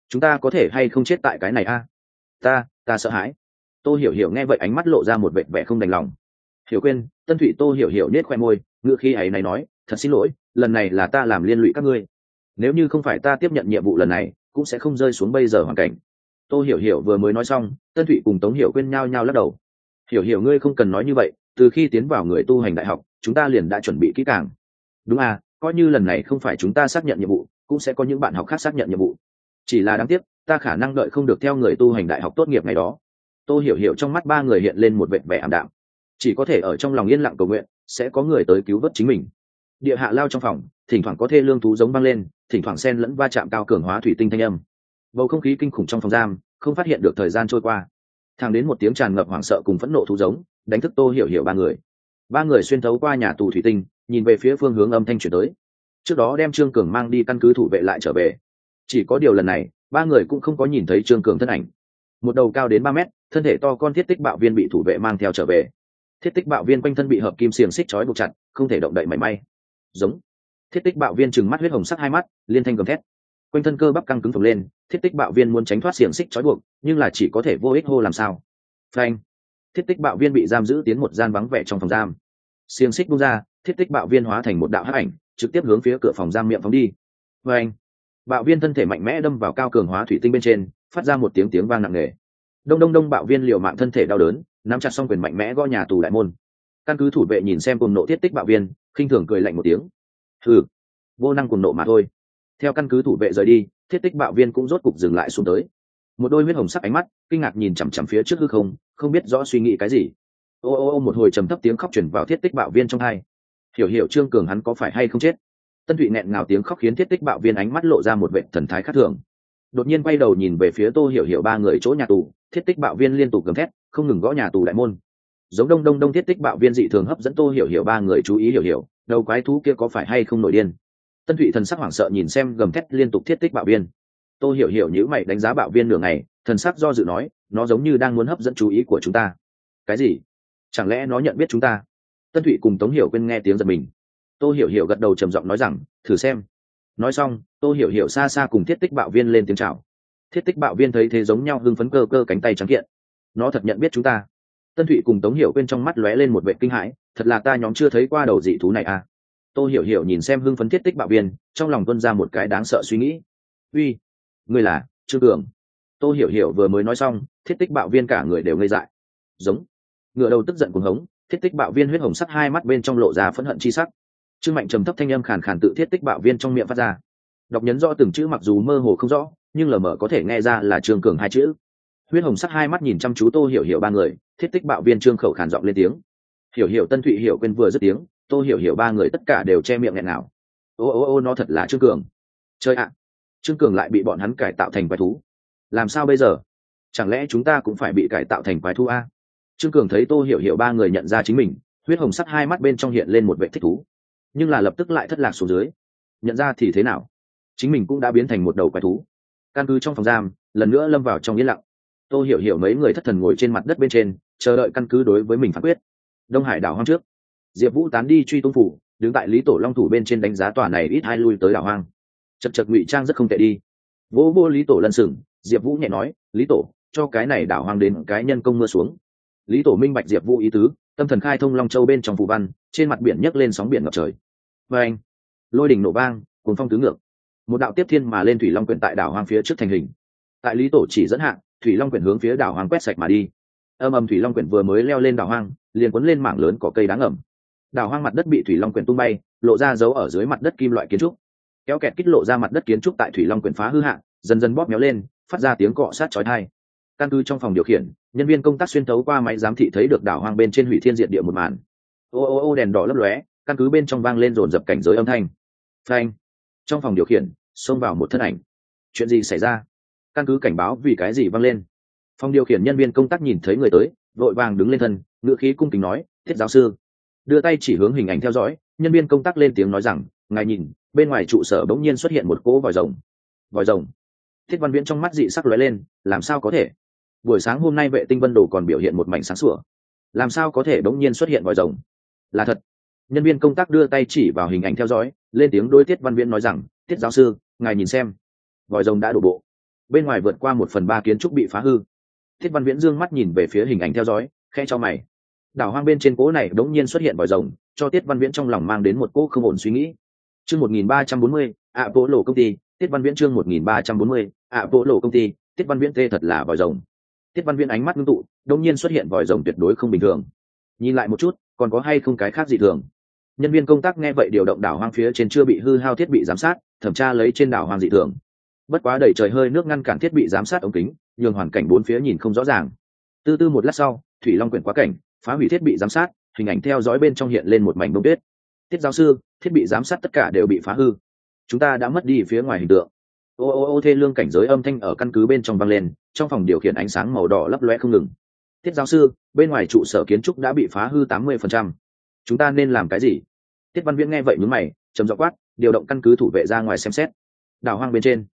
Chúng ta có thể hay không chết tại cái này a? Ta ta sợ hãi. Tô hiểu hiểu nghe vậy ánh mắt lộ ra một vẻ vẻ không đành lòng. Hiểu quên tân thụy tô hiểu hiểu nết khoe môi ngựa khi ấy này nói, thật xin lỗi, lần này là ta làm liên lụy các ngươi. Nếu như không phải ta tiếp nhận nhiệm vụ lần này, cũng sẽ không rơi xuống bây giờ hoàn cảnh. Tô hiểu hiểu vừa mới nói xong, tân thụy cùng tống hiểu quên nhao nhao lắc đầu. Hiểu hiểu ngươi không cần nói như vậy, từ khi tiến vào người tu hành đại học, chúng ta liền đã chuẩn bị kỹ càng. Đúng à coi như lần này không phải chúng ta xác nhận nhiệm vụ, cũng sẽ có những bạn học khác xác nhận nhiệm vụ. Chỉ là đáng tiếc ta khả năng đợi không được theo người tu hành đại học tốt nghiệp ngày đó. Tôi hiểu hiểu trong mắt ba người hiện lên một vẻ vẻ ảm đạm. Chỉ có thể ở trong lòng yên lặng cầu nguyện, sẽ có người tới cứu vớt chính mình. Địa hạ lao trong phòng, thỉnh thoảng có thê lương thú giống băng lên, thỉnh thoảng sen lẫn va chạm cao cường hóa thủy tinh thanh âm. Bầu không khí kinh khủng trong phòng giam, không phát hiện được thời gian trôi qua. Thang đến một tiếng tràn ngập hoảng sợ cùng phẫn nộ thú giống, đánh thức tô hiểu hiểu ba người. Ba người xuyên thấu qua nhà tù thủy tinh, nhìn về phía phương hướng âm thanh chuyển tới. Trước đó đem trương cường mang đi căn cứ thủ vệ lại trở về. Chỉ có điều lần này ba người cũng không có nhìn thấy trương cường thân ảnh một đầu cao đến ba mét thân thể to con thiết tích bạo viên bị thủ vệ mang theo trở về thiết tích bạo viên quanh thân bị hợp kim xiềng xích trói buộc chặt không thể động đậy mảy may giống thiết tích bạo viên trừng mắt huyết hồng sắc hai mắt liên thanh gầm thét quanh thân cơ bắp căng cứng phồng lên thiết tích bạo viên muốn tránh thoát xiềng xích trói buộc nhưng là chỉ có thể vô ích hô làm sao phanh thiết tích bạo viên bị giam giữ tiến một gian vắng vẻ trong phòng giam xiềng xích bung ra thiết tích bạo viên hóa thành một đạo hắc ảnh trực tiếp hướng phía cửa phòng giam miệng phóng đi phanh bạo viên thân thể mạnh mẽ đâm vào cao cường hóa thủy tinh bên trên, phát ra một tiếng tiếng vang nặng nề. Đông đông đông bạo viên liều mạng thân thể đau đớn, nắm chặt xong quyền mạnh mẽ gõ nhà tù đại môn. Căn cứ thủ vệ nhìn xem cùng nộ thiết tích bạo viên, khinh thường cười lạnh một tiếng. Thử vô năng cùng nộ mà thôi. Theo căn cứ thủ vệ rời đi, thiết tích bạo viên cũng rốt cục dừng lại xuống tới. Một đôi huyết hồng sắc ánh mắt, kinh ngạc nhìn chằm chằm phía trước hư không không biết rõ suy nghĩ cái gì. Ô ô ô, một hồi trầm thấp tiếng khóc chuyển vào thiết tích bạo viên trong hai. Hiểu hiểu trương cường hắn có phải hay không chết? Tân thụy nghẹn ngào tiếng khóc khiến thiết tích bạo viên ánh mắt lộ ra một vệ thần thái khác thường. Đột nhiên quay đầu nhìn về phía tô hiểu hiểu ba người chỗ nhà tù, thiết tích bạo viên liên tục gầm thét, không ngừng gõ nhà tù đại môn. Giống đông đông đông thiết tích bạo viên dị thường hấp dẫn tô hiểu hiểu ba người chú ý hiểu hiểu, đầu quái thú kia có phải hay không nổi điên? Tân thụy thần sắc hoảng sợ nhìn xem gầm thét liên tục thiết tích bạo viên. Tô hiểu hiểu nhữ mày đánh giá bạo viên nửa ngày, thần sắc do dự nói, nó giống như đang muốn hấp dẫn chú ý của chúng ta. Cái gì? Chẳng lẽ nó nhận biết chúng ta? Tân thụy cùng tống hiểu quên nghe tiếng giật mình tô hiểu hiểu gật đầu trầm giọng nói rằng, thử xem. Nói xong, tô hiểu hiểu xa xa cùng thiết tích bạo viên lên tiếng chào. Thiết tích bạo viên thấy thế giống nhau hưng phấn cơ cơ cánh tay trắng kiện. Nó thật nhận biết chúng ta. Tân thụy cùng tống hiểu quên trong mắt lóe lên một vệ kinh hãi, thật là ta nhóm chưa thấy qua đầu dị thú này à? Tô hiểu hiểu nhìn xem hưng phấn thiết tích bạo viên, trong lòng tuân ra một cái đáng sợ suy nghĩ. Uy, ngươi là trương cường. Tô hiểu hiểu vừa mới nói xong, thiết tích bạo viên cả người đều ngây dại. Giống. Ngựa đầu tức giận cuồng hống, thiết tích bạo viên huyết hồng sắc hai mắt bên trong lộ ra phẫn hận chi sắc trương mạnh trầm thấp thanh âm khàn khàn tự thiết tích bạo viên trong miệng phát ra. Đọc nhấn rõ từng chữ mặc dù mơ hồ không rõ, nhưng lờ mờ có thể nghe ra là trương cường hai chữ. Huyết hồng sắc hai mắt nhìn chăm chú tô hiểu hiểu ba người, thiết tích bạo viên trương khẩu khàn giọng lên tiếng. Hiểu hiểu tân thụy hiểu quên vừa dứt tiếng, tô hiểu hiểu ba người tất cả đều che miệng nghẹn nào. Ô ô ô, nó thật là trương cường. Chơi ạ, trương cường lại bị bọn hắn cải tạo thành quái thú. Làm sao bây giờ? Chẳng lẽ chúng ta cũng phải bị cải tạo thành quái thú a? Trương cường thấy tô hiểu hiểu ba người nhận ra chính mình, huyết hồng sắc hai mắt bên trong hiện lên một vệ thích thú nhưng là lập tức lại thất lạc xuống dưới. Nhận ra thì thế nào? Chính mình cũng đã biến thành một đầu quái thú. Căn cứ trong phòng giam, lần nữa lâm vào trong yên lặng. Tô hiểu hiểu mấy người thất thần ngồi trên mặt đất bên trên, chờ đợi căn cứ đối với mình phán quyết. Đông hải đảo hoang trước. Diệp vũ tán đi truy tung phủ, đứng tại lý tổ long thủ bên trên đánh giá tòa này ít hai lui tới đảo hoang. Chật chật ngụy trang rất không tệ đi. Vỗ vô lý tổ lân sừng, diệp vũ nhẹ nói, lý tổ, cho cái này đảo hoang đến cái nhân công mưa xuống. Lý tổ minh bạch diệp vũ ý tứ tâm thần khai thông long châu bên trong phù văn, trên mặt biển nhấc lên sóng biển ngập trời. Vê anh, lôi đỉnh nổ vang cuốn phong tứ ngược. Một đạo tiếp thiên mà lên thủy long quyển tại đảo hoang phía trước thành hình. Tại lý tổ chỉ dẫn hạng thủy long quyển hướng phía đảo hoang quét sạch mà đi. Âm âm thủy long quyển vừa mới leo lên đảo hoang, liền quấn lên mảng lớn cỏ cây đáng ẩm đảo hoang mặt đất bị thủy long quyển tung bay, lộ ra dấu ở dưới mặt đất kim loại kiến trúc. Kéo kẹt kích lộ ra mặt đất kiến trúc tại thủy long quyển phá hư hạng dần dần bóp méo lên, phát ra tiếng cọ sát chói tai căn cứ trong phòng điều khiển, nhân viên công tác xuyên thấu qua máy giám thị thấy được đảo hoang bên trên hủy thiên diệt địa một màn. Ô ô ô, đèn đỏ lấp lóe, căn cứ bên trong vang lên rồn rập cảnh giới âm thanh. Phanh. Trong phòng điều khiển, xông vào một thân ảnh. Chuyện gì xảy ra? Căn cứ cảnh báo vì cái gì vang lên? Phòng điều khiển nhân viên công tác nhìn thấy người tới, vội vàng đứng lên thân ngựa khí cung kính nói, thiết giáo sư. Đưa tay chỉ hướng hình ảnh theo dõi, nhân viên công tác lên tiếng nói rằng, ngài nhìn, bên ngoài trụ sở bỗng nhiên xuất hiện một cỗ vòi rồng. Vòi rồng. Thiết văn viễn trong mắt dị sắc lóe lên, làm sao có thể? Buổi sáng hôm nay vệ tinh vân đồ còn biểu hiện một mảnh sáng sủa. Làm sao có thể bỗng nhiên xuất hiện vòi rồng? Là thật. Nhân viên công tác đưa tay chỉ vào hình ảnh theo dõi, lên tiếng đôi tiết văn viễn nói rằng, tiết giáo sư, ngài nhìn xem. Vòi rồng đã đổ bộ. Bên ngoài vượt qua một phần ba kiến trúc bị phá hư. Thiết văn viễn dương mắt nhìn về phía hình ảnh theo dõi khe cho mày. Đảo hoang bên trên cố này đống nhiên xuất hiện vòi rồng, cho tiết văn viễn trong lòng mang đến một cỗ không ổn suy nghĩ. Chương một nghìn ba trăm bốn mươi, ạ vỗ lộ công ty, tiết văn viễn chương một nghìn ba trăm bốn mươi, ạ vỗ lộ công ty, tiết văn viễn tê thật là vòi rồng tiết văn viễn ánh mắt ngưng tụ đông nhiên xuất hiện vòi rồng tuyệt đối không bình thường. Nhìn lại một chút, còn có hay không cái khác gì thường? Nhân viên công tác nghe vậy điều động đảo hoang phía trên chưa bị hư hao thiết bị giám sát, thẩm tra lấy trên đảo hoang dị thường. Bất quá đẩy trời hơi nước ngăn cản thiết bị giám sát ống kính, nhường hoàn cảnh bốn phía nhìn không rõ ràng. Tư tư một lát sau, thủy long quyển quá cảnh, phá hủy thiết bị giám sát, hình ảnh theo dõi bên trong hiện lên một mảnh bông tuyết. Tiết giáo sư, thiết bị giám sát tất cả đều bị phá hư. Chúng ta đã mất đi phía ngoài hình tượng ô ô ô, thê lương cảnh giới âm thanh ở căn cứ bên trong vang lên, trong phòng điều khiển ánh sáng màu đỏ lấp loe không ngừng. Tiết giáo sư, bên ngoài trụ sở kiến trúc đã bị phá hư tám mươi phần trăm. Chúng ta nên làm cái gì? Tiết văn viễn nghe vậy mướn mày chấm dọ quát, điều động căn cứ thủ vệ ra ngoài xem xét. Đảo hoang bên trên,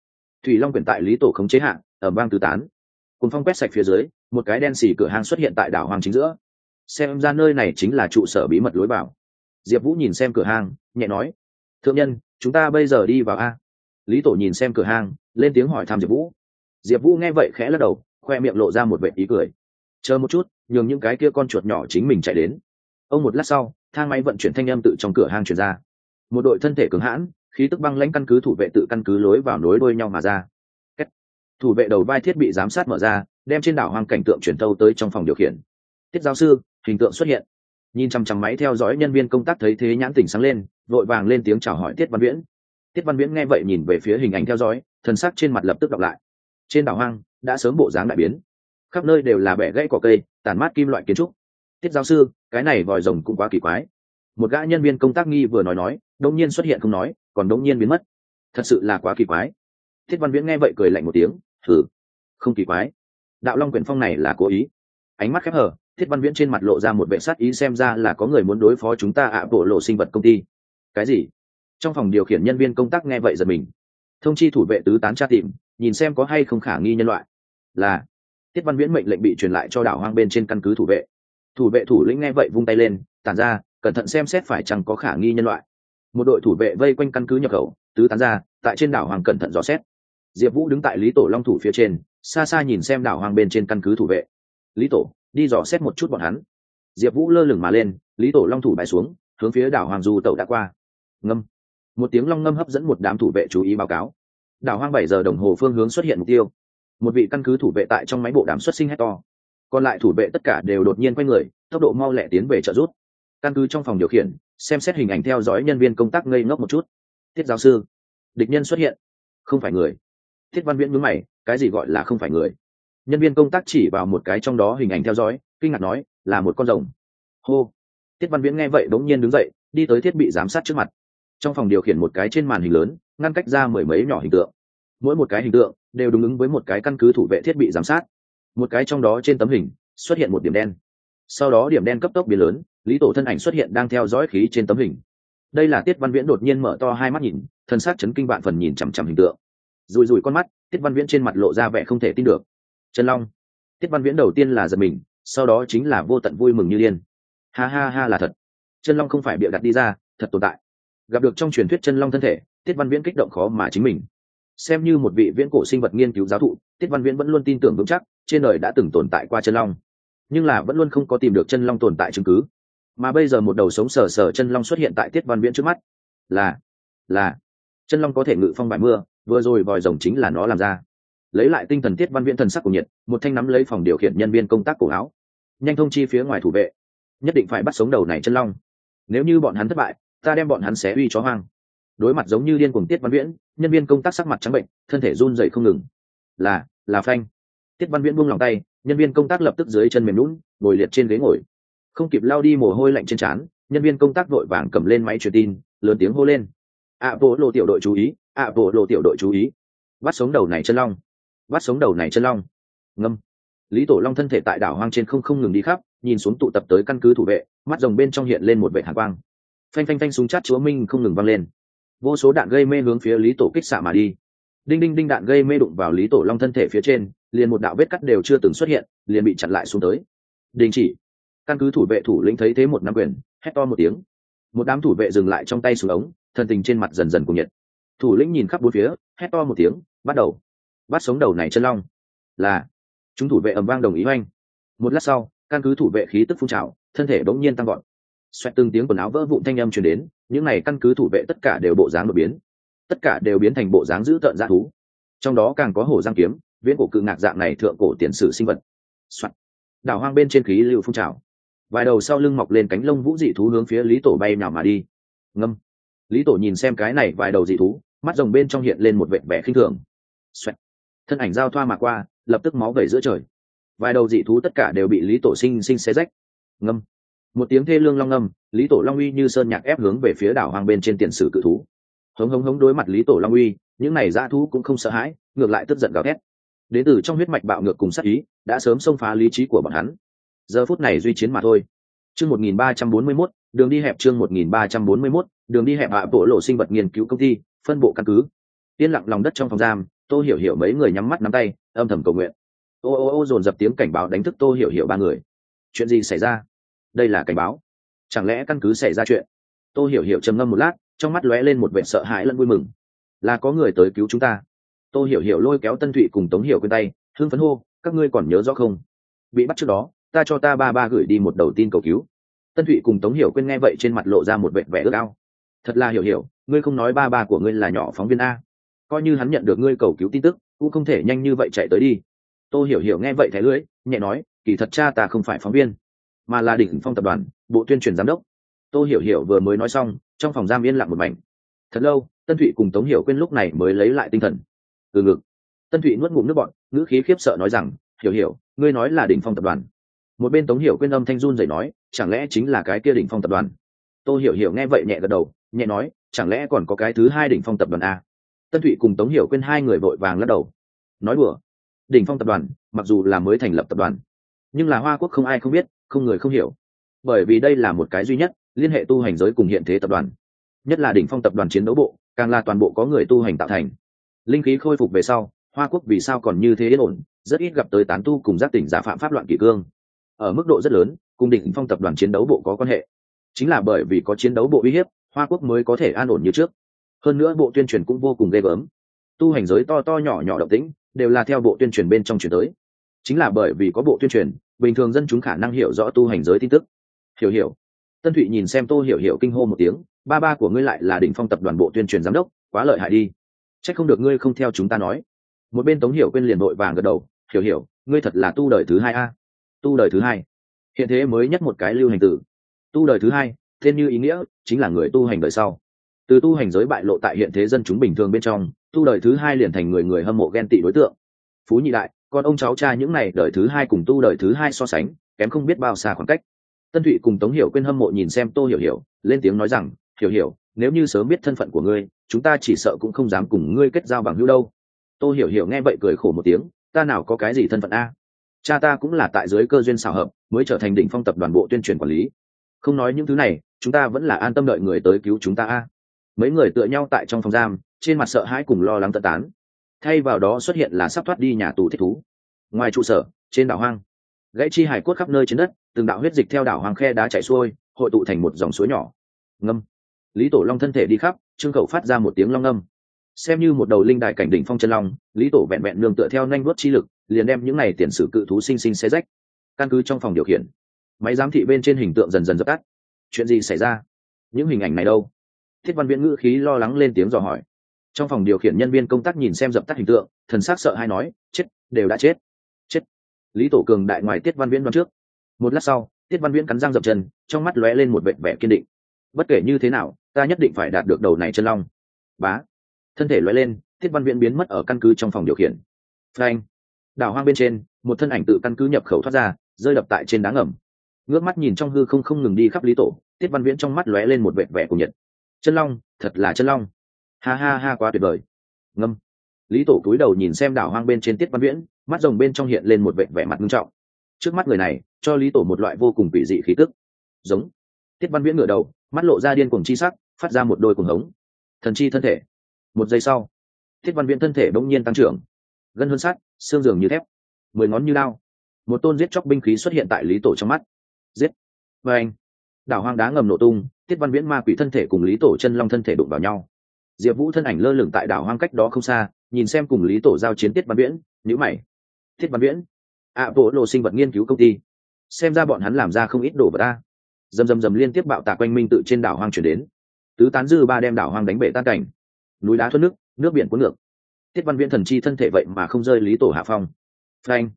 thủy long quyển tại lý tổ khống chế hạ, ở bang tứ tán. Cùng phong quét sạch phía dưới, một cái đen xì cửa hàng xuất hiện tại đảo hoang chính giữa. Xem ra nơi này chính là trụ sở bí mật lối vào. Diệp vũ nhìn xem cửa hàng nhẹ nói, thượng nhân, chúng ta bây giờ đi vào a lý tổ nhìn xem cửa hàng lên tiếng hỏi thăm diệp vũ. Diệp vũ nghe vậy khẽ lắc đầu, khoe miệng lộ ra một vệ ý cười. Chờ một chút, nhường những cái kia con chuột nhỏ chính mình chạy đến. Ông một lát sau, thang máy vận chuyển thanh âm tự trong cửa hàng chuyển ra. Một đội thân thể cứng hãn, khí tức băng lãnh căn cứ thủ vệ tự căn cứ lối vào nối đuôi nhau mà ra. Kết. thủ vệ đầu vai thiết bị giám sát mở ra, đem trên đảo hoang cảnh tượng chuyển tâu tới trong phòng điều khiển. Tiết giáo sư, hình tượng xuất hiện. Nhìn chằm chằm máy theo dõi nhân viên công tác thấy thế nhãn tỉnh sáng lên, vội vàng lên tiếng chào hỏi tiết văn viễn tiết văn viễn nghe vậy nhìn về phía hình ảnh theo dõi thân sắc trên mặt lập tức đọc lại. Trên đảo hoang, đã sớm bộ dáng đại biến. Khắp nơi đều là bẻ gãy cỏ cây, tàn mát kim loại kiến trúc. Tiết giáo sư, cái này vòi rồng cũng quá kỳ quái. Một gã nhân viên công tác nghi vừa nói nói đông nhiên xuất hiện không nói, còn đông nhiên biến mất. Thật sự là quá kỳ quái. Thiết văn viễn nghe vậy cười lạnh một tiếng thử không kỳ quái. Đạo long quyển phong này là cố ý. Ánh mắt khép hở thiết văn viễn trên mặt lộ ra một vệ sát ý xem ra là có người muốn đối phó chúng ta ạ, bộ lộ sinh vật công ty. Cái gì? Trong phòng điều khiển nhân viên công tác nghe vậy giật mình. Thông chi thủ vệ tứ tán tra tìm, nhìn xem có hay không khả nghi nhân loại. Là, tiết văn viễn mệnh lệnh bị truyền lại cho đảo hoang bên trên căn cứ thủ vệ. Thủ vệ thủ lĩnh nghe vậy vung tay lên, tản ra, cẩn thận xem xét phải chăng có khả nghi nhân loại. Một đội thủ vệ vây quanh căn cứ nhập khẩu, tứ tán ra, tại trên đảo hoàng cẩn thận dò xét. Diệp vũ đứng tại lý tổ long thủ phía trên, xa xa nhìn xem đảo hoàng bên trên căn cứ thủ vệ. Lý tổ, đi dò xét một chút bọn hắn. Diệp vũ lơ lửng mà lên, lý tổ long thủ bài xuống, hướng phía đảo hoàng du tàu đã qua. Ngâm một tiếng long ngâm hấp dẫn một đám thủ vệ chú ý báo cáo. Đảo hoang bảy giờ đồng hồ phương hướng xuất hiện mục tiêu. Một vị căn cứ thủ vệ tại trong máy bộ đàm xuất sinh hét to. Còn lại thủ vệ tất cả đều đột nhiên quay người, tốc độ mau lẹ tiến về trợ rút căn cứ trong phòng điều khiển, xem xét hình ảnh theo dõi nhân viên công tác ngây ngốc một chút. Tiết giáo sư, địch nhân xuất hiện. Không phải người. Thiết văn viễn mướn mày, cái gì gọi là không phải người? Nhân viên công tác chỉ vào một cái trong đó hình ảnh theo dõi, kinh ngạc nói, là một con rồng. Hô. Tiết văn viễn nghe vậy bỗng nhiên đứng dậy, đi tới thiết bị giám sát trước mặt trong phòng điều khiển một cái trên màn hình lớn, ngăn cách ra mười mấy nhỏ hình tượng. Mỗi một cái hình tượng đều đúng ứng với một cái căn cứ thủ vệ thiết bị giám sát. Một cái trong đó trên tấm hình xuất hiện một điểm đen. Sau đó điểm đen cấp tốc biến lớn, lý tổ thân ảnh xuất hiện đang theo dõi khí trên tấm hình. Đây là tiết văn viễn đột nhiên mở to hai mắt nhìn, thân xác chấn kinh bạn phần nhìn chằm chằm hình tượng. Rùi rùi con mắt, tiết văn viễn trên mặt lộ ra vẻ không thể tin được. Trần long, tiết văn viễn đầu tiên là giật mình, sau đó chính là vô tận vui mừng như điên. Ha ha ha là thật. Chân long không phải bịa đặt đi ra, thật tồn tại gặp được trong truyền thuyết chân long thân thể, tiết văn viễn kích động khó mà chính mình. Xem như một vị viễn cổ sinh vật nghiên cứu giáo thụ, tiết văn viễn vẫn luôn tin tưởng vững chắc, trên đời đã từng tồn tại qua chân long. Nhưng là vẫn luôn không có tìm được chân long tồn tại chứng cứ. Mà bây giờ một đầu sống sờ sờ chân long xuất hiện tại tiết văn viễn trước mắt. Là là, chân long có thể ngự phong bại mưa, vừa rồi vòi rồng chính là nó làm ra. Lấy lại tinh thần tiết văn viễn thần sắc của nhiệt, một thanh nắm lấy phòng điều khiển nhân viên công tác cổ áo. Nhanh thông chi phía ngoài thủ vệ. Nhất định phải bắt sống đầu này chân long. Nếu như bọn hắn thất bại ta đem bọn hắn xé uy chó hoang. Đối mặt giống như điên cuồng tiết văn viễn, nhân viên công tác sắc mặt trắng bệnh, thân thể run dậy không ngừng. Là là phanh. Tiết văn viễn buông lòng tay, nhân viên công tác lập tức dưới chân mềm lún ngồi liệt trên ghế ngồi. Không kịp lao đi mồ hôi lạnh trên trán, nhân viên công tác vội vàng cầm lên máy truyền tin, lớn tiếng hô lên. Ạ bộ lộ tiểu đội chú ý ạ bộ lộ tiểu đội chú ý. Bắt sống đầu này chân long. Bắt sống đầu này chân long. Ngâm. Lý tổ long thân thể tại đảo hoang trên không không ngừng đi khắp, nhìn xuống tụ tập tới căn cứ thủ vệ, mắt rồng bên trong hiện lên một vệ hạ quang phanh phanh phanh súng chát chúa minh không ngừng văng lên. Vô số đạn gây mê hướng phía lý tổ kích xạ mà đi. Đinh đinh đinh đạn gây mê đụng vào lý tổ long thân thể phía trên, liền một đạo vết cắt đều chưa từng xuất hiện, liền bị chặn lại xuống tới. Đình chỉ. Căn cứ thủ vệ thủ lĩnh thấy thế một năm quyền, hét to một tiếng. Một đám thủ vệ dừng lại trong tay xuống ống thần tình trên mặt dần dần cùng nhiệt. Thủ lĩnh nhìn khắp bốn phía, hét to một tiếng, bắt đầu. Bắt sống đầu này chân long. Là, chúng thủ vệ ầm vang đồng ý oanh. Một lát sau, căn cứ thủ vệ khí tức phun trào, thân thể bỗng nhiên tăng gọn xoẹt từng tiếng quần áo vỡ vụn thanh âm truyền đến, những này căn cứ thủ vệ tất cả đều bộ dáng đột biến. Tất cả đều biến thành bộ dáng dữ tợn dã thú. Trong đó càng có hổ giang kiếm, viễn cổ cự ngạc dạng này thượng cổ tiền sử sinh vật. Soạn. đảo hoang bên trên khí lưu phun trào. Vài đầu sau lưng mọc lên cánh lông vũ dị thú hướng phía lý tổ bay nào mà đi. Ngâm. Lý tổ nhìn xem cái này vài đầu dị thú, mắt rồng bên trong hiện lên một vệ vẻ khinh thường. Xoẹt. thân ảnh giao thoa mà qua, lập tức máu vẩy giữa trời. Vài đầu dị thú tất cả đều bị lý tổ sinh sinh xé rách. Ngâm một tiếng thê lương long ngâm lý tổ long uy như sơn nhạc ép hướng về phía đảo hoang bên trên tiền sử cự thú. Hống hống hống đối mặt lý tổ long uy, những này dã thú cũng không sợ hãi, ngược lại tức giận gào thét. Đến từ trong huyết mạch bạo ngược cùng sát ý, đã sớm xông phá lý trí của bọn hắn. Giờ phút này duy chiến mà thôi. Chương một nghìn ba trăm bốn mươi mốt, đường đi hẹp chương một nghìn ba trăm bốn mươi mốt, đường đi hẹp hạ bộ lộ sinh vật nghiên cứu công ty, phân bộ căn cứ. Yên lặng lòng đất trong phòng giam, tô hiểu hiểu mấy người nhắm mắt nắm tay, âm thầm cầu nguyện. Ô ô ô dồn dập tiếng cảnh báo đánh thức tô hiểu hiểu ba người. Chuyện gì xảy ra? Đây là cảnh báo. Chẳng lẽ căn cứ xảy ra chuyện? Tô hiểu hiểu trầm ngâm một lát, trong mắt lóe lên một vẻ sợ hãi lẫn vui mừng. Là có người tới cứu chúng ta. Tô hiểu hiểu lôi kéo tân thụy cùng tống hiểu quên tay Hương phấn hô, các ngươi còn nhớ rõ không? Bị bắt trước đó, ta cho ta ba ba gửi đi một đầu tin cầu cứu. Tân thụy cùng tống hiểu quên nghe vậy trên mặt lộ ra một vẻ vẻ ước ao. Thật là hiểu hiểu, ngươi không nói ba ba của ngươi là nhỏ phóng viên a. Coi như hắn nhận được ngươi cầu cứu tin tức, cũng không thể nhanh như vậy chạy tới đi. Tô hiểu hiểu nghe vậy thẻ lưỡi nhẹ nói, kỳ thật cha ta không phải phóng viên mà là đỉnh phong tập đoàn, bộ tuyên truyền giám đốc. Tô hiểu hiểu vừa mới nói xong, trong phòng giam yên lặng một mảnh. Thật lâu, tân thụy cùng tống hiểu quên lúc này mới lấy lại tinh thần. Từ ngực, tân thụy nuốt ngụm nước bọn ngữ khí khiếp sợ nói rằng, hiểu hiểu, ngươi nói là đỉnh phong tập đoàn. Một bên tống hiểu quên âm thanh run dậy nói, chẳng lẽ chính là cái kia đỉnh phong tập đoàn? Tô hiểu hiểu nghe vậy nhẹ gật đầu, nhẹ nói, chẳng lẽ còn có cái thứ hai đỉnh phong tập đoàn a tân thụy cùng tống hiểu quên hai người vội vàng lắc đầu. Nói đùa, đỉnh phong tập đoàn, mặc dù là mới thành lập tập đoàn, nhưng là hoa quốc không ai không biết không người không hiểu. Bởi vì đây là một cái duy nhất, liên hệ tu hành giới cùng hiện thế tập đoàn. Nhất là đỉnh phong tập đoàn chiến đấu bộ, càng là toàn bộ có người tu hành tạo thành. Linh khí khôi phục về sau, hoa quốc vì sao còn như thế yên ổn, rất ít gặp tới tán tu cùng giác tỉnh giả phạm pháp loạn kỷ cương. Ở mức độ rất lớn, cùng đỉnh phong tập đoàn chiến đấu bộ có quan hệ. Chính là bởi vì có chiến đấu bộ uy hiếp, hoa quốc mới có thể an ổn như trước. Hơn nữa bộ tuyên truyền cũng vô cùng ghê gớm. Tu hành giới to to nhỏ nhỏ động tĩnh, đều là theo bộ tuyên truyền bên trong chuyển tới. Chính là bởi vì có bộ tuyên truyền bình thường dân chúng khả năng hiểu rõ tu hành giới tin tức. Hiểu hiểu. Tân thụy nhìn xem tô hiểu hiểu kinh hô một tiếng, ba ba của ngươi lại là đỉnh phong tập đoàn bộ tuyên truyền giám đốc, quá lợi hại đi. C h ắ c không được ngươi không theo chúng ta nói. Một bên tống hiểu quên liền vội vàng gật đầu, hiểu hiểu, ngươi thật là tu đời thứ hai a. Tu đời thứ hai. Hiện thế mới nhất một cái lưu hành tử. Tu đời thứ hai thêm như ý nghĩa chính là người tu hành đời sau. Từ tu hành giới bại lộ tại hiện thế dân chúng bình thường bên trong, tu đời thứ hai liền thành người người hâm mộ ghen tị đối tượng. Phú nhị đại còn ông cháu cha những này đời thứ hai cùng tu đời thứ hai so sánh, kém không biết bao xa khoảng cách. Tân thụy cùng tống hiểu quên hâm mộ nhìn xem tô hiểu hiểu, lên tiếng nói rằng, hiểu hiểu, nếu như sớm biết thân phận của ngươi, chúng ta chỉ sợ cũng không dám cùng ngươi kết giao bằng hữu đâu. Tô hiểu hiểu nghe vậy cười khổ một tiếng, ta nào có cái gì thân phận a? Cha ta cũng là tại dưới cơ duyên xảo hợp, mới trở thành đỉnh phong tập đoàn bộ tuyên truyền quản lý. Không nói những thứ này, chúng ta vẫn là an tâm đợi người tới cứu chúng ta a. Mấy người tựa nhau tại trong phòng giam, trên mặt sợ hãi cùng lo lắng tận tán thay vào đó xuất hiện là sắp thoát đi nhà tù thích thú. Ngoài trụ sở, trên đảo hoang, gãy chi hải cốt khắp nơi trên đất, từng đạo huyết dịch theo đảo hoang khe đá chảy xuôi, hội tụ thành một dòng suối nhỏ. Ngâm. Lý tổ long thân thể đi khắp, trương khẩu phát ra một tiếng long ngâm. Xem như một đầu linh đại cảnh đỉnh phong chân long, lý tổ vẹn vẹn nương tựa theo nhanh vuốt chi lực, liền đem những này tiền sử cự thú sinh sinh xé rách. Căn cứ trong phòng điều khiển, máy giám thị bên trên hình tượng dần dần dập tắt. Chuyện gì xảy ra? Những hình ảnh này đâu? Thiết văn viễn ngữ khí lo lắng lên tiếng dò hỏi trong phòng điều khiển nhân viên công tác nhìn xem dập tắt hình tượng, thần s á c sợ hay nói, chết, đều đã chết. Chết. Lý tổ cường đại ngoài tiết văn viễn đoán trước. Một lát sau, tiết văn viễn cắn răng dập chân, trong mắt lóe lên một vệ vẻ kiên định. Bất kể như thế nào, ta nhất định phải đạt được đầu này chân long. Bá. Thân thể lóe lên, tiết văn viễn biến mất ở căn cứ trong phòng điều khiển. Frank đảo hoang bên trên, một thân ảnh tự căn cứ nhập khẩu thoát ra, rơi đập tại trên đá ngầm. Ngước mắt nhìn trong hư không không ngừng đi khắp lý tổ, tiết văn viễn trong mắt lóe lên một vệ vẻ của nhật chân long, thật là chân long ha ha ha, quá tuyệt vời. Ngâm. Lý tổ cúi đầu nhìn xem đảo hoang bên trên tiết văn viễn, mắt rồng bên trong hiện lên một vệt vẻ mặt nghiêm trọng. Trước mắt người này, cho lý tổ một loại vô cùng quỷ dị khí tức. Giống. Tiết văn viễn ngửa đầu, mắt lộ ra điên cuồng chi sắc, phát ra một đôi cuồng hống. Thần chi thân thể. Một giây sau, tiết văn viễn thân thể bỗng nhiên tăng trưởng. Gân hơn sắt, xương dường như thép. Mười ngón như lao một tôn giết chóc binh khí xuất hiện tại lý tổ trong mắt. Giết. Và anh. Đảo hoang đá ngầm nổ tung, tiết văn viễn ma quỷ thân thể cùng lý tổ chân long thân thể đụng vào nhau diệp vũ thân ảnh lơ lửng tại đảo hoang cách đó không xa, nhìn xem cùng lý tổ giao chiến tiết văn viễn nhữ mày. Tiết văn viễn? Ạ bộ lộ sinh vật nghiên cứu công ty. Xem ra bọn hắn làm ra không ít đồ vật ta dầm dầm dầm liên tiếp bạo tạc quanh minh tự trên đảo hoang chuyển đến. Tứ tán dư ba đem đảo hoang đánh bể tan cảnh. Núi đá thoát nước nước biển cuốn ngược. Tiết văn viễn thần chi thân thể vậy mà không rơi lý tổ hạ phong. Frank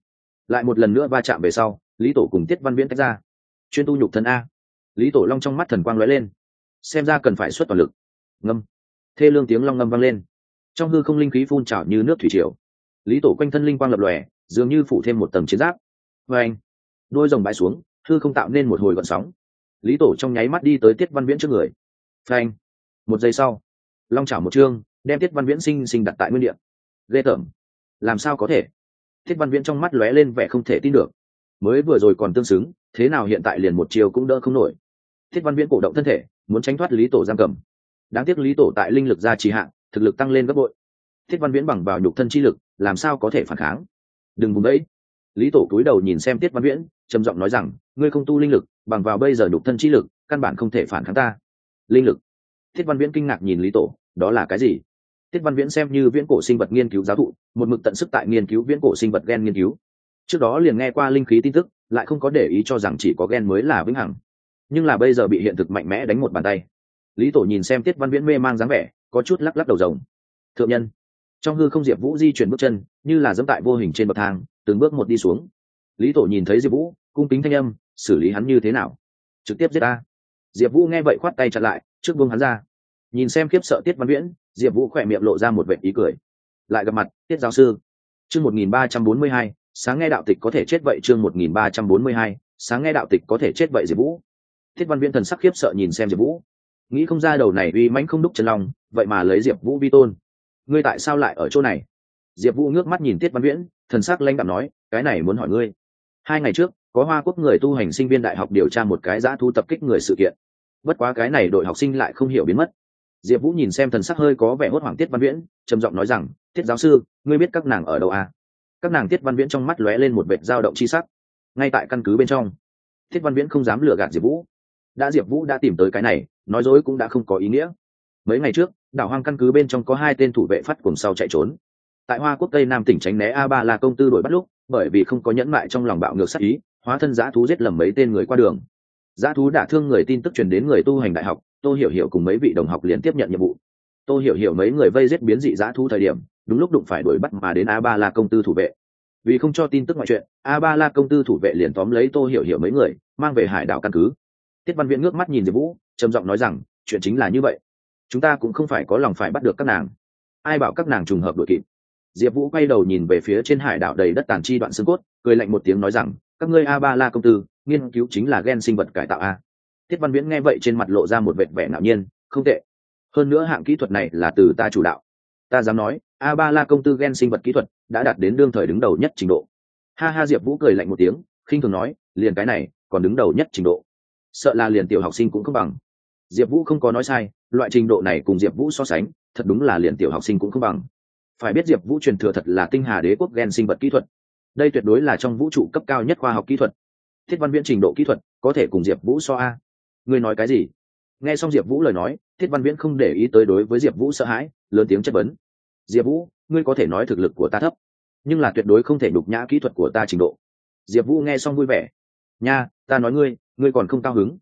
lại một lần nữa va chạm về sau, lý tổ cùng tiết văn viễn tách ra. Chuyên tu nhục thân a. Lý tổ long trong mắt thần quang lóe lên. Xem ra cần phải xuất toàn lực. Ngâm thê lương tiếng long ngâm vang lên. Trong hư không linh khí phun trào như nước thủy triều. Lý tổ quanh thân linh quang lập lòe, dường như phủ thêm một tầng chiến giáp. Vê anh, đôi rồng bãi xuống, hư không tạo nên một hồi gọn sóng. Lý tổ trong nháy mắt đi tới tiết văn viễn trước người. Phanh một giây sau, long chảo một chương, đem tiết văn viễn sinh sinh đặt tại nguyên địa. Ghê tởm, làm sao có thể? Tiết văn viễn trong mắt lóe lên vẻ không thể tin được. Mới vừa rồi còn tương xứng, thế nào hiện tại liền một chiều cũng đỡ không nổi. Thiết văn viễn cổ động thân thể, muốn tránh thoát lý tổ giam cầm đáng tiếc lý tổ tại linh lực gia trì hạn thực lực tăng lên gấp bội. Thiết văn viễn bằng vào nhục thân chi lực, làm sao có thể phản kháng? Đừng vùng đấy. Lý tổ cúi đầu nhìn xem tiết văn viễn, trầm giọng nói rằng, ngươi không tu linh lực, bằng vào bây giờ nhục thân chi lực, căn bản không thể phản kháng ta. Linh lực? Thiết văn viễn kinh ngạc nhìn lý tổ, đó là cái gì? Tiết văn viễn xem như viễn cổ sinh vật nghiên cứu giáo thụ, một mực tận sức tại nghiên cứu viễn cổ sinh vật gen nghiên cứu. Trước đó liền nghe qua linh khí tin tức, lại không có để ý cho rằng chỉ có gen mới là vĩnh hằng. Nhưng là bây giờ bị hiện thực mạnh mẽ đánh một bàn tay lý tổ nhìn xem tiết văn viễn mê mang dáng vẻ, có chút lắc lắc đầu rồng. Thượng nhân, trong hư không diệp vũ di chuyển bước chân, như là dẫm tại vô hình trên bậc thang, từng bước một đi xuống. Lý tổ nhìn thấy diệp vũ, cung kính thanh âm, xử lý hắn như thế nào? Trực tiếp giết ta. Diệp vũ nghe vậy khoát tay chặt lại, trước buông hắn ra. Nhìn xem khiếp sợ tiết văn viễn, diệp vũ khỏe miệng lộ ra một vệ ý cười. Lại gặp mặt, tiết giáo sư. Chương một nghìn ba trăm bốn mươi hai, sáng nghe đạo tịch có thể chết vậy chương một nghìn ba trăm bốn mươi hai, sáng nghe đạo tịch có thể chết vậy diệp vũ. Tiết văn viễn thần sắc khiếp sợ nhìn xem diệp vũ nghĩ không ra đầu này uy mãnh không đúc chân lòng vậy mà lấy diệp vũ vi tôn. Ngươi tại sao lại ở chỗ này? Diệp vũ ngước mắt nhìn tiết văn viễn, thần sắc lãnh đạm nói, cái này muốn hỏi ngươi. Hai ngày trước, có hoa quốc người tu hành sinh viên đại học điều tra một cái giã thu tập kích người sự kiện. Bất quá cái này đội học sinh lại không hiểu biến mất. Diệp vũ nhìn xem thần sắc hơi có vẻ hốt hoảng tiết văn viễn, trầm giọng nói rằng, tiết giáo sư, ngươi biết các nàng ở đâu à? các nàng tiết văn viễn trong mắt lóe lên một vệt dao động chi sắc. Ngay tại căn cứ bên trong, tiết văn viễn không dám lừa gạt diệp vũ. Đã diệp vũ đã tìm tới cái này nói dối cũng đã không có ý nghĩa. Mấy ngày trước, đảo hoang căn cứ bên trong có hai tên thủ vệ phát cùng sau chạy trốn. Tại hoa quốc tây nam tỉnh tránh né a ba là công tư đổi bắt lúc, bởi vì không có nhẫn mại trong lòng bạo ngược sát ý, hóa thân giã thú giết lầm mấy tên người qua đường. Giã thú đả thương người tin tức truyền đến người tu hành đại học tôi hiểu hiểu cùng mấy vị đồng học liền tiếp nhận nhiệm vụ. Tôi hiểu hiểu mấy người vây giết biến dị giã thú thời điểm, đúng lúc đụng phải đuổi bắt mà đến a ba la công tư thủ vệ. Vì không cho tin tức ngoại chuyện, a ba la công tư thủ vệ liền tóm lấy tô hiểu hiểu mấy người, mang về hải đảo căn cứ. Tiết văn viễn ngước mắt nhìn diệp vũ trầm giọng nói rằng, chuyện chính là như vậy. Chúng ta cũng không phải có lòng phải bắt được các nàng. Ai bảo các nàng trùng hợp đội kịp? Diệp vũ quay đầu nhìn về phía trên hải đảo đầy đất tàn chi đoạn xương cốt, cười lạnh một tiếng nói rằng, các ngươi a ba la công tư, nghiên cứu chính là gen sinh vật cải tạo a. Tiết văn viễn nghe vậy trên mặt lộ ra một vệt vẻ ngạo nhiên, không tệ. Hơn nữa hạng kỹ thuật này là từ ta chủ đạo. Ta dám nói, a ba la công tư gen sinh vật kỹ thuật đã đạt đến đương thời đứng đầu nhất trình độ. Ha ha, diệp vũ cười lạnh một tiếng, khinh thường nói, liền cái này, còn đứng đầu nhất trình độ. Sợ là liền tiểu học sinh cũng không bằng diệp vũ không có nói sai, loại trình độ này cùng diệp vũ so sánh, thật đúng là liền tiểu học sinh cũng không bằng. Phải biết diệp vũ truyền thừa thật là tinh hà đế quốc gen sinh vật kỹ thuật. Đây tuyệt đối là trong vũ trụ cấp cao nhất khoa học kỹ thuật. Thiết văn viễn trình độ kỹ thuật, có thể cùng diệp vũ so a. Ngươi nói cái gì? Nghe xong diệp vũ lời nói, thiết văn viễn không để ý tới đối với diệp vũ sợ hãi, lớn tiếng chất vấn. Diệp vũ, ngươi có thể nói thực lực của ta thấp, nhưng là tuyệt đối không thể đục nhã kỹ thuật của ta trình độ. Diệp vũ nghe xong vui vẻ. Nha, ta nói ngươi ngươi còn không cao hứng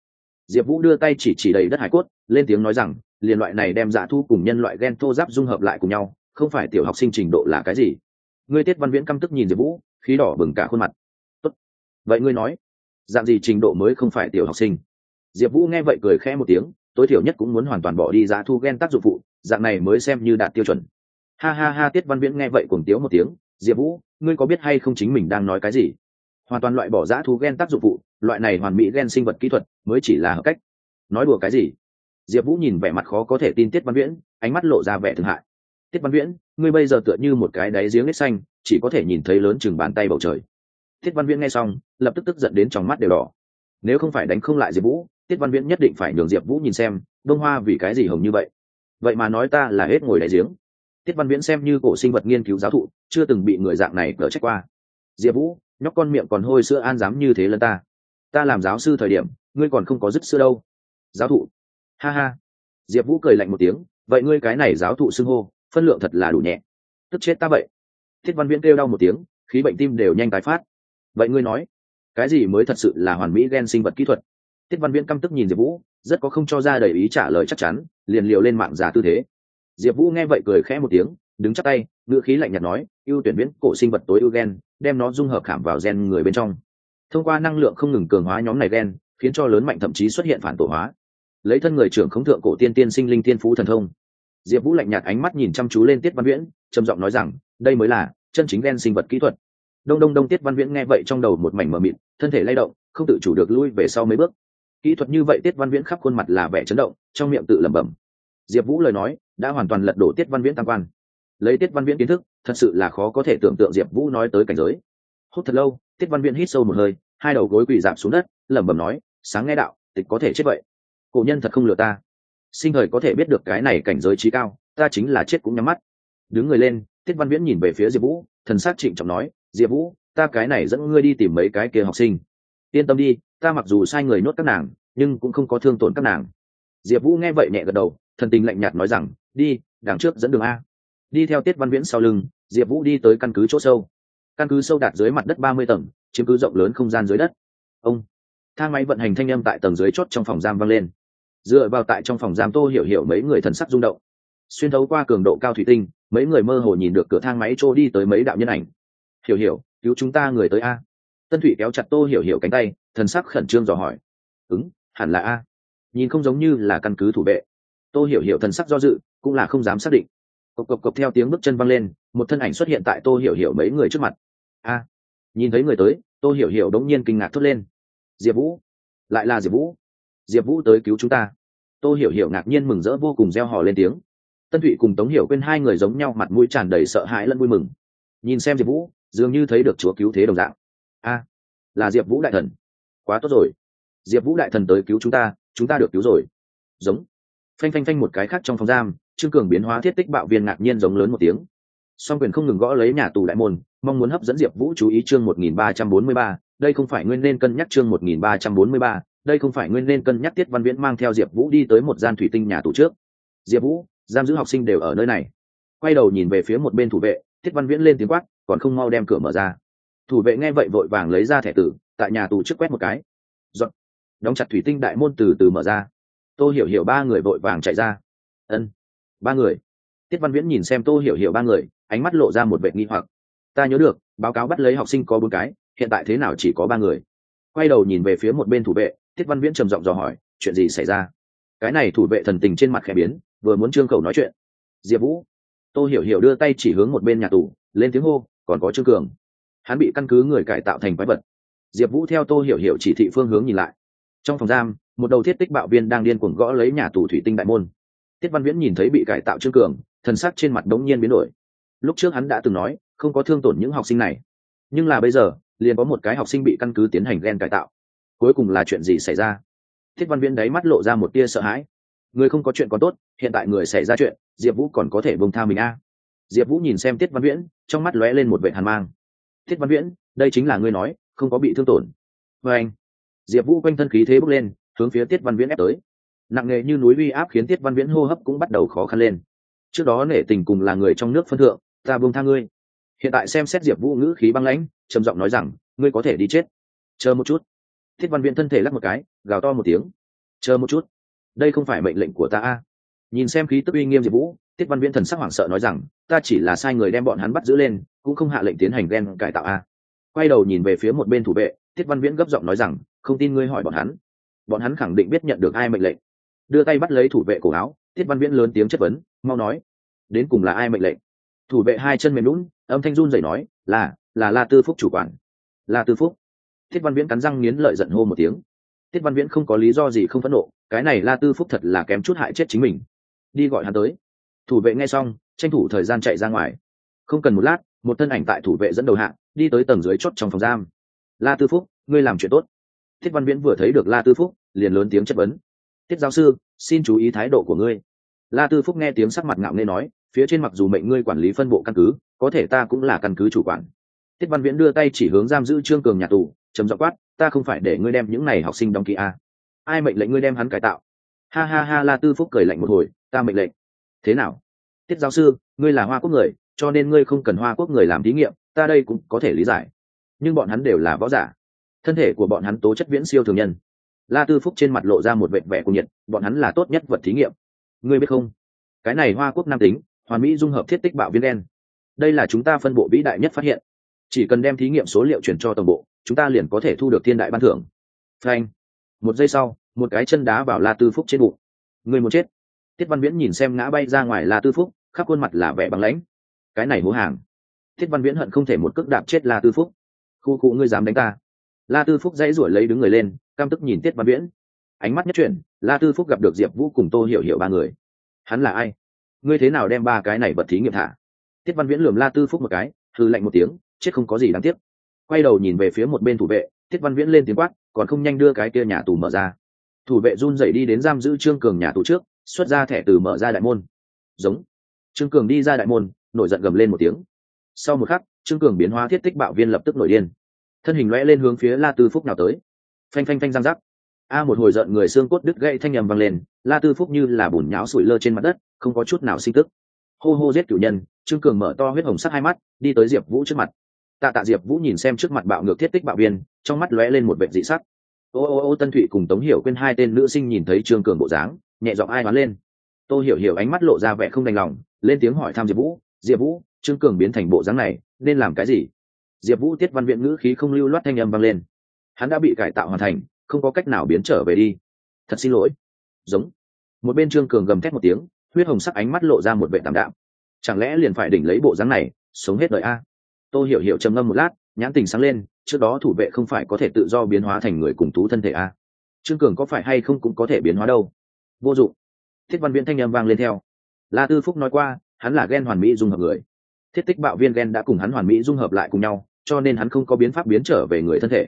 diệp vũ đưa tay chỉ chỉ đầy đất hải cốt, lên tiếng nói rằng liền loại này đem dạ thu cùng nhân loại gen thô giáp dung hợp lại cùng nhau, không phải tiểu học sinh trình độ là cái gì? Ngươi tiết văn viễn căm tức nhìn diệp vũ, khí đỏ bừng cả khuôn mặt. Tốt. vậy ngươi nói, dạng gì trình độ mới không phải tiểu học sinh? Diệp vũ nghe vậy cười khẽ một tiếng, tối thiểu nhất cũng muốn hoàn toàn bỏ đi giá thu gen tác dụng phụ, dạng này mới xem như đạt tiêu chuẩn. Ha ha ha, tiết văn viễn nghe vậy cùng tiếu một tiếng, diệp vũ, ngươi có biết hay không chính mình đang nói cái gì? Hoàn toàn loại bỏ giã thu gen tác dụng phụ loại này hoàn mỹ gen sinh vật kỹ thuật mới chỉ là hợp cách. Nói đùa cái gì? Diệp vũ nhìn vẻ mặt khó có thể tin tiết văn viễn, ánh mắt lộ ra vẻ thương hại. Tiết văn viễn, ngươi bây giờ tựa như một cái đáy giếng nết xanh, chỉ có thể nhìn thấy lớn chừng bàn tay bầu trời. Tiết văn viễn nghe xong, lập tức tức giận đến trong mắt đều đỏ. Nếu không phải đánh không lại diệp vũ, tiết văn viễn nhất định phải nhường diệp vũ nhìn xem, đông hoa vì cái gì hồng như vậy? Vậy mà nói ta là hết ngồi đáy giếng. Tiết văn viễn xem như cổ sinh vật nghiên cứu giáo thụ, chưa từng bị người dạng này cỡ trách qua. Diệp vũ, nhóc con miệng còn hôi sữa an dám như thế lần ta ta làm giáo sư thời điểm, ngươi còn không có dứt sữa đâu. Giáo thụ. Ha ha. Diệp vũ cười lạnh một tiếng, vậy ngươi cái này giáo thụ xưng hô, phân lượng thật là đủ nhẹ. Tức chết ta vậy. Thiết văn viễn kêu đau một tiếng, khí bệnh tim đều nhanh tái phát. Vậy ngươi nói, cái gì mới thật sự là hoàn mỹ gen sinh vật kỹ thuật? Tiết văn viễn căm tức nhìn diệp vũ, rất có không cho ra đầy ý trả lời chắc chắn, liền liều lên mạng giả tư thế. Diệp vũ nghe vậy cười khẽ một tiếng, đứng chắc tay, ngữ khí lạnh nhạt nói, ưu tuyển viễn cổ sinh vật tối ưu gen, đem nó dung hợp khảm vào gen người bên trong thông qua năng lượng không ngừng cường hóa nhóm này gen, khiến cho lớn mạnh thậm chí xuất hiện phản tổ hóa. Lấy thân người trưởng khống thượng cổ tiên tiên sinh linh tiên phú thần thông. Diệp vũ lạnh nhạt ánh mắt nhìn chăm chú lên tiết văn viễn, trầm giọng nói rằng, đây mới là chân chính gen sinh vật kỹ thuật. Đông đông đông tiết văn viễn nghe vậy trong đầu một mảnh mờ mịt, thân thể lay động, không tự chủ được lui về sau mấy bước. Kỹ thuật như vậy tiết văn viễn khắp khuôn mặt là vẻ chấn động, trong miệng tự lẩm bẩm. Diệp vũ lời nói đã hoàn toàn lật đổ tiết văn viễn tam quan. Lấy tiết văn viễn kiến thức, thật sự là khó có thể tưởng tượng diệp vũ nói tới cảnh giới. Hút thật lâu, tiết văn viễn hít sâu một hơi hai đầu gối quỳ dạp xuống đất, lẩm bẩm nói, sáng nghe đạo, tịch có thể chết vậy. Cổ nhân thật không lừa ta. Sinh thời có thể biết được cái này cảnh giới trí cao, ta chính là chết cũng nhắm mắt. Đứng người lên, tiết văn viễn nhìn về phía diệp vũ, thần s á c trịnh trọng nói, diệp vũ, ta cái này dẫn ngươi đi tìm mấy cái kia học sinh. Yên tâm đi, ta mặc dù sai người nhốt các nàng, nhưng cũng không có thương tổn các nàng. Diệp vũ nghe vậy nhẹ gật đầu, thần tình lạnh nhạt nói rằng, đi, đằng trước dẫn đường a. Đi theo tiết văn viễn sau lưng, diệp vũ đi tới căn cứ chỗ sâu. Căn cứ sâu đạt dưới mặt đất ba mươi tầng chiếm cứ rộng lớn không gian dưới đất. Ông, thang máy vận hành thanh â m tại tầng dưới chốt trong phòng giam vang lên. Dựa vào tại trong phòng giam tô hiểu hiểu mấy người thần sắc rung động. Xuyên thấu qua cường độ cao thủy tinh, mấy người mơ hồ nhìn được cửa thang máy trôi đi tới mấy đạo nhân ảnh. Hiểu hiểu, cứu chúng ta người tới a. Tân thủy kéo chặt tô hiểu hiểu cánh tay, thần sắc khẩn trương dò hỏi. Ứng, hẳn là a. Nhìn không giống như là căn cứ thủ vệ. Tô hiểu hiểu thần sắc do dự, cũng là không dám xác định. Cộc cộc cộc theo tiếng bước chân văng lên, một thân ảnh xuất hiện tại tô hiểu hiểu mấy người trước mặt. A. Nhìn thấy người tới tô hiểu hiểu đống nhiên kinh ngạc thốt lên. Diệp vũ, lại là diệp vũ. Diệp vũ tới cứu chúng ta. Tô hiểu hiểu ngạc nhiên mừng rỡ vô cùng reo hò lên tiếng. Tân thụy cùng tống hiểu quên hai người giống nhau mặt mũi tràn đầy sợ hãi lẫn vui mừng. Nhìn xem diệp vũ, dường như thấy được chúa cứu thế đồng dạng. A, là diệp vũ đại thần. Quá tốt rồi. Diệp vũ đại thần tới cứu chúng ta chúng ta được cứu rồi. Giống. Phanh phanh phanh một cái khác trong phòng giam, trương cường biến hóa thiết tích bạo viên ngạc nhiên giống lớn một tiếng. Song quyền không ngừng gõ lấy nhà tù đại môn mong muốn hấp dẫn diệp vũ chú ý chương một nghìn ba trăm bốn mươi ba, đây không phải nguyên nên cân nhắc chương một nghìn ba trăm bốn mươi ba, đây không phải nguyên nên cân nhắc tiết văn viễn mang theo diệp vũ đi tới một gian thủy tinh nhà tù trước. Diệp vũ, giam giữ học sinh đều ở nơi này. Quay đầu nhìn về phía một bên thủ vệ, tiết văn viễn lên tiếng quát, còn không mau đem cửa mở ra. Thủ vệ nghe vậy vội vàng lấy ra thẻ tử, tại nhà tù trước quét một cái. Dọn. đóng chặt thủy tinh đại môn từ từ mở ra. Tô hiểu hiểu ba người vội vàng chạy ra. Ân. Ba người. Tiết văn viễn nhìn xem tô hiểu hiểu ba người, ánh mắt lộ ra một vệ nghi hoặc ta nhớ được, báo cáo bắt lấy học sinh có bốn cái, hiện tại thế nào chỉ có ba người. Quay đầu nhìn về phía một bên thủ vệ tiết văn viễn trầm giọng dò hỏi, chuyện gì xảy ra? Cái này thủ vệ thần tình trên mặt khẽ biến, vừa muốn trương khẩu nói chuyện. Diệp vũ, tô hiểu hiểu đưa tay chỉ hướng một bên nhà tù, lên tiếng hô, còn có trương cường. Hắn bị căn cứ người cải tạo thành quái vật. Diệp vũ theo tô hiểu hiểu chỉ thị phương hướng nhìn lại. Trong phòng giam, một đầu thiết tích bạo viên đang điên cuồng gõ lấy nhà tù thủy tinh đại môn. Tiết văn viễn nhìn thấy bị cải tạo trương cường, thần sắc trên mặt đống nhiên biến đổi. Lúc trước hắn đã từng nói không có thương tổn những học sinh này. Nhưng là bây giờ, liền có một cái học sinh bị căn cứ tiến hành ghen cải tạo. Cuối cùng là chuyện gì xảy ra? Thiết văn viễn đáy mắt lộ ra một tia sợ hãi. Người không có chuyện còn tốt, hiện tại người xảy ra chuyện, diệp vũ còn có thể bông tha mình a. Diệp vũ nhìn xem tiết văn viễn, trong mắt lóe lên một vệ hàn mang. Tiết văn viễn, đây chính là ngươi nói, không có bị thương tổn. Vê anh, diệp vũ quanh thân khí thế bước lên, hướng phía tiết văn viễn ép tới. Nặng nề như núi uy áp khiến tiết văn viễn hô hấp cũng bắt đầu khó khăn lên. Trước đó nể tình cùng là người trong nước phân thượng, ta buông tha ngươi hiện tại xem xét diệp vũ ngữ khí băng lãnh, trầm giọng nói rằng, ngươi có thể đi chết. Chờ một chút. Thiết văn viễn thân thể lắc một cái, gào to một tiếng. Chờ một chút. Đây không phải mệnh lệnh của ta a. Nhìn xem khí tức uy nghiêm diệp vũ tiết văn viễn thần sắc hoảng sợ nói rằng, ta chỉ là sai người đem bọn hắn bắt giữ lên, cũng không hạ lệnh tiến hành ghen cải tạo a. Quay đầu nhìn về phía một bên thủ vệ tiết văn viễn gấp giọng nói rằng, không tin ngươi hỏi bọn hắn. Bọn hắn khẳng định biết nhận được ai mệnh lệnh. Đưa tay bắt lấy thủ vệ cổ áo tiết văn viễn lớn tiếng chất vấn, mau nói, đến cùng là ai mệnh lệnh? Thủ vệ hai chân mềm lún, âm thanh run rẩy nói, là là la tư phúc chủ quản. La tư phúc? Tiết văn viễn cắn răng nghiến lợi giận hô một tiếng. Tiết văn viễn không có lý do gì không phẫn nộ, cái này la tư phúc thật là kém chút hại chết chính mình. Đi gọi hắn tới. Thủ vệ nghe xong, tranh thủ thời gian chạy ra ngoài. Không cần một lát, một thân ảnh tại thủ vệ dẫn đầu hạng đi tới tầng dưới chốt trong phòng giam. La tư phúc, ngươi làm chuyện tốt. Thiết văn viễn vừa thấy được la tư phúc, liền lớn tiếng chất vấn. Tiết giáo sư, xin chú ý thái độ của ngươi. La tư phúc nghe tiếng sắc mặt ngạo nghê nói phía trên mặc dù mệnh ngươi quản lý phân bộ căn cứ, có thể ta cũng là căn cứ chủ quản. Tiết văn viễn đưa tay chỉ hướng giam giữ trương cường nhà tù chấm dọ quát, ta không phải để ngươi đem những này học sinh đóng ký a. À. ai mệnh lệnh ngươi đem hắn cải tạo? Ha ha ha, la tư phúc cười lạnh một hồi, ta mệnh lệnh. Thế nào? Tiết giáo sư, ngươi là hoa quốc người, cho nên ngươi không cần hoa quốc người làm thí nghiệm, ta đây cũng có thể lý giải. Nhưng bọn hắn đều là võ giả. Thân thể của bọn hắn tố chất viễn siêu thường nhân. La tư phúc trên mặt lộ ra một vệ vẻ cuồng nhiệt, bọn hắn là tốt nhất vật thí nghiệm. Ngươi biết không? Cái này hoa quốc nam tính hoàn mỹ dung hợp thiết tích bạo viên đen. Đây là chúng ta phân bộ vĩ đại nhất phát hiện. Chỉ cần đem thí nghiệm số liệu chuyển cho tổng bộ, chúng ta liền có thể thu được thiên đại ban thưởng. Frank một giây sau, một cái chân đá vào la tư phúc trên bụng. Người một chết. Tiết văn viễn nhìn xem ngã bay ra ngoài la tư phúc, khắp khuôn mặt là vẻ bằng lãnh. Cái này hố hàng. Tiết văn viễn hận không thể một cước đạp chết la tư phúc. Khu cụ ngươi dám đánh ta. La tư phúc dãy ruổi lấy đứng người lên cam tức nhìn tiết văn viễn. Ánh mắt nhất chuyển, la tư phúc gặp được diệp vũ cùng tô hiểu hiểu ba người. Hắn là ai? Ngươi thế nào đem ba cái này vật thí nghiệm thả? Tiết văn viễn lườm la tư phúc một cái thư lạnh một tiếng, chết không có gì đáng tiếc. Quay đầu nhìn về phía một bên thủ vệ, tiết văn viễn lên tiếng quát, còn không nhanh đưa cái kia nhà tù mở ra. Thủ vệ run dậy đi đến giam giữ trương cường nhà tù trước, xuất ra thẻ từ mở ra đại môn. Giống. Trương cường đi ra đại môn, nổi giận gầm lên một tiếng. Sau một khắc, trương cường biến hóa thiết tích bạo viên lập tức nổi điên. Thân hình lõe lên hướng phía la tư phúc nào tới. Phanh phanh phanh răng rắc a một hồi giận người xương cốt đứt gãy thanh nhầm vang lên, la tư phúc như là bùn nháo sủi lơ trên mặt đất không có chút nào sinh tức. Hô hô giết cửu nhân, trương cường mở to huyết hồng sắc hai mắt, đi tới diệp vũ trước mặt. Tạ tạ diệp vũ nhìn xem trước mặt bạo ngược thiết tích bạo viên, trong mắt lóe lên một vệ dị sắc. Ô ô ô, tân thụy cùng tống hiểu quên hai tên nữ sinh nhìn thấy trương cường bộ dáng, nhẹ giọng ai đoán lên. Tôi hiểu hiểu ánh mắt lộ ra vẻ không đành lòng, lên tiếng hỏi thăm diệp vũ diệp vũ, trương cường biến thành bộ dáng này, nên làm cái gì? Diệp vũ tiết văn viện ngữ khí không lưu loát thanh âm vang lên. Hắn đã bị cải tạo hoàn thành, không có cách nào biến trở về đi. Thật xin lỗi. Giống. Một bên trương cường gầm thét một tiếng huyết hồng sắc ánh mắt lộ ra một vệ tạm đạm. Chẳng lẽ liền phải đỉnh lấy bộ dáng này, sống hết đời a? Tôi hiểu hiểu trầm ngâm một lát, nhãn tình sáng lên, trước đó thủ vệ không phải có thể tự do biến hóa thành người cùng thú thân thể a? Trương cường có phải hay không cũng có thể biến hóa đâu? Vô dụng. Thiết văn viễn thanh â m vang lên theo. La tư phúc nói qua, hắn là ghen hoàn mỹ dung hợp người. Thiết tích bạo viên ghen đã cùng hắn hoàn mỹ dung hợp lại cùng nhau, cho nên hắn không có biến pháp biến trở về người thân thể.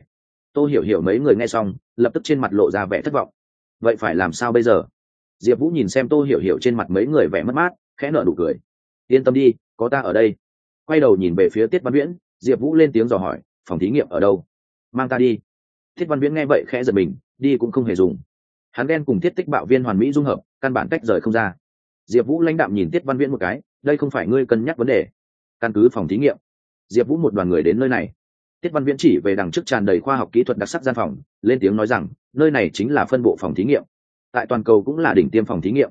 Tôi hiểu hiểu mấy người nghe xong, lập tức trên mặt lộ ra vẻ thất vọng. Vậy phải làm sao bây giờ? Diệp vũ nhìn xem tô hiểu hiểu trên mặt mấy người vẻ mất mát, khẽ nợ nụ cười. Yên tâm đi, có ta ở đây. Quay đầu nhìn về phía tiết văn viễn, diệp vũ lên tiếng dò hỏi, phòng thí nghiệm ở đâu? Mang ta đi. Thiết văn viễn nghe vậy khẽ giật mình, đi cũng không hề dùng. Hắn đen cùng thiết tích bạo viên hoàn mỹ dung hợp, căn bản tách rời không ra. Diệp vũ lãnh đạm nhìn tiết văn viễn một cái, đây không phải ngươi cân nhắc vấn đề. Căn cứ phòng thí nghiệm. Diệp vũ một đoàn người đến nơi này. Tiết văn viễn chỉ về đằng trước tràn đầy khoa học kỹ thuật đặc sắc gian phòng, lên tiếng nói rằng, nơi này chính là phân bộ phòng thí nghiệm tại toàn cầu cũng là đỉnh tiêm phòng thí nghiệm.